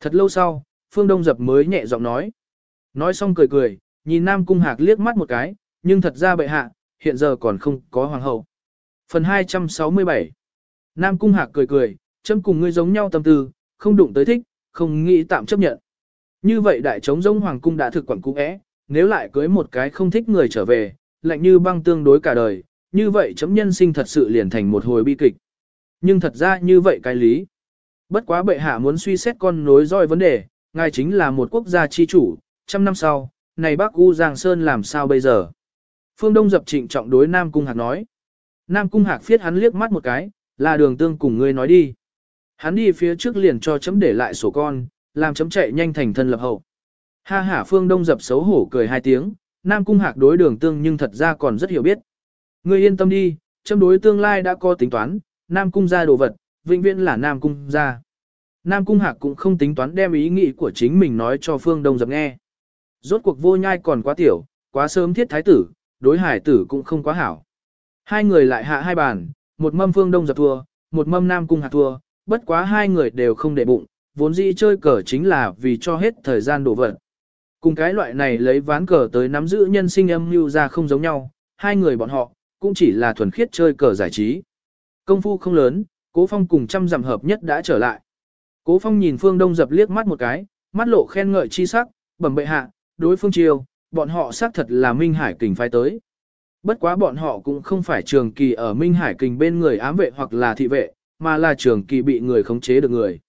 Thật lâu sau, Phương Đông Dập mới nhẹ giọng nói. Nói xong cười cười, nhìn Nam Cung Hạc liếc mắt một cái, nhưng thật ra bệ hạ, hiện giờ còn không có hoàng hậu. Phần 267 Nam Cung Hạc cười cười, châm cùng ngươi giống nhau tâm tư, không đụng tới thích, không nghĩ tạm chấp nhận. Như vậy đại trống giống hoàng cung đã thực quản cung é, nếu lại cưới một cái không thích người trở về, lạnh như băng tương đối cả đời, như vậy chấm nhân sinh thật sự liền thành một hồi bi kịch. Nhưng thật ra như vậy cái lý. Bất quá bệ hạ muốn suy xét con nối roi vấn đề, ngài chính là một quốc gia chi chủ, trăm năm sau, này bác U Giang Sơn làm sao bây giờ? Phương Đông dập trịnh trọng đối Nam Cung Hạc nói. Nam Cung Hạc phiết hắn liếc mắt một cái, là đường tương cùng ngươi nói đi. Hắn đi phía trước liền cho chấm để lại sổ con, làm chấm chạy nhanh thành thân lập hậu. Ha ha Phương Đông dập xấu hổ cười hai tiếng, Nam Cung Hạc đối đường tương nhưng thật ra còn rất hiểu biết. Ngươi yên tâm đi, chấm đối tương lai đã có tính toán, Nam Cung ra đồ vật, vĩnh viễn là Nam Cung ra. Nam Cung Hạc cũng không tính toán đem ý nghĩ của chính mình nói cho Phương Đông dập nghe. Rốt cuộc vô nhai còn quá tiểu, quá sớm thiết thái tử, đối hải tử cũng không quá hảo. Hai người lại hạ hai bàn, một mâm Phương Đông dập thua, một mâm Nam Cung hạt thua, bất quá hai người đều không để bụng, vốn dĩ chơi cờ chính là vì cho hết thời gian đổ vật. Cùng cái loại này lấy ván cờ tới nắm giữ nhân sinh âm mưu ra không giống nhau, hai người bọn họ, cũng chỉ là thuần khiết chơi cờ giải trí. Công phu không lớn, Cố Phong cùng trăm dặm hợp nhất đã trở lại. Cố Phong nhìn Phương Đông dập liếc mắt một cái, mắt lộ khen ngợi chi sắc, bẩm bệ hạ, đối phương chiêu, bọn họ xác thật là Minh Hải kình phái tới. Bất quá bọn họ cũng không phải trường kỳ ở Minh Hải kình bên người ám vệ hoặc là thị vệ, mà là trường kỳ bị người khống chế được người.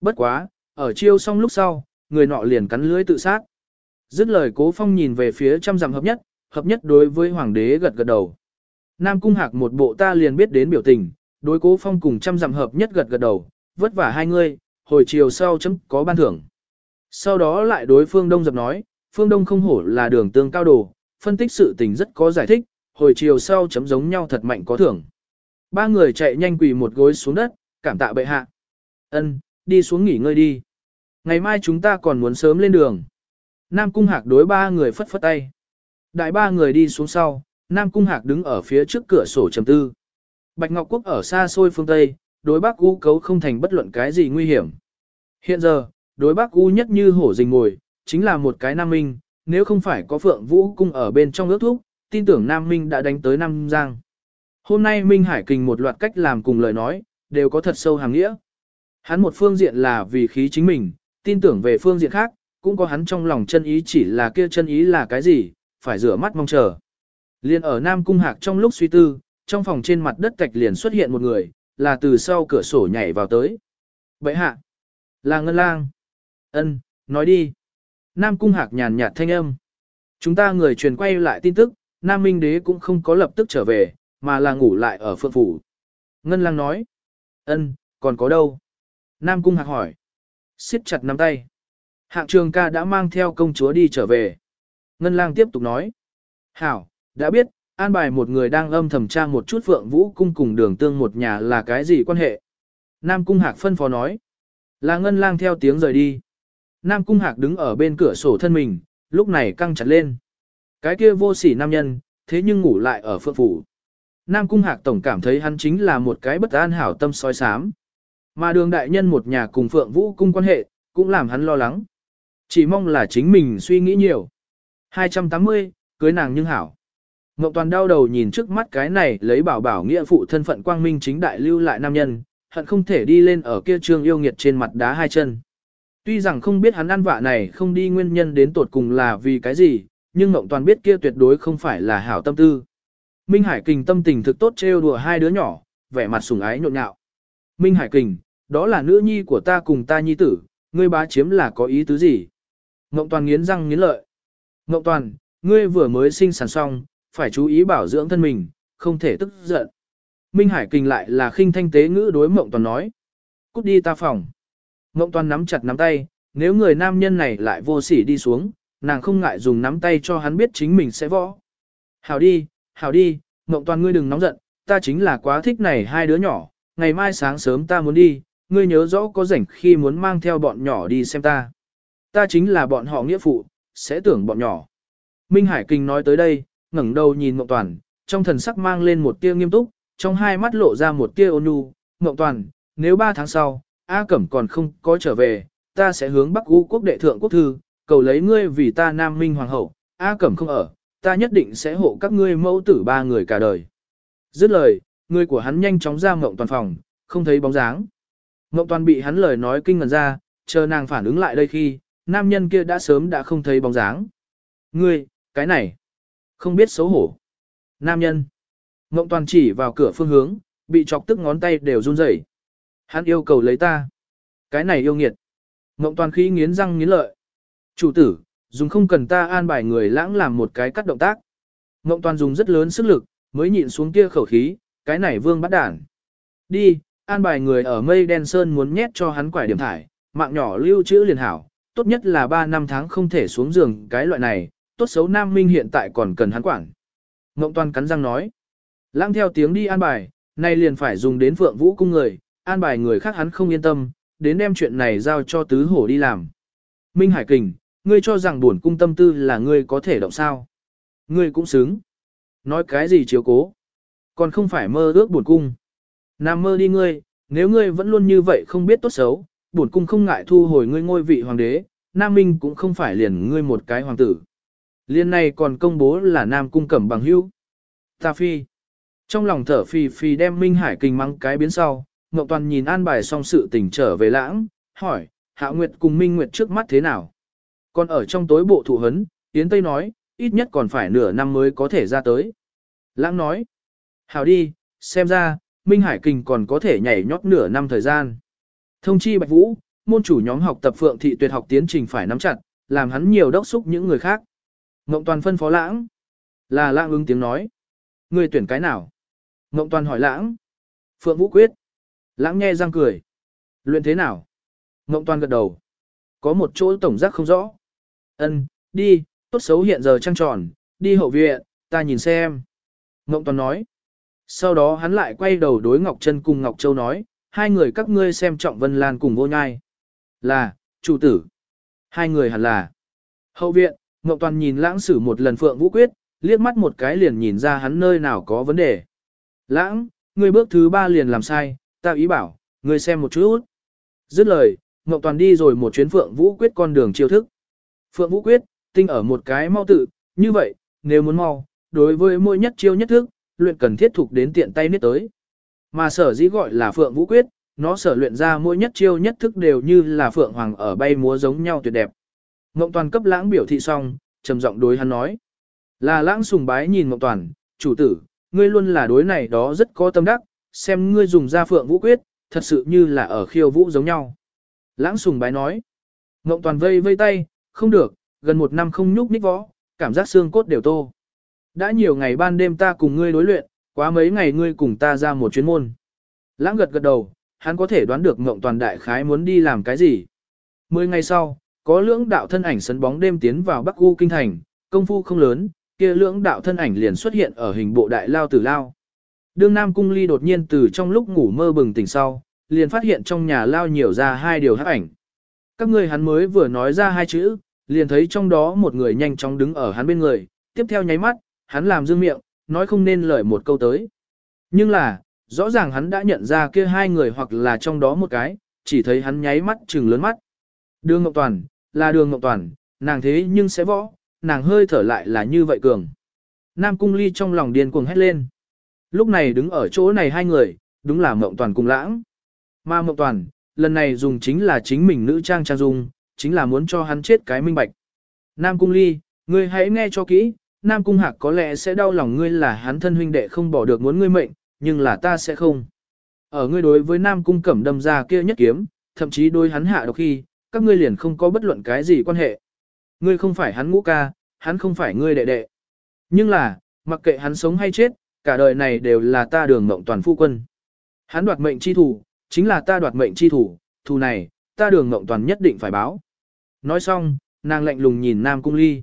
Bất quá, ở chiêu xong lúc sau, người nọ liền cắn lưới tự sát. Dứt lời cố phong nhìn về phía trăm dặm hợp nhất, hợp nhất đối với hoàng đế gật gật đầu. Nam cung hạc một bộ ta liền biết đến biểu tình, đối cố phong cùng trăm dặm hợp nhất gật gật đầu, vất vả hai người, hồi chiều sau chấm có ban thưởng. Sau đó lại đối phương đông dập nói, phương đông không hổ là đường tương cao đồ, phân tích sự tình rất có giải thích, hồi chiều sau chấm giống nhau thật mạnh có thưởng. Ba người chạy nhanh quỳ một gối xuống đất, cảm tạ bệ hạ. Ân, đi xuống nghỉ ngơi đi. Ngày mai chúng ta còn muốn sớm lên đường. Nam Cung Hạc đối ba người phất phất tay. Đại ba người đi xuống sau, Nam Cung Hạc đứng ở phía trước cửa sổ trầm tư. Bạch Ngọc Quốc ở xa xôi phương Tây, đối Bắc U cấu không thành bất luận cái gì nguy hiểm. Hiện giờ, đối Bắc U nhất như hổ rình ngồi, chính là một cái Nam Minh, nếu không phải có Phượng Vũ Cung ở bên trong ước thúc, tin tưởng Nam Minh đã đánh tới Nam Giang. Hôm nay Minh Hải Kình một loạt cách làm cùng lời nói, đều có thật sâu hàng nghĩa. Hắn một phương diện là vì khí chính mình, tin tưởng về phương diện khác, cũng có hắn trong lòng chân ý chỉ là kia chân ý là cái gì, phải rửa mắt mong chờ. Liên ở Nam Cung Hạc trong lúc suy tư, trong phòng trên mặt đất cạch liền xuất hiện một người, là từ sau cửa sổ nhảy vào tới. Bậy hạ, là Ngân Lang. ân nói đi. Nam Cung Hạc nhàn nhạt thanh âm. Chúng ta người truyền quay lại tin tức, Nam Minh Đế cũng không có lập tức trở về, mà là ngủ lại ở phượng phủ. Ngân Lang nói. ân còn có đâu? Nam Cung Hạc hỏi. siết chặt nắm tay. Hạng trường ca đã mang theo công chúa đi trở về. Ngân lang tiếp tục nói. Hảo, đã biết, an bài một người đang âm thầm tra một chút phượng vũ cung cùng đường tương một nhà là cái gì quan hệ. Nam Cung Hạc phân phó nói. Là ngân lang theo tiếng rời đi. Nam Cung Hạc đứng ở bên cửa sổ thân mình, lúc này căng chặt lên. Cái kia vô sỉ nam nhân, thế nhưng ngủ lại ở phượng phủ. Nam Cung Hạc tổng cảm thấy hắn chính là một cái bất an hảo tâm soi sám. Mà đường đại nhân một nhà cùng phượng vũ cung quan hệ, cũng làm hắn lo lắng. Chỉ mong là chính mình suy nghĩ nhiều. 280, cưới nàng nhưng hảo. Ngọc Toàn đau đầu nhìn trước mắt cái này lấy bảo bảo nghĩa phụ thân phận quang minh chính đại lưu lại nam nhân, hận không thể đi lên ở kia trương yêu nghiệt trên mặt đá hai chân. Tuy rằng không biết hắn ăn vạ này không đi nguyên nhân đến tột cùng là vì cái gì, nhưng Ngộng Toàn biết kia tuyệt đối không phải là hảo tâm tư. Minh Hải Kình tâm tình thực tốt trêu đùa hai đứa nhỏ, vẻ mặt sùng ái nhộn nhạo. Minh Hải Kình, đó là nữ nhi của ta cùng ta nhi tử, ngươi bá chiếm là có ý tứ gì? Ngộng Toàn nghiến răng nghiến lợi. Ngộng Toàn, ngươi vừa mới sinh sản xong, phải chú ý bảo dưỡng thân mình, không thể tức giận. Minh Hải Kình lại là khinh thanh tế ngữ đối Ngộng Toàn nói. Cút đi ta phòng. Mộng Toàn nắm chặt nắm tay, nếu người nam nhân này lại vô sỉ đi xuống, nàng không ngại dùng nắm tay cho hắn biết chính mình sẽ võ. Hảo đi, hảo đi, mộng Toàn ngươi đừng nóng giận, ta chính là quá thích này hai đứa nhỏ, ngày mai sáng sớm ta muốn đi, ngươi nhớ rõ có rảnh khi muốn mang theo bọn nhỏ đi xem ta. Ta chính là bọn họ nghĩa phụ, sẽ tưởng bọn nhỏ. Minh Hải Kinh nói tới đây, ngẩng đầu nhìn Mộng Toàn, trong thần sắc mang lên một tia nghiêm túc, trong hai mắt lộ ra một tia ôn nhu. Mộng Toàn, nếu ba tháng sau, A Cẩm còn không có trở về, ta sẽ hướng Bắc U quốc đệ thượng quốc thư, cầu lấy ngươi vì ta Nam Minh Hoàng hậu, A Cẩm không ở, ta nhất định sẽ hộ các ngươi mẫu tử ba người cả đời. Dứt lời, người của hắn nhanh chóng ra Mộng Toàn phòng, không thấy bóng dáng. Mộng Toàn bị hắn lời nói kinh ngần ra, chờ nàng phản ứng lại đây khi, nam nhân kia đã sớm đã không thấy bóng dáng. Ngươi, cái này, không biết xấu hổ. Nam nhân. Ngộng toàn chỉ vào cửa phương hướng, bị chọc tức ngón tay đều run rẩy. Hắn yêu cầu lấy ta. Cái này yêu nghiệt. Ngộng toàn khí nghiến răng nghiến lợi. Chủ tử, dùng không cần ta an bài người lãng làm một cái cắt động tác. Ngộng toàn dùng rất lớn sức lực, mới nhịn xuống kia khẩu khí, cái này vương bắt đản. Đi, an bài người ở mây đen sơn muốn nhét cho hắn quải điểm thải, mạng nhỏ lưu trữ liền hảo, tốt nhất là 3 năm tháng không thể xuống giường cái loại này, tốt xấu Nam Minh hiện tại còn cần hắn quản. Ngộng toàn cắn răng nói. Lãng theo tiếng đi an bài, nay liền phải dùng đến phượng vũ cung người, an bài người khác hắn không yên tâm, đến đem chuyện này giao cho tứ hổ đi làm. Minh Hải Kình, ngươi cho rằng buồn cung tâm tư là ngươi có thể động sao. Ngươi cũng xứng. Nói cái gì chiếu cố. Còn không phải mơ ước buồn cung. Nam mơ đi ngươi, nếu ngươi vẫn luôn như vậy không biết tốt xấu, buồn cung không ngại thu hồi ngươi ngôi vị hoàng đế, Nam Minh cũng không phải liền ngươi một cái hoàng tử. Liên này còn công bố là Nam cung cẩm bằng hữu. Ta phi. Trong lòng thở phì phì đem Minh Hải kình mắng cái biến sau, Ngọc Toàn nhìn an bài xong sự tình trở về lãng, hỏi, Hạ Nguyệt cùng Minh Nguyệt trước mắt thế nào? Còn ở trong tối bộ thụ hấn, Yến Tây nói, ít nhất còn phải nửa năm mới có thể ra tới. Lãng nói, hảo đi, xem ra, Minh Hải Kình còn có thể nhảy nhót nửa năm thời gian. Thông chi Bạch Vũ, môn chủ nhóm học tập phượng thị tuyệt học tiến trình phải nắm chặt, làm hắn nhiều đốc xúc những người khác. Ngộng Toàn phân phó lãng. Là lãng ứng tiếng nói. Người tuyển cái nào? Ngộng Toàn hỏi lãng. Phượng Vũ quyết. Lãng nghe răng cười. Luyện thế nào? Ngộng Toàn gật đầu. Có một chỗ tổng giác không rõ. Ân, đi, tốt xấu hiện giờ trăng tròn, đi hậu viện, ta nhìn xem. Ngộng Toàn nói. Sau đó hắn lại quay đầu đối Ngọc Trân cùng Ngọc Châu nói, hai người các ngươi xem trọng Vân Lan cùng vô nhai. Là, chủ tử. Hai người hẳn là. Hậu viện, Ngọc Toàn nhìn lãng sử một lần Phượng Vũ Quyết, liếc mắt một cái liền nhìn ra hắn nơi nào có vấn đề. Lãng, ngươi bước thứ ba liền làm sai, ta ý bảo, ngươi xem một chút. Dứt lời, Ngọc Toàn đi rồi một chuyến Phượng Vũ Quyết con đường chiêu thức. Phượng Vũ Quyết, tinh ở một cái mau tự, như vậy, nếu muốn mau, đối với mỗi nhất chiêu nhất thức, luyện cần thiết thuộc đến tiện tay niết tới. Mà sở dĩ gọi là Phượng Vũ Quyết, nó sở luyện ra mỗi nhất chiêu nhất thức đều như là Phượng Hoàng ở bay múa giống nhau tuyệt đẹp. Ngộng Toàn cấp lãng biểu thị xong, trầm giọng đối hắn nói. Là lãng sùng bái nhìn Ngộng Toàn, chủ tử, ngươi luôn là đối này đó rất có tâm đắc, xem ngươi dùng ra Phượng Vũ Quyết, thật sự như là ở khiêu vũ giống nhau. Lãng sùng bái nói. Ngộng Toàn vây vây tay, không được, gần một năm không nhúc nhích võ, cảm giác xương cốt đều tô. Đã nhiều ngày ban đêm ta cùng ngươi đối luyện, quá mấy ngày ngươi cùng ta ra một chuyến môn. Lãng gật gật đầu, hắn có thể đoán được Ngộng Toàn đại khái muốn đi làm cái gì. Mười ngày sau, có lưỡng đạo thân ảnh sấn bóng đêm tiến vào Bắc U kinh thành, công phu không lớn, kia lưỡng đạo thân ảnh liền xuất hiện ở hình bộ đại lao tử lao. Đương Nam Cung Ly đột nhiên từ trong lúc ngủ mơ bừng tỉnh sau, liền phát hiện trong nhà lao nhiều ra hai điều hắc ảnh. Các người hắn mới vừa nói ra hai chữ, liền thấy trong đó một người nhanh chóng đứng ở hắn bên người, tiếp theo nháy mắt, hắn làm dương miệng, nói không nên lời một câu tới. Nhưng là, rõ ràng hắn đã nhận ra kia hai người hoặc là trong đó một cái, chỉ thấy hắn nháy mắt trừng lớn mắt. Đường Ngọc Toàn, là đường Ngọc Toàn, nàng thế nhưng sẽ võ, nàng hơi thở lại là như vậy cường. Nam Cung Ly trong lòng điên cuồng hét lên. Lúc này đứng ở chỗ này hai người, đúng là Mộng Toàn cùng lãng. Mà Mộng Toàn, lần này dùng chính là chính mình nữ trang trang dung, chính là muốn cho hắn chết cái minh bạch. Nam Cung Ly, ngươi hãy nghe cho kỹ, Nam Cung Hạc có lẽ sẽ đau lòng ngươi là hắn thân huynh đệ không bỏ được muốn ngươi mệnh, nhưng là ta sẽ không. Ở ngươi đối với Nam Cung Cẩm đâm ra kia nhất kiếm, thậm chí đối hắn hạ độc khi, các ngươi liền không có bất luận cái gì quan hệ. Ngươi không phải hắn ngũ ca, hắn không phải ngươi đệ đệ. Nhưng là, mặc kệ hắn sống hay chết, cả đời này đều là ta đường mộng toàn phu quân. Hắn đoạt mệnh chi thủ, chính là ta đoạt mệnh chi thủ, thù này, ta đường mộng toàn nhất định phải báo. Nói xong, nàng lạnh lùng nhìn Nam Cung Ly.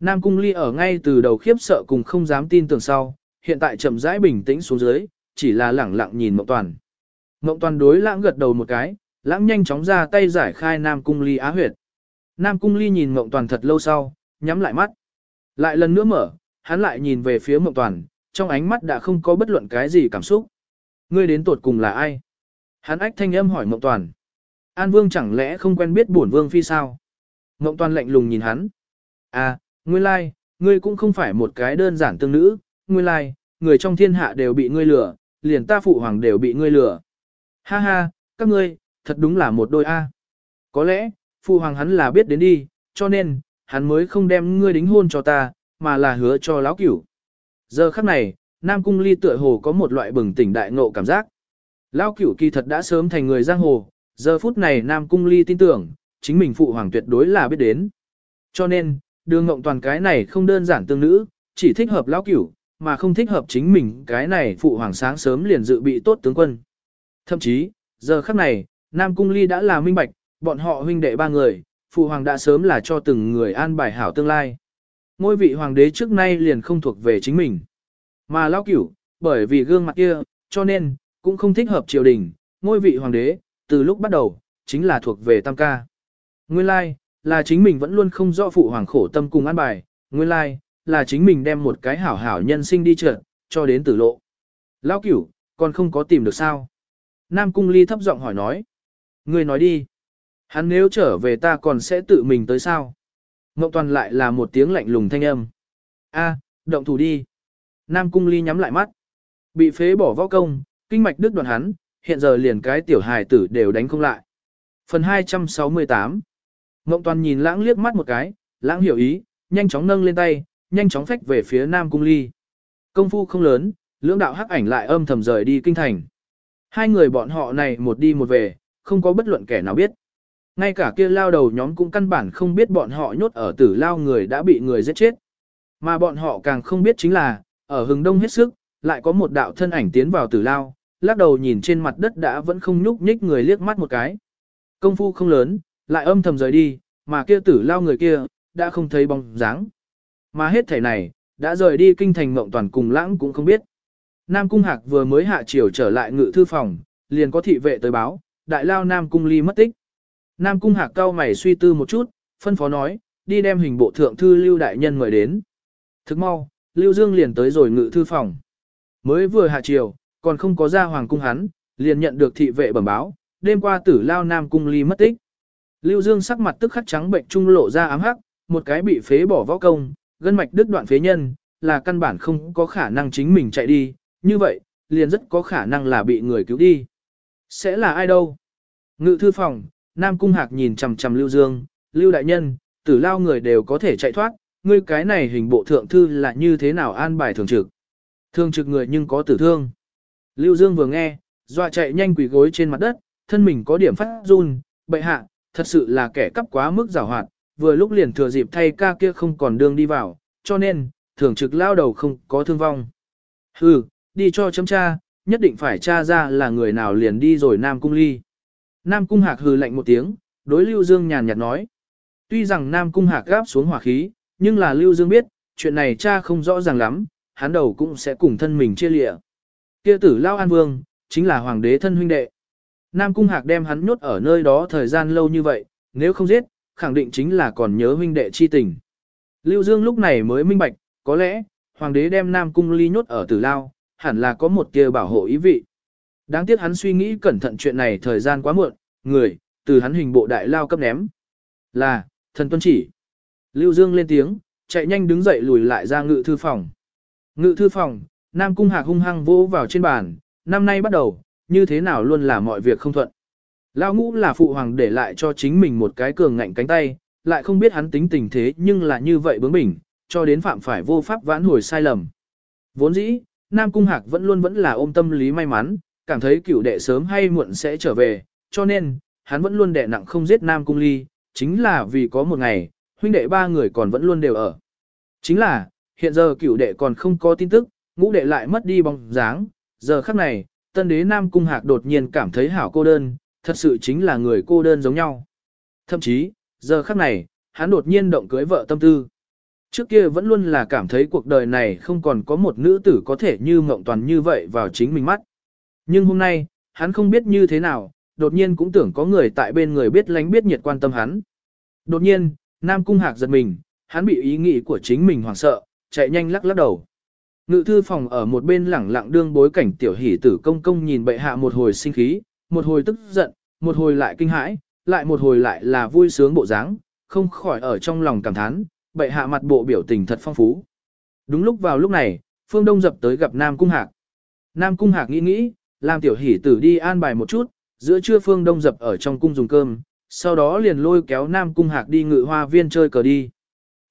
Nam Cung Ly ở ngay từ đầu khiếp sợ cùng không dám tin tưởng sau, hiện tại chậm rãi bình tĩnh xuống dưới, chỉ là lẳng lặng nhìn Mộng Toàn. Mộng Toàn đối lãng gật đầu một cái, lãng nhanh chóng ra tay giải khai Nam Cung Ly á huyệt. Nam Cung Ly nhìn Mộng Toàn thật lâu sau, nhắm lại mắt. Lại lần nữa mở, hắn lại nhìn về phía Mộng Toàn, trong ánh mắt đã không có bất luận cái gì cảm xúc. Ngươi đến tột cùng là ai? Hắn ách thanh âm hỏi Mộng Toàn. An Vương chẳng lẽ không quen biết bổn Vương phi sao? Mộng Toàn lạnh lùng nhìn hắn. À, nguyên lai, like, ngươi cũng không phải một cái đơn giản tương nữ, nguyên lai, like, người trong thiên hạ đều bị ngươi lừa, liền ta phụ hoàng đều bị ngươi lừa. Ha ha, các ngươi, thật đúng là một đôi A. Có lẽ, phụ hoàng hắn là biết đến đi, cho nên, hắn mới không đem ngươi đính hôn cho ta, mà là hứa cho lão cửu. Giờ khắc này, Nam Cung Ly tựa hồ có một loại bừng tỉnh đại ngộ cảm giác. Lão cửu kỳ thật đã sớm thành người giang hồ, giờ phút này Nam Cung Ly tin tưởng, chính mình phụ hoàng tuyệt đối là biết đến. Cho nên, đường ngộng toàn cái này không đơn giản tương nữ, chỉ thích hợp lão cửu, mà không thích hợp chính mình cái này phụ hoàng sáng sớm liền dự bị tốt tướng quân. Thậm chí, giờ khắc này, Nam Cung Ly đã là minh bạch, bọn họ huynh đệ ba người, phụ hoàng đã sớm là cho từng người an bài hảo tương lai. Ngôi vị hoàng đế trước nay liền không thuộc về chính mình. Mà lão cửu, bởi vì gương mặt kia, cho nên, cũng không thích hợp triều đình, ngôi vị hoàng đế, từ lúc bắt đầu, chính là thuộc về tam ca. Nguyên lai, là chính mình vẫn luôn không rõ phụ hoàng khổ tâm cùng an bài, nguyên lai, là chính mình đem một cái hảo hảo nhân sinh đi trượt, cho đến tử lộ. Lão cửu, còn không có tìm được sao? Nam Cung Ly thấp giọng hỏi nói. Người nói đi. Hắn nếu trở về ta còn sẽ tự mình tới sao? Ngộ Toàn lại là một tiếng lạnh lùng thanh âm. A, động thủ đi. Nam Cung Ly nhắm lại mắt. Bị phế bỏ võ công, kinh mạch đứt đoạn hắn, hiện giờ liền cái tiểu hài tử đều đánh không lại. Phần 268 Ngộ Toàn nhìn lãng liếc mắt một cái, lãng hiểu ý, nhanh chóng nâng lên tay, nhanh chóng phách về phía Nam Cung Ly. Công phu không lớn, lưỡng đạo hắc ảnh lại âm thầm rời đi kinh thành. Hai người bọn họ này một đi một về, không có bất luận kẻ nào biết. Ngay cả kia lao đầu nhóm cũng căn bản không biết bọn họ nhốt ở tử lao người đã bị người giết chết. Mà bọn họ càng không biết chính là, ở hừng đông hết sức, lại có một đạo thân ảnh tiến vào tử lao, lắc đầu nhìn trên mặt đất đã vẫn không nhúc nhích người liếc mắt một cái. Công phu không lớn, lại âm thầm rời đi, mà kia tử lao người kia, đã không thấy bóng dáng. Mà hết thể này, đã rời đi kinh thành mộng toàn cùng lãng cũng không biết. Nam Cung Hạc vừa mới hạ chiều trở lại ngự thư phòng, liền có thị vệ tới báo, đại lao Nam Cung Ly mất tích. Nam Cung Hạc cao mày suy tư một chút, phân phó nói, đi đem hình bộ thượng thư Lưu Đại Nhân mời đến. Thức mau, Lưu Dương liền tới rồi ngự thư phòng. Mới vừa hạ chiều, còn không có ra hoàng cung hắn, liền nhận được thị vệ bẩm báo, đêm qua tử lao Nam Cung Ly mất tích. Lưu Dương sắc mặt tức khắc trắng bệnh trung lộ ra ám hắc, một cái bị phế bỏ võ công, gân mạch đứt đoạn phế nhân, là căn bản không có khả năng chính mình chạy đi, như vậy, liền rất có khả năng là bị người cứu đi. Sẽ là ai đâu? Ngự thư phòng, Nam Cung Hạc nhìn chằm chằm Lưu Dương, Lưu Đại Nhân, tử lao người đều có thể chạy thoát, ngươi cái này hình bộ thượng thư là như thế nào an bài thường trực. Thường trực người nhưng có tử thương. Lưu Dương vừa nghe, dọa chạy nhanh quỳ gối trên mặt đất, thân mình có điểm phát run, bệ hạ, thật sự là kẻ cắp quá mức giảo hoạt, vừa lúc liền thừa dịp thay ca kia không còn đường đi vào, cho nên, thường trực lao đầu không có thương vong. Hừ, đi cho chấm tra, nhất định phải tra ra là người nào liền đi rồi Nam Cung Ly. Nam Cung Hạc hừ lạnh một tiếng, đối Lưu Dương nhàn nhạt nói. Tuy rằng Nam Cung Hạc gáp xuống hỏa khí, nhưng là Lưu Dương biết, chuyện này cha không rõ ràng lắm, hắn đầu cũng sẽ cùng thân mình chia lịa. Kia tử Lao An Vương, chính là hoàng đế thân huynh đệ. Nam Cung Hạc đem hắn nhốt ở nơi đó thời gian lâu như vậy, nếu không giết, khẳng định chính là còn nhớ huynh đệ chi tình. Lưu Dương lúc này mới minh bạch, có lẽ, hoàng đế đem Nam Cung Ly nhốt ở tử Lao, hẳn là có một kia bảo hộ ý vị. Đáng tiếc hắn suy nghĩ cẩn thận chuyện này thời gian quá muộn, người, từ hắn hình bộ đại lao cấp ném. Là, thần tuân chỉ. Lưu Dương lên tiếng, chạy nhanh đứng dậy lùi lại ra ngự thư phòng. Ngự thư phòng, Nam Cung Hạc hung hăng vỗ vào trên bàn, năm nay bắt đầu, như thế nào luôn là mọi việc không thuận. Lao ngũ là phụ hoàng để lại cho chính mình một cái cường ngạnh cánh tay, lại không biết hắn tính tình thế nhưng là như vậy bướng bỉnh, cho đến phạm phải vô pháp vãn hồi sai lầm. Vốn dĩ, Nam Cung Hạc vẫn luôn vẫn là ôm tâm lý may mắn, cảm thấy cửu đệ sớm hay muộn sẽ trở về, cho nên, hắn vẫn luôn đệ nặng không giết Nam Cung Ly, chính là vì có một ngày, huynh đệ ba người còn vẫn luôn đều ở. Chính là, hiện giờ cửu đệ còn không có tin tức, ngũ đệ lại mất đi bóng dáng, giờ khắc này, tân đế Nam Cung Hạc đột nhiên cảm thấy hảo cô đơn, thật sự chính là người cô đơn giống nhau. Thậm chí, giờ khắc này, hắn đột nhiên động cưới vợ tâm tư. Trước kia vẫn luôn là cảm thấy cuộc đời này không còn có một nữ tử có thể như mộng toàn như vậy vào chính mình mắt. Nhưng hôm nay, hắn không biết như thế nào, đột nhiên cũng tưởng có người tại bên người biết lánh biết nhiệt quan tâm hắn. Đột nhiên, Nam Cung Hạc giật mình, hắn bị ý nghĩ của chính mình hoảng sợ, chạy nhanh lắc lắc đầu. Ngự thư phòng ở một bên lẳng lặng đương bối cảnh tiểu hỷ tử công công nhìn bệ hạ một hồi sinh khí, một hồi tức giận, một hồi lại kinh hãi, lại một hồi lại là vui sướng bộ dáng, không khỏi ở trong lòng cảm thán, bệ hạ mặt bộ biểu tình thật phong phú. Đúng lúc vào lúc này, Phương Đông dập tới gặp Nam Cung Hạc. Nam Cung Hạc nghĩ nghĩ, làm tiểu hỷ tử đi an bài một chút, giữa trưa Phương Đông dập ở trong cung dùng cơm, sau đó liền lôi kéo Nam Cung Hạc đi ngự hoa viên chơi cờ đi.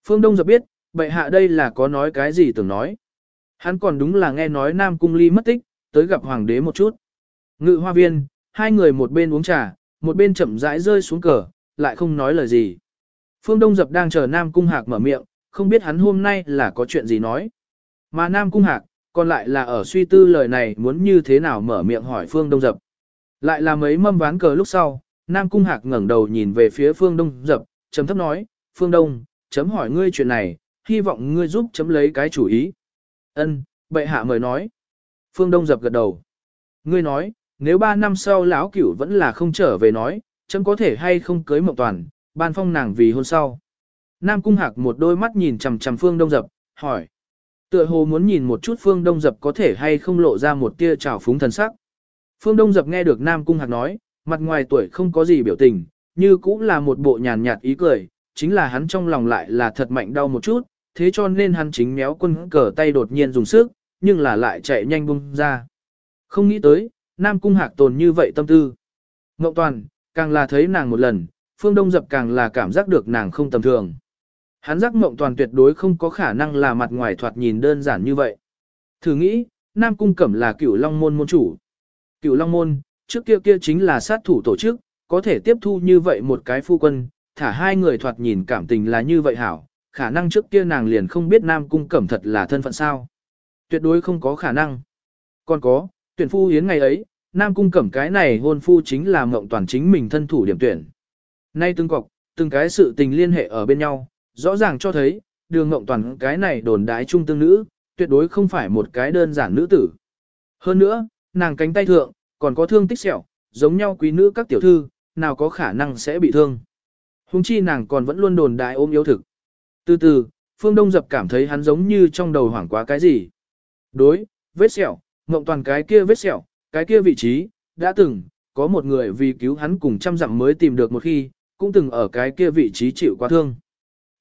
Phương Đông dập biết, bệ hạ đây là có nói cái gì tưởng nói. Hắn còn đúng là nghe nói Nam Cung Ly mất tích, tới gặp hoàng đế một chút. Ngự hoa viên, hai người một bên uống trà, một bên chậm rãi rơi xuống cờ, lại không nói lời gì. Phương Đông Dập đang chờ Nam Cung Hạc mở miệng, không biết hắn hôm nay là có chuyện gì nói. Mà Nam Cung Hạc, còn lại là ở suy tư lời này muốn như thế nào mở miệng hỏi Phương Đông Dập. Lại là mấy mâm ván cờ lúc sau, Nam Cung Hạc ngẩng đầu nhìn về phía Phương Đông Dập, chấm thấp nói, Phương Đông, chấm hỏi ngươi chuyện này, hy vọng ngươi giúp chấm lấy cái chủ ý. Ân, bệ hạ mời nói. Phương Đông Dập gật đầu. Ngươi nói, nếu ba năm sau lão cửu vẫn là không trở về nói, chấm có thể hay không cưới mộng toàn, ban phong nàng vì hôn sau. Nam Cung Hạc một đôi mắt nhìn chằm chằm Phương Đông Dập, hỏi. Tựa hồ muốn nhìn một chút Phương Đông Dập có thể hay không lộ ra một tia trào phúng thần sắc. Phương Đông Dập nghe được Nam Cung Hạc nói, mặt ngoài tuổi không có gì biểu tình, như cũng là một bộ nhàn nhạt ý cười, chính là hắn trong lòng lại là thật mạnh đau một chút, thế cho nên hắn chính méo quân cờ tay đột nhiên dùng sức, nhưng là lại chạy nhanh bung ra. Không nghĩ tới, Nam Cung Hạc tồn như vậy tâm tư. Ngộ Toàn, càng là thấy nàng một lần, Phương Đông Dập càng là cảm giác được nàng không tầm thường. Hắn giác Mộng Toàn tuyệt đối không có khả năng là mặt ngoài thoạt nhìn đơn giản như vậy. Thử nghĩ, Nam Cung Cẩm là cửu Long Môn môn chủ. Cửu Long Môn, trước kia kia chính là sát thủ tổ chức, có thể tiếp thu như vậy một cái phu quân, thả hai người thoạt nhìn cảm tình là như vậy hảo, khả năng trước kia nàng liền không biết Nam Cung Cẩm thật là thân phận sao. Tuyệt đối không có khả năng. Còn có, tuyển phu hiến ngày ấy, Nam Cung Cẩm cái này hôn phu chính là mộng toàn chính mình thân thủ điểm tuyển. Nay từng cọc, từng cái sự tình liên hệ ở bên nhau, rõ ràng cho thấy, đường ngộng toàn cái này đồn đái trung tương nữ, tuyệt đối không phải một cái đơn giản nữ tử. Hơn nữa, nàng cánh tay thượng, còn có thương tích sẹo, giống nhau quý nữ các tiểu thư, nào có khả năng sẽ bị thương. Hùng chi nàng còn vẫn luôn đồn đại ôm yếu thực. Từ từ, Phương Đông Dập cảm thấy hắn giống như trong đầu hoảng quá cái gì. Đối, vết sẹo, ngộng toàn cái kia vết sẹo, cái kia vị trí, đã từng, có một người vì cứu hắn cùng trăm dặm mới tìm được một khi, cũng từng ở cái kia vị trí chịu quá thương.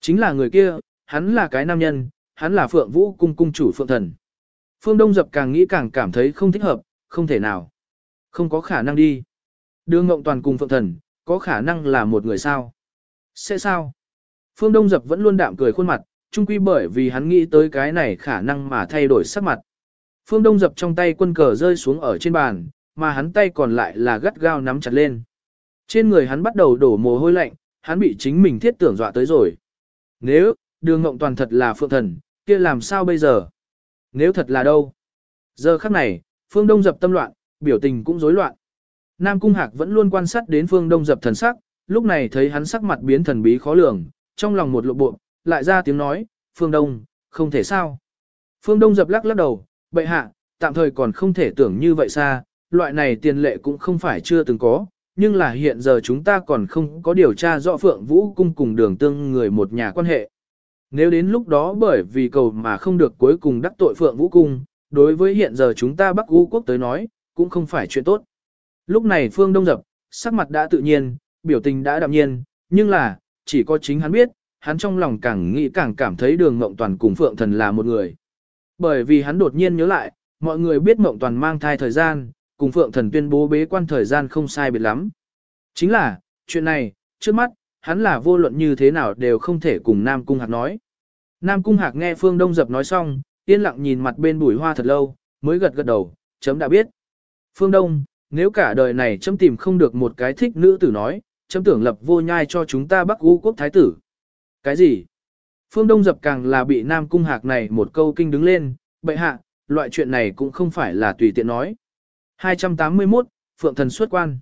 Chính là người kia, hắn là cái nam nhân, hắn là Phượng Vũ cung cung chủ Phượng Thần. Phương Đông Dập càng nghĩ càng cảm thấy không thích hợp, không thể nào. Không có khả năng đi. đương Ngộng Toàn cùng Phượng Thần, có khả năng là một người sao? Sẽ sao? Phương Đông Dập vẫn luôn đạm cười khuôn mặt, chung quy bởi vì hắn nghĩ tới cái này khả năng mà thay đổi sắc mặt. Phương Đông Dập trong tay quân cờ rơi xuống ở trên bàn, mà hắn tay còn lại là gắt gao nắm chặt lên. Trên người hắn bắt đầu đổ mồ hôi lạnh, hắn bị chính mình thiết tưởng dọa tới rồi. Nếu, đường ngộng toàn thật là phượng thần, kia làm sao bây giờ? Nếu thật là đâu? Giờ khắc này, phương đông dập tâm loạn, biểu tình cũng rối loạn. Nam Cung Hạc vẫn luôn quan sát đến phương đông dập thần sắc, lúc này thấy hắn sắc mặt biến thần bí khó lường, trong lòng một lộ bộ, lại ra tiếng nói, phương đông, không thể sao. Phương đông dập lắc lắc đầu, bệ hạ, tạm thời còn không thể tưởng như vậy xa, loại này tiền lệ cũng không phải chưa từng có, nhưng là hiện giờ chúng ta còn không có điều tra rõ Phượng Vũ Cung cùng đường tương người một nhà quan hệ. Nếu đến lúc đó bởi vì cầu mà không được cuối cùng đắc tội Phượng Vũ Cung, đối với hiện giờ chúng ta Bắc U Quốc tới nói, cũng không phải chuyện tốt. Lúc này Phương Đông Dập, sắc mặt đã tự nhiên, biểu tình đã đạm nhiên, nhưng là, chỉ có chính hắn biết, hắn trong lòng càng nghĩ càng cảm thấy đường Ngộng Toàn cùng Phượng Thần là một người. Bởi vì hắn đột nhiên nhớ lại, mọi người biết Ngộng Toàn mang thai thời gian, cùng Phượng Thần tuyên bố bế quan thời gian không sai biệt lắm. Chính là, chuyện này, trước mắt, hắn là vô luận như thế nào đều không thể cùng Nam Cung Hạc nói. Nam Cung Hạc nghe Phương Đông Dập nói xong, yên lặng nhìn mặt bên bùi hoa thật lâu, mới gật gật đầu, chấm đã biết. Phương Đông, nếu cả đời này chấm tìm không được một cái thích nữ tử nói, chấm tưởng lập vô nhai cho chúng ta Bắc U quốc thái tử. Cái gì? Phương Đông Dập càng là bị Nam Cung Hạc này một câu kinh đứng lên, bệ hạ, loại chuyện này cũng không phải là tùy tiện nói. 281, Phượng Thần xuất quan.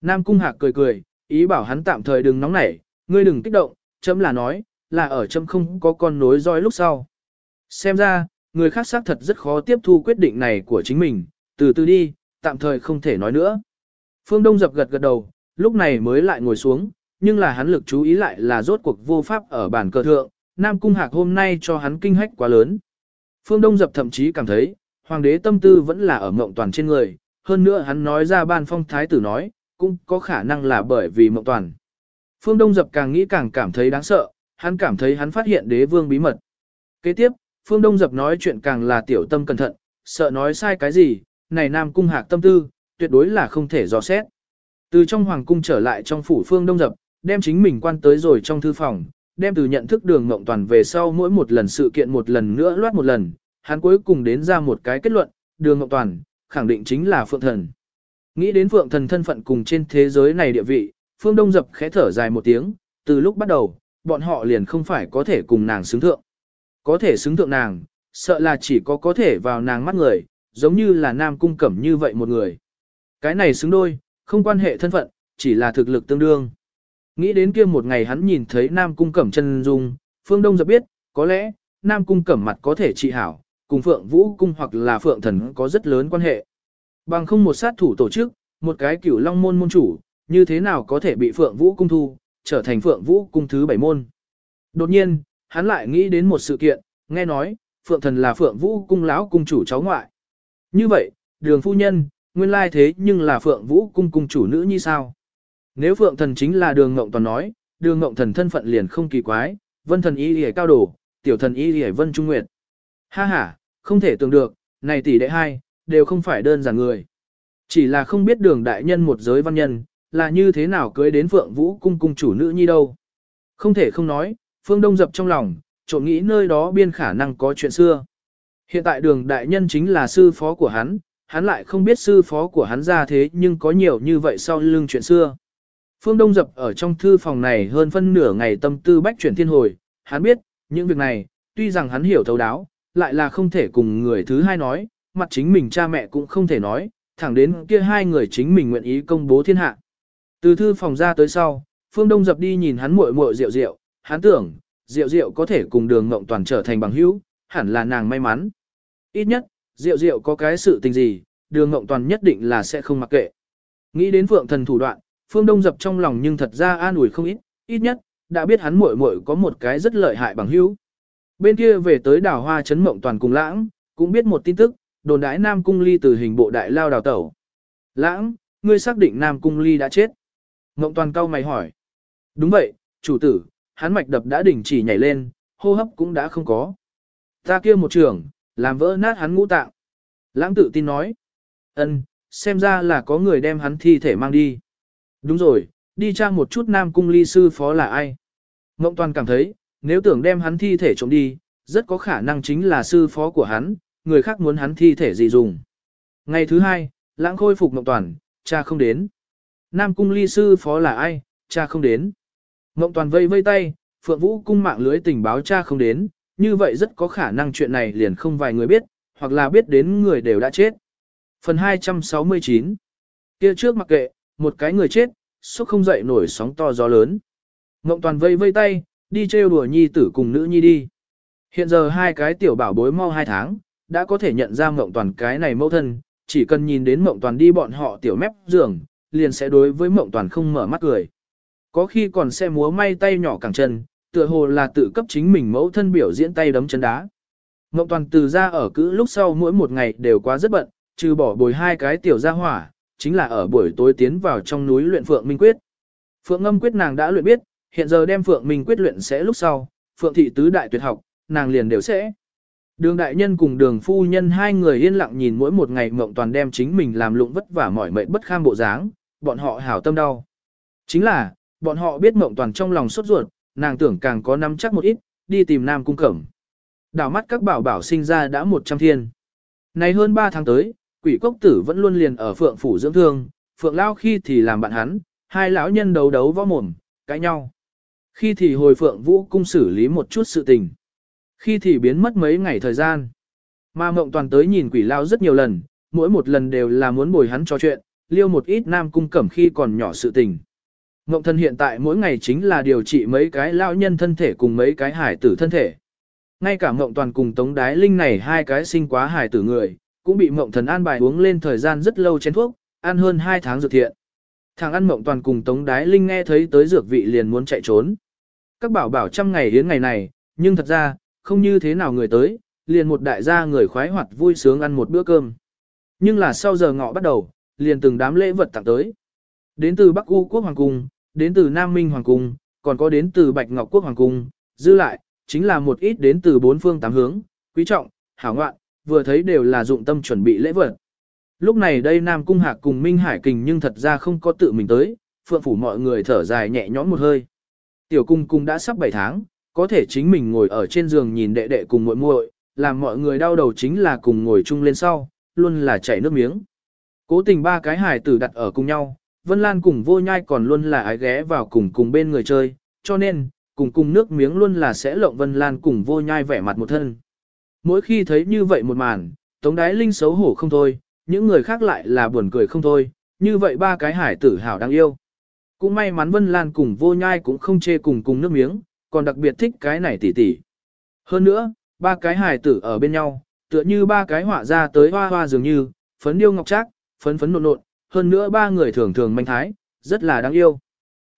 Nam Cung Hạc cười cười, ý bảo hắn tạm thời đừng nóng nảy, ngươi đừng kích động, chấm là nói, là ở chấm không có con nối roi lúc sau. Xem ra, người khác xác thật rất khó tiếp thu quyết định này của chính mình, từ từ đi, tạm thời không thể nói nữa. Phương Đông dập gật gật đầu, lúc này mới lại ngồi xuống, nhưng là hắn lực chú ý lại là rốt cuộc vô pháp ở bản cờ thượng, Nam Cung Hạc hôm nay cho hắn kinh hách quá lớn. Phương Đông dập thậm chí cảm thấy, hoàng đế tâm tư vẫn là ở mộng toàn trên người, hơn nữa hắn nói ra ban phong thái tử nói, cũng có khả năng là bởi vì mộng toàn. Phương Đông Dập càng nghĩ càng cảm thấy đáng sợ, hắn cảm thấy hắn phát hiện đế vương bí mật. Kế tiếp, Phương Đông Dập nói chuyện càng là tiểu tâm cẩn thận, sợ nói sai cái gì, này Nam Cung Hạc tâm tư, tuyệt đối là không thể dò xét. Từ trong hoàng cung trở lại trong phủ phương đông dập, đem chính mình quan tới rồi trong thư phòng, đem từ nhận thức đường ngộng toàn về sau mỗi một lần sự kiện một lần nữa loát một lần, hắn cuối cùng đến ra một cái kết luận, đường ngộng toàn, khẳng định chính là phượng thần. Nghĩ đến phượng thần thân phận cùng trên thế giới này địa vị, phương đông dập khẽ thở dài một tiếng, từ lúc bắt đầu, bọn họ liền không phải có thể cùng nàng xứng thượng. Có thể xứng thượng nàng, sợ là chỉ có có thể vào nàng mắt người, giống như là nam cung cẩm như vậy một người. Cái này xứng đôi, không quan hệ thân phận, chỉ là thực lực tương đương. Nghĩ đến kia một ngày hắn nhìn thấy Nam Cung Cẩm chân dung, Phương Đông dập biết, có lẽ, Nam Cung Cẩm mặt có thể trị hảo, cùng Phượng Vũ Cung hoặc là Phượng Thần có rất lớn quan hệ. Bằng không một sát thủ tổ chức, một cái cửu long môn môn chủ, như thế nào có thể bị Phượng Vũ Cung thu, trở thành Phượng Vũ Cung thứ bảy môn. Đột nhiên, hắn lại nghĩ đến một sự kiện, nghe nói, Phượng Thần là Phượng Vũ Cung lão cung chủ cháu ngoại. Như vậy, đường phu nhân, nguyên lai thế nhưng là Phượng Vũ Cung cung chủ nữ như sao? Nếu Phượng Thần chính là đường ngộng toàn nói, đường ngộng thần thân phận liền không kỳ quái, vân thần y hề cao đổ, tiểu thần y hề vân trung nguyệt. Ha ha, không thể tưởng được, này tỷ đệ hai, đều không phải đơn giản người. Chỉ là không biết đường đại nhân một giới văn nhân, là như thế nào cưới đến Phượng Vũ cung cung chủ nữ nhi đâu. Không thể không nói, Phương Đông dập trong lòng, trộm nghĩ nơi đó biên khả năng có chuyện xưa. Hiện tại đường đại nhân chính là sư phó của hắn, hắn lại không biết sư phó của hắn ra thế nhưng có nhiều như vậy sau lưng chuyện xưa. Phương Đông dập ở trong thư phòng này hơn phân nửa ngày tâm tư bách chuyển thiên hồi, hắn biết, những việc này, tuy rằng hắn hiểu thấu đáo, lại là không thể cùng người thứ hai nói, mặt chính mình cha mẹ cũng không thể nói, thẳng đến kia hai người chính mình nguyện ý công bố thiên hạ. Từ thư phòng ra tới sau, Phương Đông dập đi nhìn hắn muội muội rượu rượu, hắn tưởng, rượu rượu có thể cùng đường mộng toàn trở thành bằng hữu, hẳn là nàng may mắn. Ít nhất, rượu rượu có cái sự tình gì, đường mộng toàn nhất định là sẽ không mặc kệ. Nghĩ đến phượng thần thủ đoạn, Phương Đông dập trong lòng nhưng thật ra an ủi không ít, ít nhất, đã biết hắn muội muội có một cái rất lợi hại bằng hữu. Bên kia về tới đảo hoa chấn mộng toàn cùng lãng, cũng biết một tin tức, đồn đãi Nam Cung Ly từ hình bộ đại lao đào tẩu. Lãng, ngươi xác định Nam Cung Ly đã chết. Mộng toàn cao mày hỏi. Đúng vậy, chủ tử, hắn mạch đập đã đình chỉ nhảy lên, hô hấp cũng đã không có. Ta kia một trường, làm vỡ nát hắn ngũ tạng. Lãng tự tin nói. ân, xem ra là có người đem hắn thi thể mang đi. Đúng rồi, đi tra một chút Nam Cung ly sư phó là ai. Mộng Toàn cảm thấy, nếu tưởng đem hắn thi thể trộm đi, rất có khả năng chính là sư phó của hắn, người khác muốn hắn thi thể gì dùng. Ngày thứ hai, lãng khôi phục mộng Toàn, cha không đến. Nam Cung ly sư phó là ai, cha không đến. Mộng Toàn vây vây tay, Phượng Vũ cung mạng lưới tình báo cha không đến, như vậy rất có khả năng chuyện này liền không vài người biết, hoặc là biết đến người đều đã chết. Phần 269 kia trước mặc kệ, một cái người chết, xúc không dậy nổi sóng to gió lớn. Ngộng toàn vây vây tay, đi trêu đùa nhi tử cùng nữ nhi đi. Hiện giờ hai cái tiểu bảo bối mau hai tháng, đã có thể nhận ra mộng toàn cái này mẫu thân, chỉ cần nhìn đến mộng toàn đi bọn họ tiểu mép giường, liền sẽ đối với mộng toàn không mở mắt cười. Có khi còn xe múa may tay nhỏ cẳng chân, tựa hồ là tự cấp chính mình mẫu thân biểu diễn tay đấm chân đá. Mộng toàn từ ra ở cữ lúc sau mỗi một ngày đều quá rất bận, trừ bỏ bồi hai cái tiểu gia hỏa, chính là ở buổi tối tiến vào trong núi luyện Phượng Minh Quyết. Phượng Ngâm Quyết nàng đã luyện biết, hiện giờ đem Phượng Minh Quyết luyện sẽ lúc sau, Phượng thị tứ đại tuyệt học, nàng liền đều sẽ. Đường đại nhân cùng đường phu nhân hai người yên lặng nhìn mỗi một ngày mộng toàn đem chính mình làm lụng vất vả mỏi mệt bất kham bộ dáng, bọn họ hảo tâm đau. Chính là, bọn họ biết mộng toàn trong lòng sốt ruột, nàng tưởng càng có nắm chắc một ít, đi tìm nam cung cẩm. Đảo mắt các bảo bảo sinh ra đã một trăm thiên. Này hơn ba tháng tới, quỷ cốc tử vẫn luôn liền ở phượng phủ dưỡng thương, phượng lao khi thì làm bạn hắn, hai lão nhân đấu đấu võ mồm, cãi nhau. Khi thì hồi phượng vũ cung xử lý một chút sự tình. Khi thì biến mất mấy ngày thời gian. Mà mộng toàn tới nhìn quỷ lao rất nhiều lần, mỗi một lần đều là muốn bồi hắn trò chuyện, liêu một ít nam cung cẩm khi còn nhỏ sự tình. Mộng thân hiện tại mỗi ngày chính là điều trị mấy cái lão nhân thân thể cùng mấy cái hải tử thân thể. Ngay cả mộng toàn cùng tống đái linh này hai cái sinh quá hải tử người, cũng bị mộng thần an bài uống lên thời gian rất lâu chén thuốc, ăn hơn 2 tháng dược thiện. Thằng ăn mộng toàn cùng Tống Đái Linh nghe thấy tới dược vị liền muốn chạy trốn. Các bảo bảo trăm ngày đến ngày này, nhưng thật ra, không như thế nào người tới, liền một đại gia người khoái hoạt vui sướng ăn một bữa cơm. Nhưng là sau giờ ngọ bắt đầu, liền từng đám lễ vật tặng tới. Đến từ Bắc U Quốc Hoàng Cung, đến từ Nam Minh Hoàng Cung, còn có đến từ Bạch Ngọc Quốc Hoàng Cung, dư lại, chính là một ít đến từ bốn phương tám hướng, quý trọng, hảo ngoạn, vừa thấy đều là dụng tâm chuẩn bị lễ vật. lúc này đây Nam Cung Hạc cùng Minh Hải Kình nhưng thật ra không có tự mình tới, phượng phủ mọi người thở dài nhẹ nhõm một hơi. Tiểu cung cung đã sắp 7 tháng, có thể chính mình ngồi ở trên giường nhìn đệ đệ cùng muội muội, làm mọi người đau đầu chính là cùng ngồi chung lên sau, luôn là chảy nước miếng. Cố tình ba cái hài tử đặt ở cùng nhau, Vân Lan cùng vô nhai còn luôn là ái ghé vào cùng cùng bên người chơi, cho nên, cùng cùng nước miếng luôn là sẽ lộng Vân Lan cùng vô nhai vẻ mặt một thân. Mỗi khi thấy như vậy một màn, Tống Đái Linh xấu hổ không thôi, những người khác lại là buồn cười không thôi, như vậy ba cái hải tử hảo đáng yêu. Cũng may mắn Vân Lan cùng vô nhai cũng không chê cùng cùng nước miếng, còn đặc biệt thích cái này tỉ tỉ. Hơn nữa, ba cái hài tử ở bên nhau, tựa như ba cái họa ra tới hoa hoa dường như, phấn điêu ngọc trác, phấn phấn nộn nộn, hơn nữa ba người thường thường manh thái, rất là đáng yêu.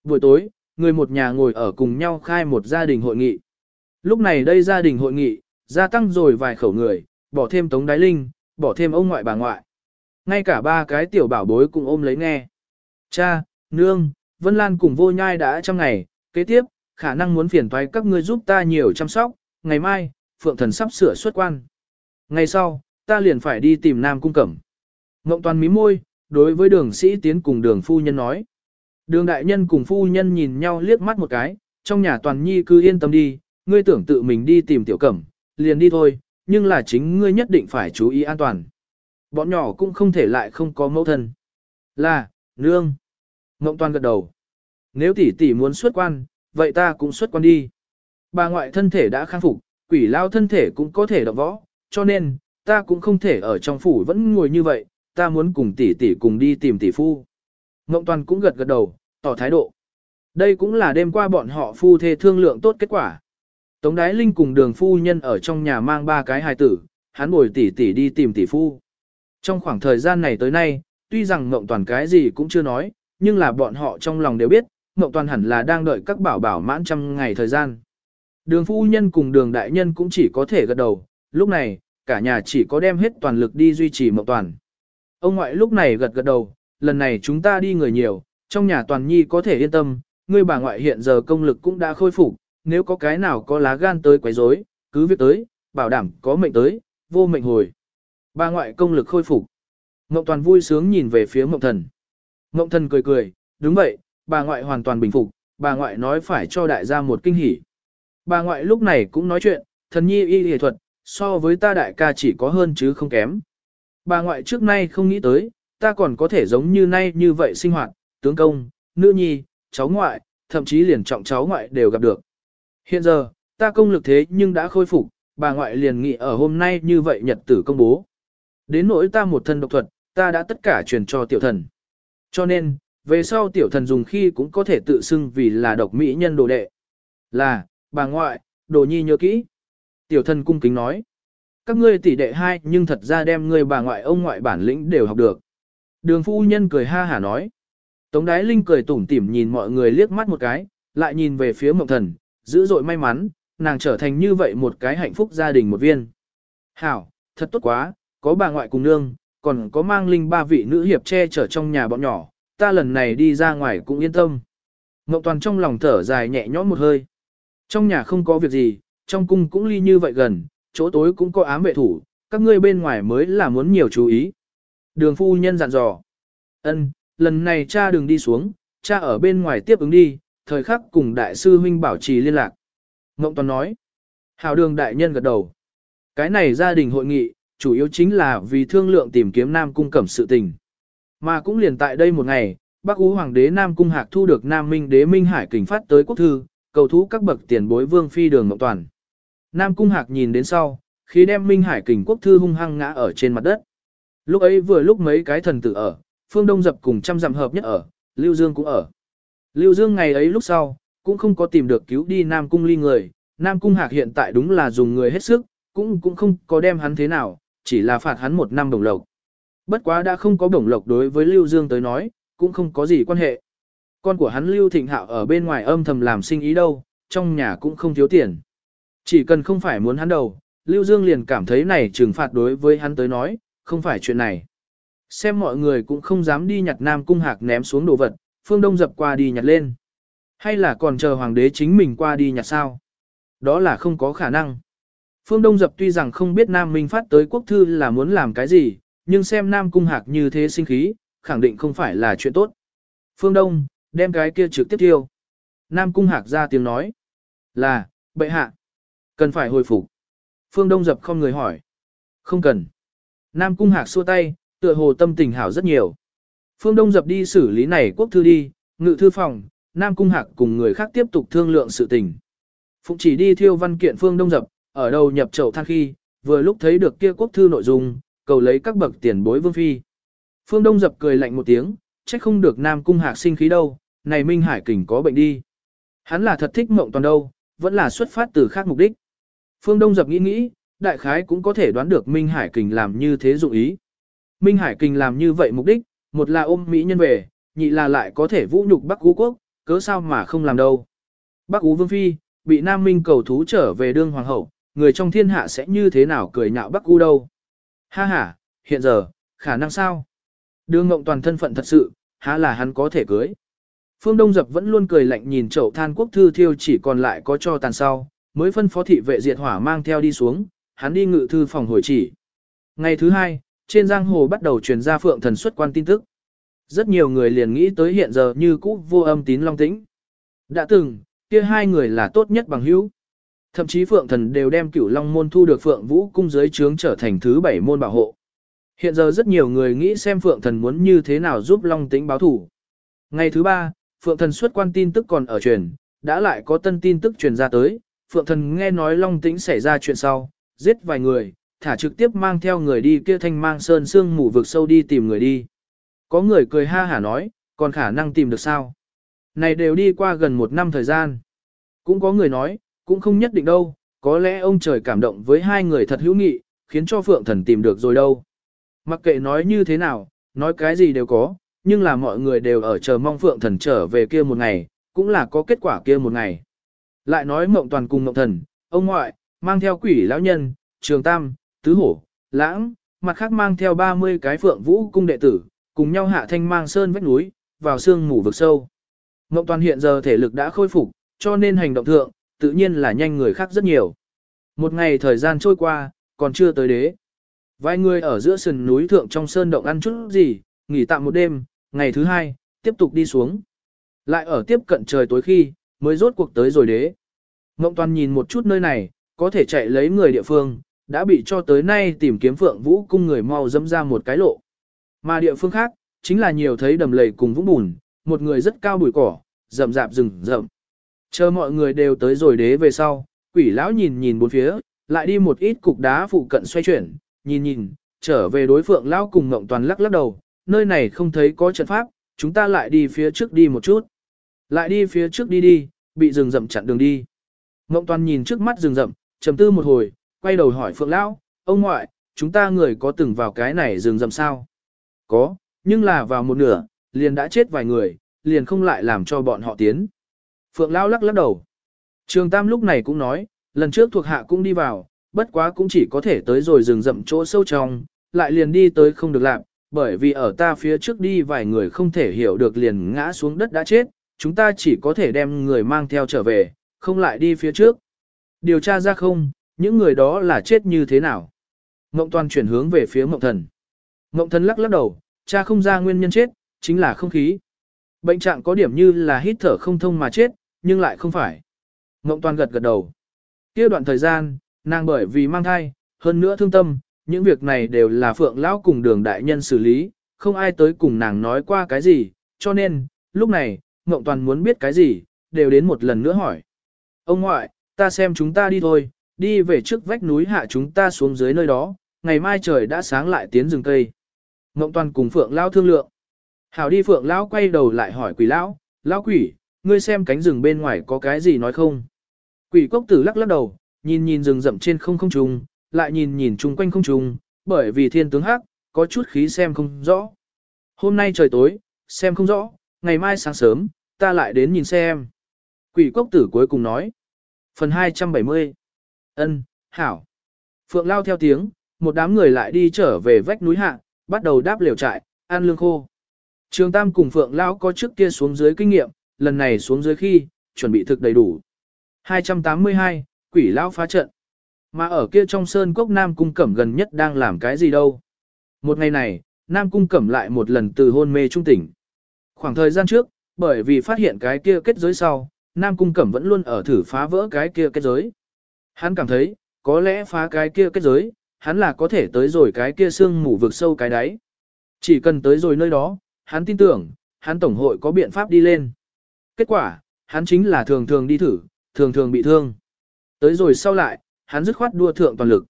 Buổi tối, người một nhà ngồi ở cùng nhau khai một gia đình hội nghị. Lúc này đây gia đình hội nghị, gia tăng rồi vài khẩu người, bỏ thêm Tống Đái Linh, bỏ thêm ông ngoại bà ngoại. Ngay cả ba cái tiểu bảo bối cũng ôm lấy nghe. Cha, nương, Vân Lan cùng vô nhai đã trăm ngày, kế tiếp, khả năng muốn phiền toái các ngươi giúp ta nhiều chăm sóc, ngày mai, Phượng Thần sắp sửa xuất quan. Ngày sau, ta liền phải đi tìm Nam Cung Cẩm. Ngộng toàn mí môi, đối với đường sĩ tiến cùng đường phu nhân nói. Đường đại nhân cùng phu nhân nhìn nhau liếc mắt một cái, trong nhà toàn nhi cứ yên tâm đi, ngươi tưởng tự mình đi tìm tiểu cẩm, liền đi thôi, nhưng là chính ngươi nhất định phải chú ý an toàn. Bọn nhỏ cũng không thể lại không có mẫu thân. Là, nương. Ngộng toàn gật đầu. Nếu tỷ tỷ muốn xuất quan, vậy ta cũng xuất quan đi. Bà ngoại thân thể đã khang phục, quỷ lao thân thể cũng có thể động võ, cho nên, ta cũng không thể ở trong phủ vẫn ngồi như vậy, ta muốn cùng tỷ tỷ cùng đi tìm tỷ phu. Ngộng toàn cũng gật gật đầu, tỏ thái độ. Đây cũng là đêm qua bọn họ phu thê thương lượng tốt kết quả. Tống Đái Linh cùng đường phu nhân ở trong nhà mang ba cái hài tử, hắn bồi tỷ tỷ đi tìm tỷ phu. Trong khoảng thời gian này tới nay, tuy rằng Ngộng toàn cái gì cũng chưa nói, nhưng là bọn họ trong lòng đều biết, Ngộng toàn hẳn là đang đợi các bảo bảo mãn trăm ngày thời gian. Đường phu nhân cùng đường đại nhân cũng chỉ có thể gật đầu, lúc này, cả nhà chỉ có đem hết toàn lực đi duy trì Ngộng toàn. Ông ngoại lúc này gật gật đầu, lần này chúng ta đi người nhiều, trong nhà toàn nhi có thể yên tâm, ngươi bà ngoại hiện giờ công lực cũng đã khôi phục, nếu có cái nào có lá gan tới quấy rối, cứ việc tới, bảo đảm có mệnh tới, vô mệnh hồi. Bà ngoại công lực khôi phục. Ngộng toàn vui sướng nhìn về phía Ngộng thần. Ngộng thần cười cười, đúng vậy, bà ngoại hoàn toàn bình phục, bà ngoại nói phải cho đại gia một kinh hỉ. Bà ngoại lúc này cũng nói chuyện, thần nhi y y thuật, so với ta đại ca chỉ có hơn chứ không kém. Bà ngoại trước nay không nghĩ tới, ta còn có thể giống như nay như vậy sinh hoạt, tướng công, nữ nhi, cháu ngoại, thậm chí liền trọng cháu ngoại đều gặp được. Hiện giờ, ta công lực thế nhưng đã khôi phục, bà ngoại liền nghĩ ở hôm nay như vậy nhật tử công bố. Đến nỗi ta một thân độc thuật, ta đã tất cả truyền cho tiểu thần. Cho nên, về sau tiểu thần dùng khi cũng có thể tự xưng vì là độc mỹ nhân đồ đệ. Là, bà ngoại, đồ nhi nhớ kỹ. Tiểu thần cung kính nói. Các ngươi tỷ đệ hai nhưng thật ra đem ngươi bà ngoại ông ngoại bản lĩnh đều học được. Đường phu nhân cười ha hả nói. Tống đái linh cười tủm tỉm nhìn mọi người liếc mắt một cái, lại nhìn về phía mộng thần, dữ dội may mắn, nàng trở thành như vậy một cái hạnh phúc gia đình một viên. Hảo, thật tốt quá, có bà ngoại cùng nương, còn có mang linh ba vị nữ hiệp che chở trong nhà bọn nhỏ, ta lần này đi ra ngoài cũng yên tâm. Ngọc Toàn trong lòng thở dài nhẹ nhõm một hơi. Trong nhà không có việc gì, trong cung cũng ly như vậy gần, chỗ tối cũng có ám vệ thủ, các ngươi bên ngoài mới là muốn nhiều chú ý. Đường phu nhân dặn dò. Ân, lần này cha đừng đi xuống, cha ở bên ngoài tiếp ứng đi, thời khắc cùng đại sư huynh bảo trì liên lạc. Ngộng Toàn nói. Hảo đường đại nhân gật đầu. Cái này gia đình hội nghị, chủ yếu chính là vì thương lượng tìm kiếm Nam Cung cẩm sự tình. Mà cũng liền tại đây một ngày, Bắc Ú Hoàng đế Nam Cung Hạc thu được Nam Minh đế Minh Hải kình phát tới quốc thư, cầu thú các bậc tiền bối vương phi đường ngọc Toàn. Nam Cung Hạc nhìn đến sau, khi đem Minh Hải kình quốc thư hung hăng ngã ở trên mặt đất. Lúc ấy vừa lúc mấy cái thần tử ở, Phương Đông dập cùng trăm dặm hợp nhất ở, Lưu Dương cũng ở. Lưu Dương ngày ấy lúc sau, cũng không có tìm được cứu đi Nam Cung ly người, Nam Cung Hạc hiện tại đúng là dùng người hết sức, cũng cũng không có đem hắn thế nào, chỉ là phạt hắn một năm đồng lộc. Bất quá đã không có đồng lộc đối với Lưu Dương tới nói, cũng không có gì quan hệ. Con của hắn Lưu Thịnh Hạo ở bên ngoài âm thầm làm sinh ý đâu, trong nhà cũng không thiếu tiền. Chỉ cần không phải muốn hắn đầu, Lưu Dương liền cảm thấy này trừng phạt đối với hắn tới nói, không phải chuyện này. Xem mọi người cũng không dám đi nhặt Nam Cung Hạc ném xuống đồ vật, Phương Đông dập qua đi nhặt lên. Hay là còn chờ hoàng đế chính mình qua đi nhặt sao? Đó là không có khả năng. Phương Đông dập tuy rằng không biết Nam Minh phát tới quốc thư là muốn làm cái gì, nhưng xem Nam Cung Hạc như thế sinh khí, khẳng định không phải là chuyện tốt. Phương Đông, đem cái kia trực tiếp tiêu. Nam Cung Hạc ra tiếng nói. Là, bệ hạ. Cần phải hồi phục. Phương Đông dập không người hỏi. Không cần. Nam Cung Hạc xua tay, tựa hồ tâm tình hảo rất nhiều. Phương Đông dập đi xử lý này quốc thư đi, ngự thư phòng, Nam Cung Hạc cùng người khác tiếp tục thương lượng sự tình. Phụng chỉ đi thiêu văn kiện Phương Đông dập, ở đầu nhập chậu than khi, vừa lúc thấy được kia quốc thư nội dung, cầu lấy các bậc tiền bối vương phi. Phương Đông dập cười lạnh một tiếng, trách không được Nam Cung Hạc sinh khí đâu, này Minh Hải Kình có bệnh đi. Hắn là thật thích mộng toàn đâu, vẫn là xuất phát từ khác mục đích. Phương Đông dập nghĩ nghĩ, đại khái cũng có thể đoán được Minh Hải Kình làm như thế dụng ý. Minh Hải Kình làm như vậy mục đích, một là ôm Mỹ nhân về, nhị là lại có thể vũ nhục Bắc Ú Quốc, cớ sao mà không làm đâu. Bắc Ú Vương Phi, bị Nam Minh cầu thú trở về đương hoàng hậu, người trong thiên hạ sẽ như thế nào cười nhạo Bắc U đâu. Ha ha, hiện giờ, khả năng sao? Đương ngộng toàn thân phận thật sự, há là hắn có thể cưới. Phương Đông Dập vẫn luôn cười lạnh nhìn chậu than quốc thư thiêu chỉ còn lại có cho tàn sau, mới phân phó thị vệ diệt hỏa mang theo đi xuống, hắn đi ngự thư phòng hồi chỉ. Ngày thứ hai, trên giang hồ bắt đầu truyền ra phượng thần xuất quan tin tức. Rất nhiều người liền nghĩ tới hiện giờ như cũ vô âm tín long tĩnh. Đã từng, kia hai người là tốt nhất bằng hữu. Thậm chí phượng thần đều đem cửu long môn thu được phượng vũ cung giới trướng trở thành thứ bảy môn bảo hộ. Hiện giờ rất nhiều người nghĩ xem phượng thần muốn như thế nào giúp long tĩnh báo thủ. Ngày thứ ba, phượng thần xuất quan tin tức còn ở truyền, đã lại có tân tin tức truyền ra tới. Phượng thần nghe nói long tĩnh xảy ra chuyện sau, giết vài người, thả trực tiếp mang theo người đi kia thanh mang sơn sương mù vực sâu đi tìm người đi. Có người cười ha hả nói, còn khả năng tìm được sao? Này đều đi qua gần một năm thời gian. Cũng có người nói, cũng không nhất định đâu, có lẽ ông trời cảm động với hai người thật hữu nghị, khiến cho Phượng Thần tìm được rồi đâu. Mặc kệ nói như thế nào, nói cái gì đều có, nhưng là mọi người đều ở chờ mong Phượng Thần trở về kia một ngày, cũng là có kết quả kia một ngày. Lại nói mộng toàn cùng mộng thần, ông ngoại, mang theo quỷ lão nhân, trường tam, tứ hổ, lãng, mặt khác mang theo 30 cái phượng vũ cung đệ tử, cùng nhau hạ thanh mang sơn vách núi, vào sương mù vực sâu. Mộng toàn hiện giờ thể lực đã khôi phục, cho nên hành động thượng, tự nhiên là nhanh người khác rất nhiều. Một ngày thời gian trôi qua, còn chưa tới đế. Vài người ở giữa sườn núi thượng trong sơn động ăn chút gì, nghỉ tạm một đêm, ngày thứ hai, tiếp tục đi xuống. Lại ở tiếp cận trời tối khi, mới rốt cuộc tới rồi đế. Ngộng toàn nhìn một chút nơi này, có thể chạy lấy người địa phương, đã bị cho tới nay tìm kiếm phượng vũ cung người mau dẫm ra một cái lộ. Mà địa phương khác, chính là nhiều thấy đầm lầy cùng vũng bùn, một người rất cao bụi cỏ, rậm rạp rừng rậm. Chờ mọi người đều tới rồi đế về sau, quỷ lão nhìn nhìn bốn phía, lại đi một ít cục đá phụ cận xoay chuyển, nhìn nhìn, trở về đối phượng lão cùng ngộng toàn lắc lắc đầu, nơi này không thấy có trận pháp, chúng ta lại đi phía trước đi một chút. Lại đi phía trước đi đi, bị rừng rậm chặn đường đi. Ngộng toàn nhìn trước mắt rừng rậm, trầm tư một hồi, quay đầu hỏi Phượng Lão, ông ngoại, chúng ta người có từng vào cái này rừng rậm sao? Có, nhưng là vào một nửa, liền đã chết vài người, liền không lại làm cho bọn họ tiến. Phượng lao lắc lắc đầu. Trường Tam lúc này cũng nói, lần trước thuộc hạ cũng đi vào, bất quá cũng chỉ có thể tới rồi rừng rậm chỗ sâu trong, lại liền đi tới không được làm, bởi vì ở ta phía trước đi vài người không thể hiểu được liền ngã xuống đất đã chết, chúng ta chỉ có thể đem người mang theo trở về, không lại đi phía trước. Điều tra ra không, những người đó là chết như thế nào? Ngộng toàn chuyển hướng về phía Ngộng thần. Ngộng thần lắc lắc đầu, cha không ra nguyên nhân chết, chính là không khí. Bệnh trạng có điểm như là hít thở không thông mà chết, nhưng lại không phải. Ngộng toàn gật gật đầu. kia đoạn thời gian, nàng bởi vì mang thai, hơn nữa thương tâm, những việc này đều là phượng lão cùng đường đại nhân xử lý, không ai tới cùng nàng nói qua cái gì, cho nên, lúc này, Ngộng toàn muốn biết cái gì, đều đến một lần nữa hỏi. Ông ngoại, ta xem chúng ta đi thôi, đi về trước vách núi hạ chúng ta xuống dưới nơi đó, ngày mai trời đã sáng lại tiến rừng cây. Ngộng toàn cùng Phượng Lão thương lượng. Hảo đi Phượng Lão quay đầu lại hỏi quỷ Lão, Lão quỷ, ngươi xem cánh rừng bên ngoài có cái gì nói không? Quỷ cốc tử lắc lắc đầu, nhìn nhìn rừng rậm trên không không trùng, lại nhìn nhìn chung quanh không trùng, bởi vì thiên tướng hắc, có chút khí xem không rõ. Hôm nay trời tối, xem không rõ, ngày mai sáng sớm, ta lại đến nhìn xem. Quỷ cốc tử cuối cùng nói. Phần 270 Ân, hảo. Phượng lao theo tiếng, một đám người lại đi trở về vách núi hạ, bắt đầu đáp liều trại, ăn lương khô. Trường Tam cùng Phượng lao có trước kia xuống dưới kinh nghiệm, lần này xuống dưới khi, chuẩn bị thực đầy đủ. 282, quỷ lão phá trận. Mà ở kia trong sơn cốc Nam cung cẩm gần nhất đang làm cái gì đâu. một ngày này, Nam Cung Cẩm lại một lần từ hôn mê trung tỉnh. Khoảng thời gian trước, bởi vì phát hiện cái kia kết giới sau, Nam Cung Cẩm vẫn luôn ở thử phá vỡ cái kia kết giới. Hắn cảm thấy, có lẽ phá cái kia kết giới, hắn là có thể tới rồi cái kia xương mù vực sâu cái đáy. Chỉ cần tới rồi nơi đó, hắn tin tưởng, hắn tổng hội có biện pháp đi lên. Kết quả, hắn chính là thường thường đi thử, thường thường bị thương. Tới rồi sau lại, hắn dứt khoát đua thượng toàn lực.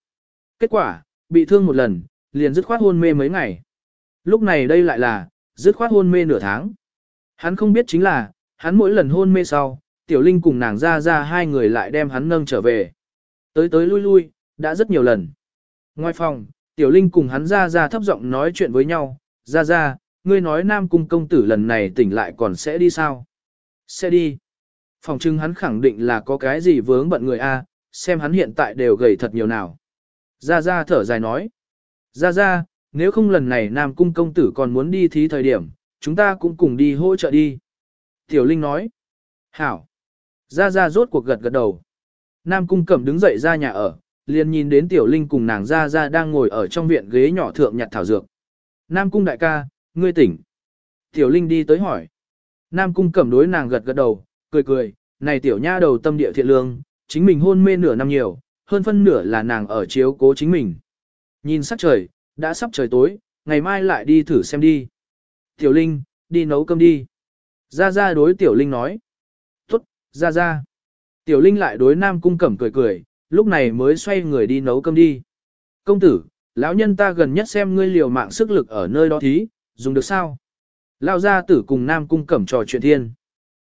Kết quả, bị thương một lần, liền dứt khoát hôn mê mấy ngày. Lúc này đây lại là, dứt khoát hôn mê nửa tháng. Hắn không biết chính là, hắn mỗi lần hôn mê sau, Tiểu Linh cùng nàng ra ra hai người lại đem hắn nâng trở về. Tới tới lui lui, đã rất nhiều lần. Ngoài phòng, Tiểu Linh cùng hắn ra ra thấp giọng nói chuyện với nhau, ra ra, ngươi nói Nam Cung công tử lần này tỉnh lại còn sẽ đi sao? Sẽ đi. Phòng trưng hắn khẳng định là có cái gì vướng bận người A, xem hắn hiện tại đều gầy thật nhiều nào. Ra ra thở dài nói. Ra ra, nếu không lần này Nam Cung công tử còn muốn đi thí thời điểm, chúng ta cũng cùng đi hỗ trợ đi. Tiểu Linh nói. Hảo. Ra ra rốt cuộc gật gật đầu. Nam Cung Cẩm đứng dậy ra nhà ở, liền nhìn đến Tiểu Linh cùng nàng ra ra đang ngồi ở trong viện ghế nhỏ thượng nhặt thảo dược. Nam Cung đại ca, ngươi tỉnh. Tiểu Linh đi tới hỏi. Nam Cung Cẩm đối nàng gật gật đầu, cười cười, này Tiểu Nha đầu tâm địa thiện lương, chính mình hôn mê nửa năm nhiều, hơn phân nửa là nàng ở chiếu cố chính mình. Nhìn sắc trời, đã sắp trời tối, ngày mai lại đi thử xem đi. Tiểu Linh, đi nấu cơm đi. Ra Ra đối Tiểu Linh nói. Tốt, Ra Ra. Tiểu Linh lại đối Nam Cung Cẩm cười cười, lúc này mới xoay người đi nấu cơm đi. Công tử, lão nhân ta gần nhất xem ngươi liều mạng sức lực ở nơi đó thí, dùng được sao? Lão gia tử cùng Nam Cung Cẩm trò chuyện thiên.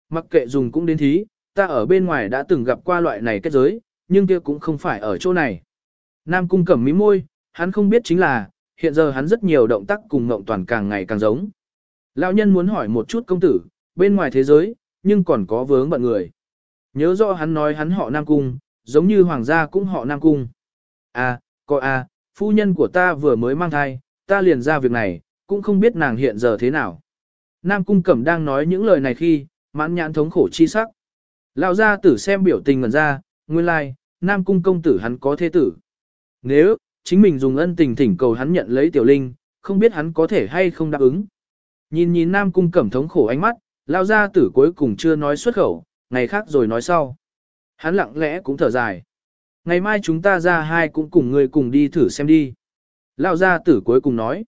Mặc kệ dùng cũng đến thí, ta ở bên ngoài đã từng gặp qua loại này kết giới, nhưng kia cũng không phải ở chỗ này. Nam Cung Cẩm mí môi, hắn không biết chính là, hiện giờ hắn rất nhiều động tác cùng Ngộng Toàn càng ngày càng giống. Lão nhân muốn hỏi một chút công tử, bên ngoài thế giới, nhưng còn có vướng bận người. Nhớ rõ hắn nói hắn họ Nam Cung, giống như hoàng gia cũng họ Nam Cung. À, coi à, phu nhân của ta vừa mới mang thai, ta liền ra việc này, cũng không biết nàng hiện giờ thế nào. Nam Cung Cẩm đang nói những lời này khi, mãn nhãn thống khổ chi sắc. Lão gia tử xem biểu tình ngẩn ra, nguyên lai, like, Nam Cung công tử hắn có thế tử. Nếu, chính mình dùng ân tình thỉnh cầu hắn nhận lấy tiểu linh, không biết hắn có thể hay không đáp ứng. Nhìn nhìn Nam Cung Cẩm thống khổ ánh mắt, Lão gia tử cuối cùng chưa nói xuất khẩu, ngày khác rồi nói sau. Hắn lặng lẽ cũng thở dài. Ngày mai chúng ta ra hai cũng cùng người cùng đi thử xem đi. Lão gia tử cuối cùng nói.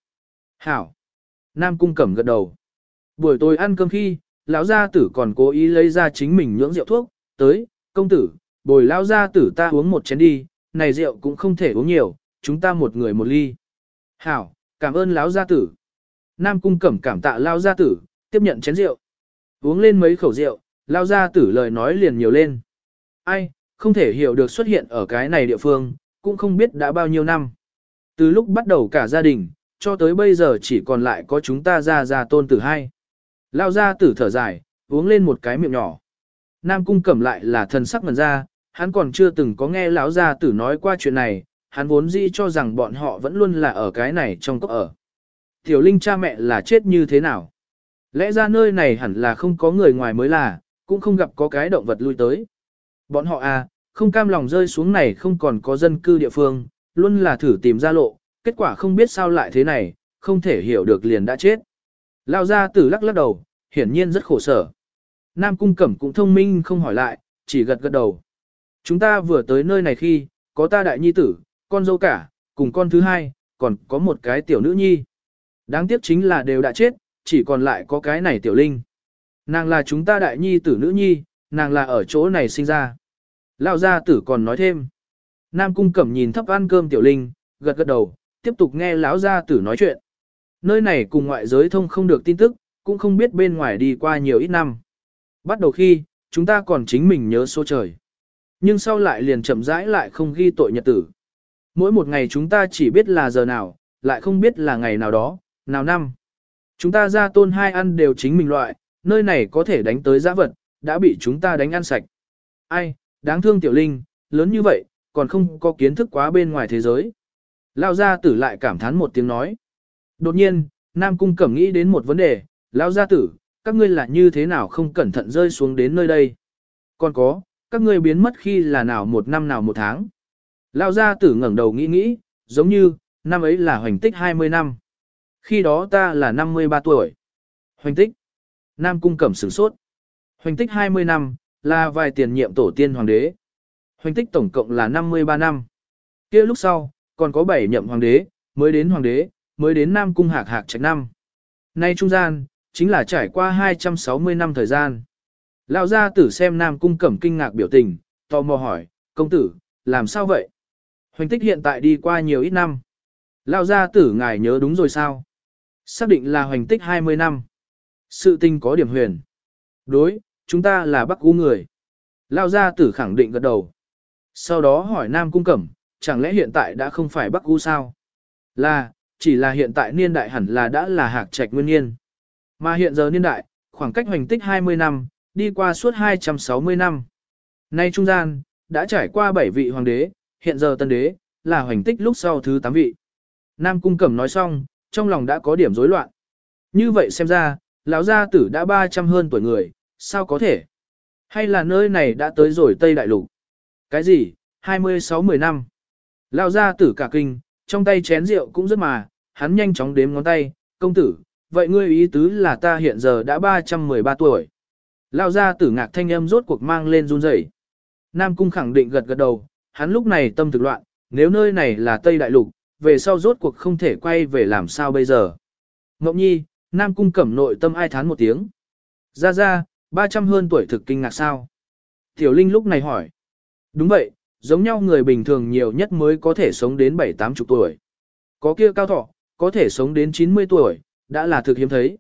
Hảo. Nam cung cẩm gật đầu. Buổi tối ăn cơm khi, lão gia tử còn cố ý lấy ra chính mình nhưỡng rượu thuốc, tới, công tử, bồi lão gia tử ta uống một chén đi, này rượu cũng không thể uống nhiều, chúng ta một người một ly. Hảo, cảm ơn lão gia tử. Nam cung cẩm cảm tạ lão gia tử, tiếp nhận chén rượu. Uống lên mấy khẩu rượu, lão gia tử lời nói liền nhiều lên. Ai, không thể hiểu được xuất hiện ở cái này địa phương, cũng không biết đã bao nhiêu năm. Từ lúc bắt đầu cả gia đình, cho tới bây giờ chỉ còn lại có chúng ta ra ra tôn tử hai. Lao ra tử thở dài, uống lên một cái miệng nhỏ. Nam cung cẩm lại là thần sắc mần ra, hắn còn chưa từng có nghe lão gia tử nói qua chuyện này, hắn vốn dĩ cho rằng bọn họ vẫn luôn là ở cái này trong cốc ở. Tiểu Linh cha mẹ là chết như thế nào? Lẽ ra nơi này hẳn là không có người ngoài mới là, cũng không gặp có cái động vật lui tới. Bọn họ à, không cam lòng rơi xuống này không còn có dân cư địa phương, luôn là thử tìm ra lộ, kết quả không biết sao lại thế này, không thể hiểu được liền đã chết. Lao ra tử lắc lắc đầu, hiển nhiên rất khổ sở. Nam cung cẩm cũng thông minh không hỏi lại, chỉ gật gật đầu. Chúng ta vừa tới nơi này khi, có ta đại nhi tử, con dâu cả, cùng con thứ hai, còn có một cái tiểu nữ nhi. Đáng tiếc chính là đều đã chết, chỉ còn lại có cái này tiểu linh. Nàng là chúng ta đại nhi tử nữ nhi, nàng là ở chỗ này sinh ra. Lão gia tử còn nói thêm. Nam cung cẩm nhìn thấp ăn cơm tiểu linh, gật gật đầu, tiếp tục nghe lão gia tử nói chuyện. Nơi này cùng ngoại giới thông không được tin tức, cũng không biết bên ngoài đi qua nhiều ít năm. Bắt đầu khi, chúng ta còn chính mình nhớ số trời. Nhưng sau lại liền chậm rãi lại không ghi tội nhật tử. Mỗi một ngày chúng ta chỉ biết là giờ nào, lại không biết là ngày nào đó, nào năm. Chúng ta ra tôn hai ăn đều chính mình loại, nơi này có thể đánh tới giã vật, đã bị chúng ta đánh ăn sạch. Ai, đáng thương tiểu linh, lớn như vậy, còn không có kiến thức quá bên ngoài thế giới. Lao gia tử lại cảm thán một tiếng nói. Đột nhiên, Nam Cung Cẩm nghĩ đến một vấn đề, Lão gia tử, các ngươi là như thế nào không cẩn thận rơi xuống đến nơi đây. Còn có, các ngươi biến mất khi là nào một năm nào một tháng. Lão gia tử ngẩng đầu nghĩ nghĩ, giống như, năm ấy là hoành tích 20 năm. Khi đó ta là 53 tuổi. Hoành tích. Nam cung cẩm sửng sốt. Hoành tích 20 năm, là vài tiền nhiệm tổ tiên hoàng đế. Hoành tích tổng cộng là 53 năm. kia lúc sau, còn có 7 nhậm hoàng đế, mới đến hoàng đế, mới đến Nam cung hạc hạc trạch năm. Nay trung gian, chính là trải qua 260 năm thời gian. Lão gia tử xem Nam cung cẩm kinh ngạc biểu tình, tò mò hỏi, công tử, làm sao vậy? Hoành tích hiện tại đi qua nhiều ít năm. Lão gia tử ngài nhớ đúng rồi sao? Xác định là hoành tích 20 năm. Sự tình có điểm huyền. Đối, chúng ta là Bắc U người. Lão gia tử khẳng định gật đầu. Sau đó hỏi Nam cung cẩm, chẳng lẽ hiện tại đã không phải Bắc U sao? Là, chỉ là hiện tại niên đại hẳn là đã là hạc trạch nguyên niên. Mà hiện giờ niên đại, khoảng cách hoành tích 20 năm, đi qua suốt 260 năm. Nay trung gian, đã trải qua 7 vị hoàng đế, hiện giờ tân đế, là hoành tích lúc sau thứ 8 vị. Nam Cung Cẩm nói xong, trong lòng đã có điểm rối loạn. Như vậy xem ra, lão gia tử đã 300 hơn tuổi người, sao có thể? Hay là nơi này đã tới rồi Tây Đại Lục? Cái gì? 26-10 năm. Lão gia tử cả kinh, trong tay chén rượu cũng rất mà, hắn nhanh chóng đếm ngón tay, công tử, vậy ngươi ý tứ là ta hiện giờ đã 313 tuổi. Lao ra tử ngạc thanh âm rốt cuộc mang lên run rẩy. Nam cung khẳng định gật gật đầu, hắn lúc này tâm thực loạn, nếu nơi này là Tây Đại Lục, về sau rốt cuộc không thể quay về làm sao bây giờ. Ngọc Nhi, Nam cung cẩm nội tâm ai thán một tiếng. Ra ra, 300 hơn tuổi thực kinh ngạc sao? Tiểu Linh lúc này hỏi. Đúng vậy, giống nhau người bình thường nhiều nhất mới có thể sống đến 7-8 chục tuổi. Có kia cao thọ, có thể sống đến 90 tuổi, đã là thực hiếm thấy.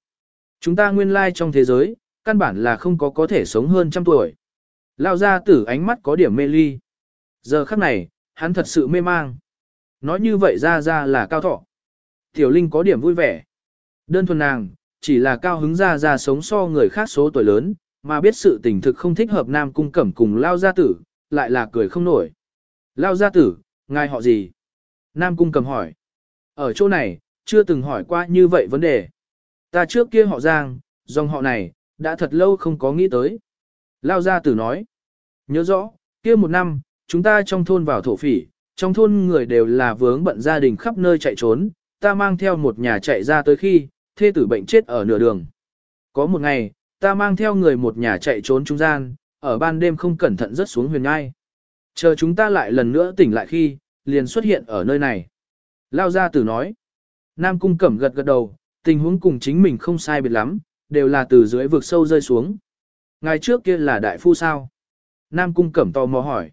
Chúng ta nguyên lai trong thế giới, căn bản là không có có thể sống hơn trăm tuổi. Lao ra tử ánh mắt có điểm mê ly. Giờ khắc này, hắn thật sự mê mang. Nói như vậy ra ra là cao thọ. Tiểu Linh có điểm vui vẻ. Đơn thuần nàng, chỉ là cao hứng ra ra sống so người khác số tuổi lớn, mà biết sự tình thực không thích hợp nam cung cẩm cùng Lao gia tử, lại là cười không nổi. Lao gia tử, ngài họ gì? Nam cung cầm hỏi. Ở chỗ này, chưa từng hỏi qua như vậy vấn đề. Ta trước kia họ Giang, dòng họ này, đã thật lâu không có nghĩ tới. Lao gia tử nói. Nhớ rõ, kia một năm, chúng ta trong thôn vào thổ phỉ, trong thôn người đều là vướng bận gia đình khắp nơi chạy trốn, ta mang theo một nhà chạy ra tới khi, thê tử bệnh chết ở nửa đường. Có một ngày, ta mang theo người một nhà chạy trốn trung gian, ở ban đêm không cẩn thận rớt xuống huyền ngai. Chờ chúng ta lại lần nữa tỉnh lại khi, liền xuất hiện ở nơi này. Lao gia tử nói. Nam cung cẩm gật gật đầu, tình huống cùng chính mình không sai biệt lắm, đều là từ dưới vực sâu rơi xuống. Ngày trước kia là đại phu sao? Nam cung cẩm tò mò hỏi.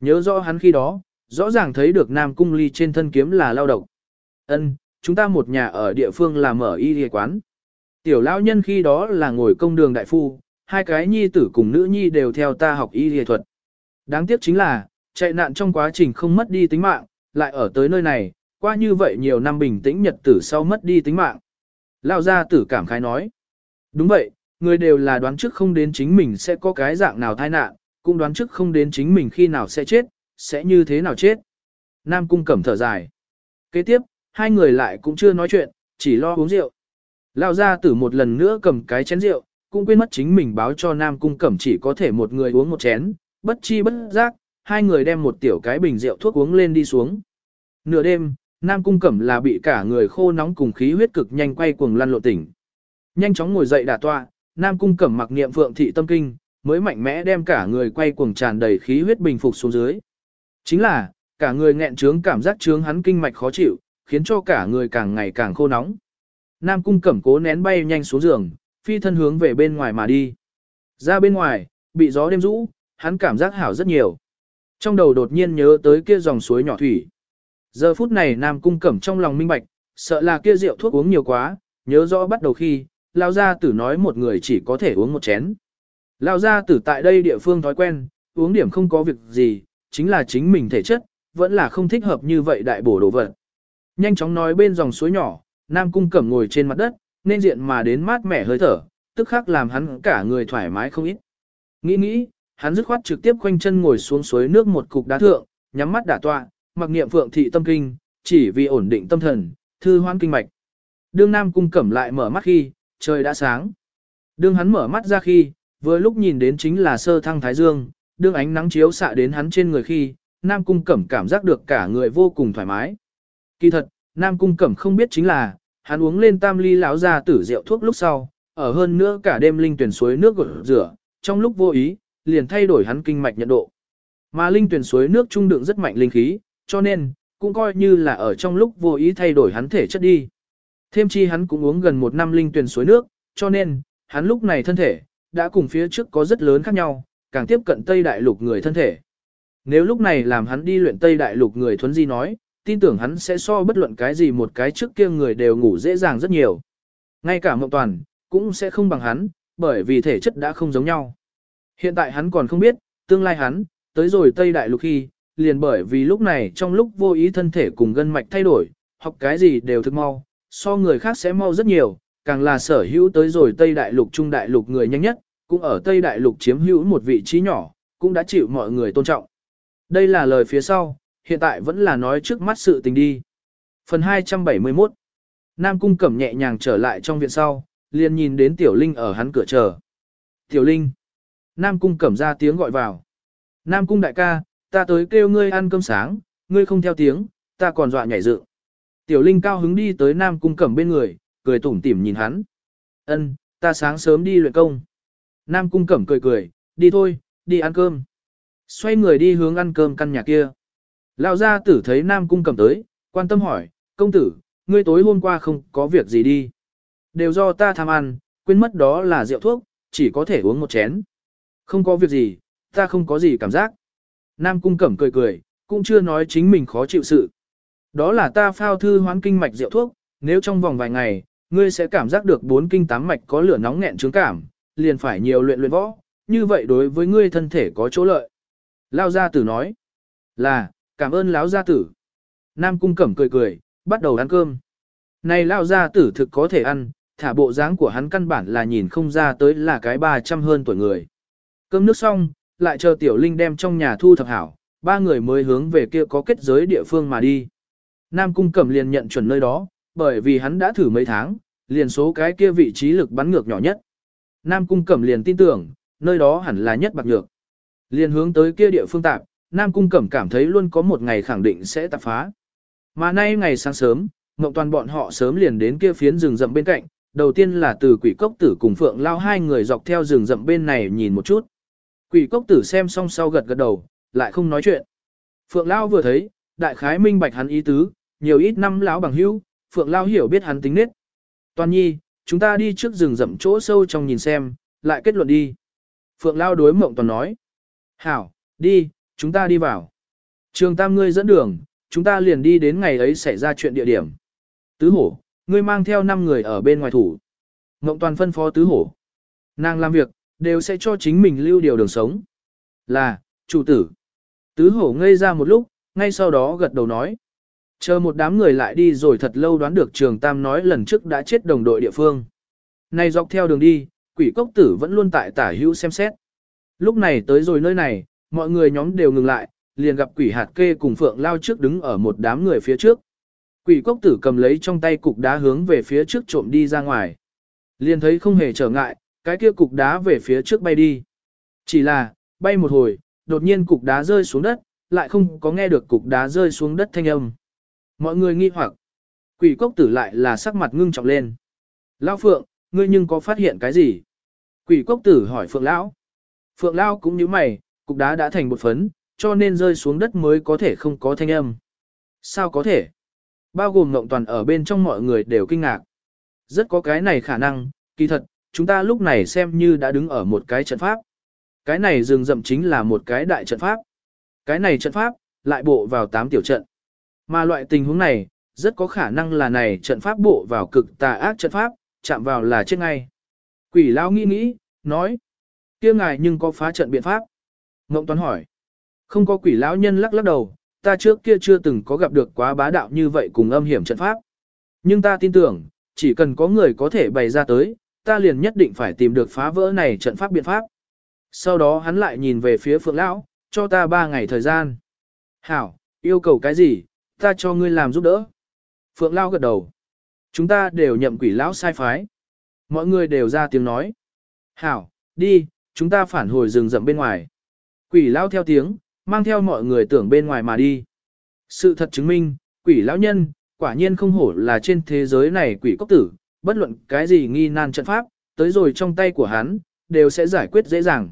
Nhớ rõ hắn khi đó, rõ ràng thấy được Nam cung ly trên thân kiếm là lao độc. Ân, chúng ta một nhà ở địa phương làm mở y y quán. Tiểu lão nhân khi đó là ngồi công đường đại phu, hai cái nhi tử cùng nữ nhi đều theo ta học y y thuật. Đáng tiếc chính là, chạy nạn trong quá trình không mất đi tính mạng, lại ở tới nơi này, qua như vậy nhiều năm bình tĩnh nhật tử sau mất đi tính mạng. Lao gia tử cảm khái nói. Đúng vậy, người đều là đoán trước không đến chính mình sẽ có cái dạng nào tai nạn, cũng đoán trước không đến chính mình khi nào sẽ chết, sẽ như thế nào chết. Nam cung cẩm thở dài. Kế tiếp, hai người lại cũng chưa nói chuyện, chỉ lo uống rượu. Lao gia tử một lần nữa cầm cái chén rượu, cũng quên mất chính mình báo cho Nam cung cẩm chỉ có thể một người uống một chén, bất chi bất giác, hai người đem một tiểu cái bình rượu thuốc uống lên đi xuống. Nửa đêm, Nam Cung Cẩm là bị cả người khô nóng cùng khí huyết cực nhanh quay cuồng lăn lộn tỉnh. Nhanh chóng ngồi dậy đả tọa, Nam Cung Cẩm mặc niệm phượng thị tâm kinh, mới mạnh mẽ đem cả người quay cuồng tràn đầy khí huyết bình phục xuống dưới. Chính là, cả người nghẹn trướng cảm giác trướng hắn kinh mạch khó chịu, khiến cho cả người càng ngày càng khô nóng. Nam Cung Cẩm cố nén bay nhanh xuống giường, phi thân hướng về bên ngoài mà đi. Ra bên ngoài, bị gió đêm rũ, hắn cảm giác hảo rất nhiều. Trong đầu đột nhiên nhớ tới kia dòng suối nhỏ thủy. Giờ phút này Nam Cung Cẩm trong lòng minh bạch, sợ là kia rượu thuốc uống nhiều quá, nhớ rõ bắt đầu khi, Lao Gia Tử nói một người chỉ có thể uống một chén. Lao Gia Tử tại đây địa phương thói quen, uống điểm không có việc gì, chính là chính mình thể chất, vẫn là không thích hợp như vậy đại bổ đồ vật. Nhanh chóng nói bên dòng suối nhỏ, Nam Cung Cẩm ngồi trên mặt đất, nên diện mà đến mát mẻ hơi thở, tức khắc làm hắn cả người thoải mái không ít. Nghĩ nghĩ, hắn dứt khoát trực tiếp khoanh chân ngồi xuống suối nước một cục đá thượng, nhắm mắt đả tọa, mặc niệm phượng thị tâm kinh, chỉ vì ổn định tâm thần, thư hoan kinh mạch. Đương Nam cung cẩm lại mở mắt khi, trời đã sáng. Đương hắn mở mắt ra khi, vừa lúc nhìn đến chính là sơ thăng thái dương, đương ánh nắng chiếu xạ đến hắn trên người khi, Nam cung cẩm cảm giác được cả người vô cùng thoải mái. Kỳ thật, Nam cung cẩm không biết chính là, hắn uống lên tam ly lão ra tử rượu thuốc lúc sau, ở hơn nữa cả đêm linh tuyển suối nước gội rửa, trong lúc vô ý, liền thay đổi hắn kinh mạch nhận độ. Mà linh tuyển suối nước trung đựng rất mạnh linh khí, cho nên, cũng coi như là ở trong lúc vô ý thay đổi hắn thể chất đi. Thêm chi hắn cũng uống gần một năm linh tuyển suối nước, cho nên, hắn lúc này thân thể, đã cùng phía trước có rất lớn khác nhau, càng tiếp cận Tây Đại Lục người thân thể. Nếu lúc này làm hắn đi luyện Tây Đại Lục người thuấn di nói, tin tưởng hắn sẽ so bất luận cái gì một cái trước kia người đều ngủ dễ dàng rất nhiều. Ngay cả Mộng Toàn, cũng sẽ không bằng hắn, bởi vì thể chất đã không giống nhau. Hiện tại hắn còn không biết, tương lai hắn, tới rồi Tây Đại Lục khi, liền bởi vì lúc này trong lúc vô ý thân thể cùng gân mạch thay đổi, học cái gì đều thực mau, so người khác sẽ mau rất nhiều, càng là sở hữu tới rồi Tây Đại Lục Trung Đại Lục người nhanh nhất, cũng ở Tây Đại Lục chiếm hữu một vị trí nhỏ, cũng đã chịu mọi người tôn trọng. Đây là lời phía sau, hiện tại vẫn là nói trước mắt sự tình đi. Phần 271 Nam Cung Cẩm nhẹ nhàng trở lại trong viện sau, liền nhìn đến Tiểu Linh ở hắn cửa chờ. Tiểu Linh Nam Cung Cẩm ra tiếng gọi vào. Nam Cung đại ca, ta tới kêu ngươi ăn cơm sáng, ngươi không theo tiếng, ta còn dọa nhảy dựng. Tiểu Linh cao hứng đi tới Nam Cung Cẩm bên người, cười tủm tỉm nhìn hắn. Ân, ta sáng sớm đi luyện công. Nam Cung Cẩm cười cười, đi thôi, đi ăn cơm. Xoay người đi hướng ăn cơm căn nhà kia. Lão gia tử thấy Nam Cung Cẩm tới, quan tâm hỏi, công tử, ngươi tối hôm qua không có việc gì đi. Đều do ta tham ăn, quên mất đó là rượu thuốc, chỉ có thể uống một chén. Không có việc gì, ta không có gì cảm giác. Nam Cung Cẩm cười cười, cũng chưa nói chính mình khó chịu sự. Đó là ta phao thư hoán kinh mạch rượu thuốc, nếu trong vòng vài ngày, ngươi sẽ cảm giác được bốn kinh tám mạch có lửa nóng nghẹn trướng cảm, liền phải nhiều luyện luyện võ, như vậy đối với ngươi thân thể có chỗ lợi. Lao gia tử nói, là, cảm ơn lão gia tử. Nam cung cẩm cười cười, bắt đầu ăn cơm. Này lao gia tử thực có thể ăn, thả bộ dáng của hắn căn bản là nhìn không ra tới là cái 300 hơn tuổi người. Cơm nước xong, lại chờ tiểu linh đem trong nhà thu thập hảo, ba người mới hướng về kia có kết giới địa phương mà đi. Nam cung cẩm liền nhận chuẩn nơi đó, bởi vì hắn đã thử mấy tháng, liền số cái kia vị trí lực bắn ngược nhỏ nhất. Nam Cung Cẩm liền tin tưởng, nơi đó hẳn là nhất bạc nhược. Liền hướng tới kia địa phương tạp, Nam Cung Cẩm cảm thấy luôn có một ngày khẳng định sẽ tạp phá. Mà nay ngày sáng sớm, Ngọc Toàn bọn họ sớm liền đến kia phiến rừng rậm bên cạnh, đầu tiên là từ quỷ cốc tử cùng Phượng Lao hai người dọc theo rừng rậm bên này nhìn một chút. Quỷ cốc tử xem xong sau gật gật đầu, lại không nói chuyện. Phượng Lao vừa thấy, đại khái minh bạch hắn ý tứ, nhiều ít năm lão bằng hữu, Phượng Lao hiểu biết hắn tính nết. Toàn nhi, chúng ta đi trước rừng rậm chỗ sâu trong nhìn xem, lại kết luận đi. Phượng Lao đối mộng toàn nói. Hảo, đi, chúng ta đi vào. Trường Tam ngươi dẫn đường, chúng ta liền đi đến ngày ấy xảy ra chuyện địa điểm. Tứ hổ, ngươi mang theo 5 người ở bên ngoài thủ. Mộng toàn phân phó tứ hổ. Nàng làm việc, đều sẽ cho chính mình lưu điều đường sống. Là, chủ tử. Tứ hổ ngây ra một lúc, ngay sau đó gật đầu nói. Chờ một đám người lại đi rồi thật lâu đoán được trường Tam nói lần trước đã chết đồng đội địa phương. Này dọc theo đường đi, quỷ cốc tử vẫn luôn tại tả hữu xem xét. Lúc này tới rồi nơi này, mọi người nhóm đều ngừng lại, liền gặp quỷ hạt kê cùng phượng lao trước đứng ở một đám người phía trước. Quỷ cốc tử cầm lấy trong tay cục đá hướng về phía trước trộm đi ra ngoài. Liền thấy không hề trở ngại, cái kia cục đá về phía trước bay đi. Chỉ là, bay một hồi, đột nhiên cục đá rơi xuống đất, lại không có nghe được cục đá rơi xuống đất thanh âm. Mọi người nghi hoặc, quỷ cốc tử lại là sắc mặt ngưng trọng lên. Lão Phượng, ngươi nhưng có phát hiện cái gì? Quỷ cốc tử hỏi Phượng Lão. Phượng Lão cũng như mày, cục đá đã thành một phấn, cho nên rơi xuống đất mới có thể không có thanh âm. Sao có thể? Bao gồm ngộng toàn ở bên trong mọi người đều kinh ngạc. Rất có cái này khả năng, kỳ thật, chúng ta lúc này xem như đã đứng ở một cái trận pháp. Cái này rừng rậm chính là một cái đại trận pháp. Cái này trận pháp, lại bộ vào 8 tiểu trận. Mà loại tình huống này, rất có khả năng là này trận pháp bộ vào cực tà ác trận pháp, chạm vào là chết ngay. Quỷ lao nghĩ nghĩ, nói. kia ngài nhưng có phá trận biện pháp. Ngộng toán hỏi. Không có quỷ lão nhân lắc lắc đầu, ta trước kia chưa từng có gặp được quá bá đạo như vậy cùng âm hiểm trận pháp. Nhưng ta tin tưởng, chỉ cần có người có thể bày ra tới, ta liền nhất định phải tìm được phá vỡ này trận pháp biện pháp. Sau đó hắn lại nhìn về phía phượng lão, cho ta ba ngày thời gian. Hảo, yêu cầu cái gì, ta cho ngươi làm giúp đỡ. Phượng Lão gật đầu. Chúng ta đều nhậm quỷ lão sai phái. Mọi người đều ra tiếng nói. Hảo, đi, chúng ta phản hồi rừng rậm bên ngoài. Quỷ lão theo tiếng, mang theo mọi người tưởng bên ngoài mà đi. Sự thật chứng minh, quỷ lão nhân, quả nhiên không hổ là trên thế giới này quỷ cốc tử, bất luận cái gì nghi nan trận pháp, tới rồi trong tay của hắn, đều sẽ giải quyết dễ dàng.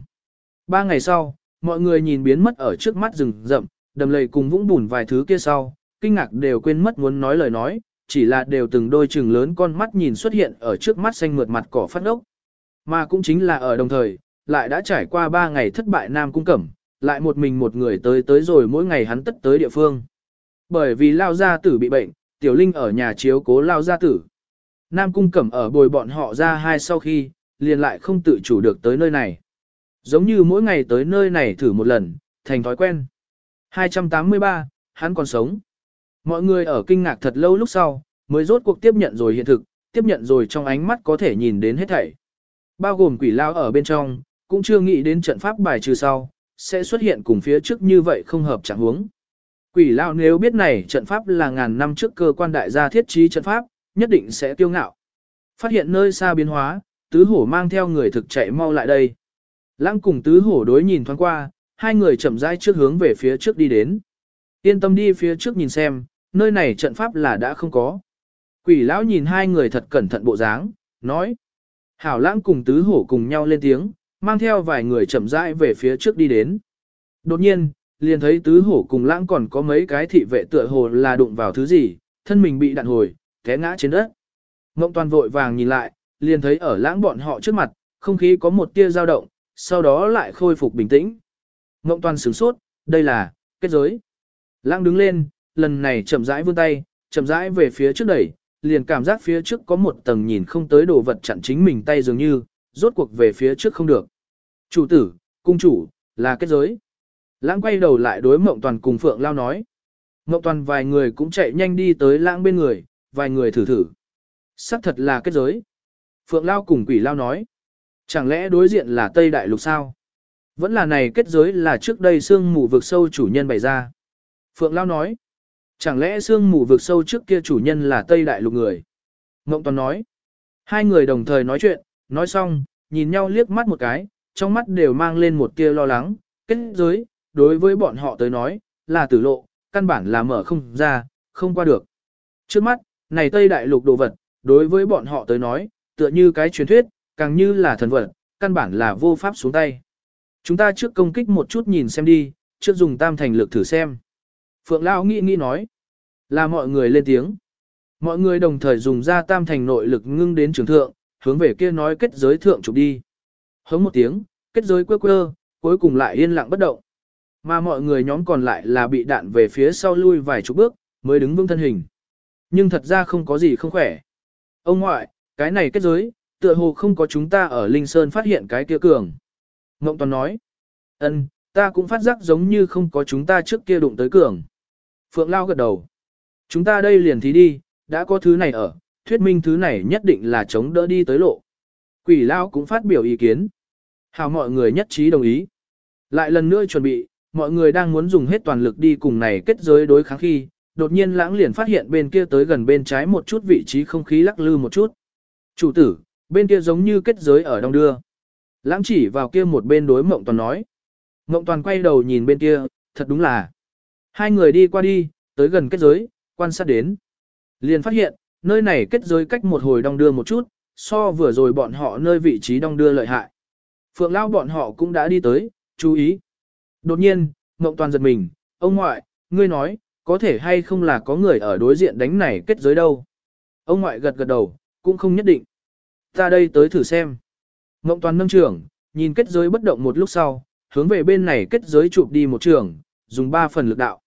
Ba ngày sau, mọi người nhìn biến mất ở trước mắt rừng rậm, đầm lầy cùng vũng bùn vài thứ kia sau, kinh ngạc đều quên mất muốn nói lời nói, chỉ là đều từng đôi chừng lớn con mắt nhìn xuất hiện ở trước mắt xanh mượt mặt cỏ phát ốc. Mà cũng chính là ở đồng thời, lại đã trải qua ba ngày thất bại Nam Cung Cẩm, lại một mình một người tới tới rồi mỗi ngày hắn tất tới địa phương. Bởi vì Lao Gia Tử bị bệnh, Tiểu Linh ở nhà chiếu cố Lao Gia Tử. Nam Cung Cẩm ở bồi bọn họ ra hai sau khi, liền lại không tự chủ được tới nơi này. Giống như mỗi ngày tới nơi này thử một lần, thành thói quen. 283, hắn còn sống. Mọi người ở kinh ngạc thật lâu lúc sau, mới rốt cuộc tiếp nhận rồi hiện thực, tiếp nhận rồi trong ánh mắt có thể nhìn đến hết thảy. Bao gồm quỷ lao ở bên trong, cũng chưa nghĩ đến trận pháp bài trừ sau, sẽ xuất hiện cùng phía trước như vậy không hợp trạng huống. Quỷ lao nếu biết này trận pháp là ngàn năm trước cơ quan đại gia thiết trí trận pháp, nhất định sẽ tiêu ngạo. Phát hiện nơi xa biến hóa, tứ hổ mang theo người thực chạy mau lại đây. Lãng cùng tứ hổ đối nhìn thoáng qua, hai người chậm rãi trước hướng về phía trước đi đến. Yên tâm đi phía trước nhìn xem, nơi này trận pháp là đã không có. Quỷ lão nhìn hai người thật cẩn thận bộ dáng, nói. Hảo lãng cùng tứ hổ cùng nhau lên tiếng, mang theo vài người chậm rãi về phía trước đi đến. Đột nhiên, liền thấy tứ hổ cùng lãng còn có mấy cái thị vệ tựa hồ là đụng vào thứ gì, thân mình bị đạn hồi, té ngã trên đất. Ngộng toàn vội vàng nhìn lại, liền thấy ở lãng bọn họ trước mặt, không khí có một tia dao động, sau đó lại khôi phục bình tĩnh. Ngộng toàn sửng sốt, đây là, kết giới. Lãng đứng lên, lần này chậm rãi vươn tay, chậm rãi về phía trước đẩy, liền cảm giác phía trước có một tầng nhìn không tới đồ vật chặn chính mình tay dường như, rốt cuộc về phía trước không được. Chủ tử, cung chủ, là kết giới. Lãng quay đầu lại đối mộng toàn cùng Phượng Lao nói. Mộng toàn vài người cũng chạy nhanh đi tới lãng bên người, vài người thử thử. Sắc thật là kết giới. Phượng Lao cùng quỷ Lao nói. Chẳng lẽ đối diện là Tây Đại Lục sao? Vẫn là này kết giới là trước đây xương mù vực sâu chủ nhân bày ra. Phượng Lao nói. Chẳng lẽ xương mù vực sâu trước kia chủ nhân là Tây Đại Lục người? Ngộng Toàn nói. Hai người đồng thời nói chuyện, nói xong, nhìn nhau liếc mắt một cái, trong mắt đều mang lên một tia lo lắng, kết giới, đối với bọn họ tới nói, là tử lộ, căn bản là mở không ra, không qua được. Trước mắt, này Tây Đại Lục đồ vật, đối với bọn họ tới nói, tựa như cái truyền thuyết, càng như là thần vật, căn bản là vô pháp xuống tay. Chúng ta trước công kích một chút nhìn xem đi, trước dùng tam thành lực thử xem. Phượng Lão nghĩ nghĩ nói, là mọi người lên tiếng. Mọi người đồng thời dùng ra tam thành nội lực ngưng đến trường thượng, hướng về kia nói kết giới thượng chụp đi. Hống một tiếng, kết giới quơ quơ, cuối cùng lại yên lặng bất động. Mà mọi người nhóm còn lại là bị đạn về phía sau lui vài chục bước, mới đứng vững thân hình. Nhưng thật ra không có gì không khỏe. Ông ngoại, cái này kết giới, tựa hồ không có chúng ta ở Linh Sơn phát hiện cái kia cường. Ngộng Toàn nói, ân, ta cũng phát giác giống như không có chúng ta trước kia đụng tới cường. Phượng Lao gật đầu. Chúng ta đây liền thí đi, đã có thứ này ở, thuyết minh thứ này nhất định là chống đỡ đi tới lộ. Quỷ Lao cũng phát biểu ý kiến. Hào mọi người nhất trí đồng ý. Lại lần nữa chuẩn bị, mọi người đang muốn dùng hết toàn lực đi cùng này kết giới đối kháng khi, đột nhiên lãng liền phát hiện bên kia tới gần bên trái một chút vị trí không khí lắc lư một chút. Chủ tử, bên kia giống như kết giới ở đông đưa. Lãng chỉ vào kia một bên đối mộng toàn nói. Mộng toàn quay đầu nhìn bên kia, thật đúng là. Hai người đi qua đi, tới gần kết giới, quan sát đến. Liền phát hiện, nơi này kết giới cách một hồi đong đưa một chút, so vừa rồi bọn họ nơi vị trí đong đưa lợi hại. Phượng Lao bọn họ cũng đã đi tới, chú ý. Đột nhiên, Mộng Toàn giật mình, ông ngoại, ngươi nói, có thể hay không là có người ở đối diện đánh này kết giới đâu. Ông ngoại gật gật đầu, cũng không nhất định. Ta đây tới thử xem. Ngộng Toàn nâng trưởng, nhìn kết giới bất động một lúc sau, hướng về bên này kết giới chụp đi một trường, dùng ba phần lực đạo.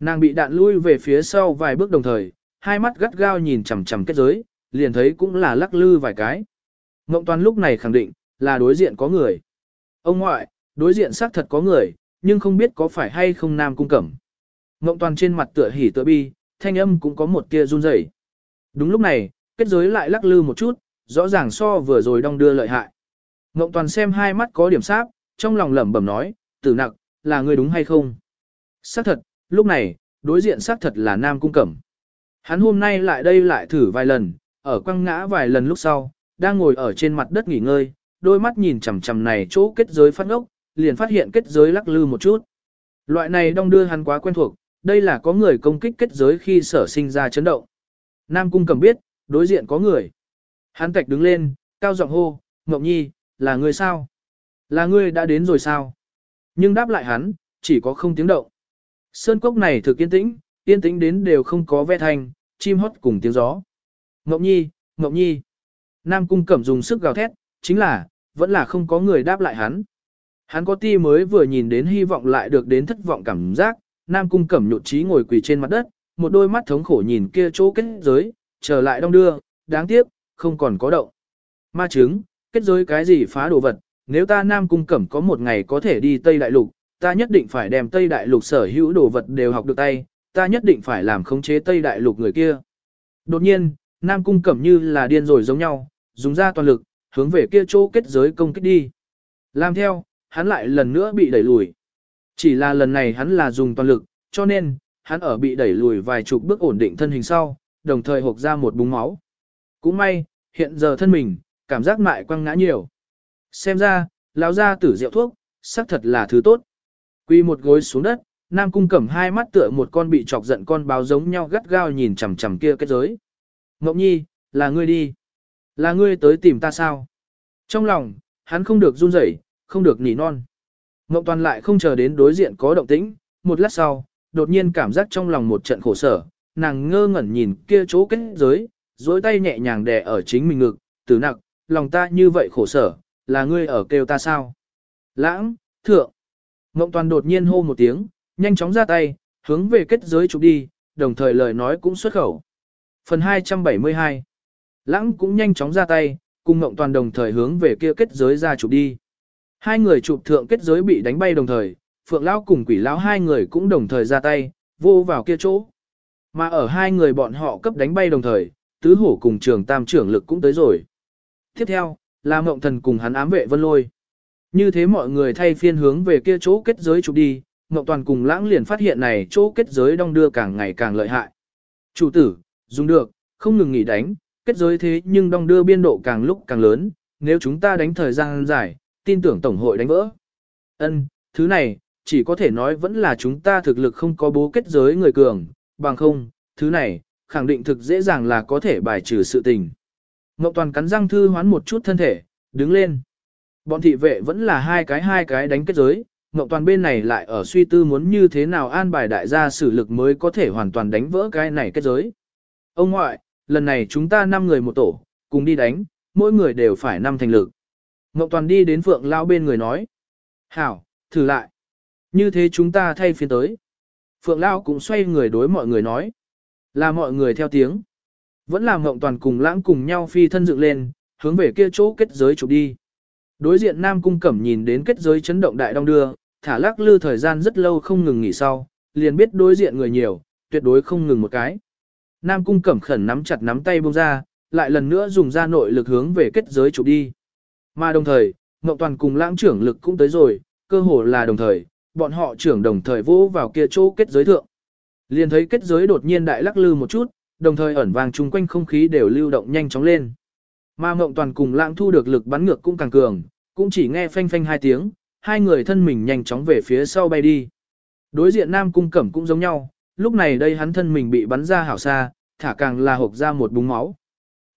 Nàng bị đạn lui về phía sau vài bước đồng thời, hai mắt gắt gao nhìn chằm chằm kết giới, liền thấy cũng là lắc lư vài cái. Ngộng toàn lúc này khẳng định, là đối diện có người. Ông ngoại, đối diện xác thật có người, nhưng không biết có phải hay không nam cung cẩm. Ngộng toàn trên mặt tựa hỉ tựa bi, thanh âm cũng có một tia run rẩy. Đúng lúc này, kết giới lại lắc lư một chút, rõ ràng so vừa rồi đong đưa lợi hại. Ngộng toàn xem hai mắt có điểm sáp, trong lòng lẩm bẩm nói, tử nặc, là người đúng hay không? Xác thật, lúc này, đối diện xác thật là Nam Cung Cẩm. Hắn hôm nay lại đây lại thử vài lần, ở quăng ngã vài lần lúc sau, đang ngồi ở trên mặt đất nghỉ ngơi, đôi mắt nhìn chằm chằm này chỗ kết giới phát ngốc, liền phát hiện kết giới lắc lư một chút. Loại này đong đưa hắn quá quen thuộc, đây là có người công kích kết giới khi sở sinh ra chấn động. Nam Cung Cẩm biết, đối diện có người. Hắn tạch đứng lên, cao giọng hô, Ngọc Nhi, là người sao? Là ngươi đã đến rồi sao? Nhưng đáp lại hắn, chỉ có không tiếng động. Sơn cốc này thực yên tĩnh, yên tĩnh đến đều không có ve thanh, chim hót cùng tiếng gió. Ngọc Nhi, Ngọc Nhi. Nam Cung Cẩm dùng sức gào thét, chính là, vẫn là không có người đáp lại hắn. Hắn có ti mới vừa nhìn đến hy vọng lại được đến thất vọng cảm giác, Nam Cung Cẩm nhụt trí ngồi quỳ trên mặt đất, một đôi mắt thống khổ nhìn kia chỗ kết giới, trở lại đông đưa, đáng tiếc, không còn có động. Ma chứng, kết giới cái gì phá đồ vật, nếu ta Nam Cung Cẩm có một ngày có thể đi Tây Đại Lục, ta nhất định phải đem Tây Đại Lục sở hữu đồ vật đều học được tay, ta nhất định phải làm khống chế Tây Đại Lục người kia. Đột nhiên, Nam Cung Cẩm như là điên rồi giống nhau, dùng ra toàn lực, hướng về kia chỗ kết giới công kích đi. Làm theo, hắn lại lần nữa bị đẩy lùi. Chỉ là lần này hắn là dùng toàn lực, cho nên, hắn ở bị đẩy lùi vài chục bước ổn định thân hình sau, đồng thời hộc ra một búng máu. Cũng may, hiện giờ thân mình, cảm giác mại quăng ngã nhiều. Xem ra, lão ra tử rượu thuốc, xác thật là thứ tốt. Quy một gối xuống đất, Nam Cung cẩm hai mắt tựa một con bị chọc giận con báo giống nhau gắt gao nhìn chằm chằm kia kết giới. Ngọc Nhi, là ngươi đi. Là ngươi tới tìm ta sao? Trong lòng, hắn không được run rẩy, không được nỉ non. Ngộng Toàn lại không chờ đến đối diện có động tĩnh, một lát sau, đột nhiên cảm giác trong lòng một trận khổ sở, nàng ngơ ngẩn nhìn kia chỗ kết giới, dối tay nhẹ nhàng đè ở chính mình ngực, tử nặng, lòng ta như vậy khổ sở, là ngươi ở kêu ta sao? Lãng, thượng. Ngộng toàn đột nhiên hô một tiếng, nhanh chóng ra tay, hướng về kết giới chụp đi, đồng thời lời nói cũng xuất khẩu. Phần 272 Lãng cũng nhanh chóng ra tay, cùng Ngộng toàn đồng thời hướng về kia kết giới ra chụp đi. Hai người chụp thượng kết giới bị đánh bay đồng thời, Phượng Lão cùng Quỷ Lão hai người cũng đồng thời ra tay, vô vào kia chỗ. Mà ở hai người bọn họ cấp đánh bay đồng thời, tứ hổ cùng trường tam trưởng lực cũng tới rồi. Tiếp theo, là mộng thần cùng hắn ám vệ vân lôi. Như thế mọi người thay phiên hướng về kia chỗ kết giới chụp đi, mộng toàn cùng lãng liền phát hiện này chỗ kết giới đong đưa càng ngày càng lợi hại. Chủ tử, dùng được, không ngừng nghỉ đánh, kết giới thế nhưng đong đưa biên độ càng lúc càng lớn, nếu chúng ta đánh thời gian dài, tin tưởng Tổng hội đánh vỡ. Ân, thứ này, chỉ có thể nói vẫn là chúng ta thực lực không có bố kết giới người cường, bằng không, thứ này, khẳng định thực dễ dàng là có thể bài trừ sự tình. Ngọc Toàn cắn răng thư hoán một chút thân thể, đứng lên. Bọn thị vệ vẫn là hai cái hai cái đánh kết giới, Ngọc Toàn bên này lại ở suy tư muốn như thế nào an bài đại gia sử lực mới có thể hoàn toàn đánh vỡ cái này kết giới. Ông ngoại, lần này chúng ta 5 người một tổ, cùng đi đánh, mỗi người đều phải năm thành lực. Ngọc Toàn đi đến Phượng Lao bên người nói. Hảo, thử lại. Như thế chúng ta thay phiên tới. Phượng Lao cũng xoay người đối mọi người nói. Là mọi người theo tiếng. Vẫn là Ngộng Toàn cùng lãng cùng nhau phi thân dựng lên, hướng về kia chỗ kết giới chụp đi. Đối diện Nam Cung Cẩm nhìn đến kết giới chấn động đại đông đưa, thả lắc lư thời gian rất lâu không ngừng nghỉ sau, liền biết đối diện người nhiều, tuyệt đối không ngừng một cái. Nam Cung Cẩm khẩn nắm chặt nắm tay buông ra, lại lần nữa dùng ra nội lực hướng về kết giới chụp đi. Mà đồng thời, ngọc Toàn cùng lãng trưởng lực cũng tới rồi, cơ hồ là đồng thời, bọn họ trưởng đồng thời vỗ vào kia chỗ kết giới thượng. Liền thấy kết giới đột nhiên đại lắc lư một chút, đồng thời ẩn vàng chung quanh không khí đều lưu động nhanh chóng lên. Mà Ngộng Toàn cùng lãng thu được lực bắn ngược cũng càng cường, cũng chỉ nghe phanh phanh hai tiếng, hai người thân mình nhanh chóng về phía sau bay đi. Đối diện Nam Cung Cẩm cũng giống nhau, lúc này đây hắn thân mình bị bắn ra hảo xa, thả càng là hộp ra một búng máu.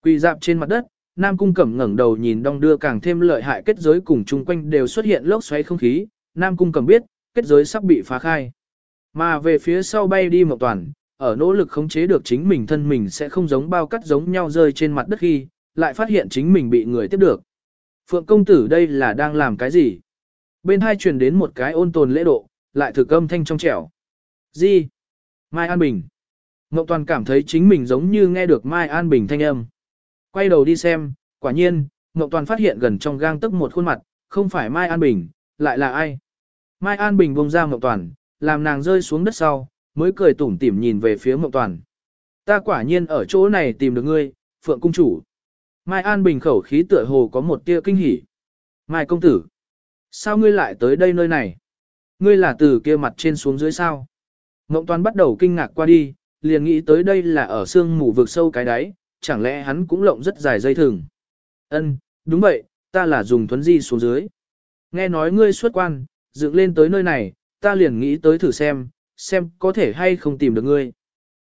Quỳ dạp trên mặt đất, Nam Cung Cẩm ngẩng đầu nhìn đong đưa càng thêm lợi hại kết giới cùng chung quanh đều xuất hiện lốc xoáy không khí, Nam Cung Cẩm biết, kết giới sắp bị phá khai. Mà về phía sau bay đi một Toàn, ở nỗ lực khống chế được chính mình thân mình sẽ không giống bao cắt giống nhau rơi trên mặt đất khi, lại phát hiện chính mình bị người tiếp được. Phượng công tử đây là đang làm cái gì? Bên hai truyền đến một cái ôn tồn lễ độ, lại thực âm thanh trong trẻo. Gì? Mai An Bình. Ngọc Toàn cảm thấy chính mình giống như nghe được Mai An Bình thanh âm. Quay đầu đi xem, quả nhiên, Ngọc Toàn phát hiện gần trong gang tức một khuôn mặt, không phải Mai An Bình, lại là ai? Mai An Bình buông ra Ngọc Toàn, làm nàng rơi xuống đất sau, mới cười tủm tỉm nhìn về phía Ngọc Toàn. Ta quả nhiên ở chỗ này tìm được ngươi, Phượng Cung Chủ. Mai An Bình khẩu khí tựa hồ có một tia kinh hỉ. Mai Công Tử. Sao ngươi lại tới đây nơi này? Ngươi là từ kia mặt trên xuống dưới sao? Ngộng Toàn bắt đầu kinh ngạc qua đi, liền nghĩ tới đây là ở sương mù vực sâu cái đáy, chẳng lẽ hắn cũng lộng rất dài dây thừng. Ân, đúng vậy, ta là dùng thuấn di xuống dưới. Nghe nói ngươi xuất quan, dựng lên tới nơi này, ta liền nghĩ tới thử xem, xem có thể hay không tìm được ngươi.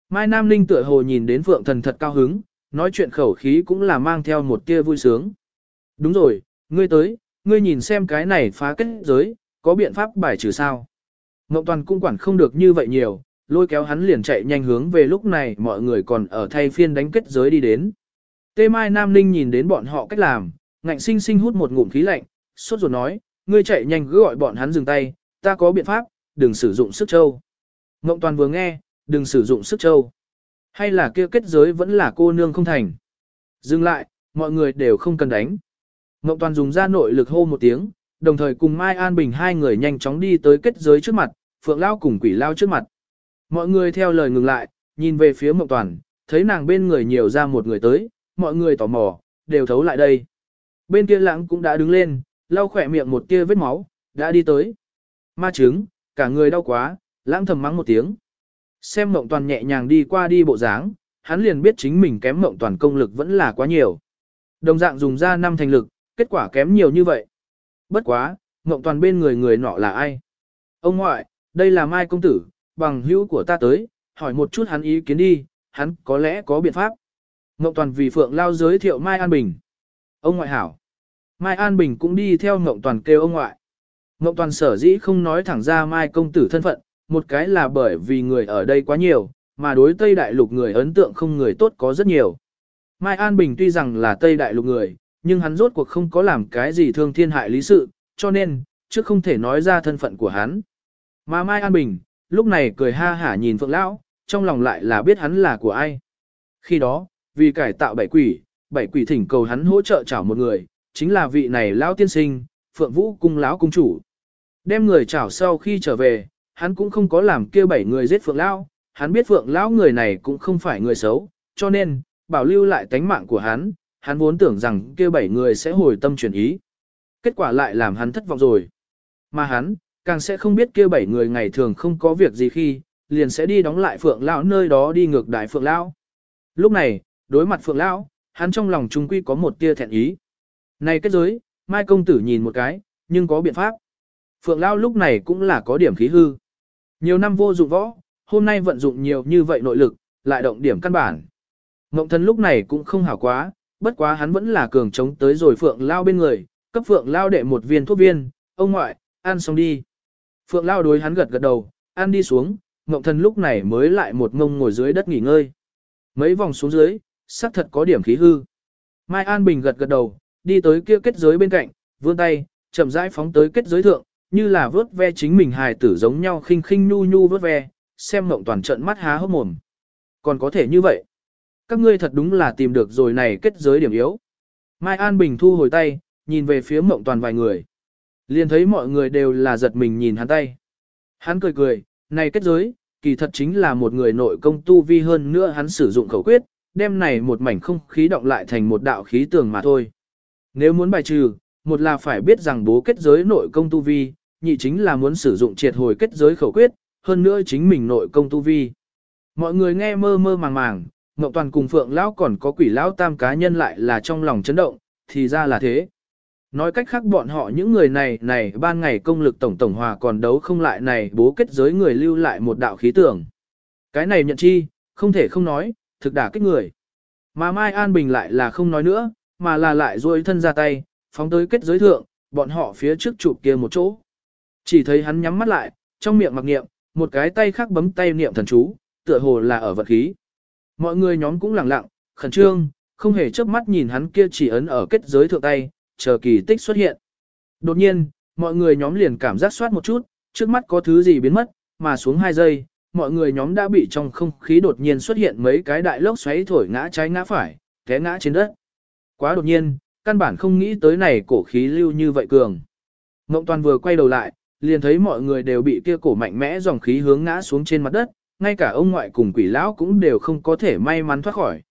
Mai Nam Ninh tựa hồ nhìn đến Phượng Thần thật cao hứng, nói chuyện khẩu khí cũng là mang theo một tia vui sướng. Đúng rồi, ngươi tới, ngươi nhìn xem cái này phá kết giới, có biện pháp bài trừ sao. Ngộng Toàn cũng quản không được như vậy nhiều, lôi kéo hắn liền chạy nhanh hướng về lúc này mọi người còn ở thay phiên đánh kết giới đi đến. Tê Mai Nam Ninh nhìn đến bọn họ cách làm, ngạnh sinh sinh hút một ngụm khí lạnh, sốt ruột nói, ngươi chạy nhanh cứ gọi bọn hắn dừng tay, ta có biện pháp, đừng sử dụng sức châu. Ngộng Toàn vừa nghe, đừng sử dụng sức châu. Hay là kia kết giới vẫn là cô nương không thành. Dừng lại, mọi người đều không cần đánh. Ngộng Toàn dùng ra nội lực hô một tiếng, đồng thời cùng Mai An Bình hai người nhanh chóng đi tới kết giới trước mặt, Phượng Lao cùng Quỷ Lao trước mặt. Mọi người theo lời ngừng lại, nhìn về phía Mộng Toàn, thấy nàng bên người nhiều ra một người tới, mọi người tò mò, đều thấu lại đây. Bên kia lãng cũng đã đứng lên, lau khỏe miệng một tia vết máu, đã đi tới. Ma trứng, cả người đau quá, lãng thầm mắng một tiếng. Xem Mộng Toàn nhẹ nhàng đi qua đi bộ dáng, hắn liền biết chính mình kém Mộng Toàn công lực vẫn là quá nhiều. Đồng dạng dùng ra năm thành lực, kết quả kém nhiều như vậy. Bất quá, Mộng Toàn bên người người nọ là ai? Ông ngoại, đây là Mai Công Tử, bằng hữu của ta tới, hỏi một chút hắn ý kiến đi, hắn có lẽ có biện pháp. Ngộ Toàn vì Phượng Lao giới thiệu Mai An Bình. Ông ngoại hảo. Mai An Bình cũng đi theo Ngộ Toàn kêu ông ngoại. Ngộ Toàn sở dĩ không nói thẳng ra Mai công tử thân phận, một cái là bởi vì người ở đây quá nhiều, mà đối Tây Đại Lục người ấn tượng không người tốt có rất nhiều. Mai An Bình tuy rằng là Tây Đại Lục người, nhưng hắn rốt cuộc không có làm cái gì thương thiên hại lý sự, cho nên, trước không thể nói ra thân phận của hắn. Mà Mai An Bình, lúc này cười ha hả nhìn Phượng Lão, trong lòng lại là biết hắn là của ai. Khi đó, vì cải tạo bảy quỷ, bảy quỷ thỉnh cầu hắn hỗ trợ chảo một người, chính là vị này Lão tiên sinh, Phượng Vũ cung Lão cung chủ. Đem người chảo sau khi trở về, hắn cũng không có làm kêu bảy người giết Phượng Lão, hắn biết Phượng Lão người này cũng không phải người xấu, cho nên, bảo lưu lại tánh mạng của hắn, hắn vốn tưởng rằng kêu bảy người sẽ hồi tâm chuyển ý. Kết quả lại làm hắn thất vọng rồi. Mà hắn, càng sẽ không biết kia bảy người ngày thường không có việc gì khi, liền sẽ đi đóng lại Phượng Lão nơi đó đi ngược đại Phượng Lão. Lúc này, đối mặt Phượng Lão, hắn trong lòng trung quy có một tia thẹn ý. Này kết giới, Mai công tử nhìn một cái, nhưng có biện pháp. Phượng Lão lúc này cũng là có điểm khí hư. Nhiều năm vô dụng võ, hôm nay vận dụng nhiều như vậy nội lực, lại động điểm căn bản. Ngộng thần lúc này cũng không hảo quá, bất quá hắn vẫn là cường chống tới rồi Phượng Lao bên người, cấp Phượng Lao đệ một viên thuốc viên, ông ngoại, ăn xong đi. Phượng Lao đối hắn gật gật đầu, ăn đi xuống, Ngộng Thần lúc này mới lại một ngông ngồi dưới đất nghỉ ngơi. Mấy vòng xuống dưới, xác thật có điểm khí hư. Mai An Bình gật gật đầu, đi tới kia kết giới bên cạnh, vươn tay, chậm rãi phóng tới kết giới thượng, như là vớt ve chính mình hài tử giống nhau khinh khinh nhu nhu vớt ve, xem Ngộng Toàn trận mắt há hốc mồm. Còn có thể như vậy. Các ngươi thật đúng là tìm được rồi này kết giới điểm yếu. Mai An Bình thu hồi tay, nhìn về phía Ngộng Toàn vài người. Liền thấy mọi người đều là giật mình nhìn hắn tay. Hắn cười cười, này kết giới, kỳ thật chính là một người nội công tu vi hơn nữa hắn sử dụng khẩu quyết, đem này một mảnh không khí động lại thành một đạo khí tường mà thôi. Nếu muốn bài trừ, một là phải biết rằng bố kết giới nội công tu vi, nhị chính là muốn sử dụng triệt hồi kết giới khẩu quyết, hơn nữa chính mình nội công tu vi. Mọi người nghe mơ mơ màng màng, Ngọc Toàn cùng Phượng Lão còn có quỷ Lão tam cá nhân lại là trong lòng chấn động, thì ra là thế. Nói cách khác bọn họ những người này này ban ngày công lực tổng tổng hòa còn đấu không lại này bố kết giới người lưu lại một đạo khí tưởng. Cái này nhận chi, không thể không nói, thực đả kích người. Mà Mai An Bình lại là không nói nữa, mà là lại duỗi thân ra tay, phóng tới kết giới thượng, bọn họ phía trước chụp kia một chỗ. Chỉ thấy hắn nhắm mắt lại, trong miệng mặc niệm, một cái tay khác bấm tay niệm thần chú, tựa hồ là ở vật khí. Mọi người nhóm cũng lặng lặng, khẩn trương, không hề chớp mắt nhìn hắn kia chỉ ấn ở kết giới thượng tay, chờ kỳ tích xuất hiện. Đột nhiên, mọi người nhóm liền cảm giác soát một chút, trước mắt có thứ gì biến mất, mà xuống 2 giây, mọi người nhóm đã bị trong không khí đột nhiên xuất hiện mấy cái đại lốc xoáy thổi ngã trái ngã phải, té ngã trên đất. Quá đột nhiên, căn bản không nghĩ tới này cổ khí lưu như vậy cường. Ngộng toàn vừa quay đầu lại, liền thấy mọi người đều bị kia cổ mạnh mẽ dòng khí hướng ngã xuống trên mặt đất, ngay cả ông ngoại cùng quỷ lão cũng đều không có thể may mắn thoát khỏi.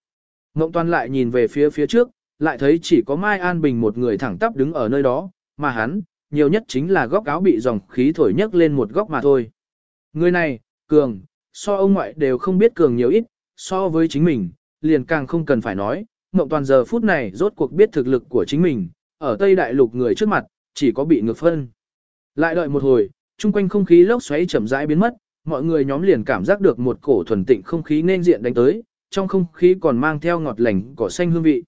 Ngộng toàn lại nhìn về phía phía trước, lại thấy chỉ có Mai An Bình một người thẳng tắp đứng ở nơi đó, mà hắn, nhiều nhất chính là góc áo bị dòng khí thổi nhấc lên một góc mà thôi. Người này, cường, so ông ngoại đều không biết cường nhiều ít, so với chính mình, liền càng không cần phải nói, mộng toàn giờ phút này rốt cuộc biết thực lực của chính mình, ở Tây Đại Lục người trước mặt, chỉ có bị ngược phân. Lại đợi một hồi, chung quanh không khí lốc xoáy chậm rãi biến mất, mọi người nhóm liền cảm giác được một cổ thuần tịnh không khí nên diện đánh tới, trong không khí còn mang theo ngọt lành cỏ xanh hương vị.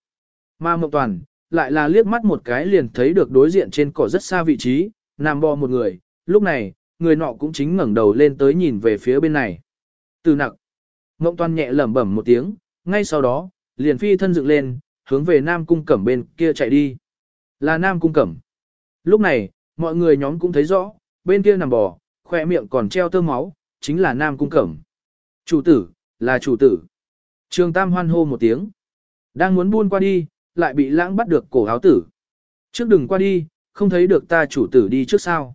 Mà Mộng Toàn, lại là liếc mắt một cái liền thấy được đối diện trên cỏ rất xa vị trí, nằm bò một người, lúc này, người nọ cũng chính ngẩng đầu lên tới nhìn về phía bên này. Từ nặng, Mộng Toàn nhẹ lẩm bẩm một tiếng, ngay sau đó, liền phi thân dựng lên, hướng về Nam Cung Cẩm bên kia chạy đi. Là Nam Cung Cẩm. Lúc này, mọi người nhóm cũng thấy rõ, bên kia nằm bò, khoe miệng còn treo tơ máu, chính là Nam Cung Cẩm. Chủ tử, là chủ tử. Trường Tam hoan hô một tiếng. Đang muốn buôn qua đi, lại bị lãng bắt được cổ áo tử. Trước đừng qua đi, không thấy được ta chủ tử đi trước sao.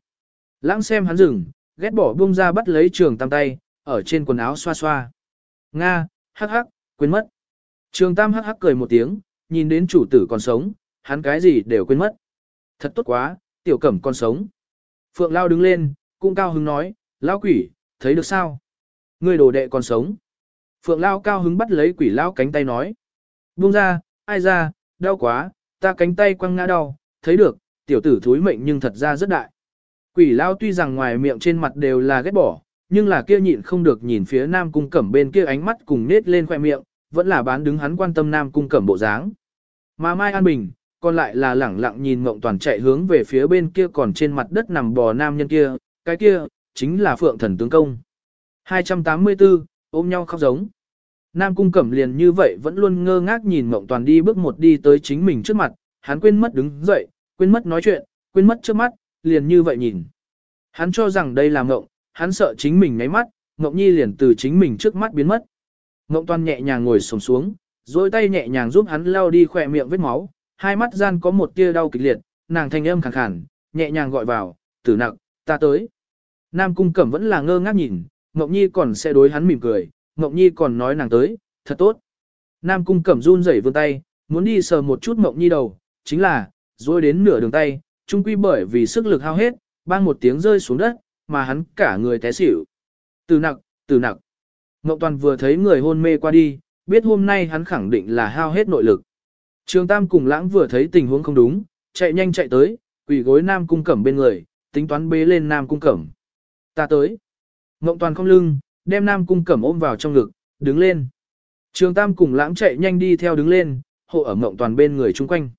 Lãng xem hắn dừng, ghét bỏ buông ra bắt lấy trường Tam tay, ở trên quần áo xoa xoa. Nga, hắc hắc, quên mất. Trường Tam hắc hắc cười một tiếng, nhìn đến chủ tử còn sống, hắn cái gì đều quên mất. Thật tốt quá, tiểu cẩm còn sống. Phượng Lao đứng lên, cũng cao hứng nói, Lao quỷ, thấy được sao? Người đồ đệ còn sống. Phượng Lao cao hứng bắt lấy quỷ Lao cánh tay nói. Buông ra, ai ra, đau quá, ta cánh tay quăng ngã đau, thấy được, tiểu tử thúi mệnh nhưng thật ra rất đại. Quỷ Lao tuy rằng ngoài miệng trên mặt đều là ghét bỏ, nhưng là kia nhịn không được nhìn phía Nam Cung Cẩm bên kia ánh mắt cùng nết lên khoe miệng, vẫn là bán đứng hắn quan tâm Nam Cung Cẩm bộ dáng. Mà Mai An Bình, còn lại là lẳng lặng nhìn Ngộng Toàn chạy hướng về phía bên kia còn trên mặt đất nằm bò nam nhân kia, cái kia, chính là Phượng Thần Tướng Công. 284, ôm nhau khóc giống. Nam Cung Cẩm liền như vậy vẫn luôn ngơ ngác nhìn Mộng Toàn đi bước một đi tới chính mình trước mặt, hắn quên mất đứng dậy, quên mất nói chuyện, quên mất trước mắt, liền như vậy nhìn. Hắn cho rằng đây là Mộng, hắn sợ chính mình nháy mắt, Mộng Nhi liền từ chính mình trước mắt biến mất. Mộng Toàn nhẹ nhàng ngồi sổng xuống, rồi tay nhẹ nhàng giúp hắn lau đi khỏe miệng vết máu, hai mắt gian có một tia đau kịch liệt, nàng thanh âm khàn khàn, nhẹ nhàng gọi vào, tử nặc, ta tới. Nam cung cẩm vẫn là ngơ ngác nhìn, Ngọc Nhi còn sẽ đối hắn mỉm cười, Ngọc Nhi còn nói nàng tới, thật tốt. Nam cung cẩm run rẩy vươn tay, muốn đi sờ một chút Ngọc Nhi đầu, chính là, rồi đến nửa đường tay, trung quy bởi vì sức lực hao hết, bang một tiếng rơi xuống đất, mà hắn cả người té xỉu. Từ nặc, từ nặc. Ngọc Toàn vừa thấy người hôn mê qua đi, biết hôm nay hắn khẳng định là hao hết nội lực. Trường Tam cùng lãng vừa thấy tình huống không đúng, chạy nhanh chạy tới, quỳ gối Nam Cung Cẩm bên người, tính toán bế lên Nam Cung Cẩm. Ta tới. Mộng Toàn không lưng, đem Nam Cung Cẩm ôm vào trong ngực, đứng lên. Trường Tam cùng lãng chạy nhanh đi theo đứng lên, hộ ở Ngộng Toàn bên người chung quanh.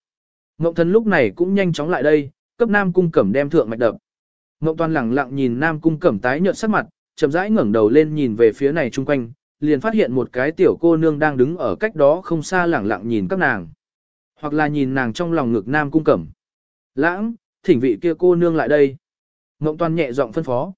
Ngộng Thần lúc này cũng nhanh chóng lại đây, cấp Nam Cung Cẩm đem thượng mạch đập. Ngộng Toàn lẳng lặng nhìn Nam Cung Cẩm tái nhợt sắc mặt, chậm rãi ngẩng đầu lên nhìn về phía này chung quanh, liền phát hiện một cái tiểu cô nương đang đứng ở cách đó không xa lẳng lặng nhìn các nàng. Hoặc là nhìn nàng trong lòng ngực nam cung cẩm. Lãng, thỉnh vị kia cô nương lại đây. Ngộng toàn nhẹ giọng phân phó.